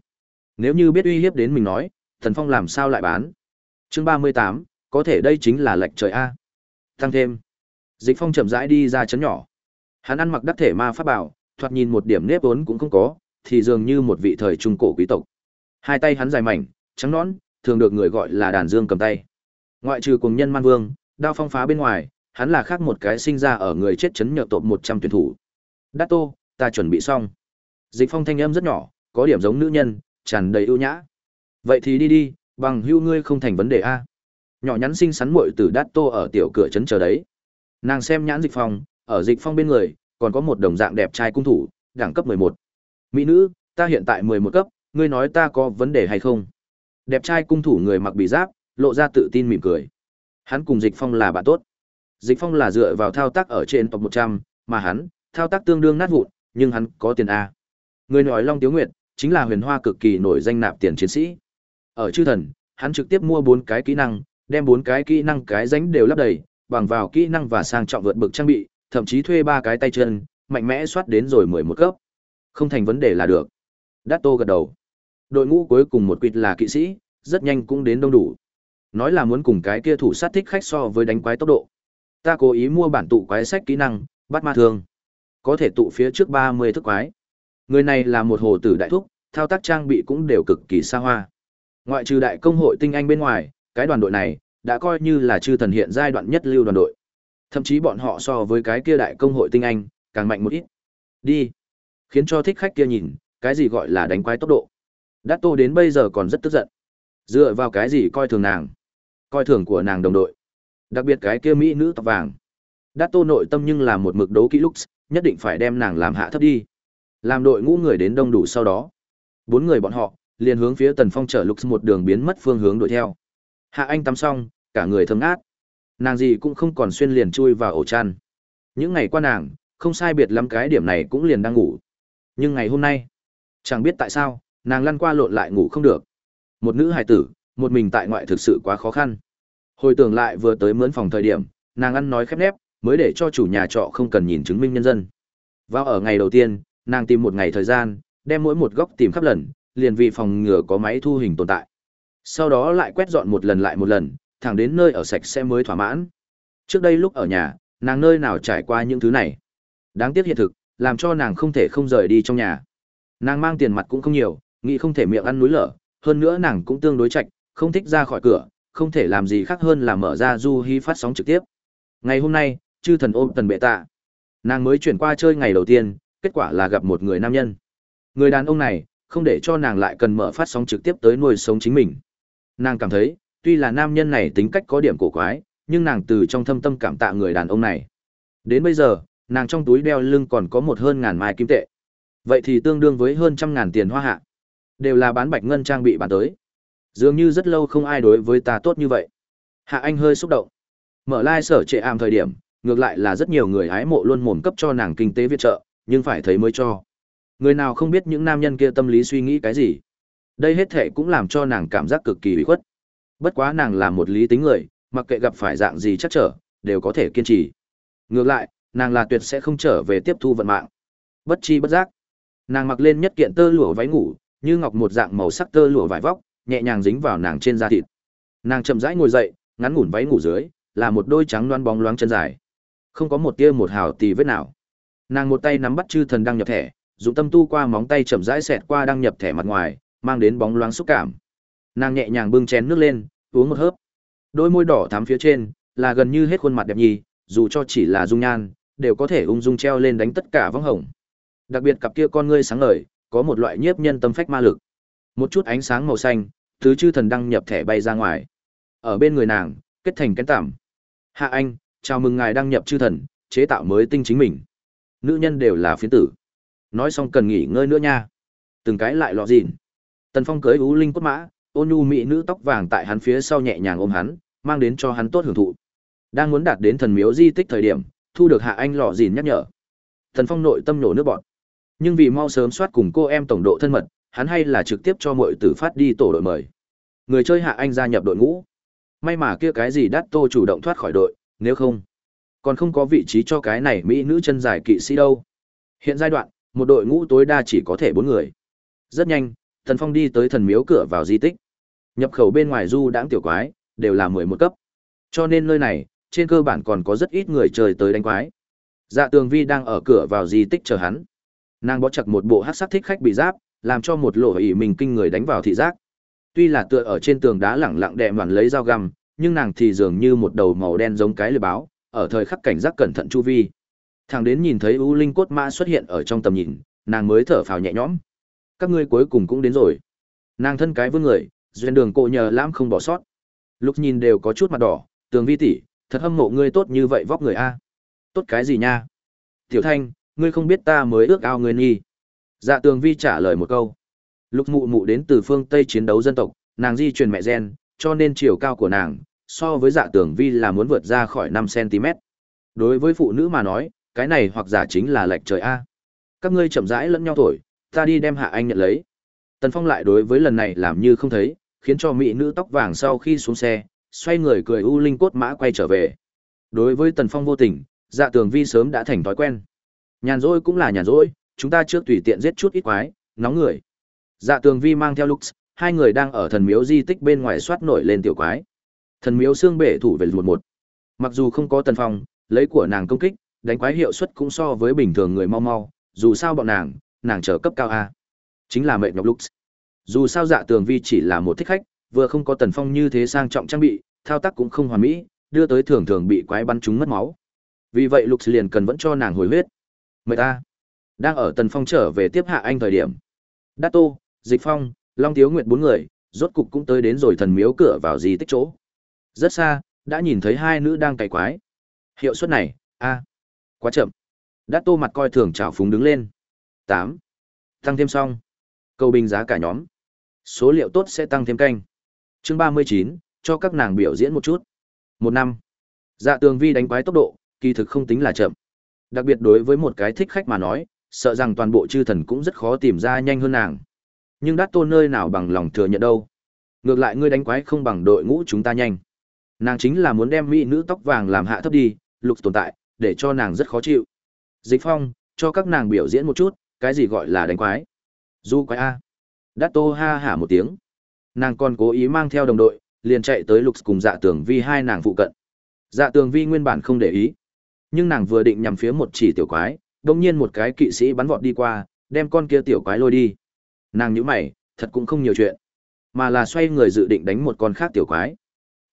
Nếu như biết uy hiếp đến mình nói, tần phong làm sao lại bán. Chương ba mươi tám, có thể đây chính là lệch trời A. Tăng thêm. Dịch phong chậm rãi đi ra chấn nhỏ. Hắn ăn mặc đắc thể ma pháp bảo, thoạt nhìn một điểm nếp vốn cũng không có, thì dường như một vị thời trung cổ quý tộc. Hai tay hắn dài mảnh, trắng nõn, thường được người gọi là đàn dương cầm tay. Ngoại trừ cùng nhân man vương, đao phong phá bên ngoài, hắn là khác một cái sinh ra ở người chết chấn nhợ tộp trăm tuyển thủ. Đát tô, ta chuẩn bị xong. Dịch phong thanh âm rất nhỏ, có điểm giống nữ nhân, tràn đầy ưu nhã. Vậy thì đi đi, bằng hưu ngươi không thành vấn đề a. Nhỏ nhắn xinh xắn muội từ Đát tô ở tiểu cửa trấn chờ đấy. Nàng xem nhãn dịch phong, ở dịch phong bên người, còn có một đồng dạng đẹp trai cung thủ, đẳng cấp 11. Mỹ nữ, ta hiện tại 11 cấp, ngươi nói ta có vấn đề hay không? Đẹp trai cung thủ người mặc bị giáp, lộ ra tự tin mỉm cười. Hắn cùng Dịch Phong là bạn tốt. Dịch Phong là dựa vào thao tác ở trên top 100, mà hắn, thao tác tương đương nát vụn, nhưng hắn có tiền A. Người nói Long Tiếu Nguyệt, chính là huyền hoa cực kỳ nổi danh nạp tiền chiến sĩ. Ở chư thần, hắn trực tiếp mua bốn cái kỹ năng, đem bốn cái kỹ năng cái ránh đều lắp đầy, bằng vào kỹ năng và sang trọng vượt bực trang bị, thậm chí thuê ba cái tay chân, mạnh mẽ soát đến rồi mười một cấp. Không thành vấn đề là được. Đát Tô gật đầu. Đội ngũ cuối cùng một quịt là kỵ sĩ, rất nhanh cũng đến đông đủ. Nói là muốn cùng cái kia thủ sát thích khách so với đánh quái tốc độ. Ta cố ý mua bản tụ quái sách kỹ năng, bắt ma thương. Có thể tụ phía trước ba mươi thức quái. Người này là một hồ tử đại thúc, thao tác trang bị cũng đều cực kỳ xa hoa. Ngoại trừ đại công hội tinh anh bên ngoài, cái đoàn đội này đã coi như là chư thần hiện giai đoạn nhất lưu đoàn đội. Thậm chí bọn họ so với cái kia đại công hội tinh anh, càng mạnh một ít. Đi. Khiến cho thích khách kia nhìn, cái gì gọi là đánh quái tốc độ. Đát Tô đến bây giờ còn rất tức giận. Dựa vào cái gì coi thường nàng? Coi thường của nàng đồng đội. Đặc biệt cái kia mỹ nữ tóc vàng. Đát Tô nội tâm nhưng là một mực đấu kỹ lúc, nhất định phải đem nàng làm hạ thấp đi. Làm đội ngũ người đến đông đủ sau đó. Bốn người bọn họ, liền hướng phía Tần Phong chở Lux một đường biến mất phương hướng đuổi theo. Hạ Anh tắm xong, cả người thấm át. Nàng gì cũng không còn xuyên liền chui vào ổ chăn. Những ngày qua nàng, không sai biệt lắm cái điểm này cũng liền đang ngủ. Nhưng ngày hôm nay, chẳng biết tại sao, nàng lăn qua lộn lại ngủ không được. Một nữ hài tử, một mình tại ngoại thực sự quá khó khăn. Hồi tưởng lại vừa tới mướn phòng thời điểm, nàng ăn nói khép nép, mới để cho chủ nhà trọ không cần nhìn chứng minh nhân dân. Vào ở ngày đầu tiên, nàng tìm một ngày thời gian, đem mỗi một góc tìm khắp lần, liền vì phòng ngừa có máy thu hình tồn tại. Sau đó lại quét dọn một lần lại một lần, thẳng đến nơi ở sạch sẽ mới thỏa mãn. Trước đây lúc ở nhà, nàng nơi nào trải qua những thứ này. Đáng tiếc hiện thực, làm cho nàng không thể không rời đi trong nhà. Nàng mang tiền mặt cũng không nhiều, nghĩ không thể miệng ăn núi lở, hơn nữa nàng cũng tương đối chạch, không thích ra khỏi cửa, không thể làm gì khác hơn là mở ra du hy phát sóng trực tiếp. Ngày hôm nay, chư thần ôm tần bệ tạ. Nàng mới chuyển qua chơi ngày đầu tiên, kết quả là gặp một người nam nhân. Người đàn ông này, không để cho nàng lại cần mở phát sóng trực tiếp tới nuôi sống chính mình. Nàng cảm thấy, tuy là nam nhân này tính cách có điểm cổ quái, nhưng nàng từ trong thâm tâm cảm tạ người đàn ông này. Đến bây giờ, nàng trong túi đeo lưng còn có một hơn ngàn mai kim tệ. Vậy thì tương đương với hơn trăm ngàn tiền hoa hạ. Đều là bán bạch ngân trang bị bán tới. Dường như rất lâu không ai đối với ta tốt như vậy. Hạ Anh hơi xúc động. Mở lai sở trệ ảm thời điểm, ngược lại là rất nhiều người hái mộ luôn mồm cấp cho nàng kinh tế viện trợ, nhưng phải thấy mới cho. Người nào không biết những nam nhân kia tâm lý suy nghĩ cái gì. Đây hết thể cũng làm cho nàng cảm giác cực kỳ bị khuất. Bất quá nàng là một lý tính người, mặc kệ gặp phải dạng gì chắc trở, đều có thể kiên trì. Ngược lại, nàng là tuyệt sẽ không trở về tiếp thu vận mạng. Bất chi bất giác, nàng mặc lên nhất kiện tơ lụa váy ngủ, như ngọc một dạng màu sắc tơ lụa vải vóc, nhẹ nhàng dính vào nàng trên da thịt. Nàng chậm rãi ngồi dậy, ngắn ngủn váy ngủ dưới, là một đôi trắng loáng bóng loáng chân dài. Không có một tia một hào tì vết nào. Nàng một tay nắm bắt chư thần đăng nhập thẻ, dùng tâm tu qua móng tay chậm rãi xẹt qua đăng nhập thẻ mặt ngoài, mang đến bóng loáng xúc cảm. Nàng nhẹ nhàng bưng chén nước lên, uống một hớp. Đôi môi đỏ thắm phía trên, là gần như hết khuôn mặt đẹp nhì, dù cho chỉ là dung nhan, đều có thể ung dung treo lên đánh tất cả vong hồng. Đặc biệt cặp kia con ngươi sáng ngời, có một loại nhiếp nhân tâm phách ma lực. Một chút ánh sáng màu xanh, thứ chư thần đăng nhập thẻ bay ra ngoài. Ở bên người nàng, kết thành cánh tạm. Hạ anh, chào mừng ngài đăng nhập chư thần, chế tạo mới tinh chính mình. Nữ nhân đều là phiến tử. nói xong cần nghỉ ngơi nữa nha. Từng cái lại lọ dịn. Tần phong cưới ú linh cốt mã ôn nhu mỹ nữ tóc vàng tại hắn phía sau nhẹ nhàng ôm hắn mang đến cho hắn tốt hưởng thụ. Đang muốn đạt đến thần miếu di tích thời điểm thu được hạ anh lọ dìn nhắc nhở. Tần phong nội tâm nổ nước bọn nhưng vì mau sớm soát cùng cô em tổng độ thân mật hắn hay là trực tiếp cho mọi tử phát đi tổ đội mời. Người chơi hạ anh gia nhập đội ngũ. May mà kia cái gì đắt tô chủ động thoát khỏi đội nếu không, còn không có vị trí cho cái này mỹ nữ chân dài kỵ sĩ đâu. Hiện giai đoạn, một đội ngũ tối đa chỉ có thể bốn người. Rất nhanh, thần phong đi tới thần miếu cửa vào di tích. Nhập khẩu bên ngoài du đãng tiểu quái, đều là mười một cấp. Cho nên nơi này, trên cơ bản còn có rất ít người trời tới đánh quái. Dạ tường vi đang ở cửa vào di tích chờ hắn. Nàng bó chặt một bộ hát sắc thích khách bị giáp, làm cho một lỗ ỉ mình kinh người đánh vào thị giác. Tuy là tựa ở trên tường đá lẳng lặng đệm ngoằn lấy dao găm nhưng nàng thì dường như một đầu màu đen giống cái lưới báo, ở thời khắc cảnh giác cẩn thận chu vi. Thằng đến nhìn thấy u linh cốt mã xuất hiện ở trong tầm nhìn, nàng mới thở phào nhẹ nhõm. Các ngươi cuối cùng cũng đến rồi. Nàng thân cái vươn người, duyên đường cộ nhờ lãm không bỏ sót. Lúc nhìn đều có chút mặt đỏ, tường vi tỷ, thật hâm mộ ngươi tốt như vậy vóc người a. Tốt cái gì nha? Tiểu thanh, ngươi không biết ta mới ước ao ngươi nghi. Dạ tường vi trả lời một câu. Lúc mụ mụ đến từ phương tây chiến đấu dân tộc, nàng di truyền mẹ gen cho nên chiều cao của nàng, so với dạ tường vi là muốn vượt ra khỏi năm cm đối với phụ nữ mà nói, cái này hoặc giả chính là lệch trời a. Các ngươi chậm rãi lẫn nhau thổi, ta đi đem hạ anh nhận lấy. Tần phong lại đối với lần này làm như không thấy, khiến cho mỹ nữ tóc vàng sau khi xuống xe, xoay người cười u linh cốt mã quay trở về. Đối với tần phong vô tình dạ tường vi sớm đã thành thói quen. Nhàn rỗi cũng là nhàn rỗi, chúng ta trước tùy tiện giết chút ít quái, nóng người. Dạ tường vi mang theo lux hai người đang ở thần miếu di tích bên ngoài soát nổi lên tiểu quái. Thần miếu xương bể thủ về một một. Mặc dù không có tần phong, lấy của nàng công kích, đánh quái hiệu suất cũng so với bình thường người mau mau, dù sao bọn nàng nàng trở cấp cao a. Chính là mệnh ngọc lux. Dù sao dạ tường vi chỉ là một thích khách, vừa không có tần phong như thế sang trọng trang bị, thao tác cũng không hoàn mỹ, đưa tới thường thường bị quái bắn trúng mất máu. Vì vậy lục liền cần vẫn cho nàng hồi huyết. Mời ta. Đang ở tần phong trở về tiếp hạ anh thời điểm. Đát tô dịch phong long tiếu nguyệt bốn người, rốt cục cũng tới đến rồi thần miếu cửa vào di tích chỗ. Rất xa, đã nhìn thấy hai nữ đang cày quái. Hiệu suất này, a, quá chậm. Đát tô mặt coi thường trào phúng đứng lên. Tám. Tăng thêm xong. Cầu bình giá cả nhóm. Số liệu tốt sẽ tăng thêm canh. Chương ba mươi chín, cho các nàng biểu diễn một chút. Một năm. Dạ tường vi đánh quái tốc độ, kỳ thực không tính là chậm. Đặc biệt đối với một cái thích khách mà nói, sợ rằng toàn bộ chư thần cũng rất khó tìm ra nhanh hơn nàng nhưng đắt tôn nơi nào bằng lòng thừa nhận đâu. Ngược lại ngươi đánh quái không bằng đội ngũ chúng ta nhanh. Nàng chính là muốn đem mỹ nữ tóc vàng làm hạ thấp đi, lục tồn tại, để cho nàng rất khó chịu. Dịch phong, cho các nàng biểu diễn một chút, cái gì gọi là đánh quái? Du quái a. Đắt tô ha hả một tiếng. Nàng còn cố ý mang theo đồng đội, liền chạy tới lục cùng dạ tường vi hai nàng phụ cận. Dạ tường vi nguyên bản không để ý. Nhưng nàng vừa định nhằm phía một chỉ tiểu quái đông nhiên một cái kỵ sĩ bắn vọt đi qua, đem con kia tiểu quái lôi đi nàng nhíu mày, thật cũng không nhiều chuyện, mà là xoay người dự định đánh một con khác tiểu quái.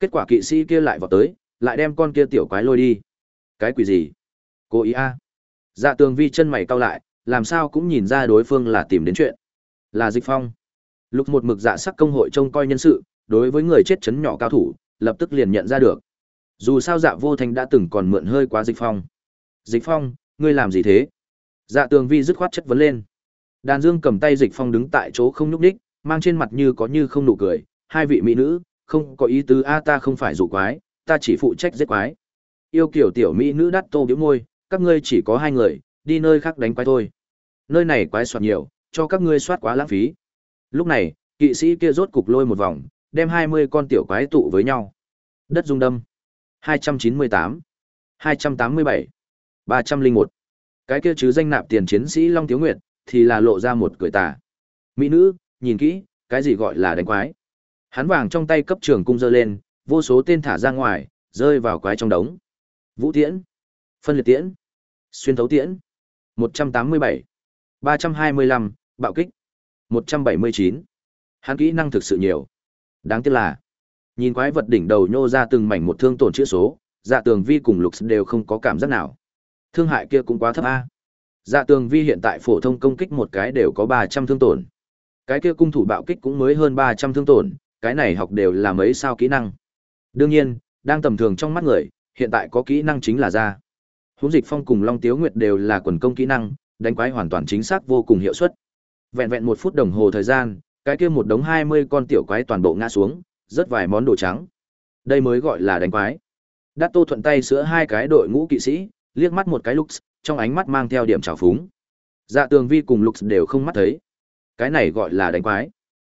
Kết quả kỵ sĩ kia lại vọt tới, lại đem con kia tiểu quái lôi đi. Cái quỷ gì? Cố ý a. Dạ tường vi chân mày cau lại, làm sao cũng nhìn ra đối phương là tìm đến chuyện. Là dịch phong. Lục một mực dạ sắc công hội trông coi nhân sự, đối với người chết chấn nhỏ cao thủ, lập tức liền nhận ra được. Dù sao dạ vô thành đã từng còn mượn hơi quá dịch phong. Dịch phong, ngươi làm gì thế? Dạ tường vi dứt khoát chất vấn lên đàn dương cầm tay dịch phong đứng tại chỗ không nhúc nhích, mang trên mặt như có như không nụ cười. Hai vị mỹ nữ không có ý tứ a ta không phải dụ quái ta chỉ phụ trách giết quái. Yêu kiểu tiểu mỹ nữ đắt tô biếu môi các ngươi chỉ có hai người đi nơi khác đánh quái thôi. Nơi này quái soạt nhiều cho các ngươi soát quá lãng phí. Lúc này kỵ sĩ kia rốt cục lôi một vòng đem hai mươi con tiểu quái tụ với nhau. Đất rung đâm. 298, 287, 301. Cái kia chứ danh nạp tiền chiến sĩ Long Tiếu Nguyệt, thì là lộ ra một cười tà. Mỹ nữ, nhìn kỹ, cái gì gọi là đánh quái. Hắn vàng trong tay cấp trường cung giơ lên, vô số tên thả ra ngoài, rơi vào quái trong đống. Vũ tiễn, phân liệt tiễn, xuyên thấu tiễn, 187, 325, bạo kích, 179. Hắn kỹ năng thực sự nhiều. Đáng tiếc là, Nhìn quái vật đỉnh đầu nhô ra từng mảnh một thương tổn chữa số, dạ tường vi cùng lục đều không có cảm giác nào. Thương hại kia cũng quá thấp a. Dạ tường vi hiện tại phổ thông công kích một cái đều có ba trăm thương tổn. Cái kia cung thủ bạo kích cũng mới hơn ba trăm thương tổn, cái này học đều là mấy sao kỹ năng. Đương nhiên, đang tầm thường trong mắt người, hiện tại có kỹ năng chính là ra. Húng dịch phong cùng Long Tiếu Nguyệt đều là quần công kỹ năng, đánh quái hoàn toàn chính xác vô cùng hiệu suất. Vẹn vẹn một phút đồng hồ thời gian, cái kia một đống 20 con tiểu quái toàn bộ ngã xuống, rất vài món đồ trắng. Đây mới gọi là đánh quái. Đát Tô thuận tay sữa hai cái đội ngũ kỵ sĩ, liếc mắt một cái Lux, trong ánh mắt mang theo điểm trào phúng. Dạ Tường Vi cùng lục đều không mắt thấy. Cái này gọi là đánh quái.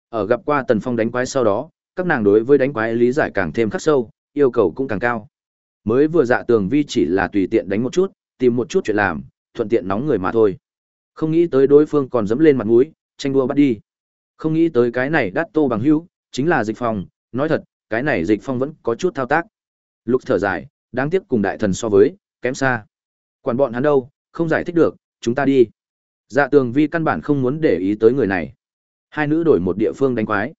Ở gặp qua Tần Phong đánh quái sau đó, các nàng đối với đánh quái lý giải càng thêm khắc sâu, yêu cầu cũng càng cao. Mới vừa Dạ Tường Vi chỉ là tùy tiện đánh một chút, tìm một chút chuyện làm, thuận tiện nóng người mà thôi. Không nghĩ tới đối phương còn dẫm lên mặt mũi, tranh đua bắt đi. Không nghĩ tới cái này đắt tô bằng hữu, chính là dịch phong, nói thật, cái này dịch phong vẫn có chút thao tác. Lục thở dài, đáng tiếc cùng đại thần so với, kém xa. Quản bọn hắn đâu, không giải thích được, chúng ta đi. Dạ tường vi căn bản không muốn để ý tới người này. Hai nữ đổi một địa phương đánh quái.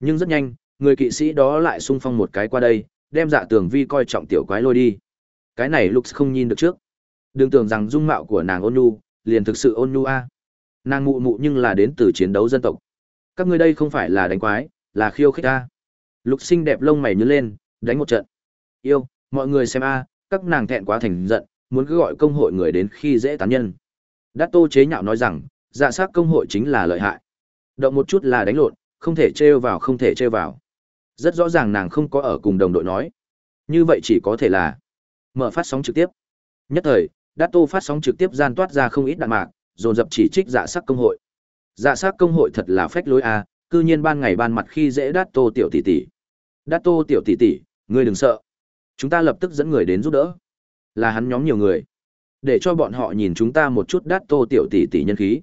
Nhưng rất nhanh, người kỵ sĩ đó lại xung phong một cái qua đây, đem dạ tường vi coi trọng tiểu quái lôi đi. Cái này Lux không nhìn được trước. Đừng tưởng rằng dung mạo của nàng ôn nhu, liền thực sự ôn nhu a. Nàng mụ mụ nhưng là đến từ chiến đấu dân tộc. Các ngươi đây không phải là đánh quái, là khiêu khích a. Lục Sinh đẹp lông mày nhướng lên, đánh một trận. Yêu, mọi người xem a, các nàng thẹn quá thành giận, muốn cứ gọi công hội người đến khi dễ tán nhân. Đát Tô chế nhạo nói rằng, dạ sát công hội chính là lợi hại. Động một chút là đánh lộn, không thể trêu vào không thể trêu vào. Rất rõ ràng nàng không có ở cùng đồng đội nói. Như vậy chỉ có thể là mở phát sóng trực tiếp. Nhất thời, Đát Tô phát sóng trực tiếp gian toát ra không ít đạn mạc, dồn dập chỉ trích dạ sắc công hội. Dạ sắc công hội thật là phách lối a, cư nhiên ban ngày ban mặt khi dễ Đát Tô tiểu tỷ tỷ. Đát Tô tiểu tỷ tỷ, ngươi đừng sợ. Chúng ta lập tức dẫn người đến giúp đỡ. Là hắn nhóm nhiều người. Để cho bọn họ nhìn chúng ta một chút Đát Tô tiểu tỷ tỷ nhân khí.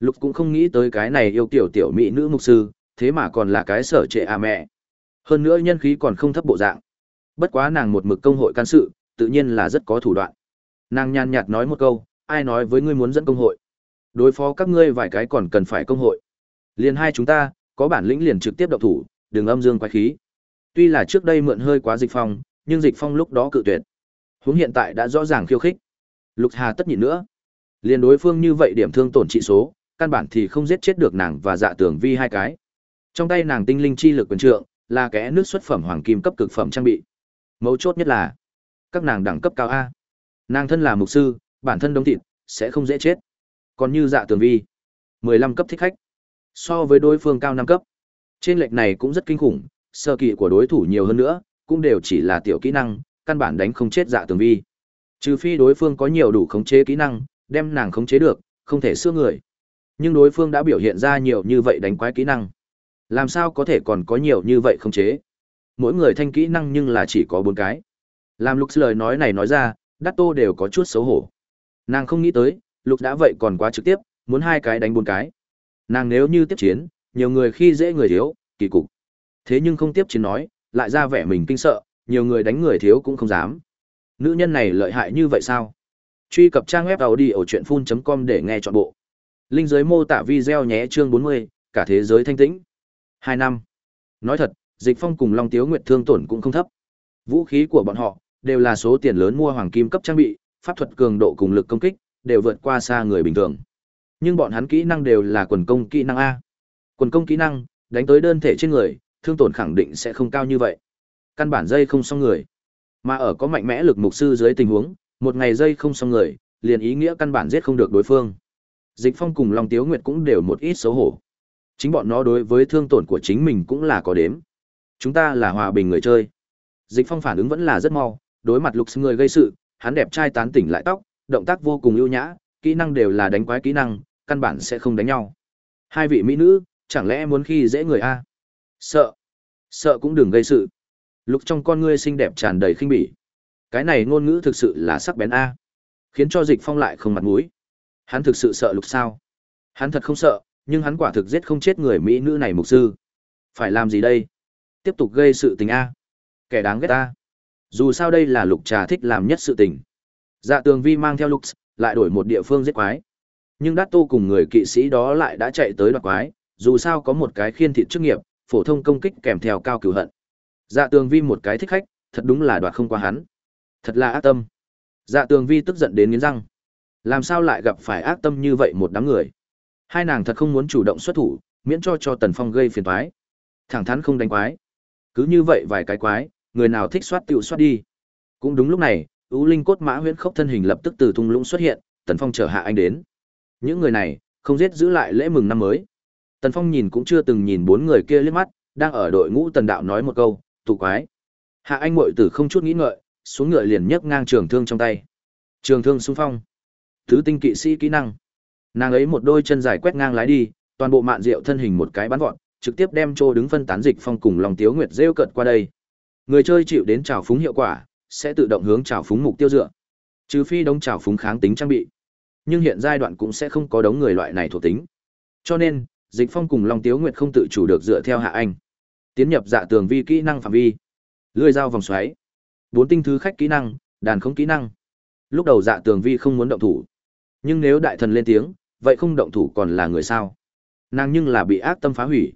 Lục cũng không nghĩ tới cái này yêu tiểu tiểu mỹ nữ mục sư, thế mà còn là cái sở trệ à mẹ. Hơn nữa nhân khí còn không thấp bộ dạng. Bất quá nàng một mực công hội can sự, tự nhiên là rất có thủ đoạn. Nàng nhàn nhạt nói một câu, ai nói với ngươi muốn dẫn công hội? Đối phó các ngươi vài cái còn cần phải công hội. Liền hai chúng ta, có bản lĩnh liền trực tiếp động thủ, đừng âm dương quái khí. Tuy là trước đây mượn hơi quá dịch phong, nhưng dịch phong lúc đó cự tuyệt. Huống hiện tại đã rõ ràng khiêu khích. Lục Hà tất nhịn nữa. Liền đối phương như vậy điểm thương tổn trị số, căn bản thì không giết chết được nàng và dạ tưởng vi hai cái. Trong tay nàng tinh linh chi lực quyền trượng, là kẻ nước xuất phẩm hoàng kim cấp cực phẩm trang bị. Mấu chốt nhất là, các nàng đẳng cấp cao A. Nàng thân là mục sư, bản thân đông thịt, sẽ không dễ chết. Còn như dạ tường vi, mười lăm cấp thích khách. So với đối phương cao năm cấp. Trên lệch này cũng rất kinh khủng, sơ kỳ của đối thủ nhiều hơn nữa, cũng đều chỉ là tiểu kỹ năng, căn bản đánh không chết dạ tường vi. Trừ phi đối phương có nhiều đủ khống chế kỹ năng, đem nàng khống chế được, không thể xưa người. Nhưng đối phương đã biểu hiện ra nhiều như vậy đánh quái kỹ năng. Làm sao có thể còn có nhiều như vậy khống chế? Mỗi người thanh kỹ năng nhưng là chỉ có bốn cái. Làm lục lời nói này nói ra, đắt tô đều có chút xấu hổ. Nàng không nghĩ tới, lục đã vậy còn quá trực tiếp, muốn hai cái đánh bốn cái. Nàng nếu như tiếp chiến, nhiều người khi dễ người thiếu, kỳ cục. Thế nhưng không tiếp chiến nói, lại ra vẻ mình kinh sợ, nhiều người đánh người thiếu cũng không dám. Nữ nhân này lợi hại như vậy sao? Truy cập trang web đầu đi ở chuyện full.com để nghe trọn bộ. Linh dưới mô tả video nhé chương 40, cả thế giới thanh tĩnh. 2 năm. Nói thật, Dịch Phong cùng Long Tiếu Nguyệt thương tổn cũng không thấp. Vũ khí của bọn họ, đều là số tiền lớn mua hoàng kim cấp trang bị, pháp thuật cường độ cùng lực công kích đều vượt qua xa người bình thường. Nhưng bọn hắn kỹ năng đều là quần công kỹ năng a. Quần công kỹ năng, đánh tới đơn thể trên người, thương tổn khẳng định sẽ không cao như vậy. Căn bản dây không xong người. Mà ở có mạnh mẽ lực mục sư dưới tình huống, một ngày dây không xong người, liền ý nghĩa căn bản giết không được đối phương. Dịch Phong cùng Long Tiếu Nguyệt cũng đều một ít xấu hổ. Chính bọn nó đối với thương tổn của chính mình cũng là có đếm. Chúng ta là hòa bình người chơi. Dịch Phong phản ứng vẫn là rất mau, đối mặt lục người gây sự, hắn đẹp trai tán tỉnh lại tóc, động tác vô cùng ưu nhã, kỹ năng đều là đánh quái kỹ năng, căn bản sẽ không đánh nhau. Hai vị mỹ nữ, chẳng lẽ muốn khi dễ người a? Sợ, sợ cũng đừng gây sự. Lục trong con ngươi xinh đẹp tràn đầy khinh bỉ. Cái này ngôn ngữ thực sự là sắc bén a, khiến cho Dịch Phong lại không mặt mũi. Hắn thực sự sợ Lục sao? Hắn thật không sợ, nhưng hắn quả thực giết không chết người mỹ nữ này mục sư. Phải làm gì đây? Tiếp tục gây sự tình a. Kẻ đáng ghét a. Dù sao đây là lục trà thích làm nhất sự tình. Dạ tường vi mang theo lục, lại đổi một địa phương giết quái. Nhưng đát tô cùng người kỵ sĩ đó lại đã chạy tới đoạt quái, dù sao có một cái khiên thịt chức nghiệp, phổ thông công kích kèm theo cao cửu hận. Dạ tường vi một cái thích khách, thật đúng là đoạt không qua hắn. Thật là ác tâm. Dạ tường vi tức giận đến nghiến răng. Làm sao lại gặp phải ác tâm như vậy một đám người? Hai nàng thật không muốn chủ động xuất thủ, miễn cho cho Tần Phong gây phiền toái. Thẳng thắn không đánh quái. Cứ như vậy vài cái quái, người nào thích soát tiểu soát đi. Cũng đúng lúc này, U Linh cốt mã huyễn khốc thân hình lập tức từ thung lũng xuất hiện, Tần Phong trở hạ anh đến. Những người này, không giết giữ lại lễ mừng năm mới. Tần Phong nhìn cũng chưa từng nhìn bốn người kia liếc mắt, đang ở đội ngũ tần đạo nói một câu, tụ quái. Hạ Anh muội tử không chút nghĩ ngợi, xuống ngựa liền nhấc ngang trường thương trong tay. Trường thương xung phong. Thứ tinh kỵ sĩ kỹ năng. Nàng ấy một đôi chân dài quét ngang lái đi, toàn bộ mạn rượu thân hình một cái bắn vọt, trực tiếp đem trô đứng phân tán dịch phong cùng lòng tiếu nguyệt rêu cận qua đây. Người chơi chịu đến trào phúng hiệu quả, sẽ tự động hướng trào phúng mục tiêu dựa. Trừ phi đống trào phúng kháng tính trang bị. Nhưng hiện giai đoạn cũng sẽ không có đống người loại này thuộc tính. Cho nên, dịch phong cùng long tiếu nguyệt không tự chủ được dựa theo hạ anh. Tiến nhập dạ tường vi kỹ năng phạm vi. Lưỡi dao vòng xoáy. Bốn tinh thứ khách kỹ năng, đàn không kỹ năng. Lúc đầu dạ tường vi không muốn động thủ. Nhưng nếu đại thần lên tiếng, vậy không động thủ còn là người sao? Nàng nhưng là bị ác tâm phá hủy.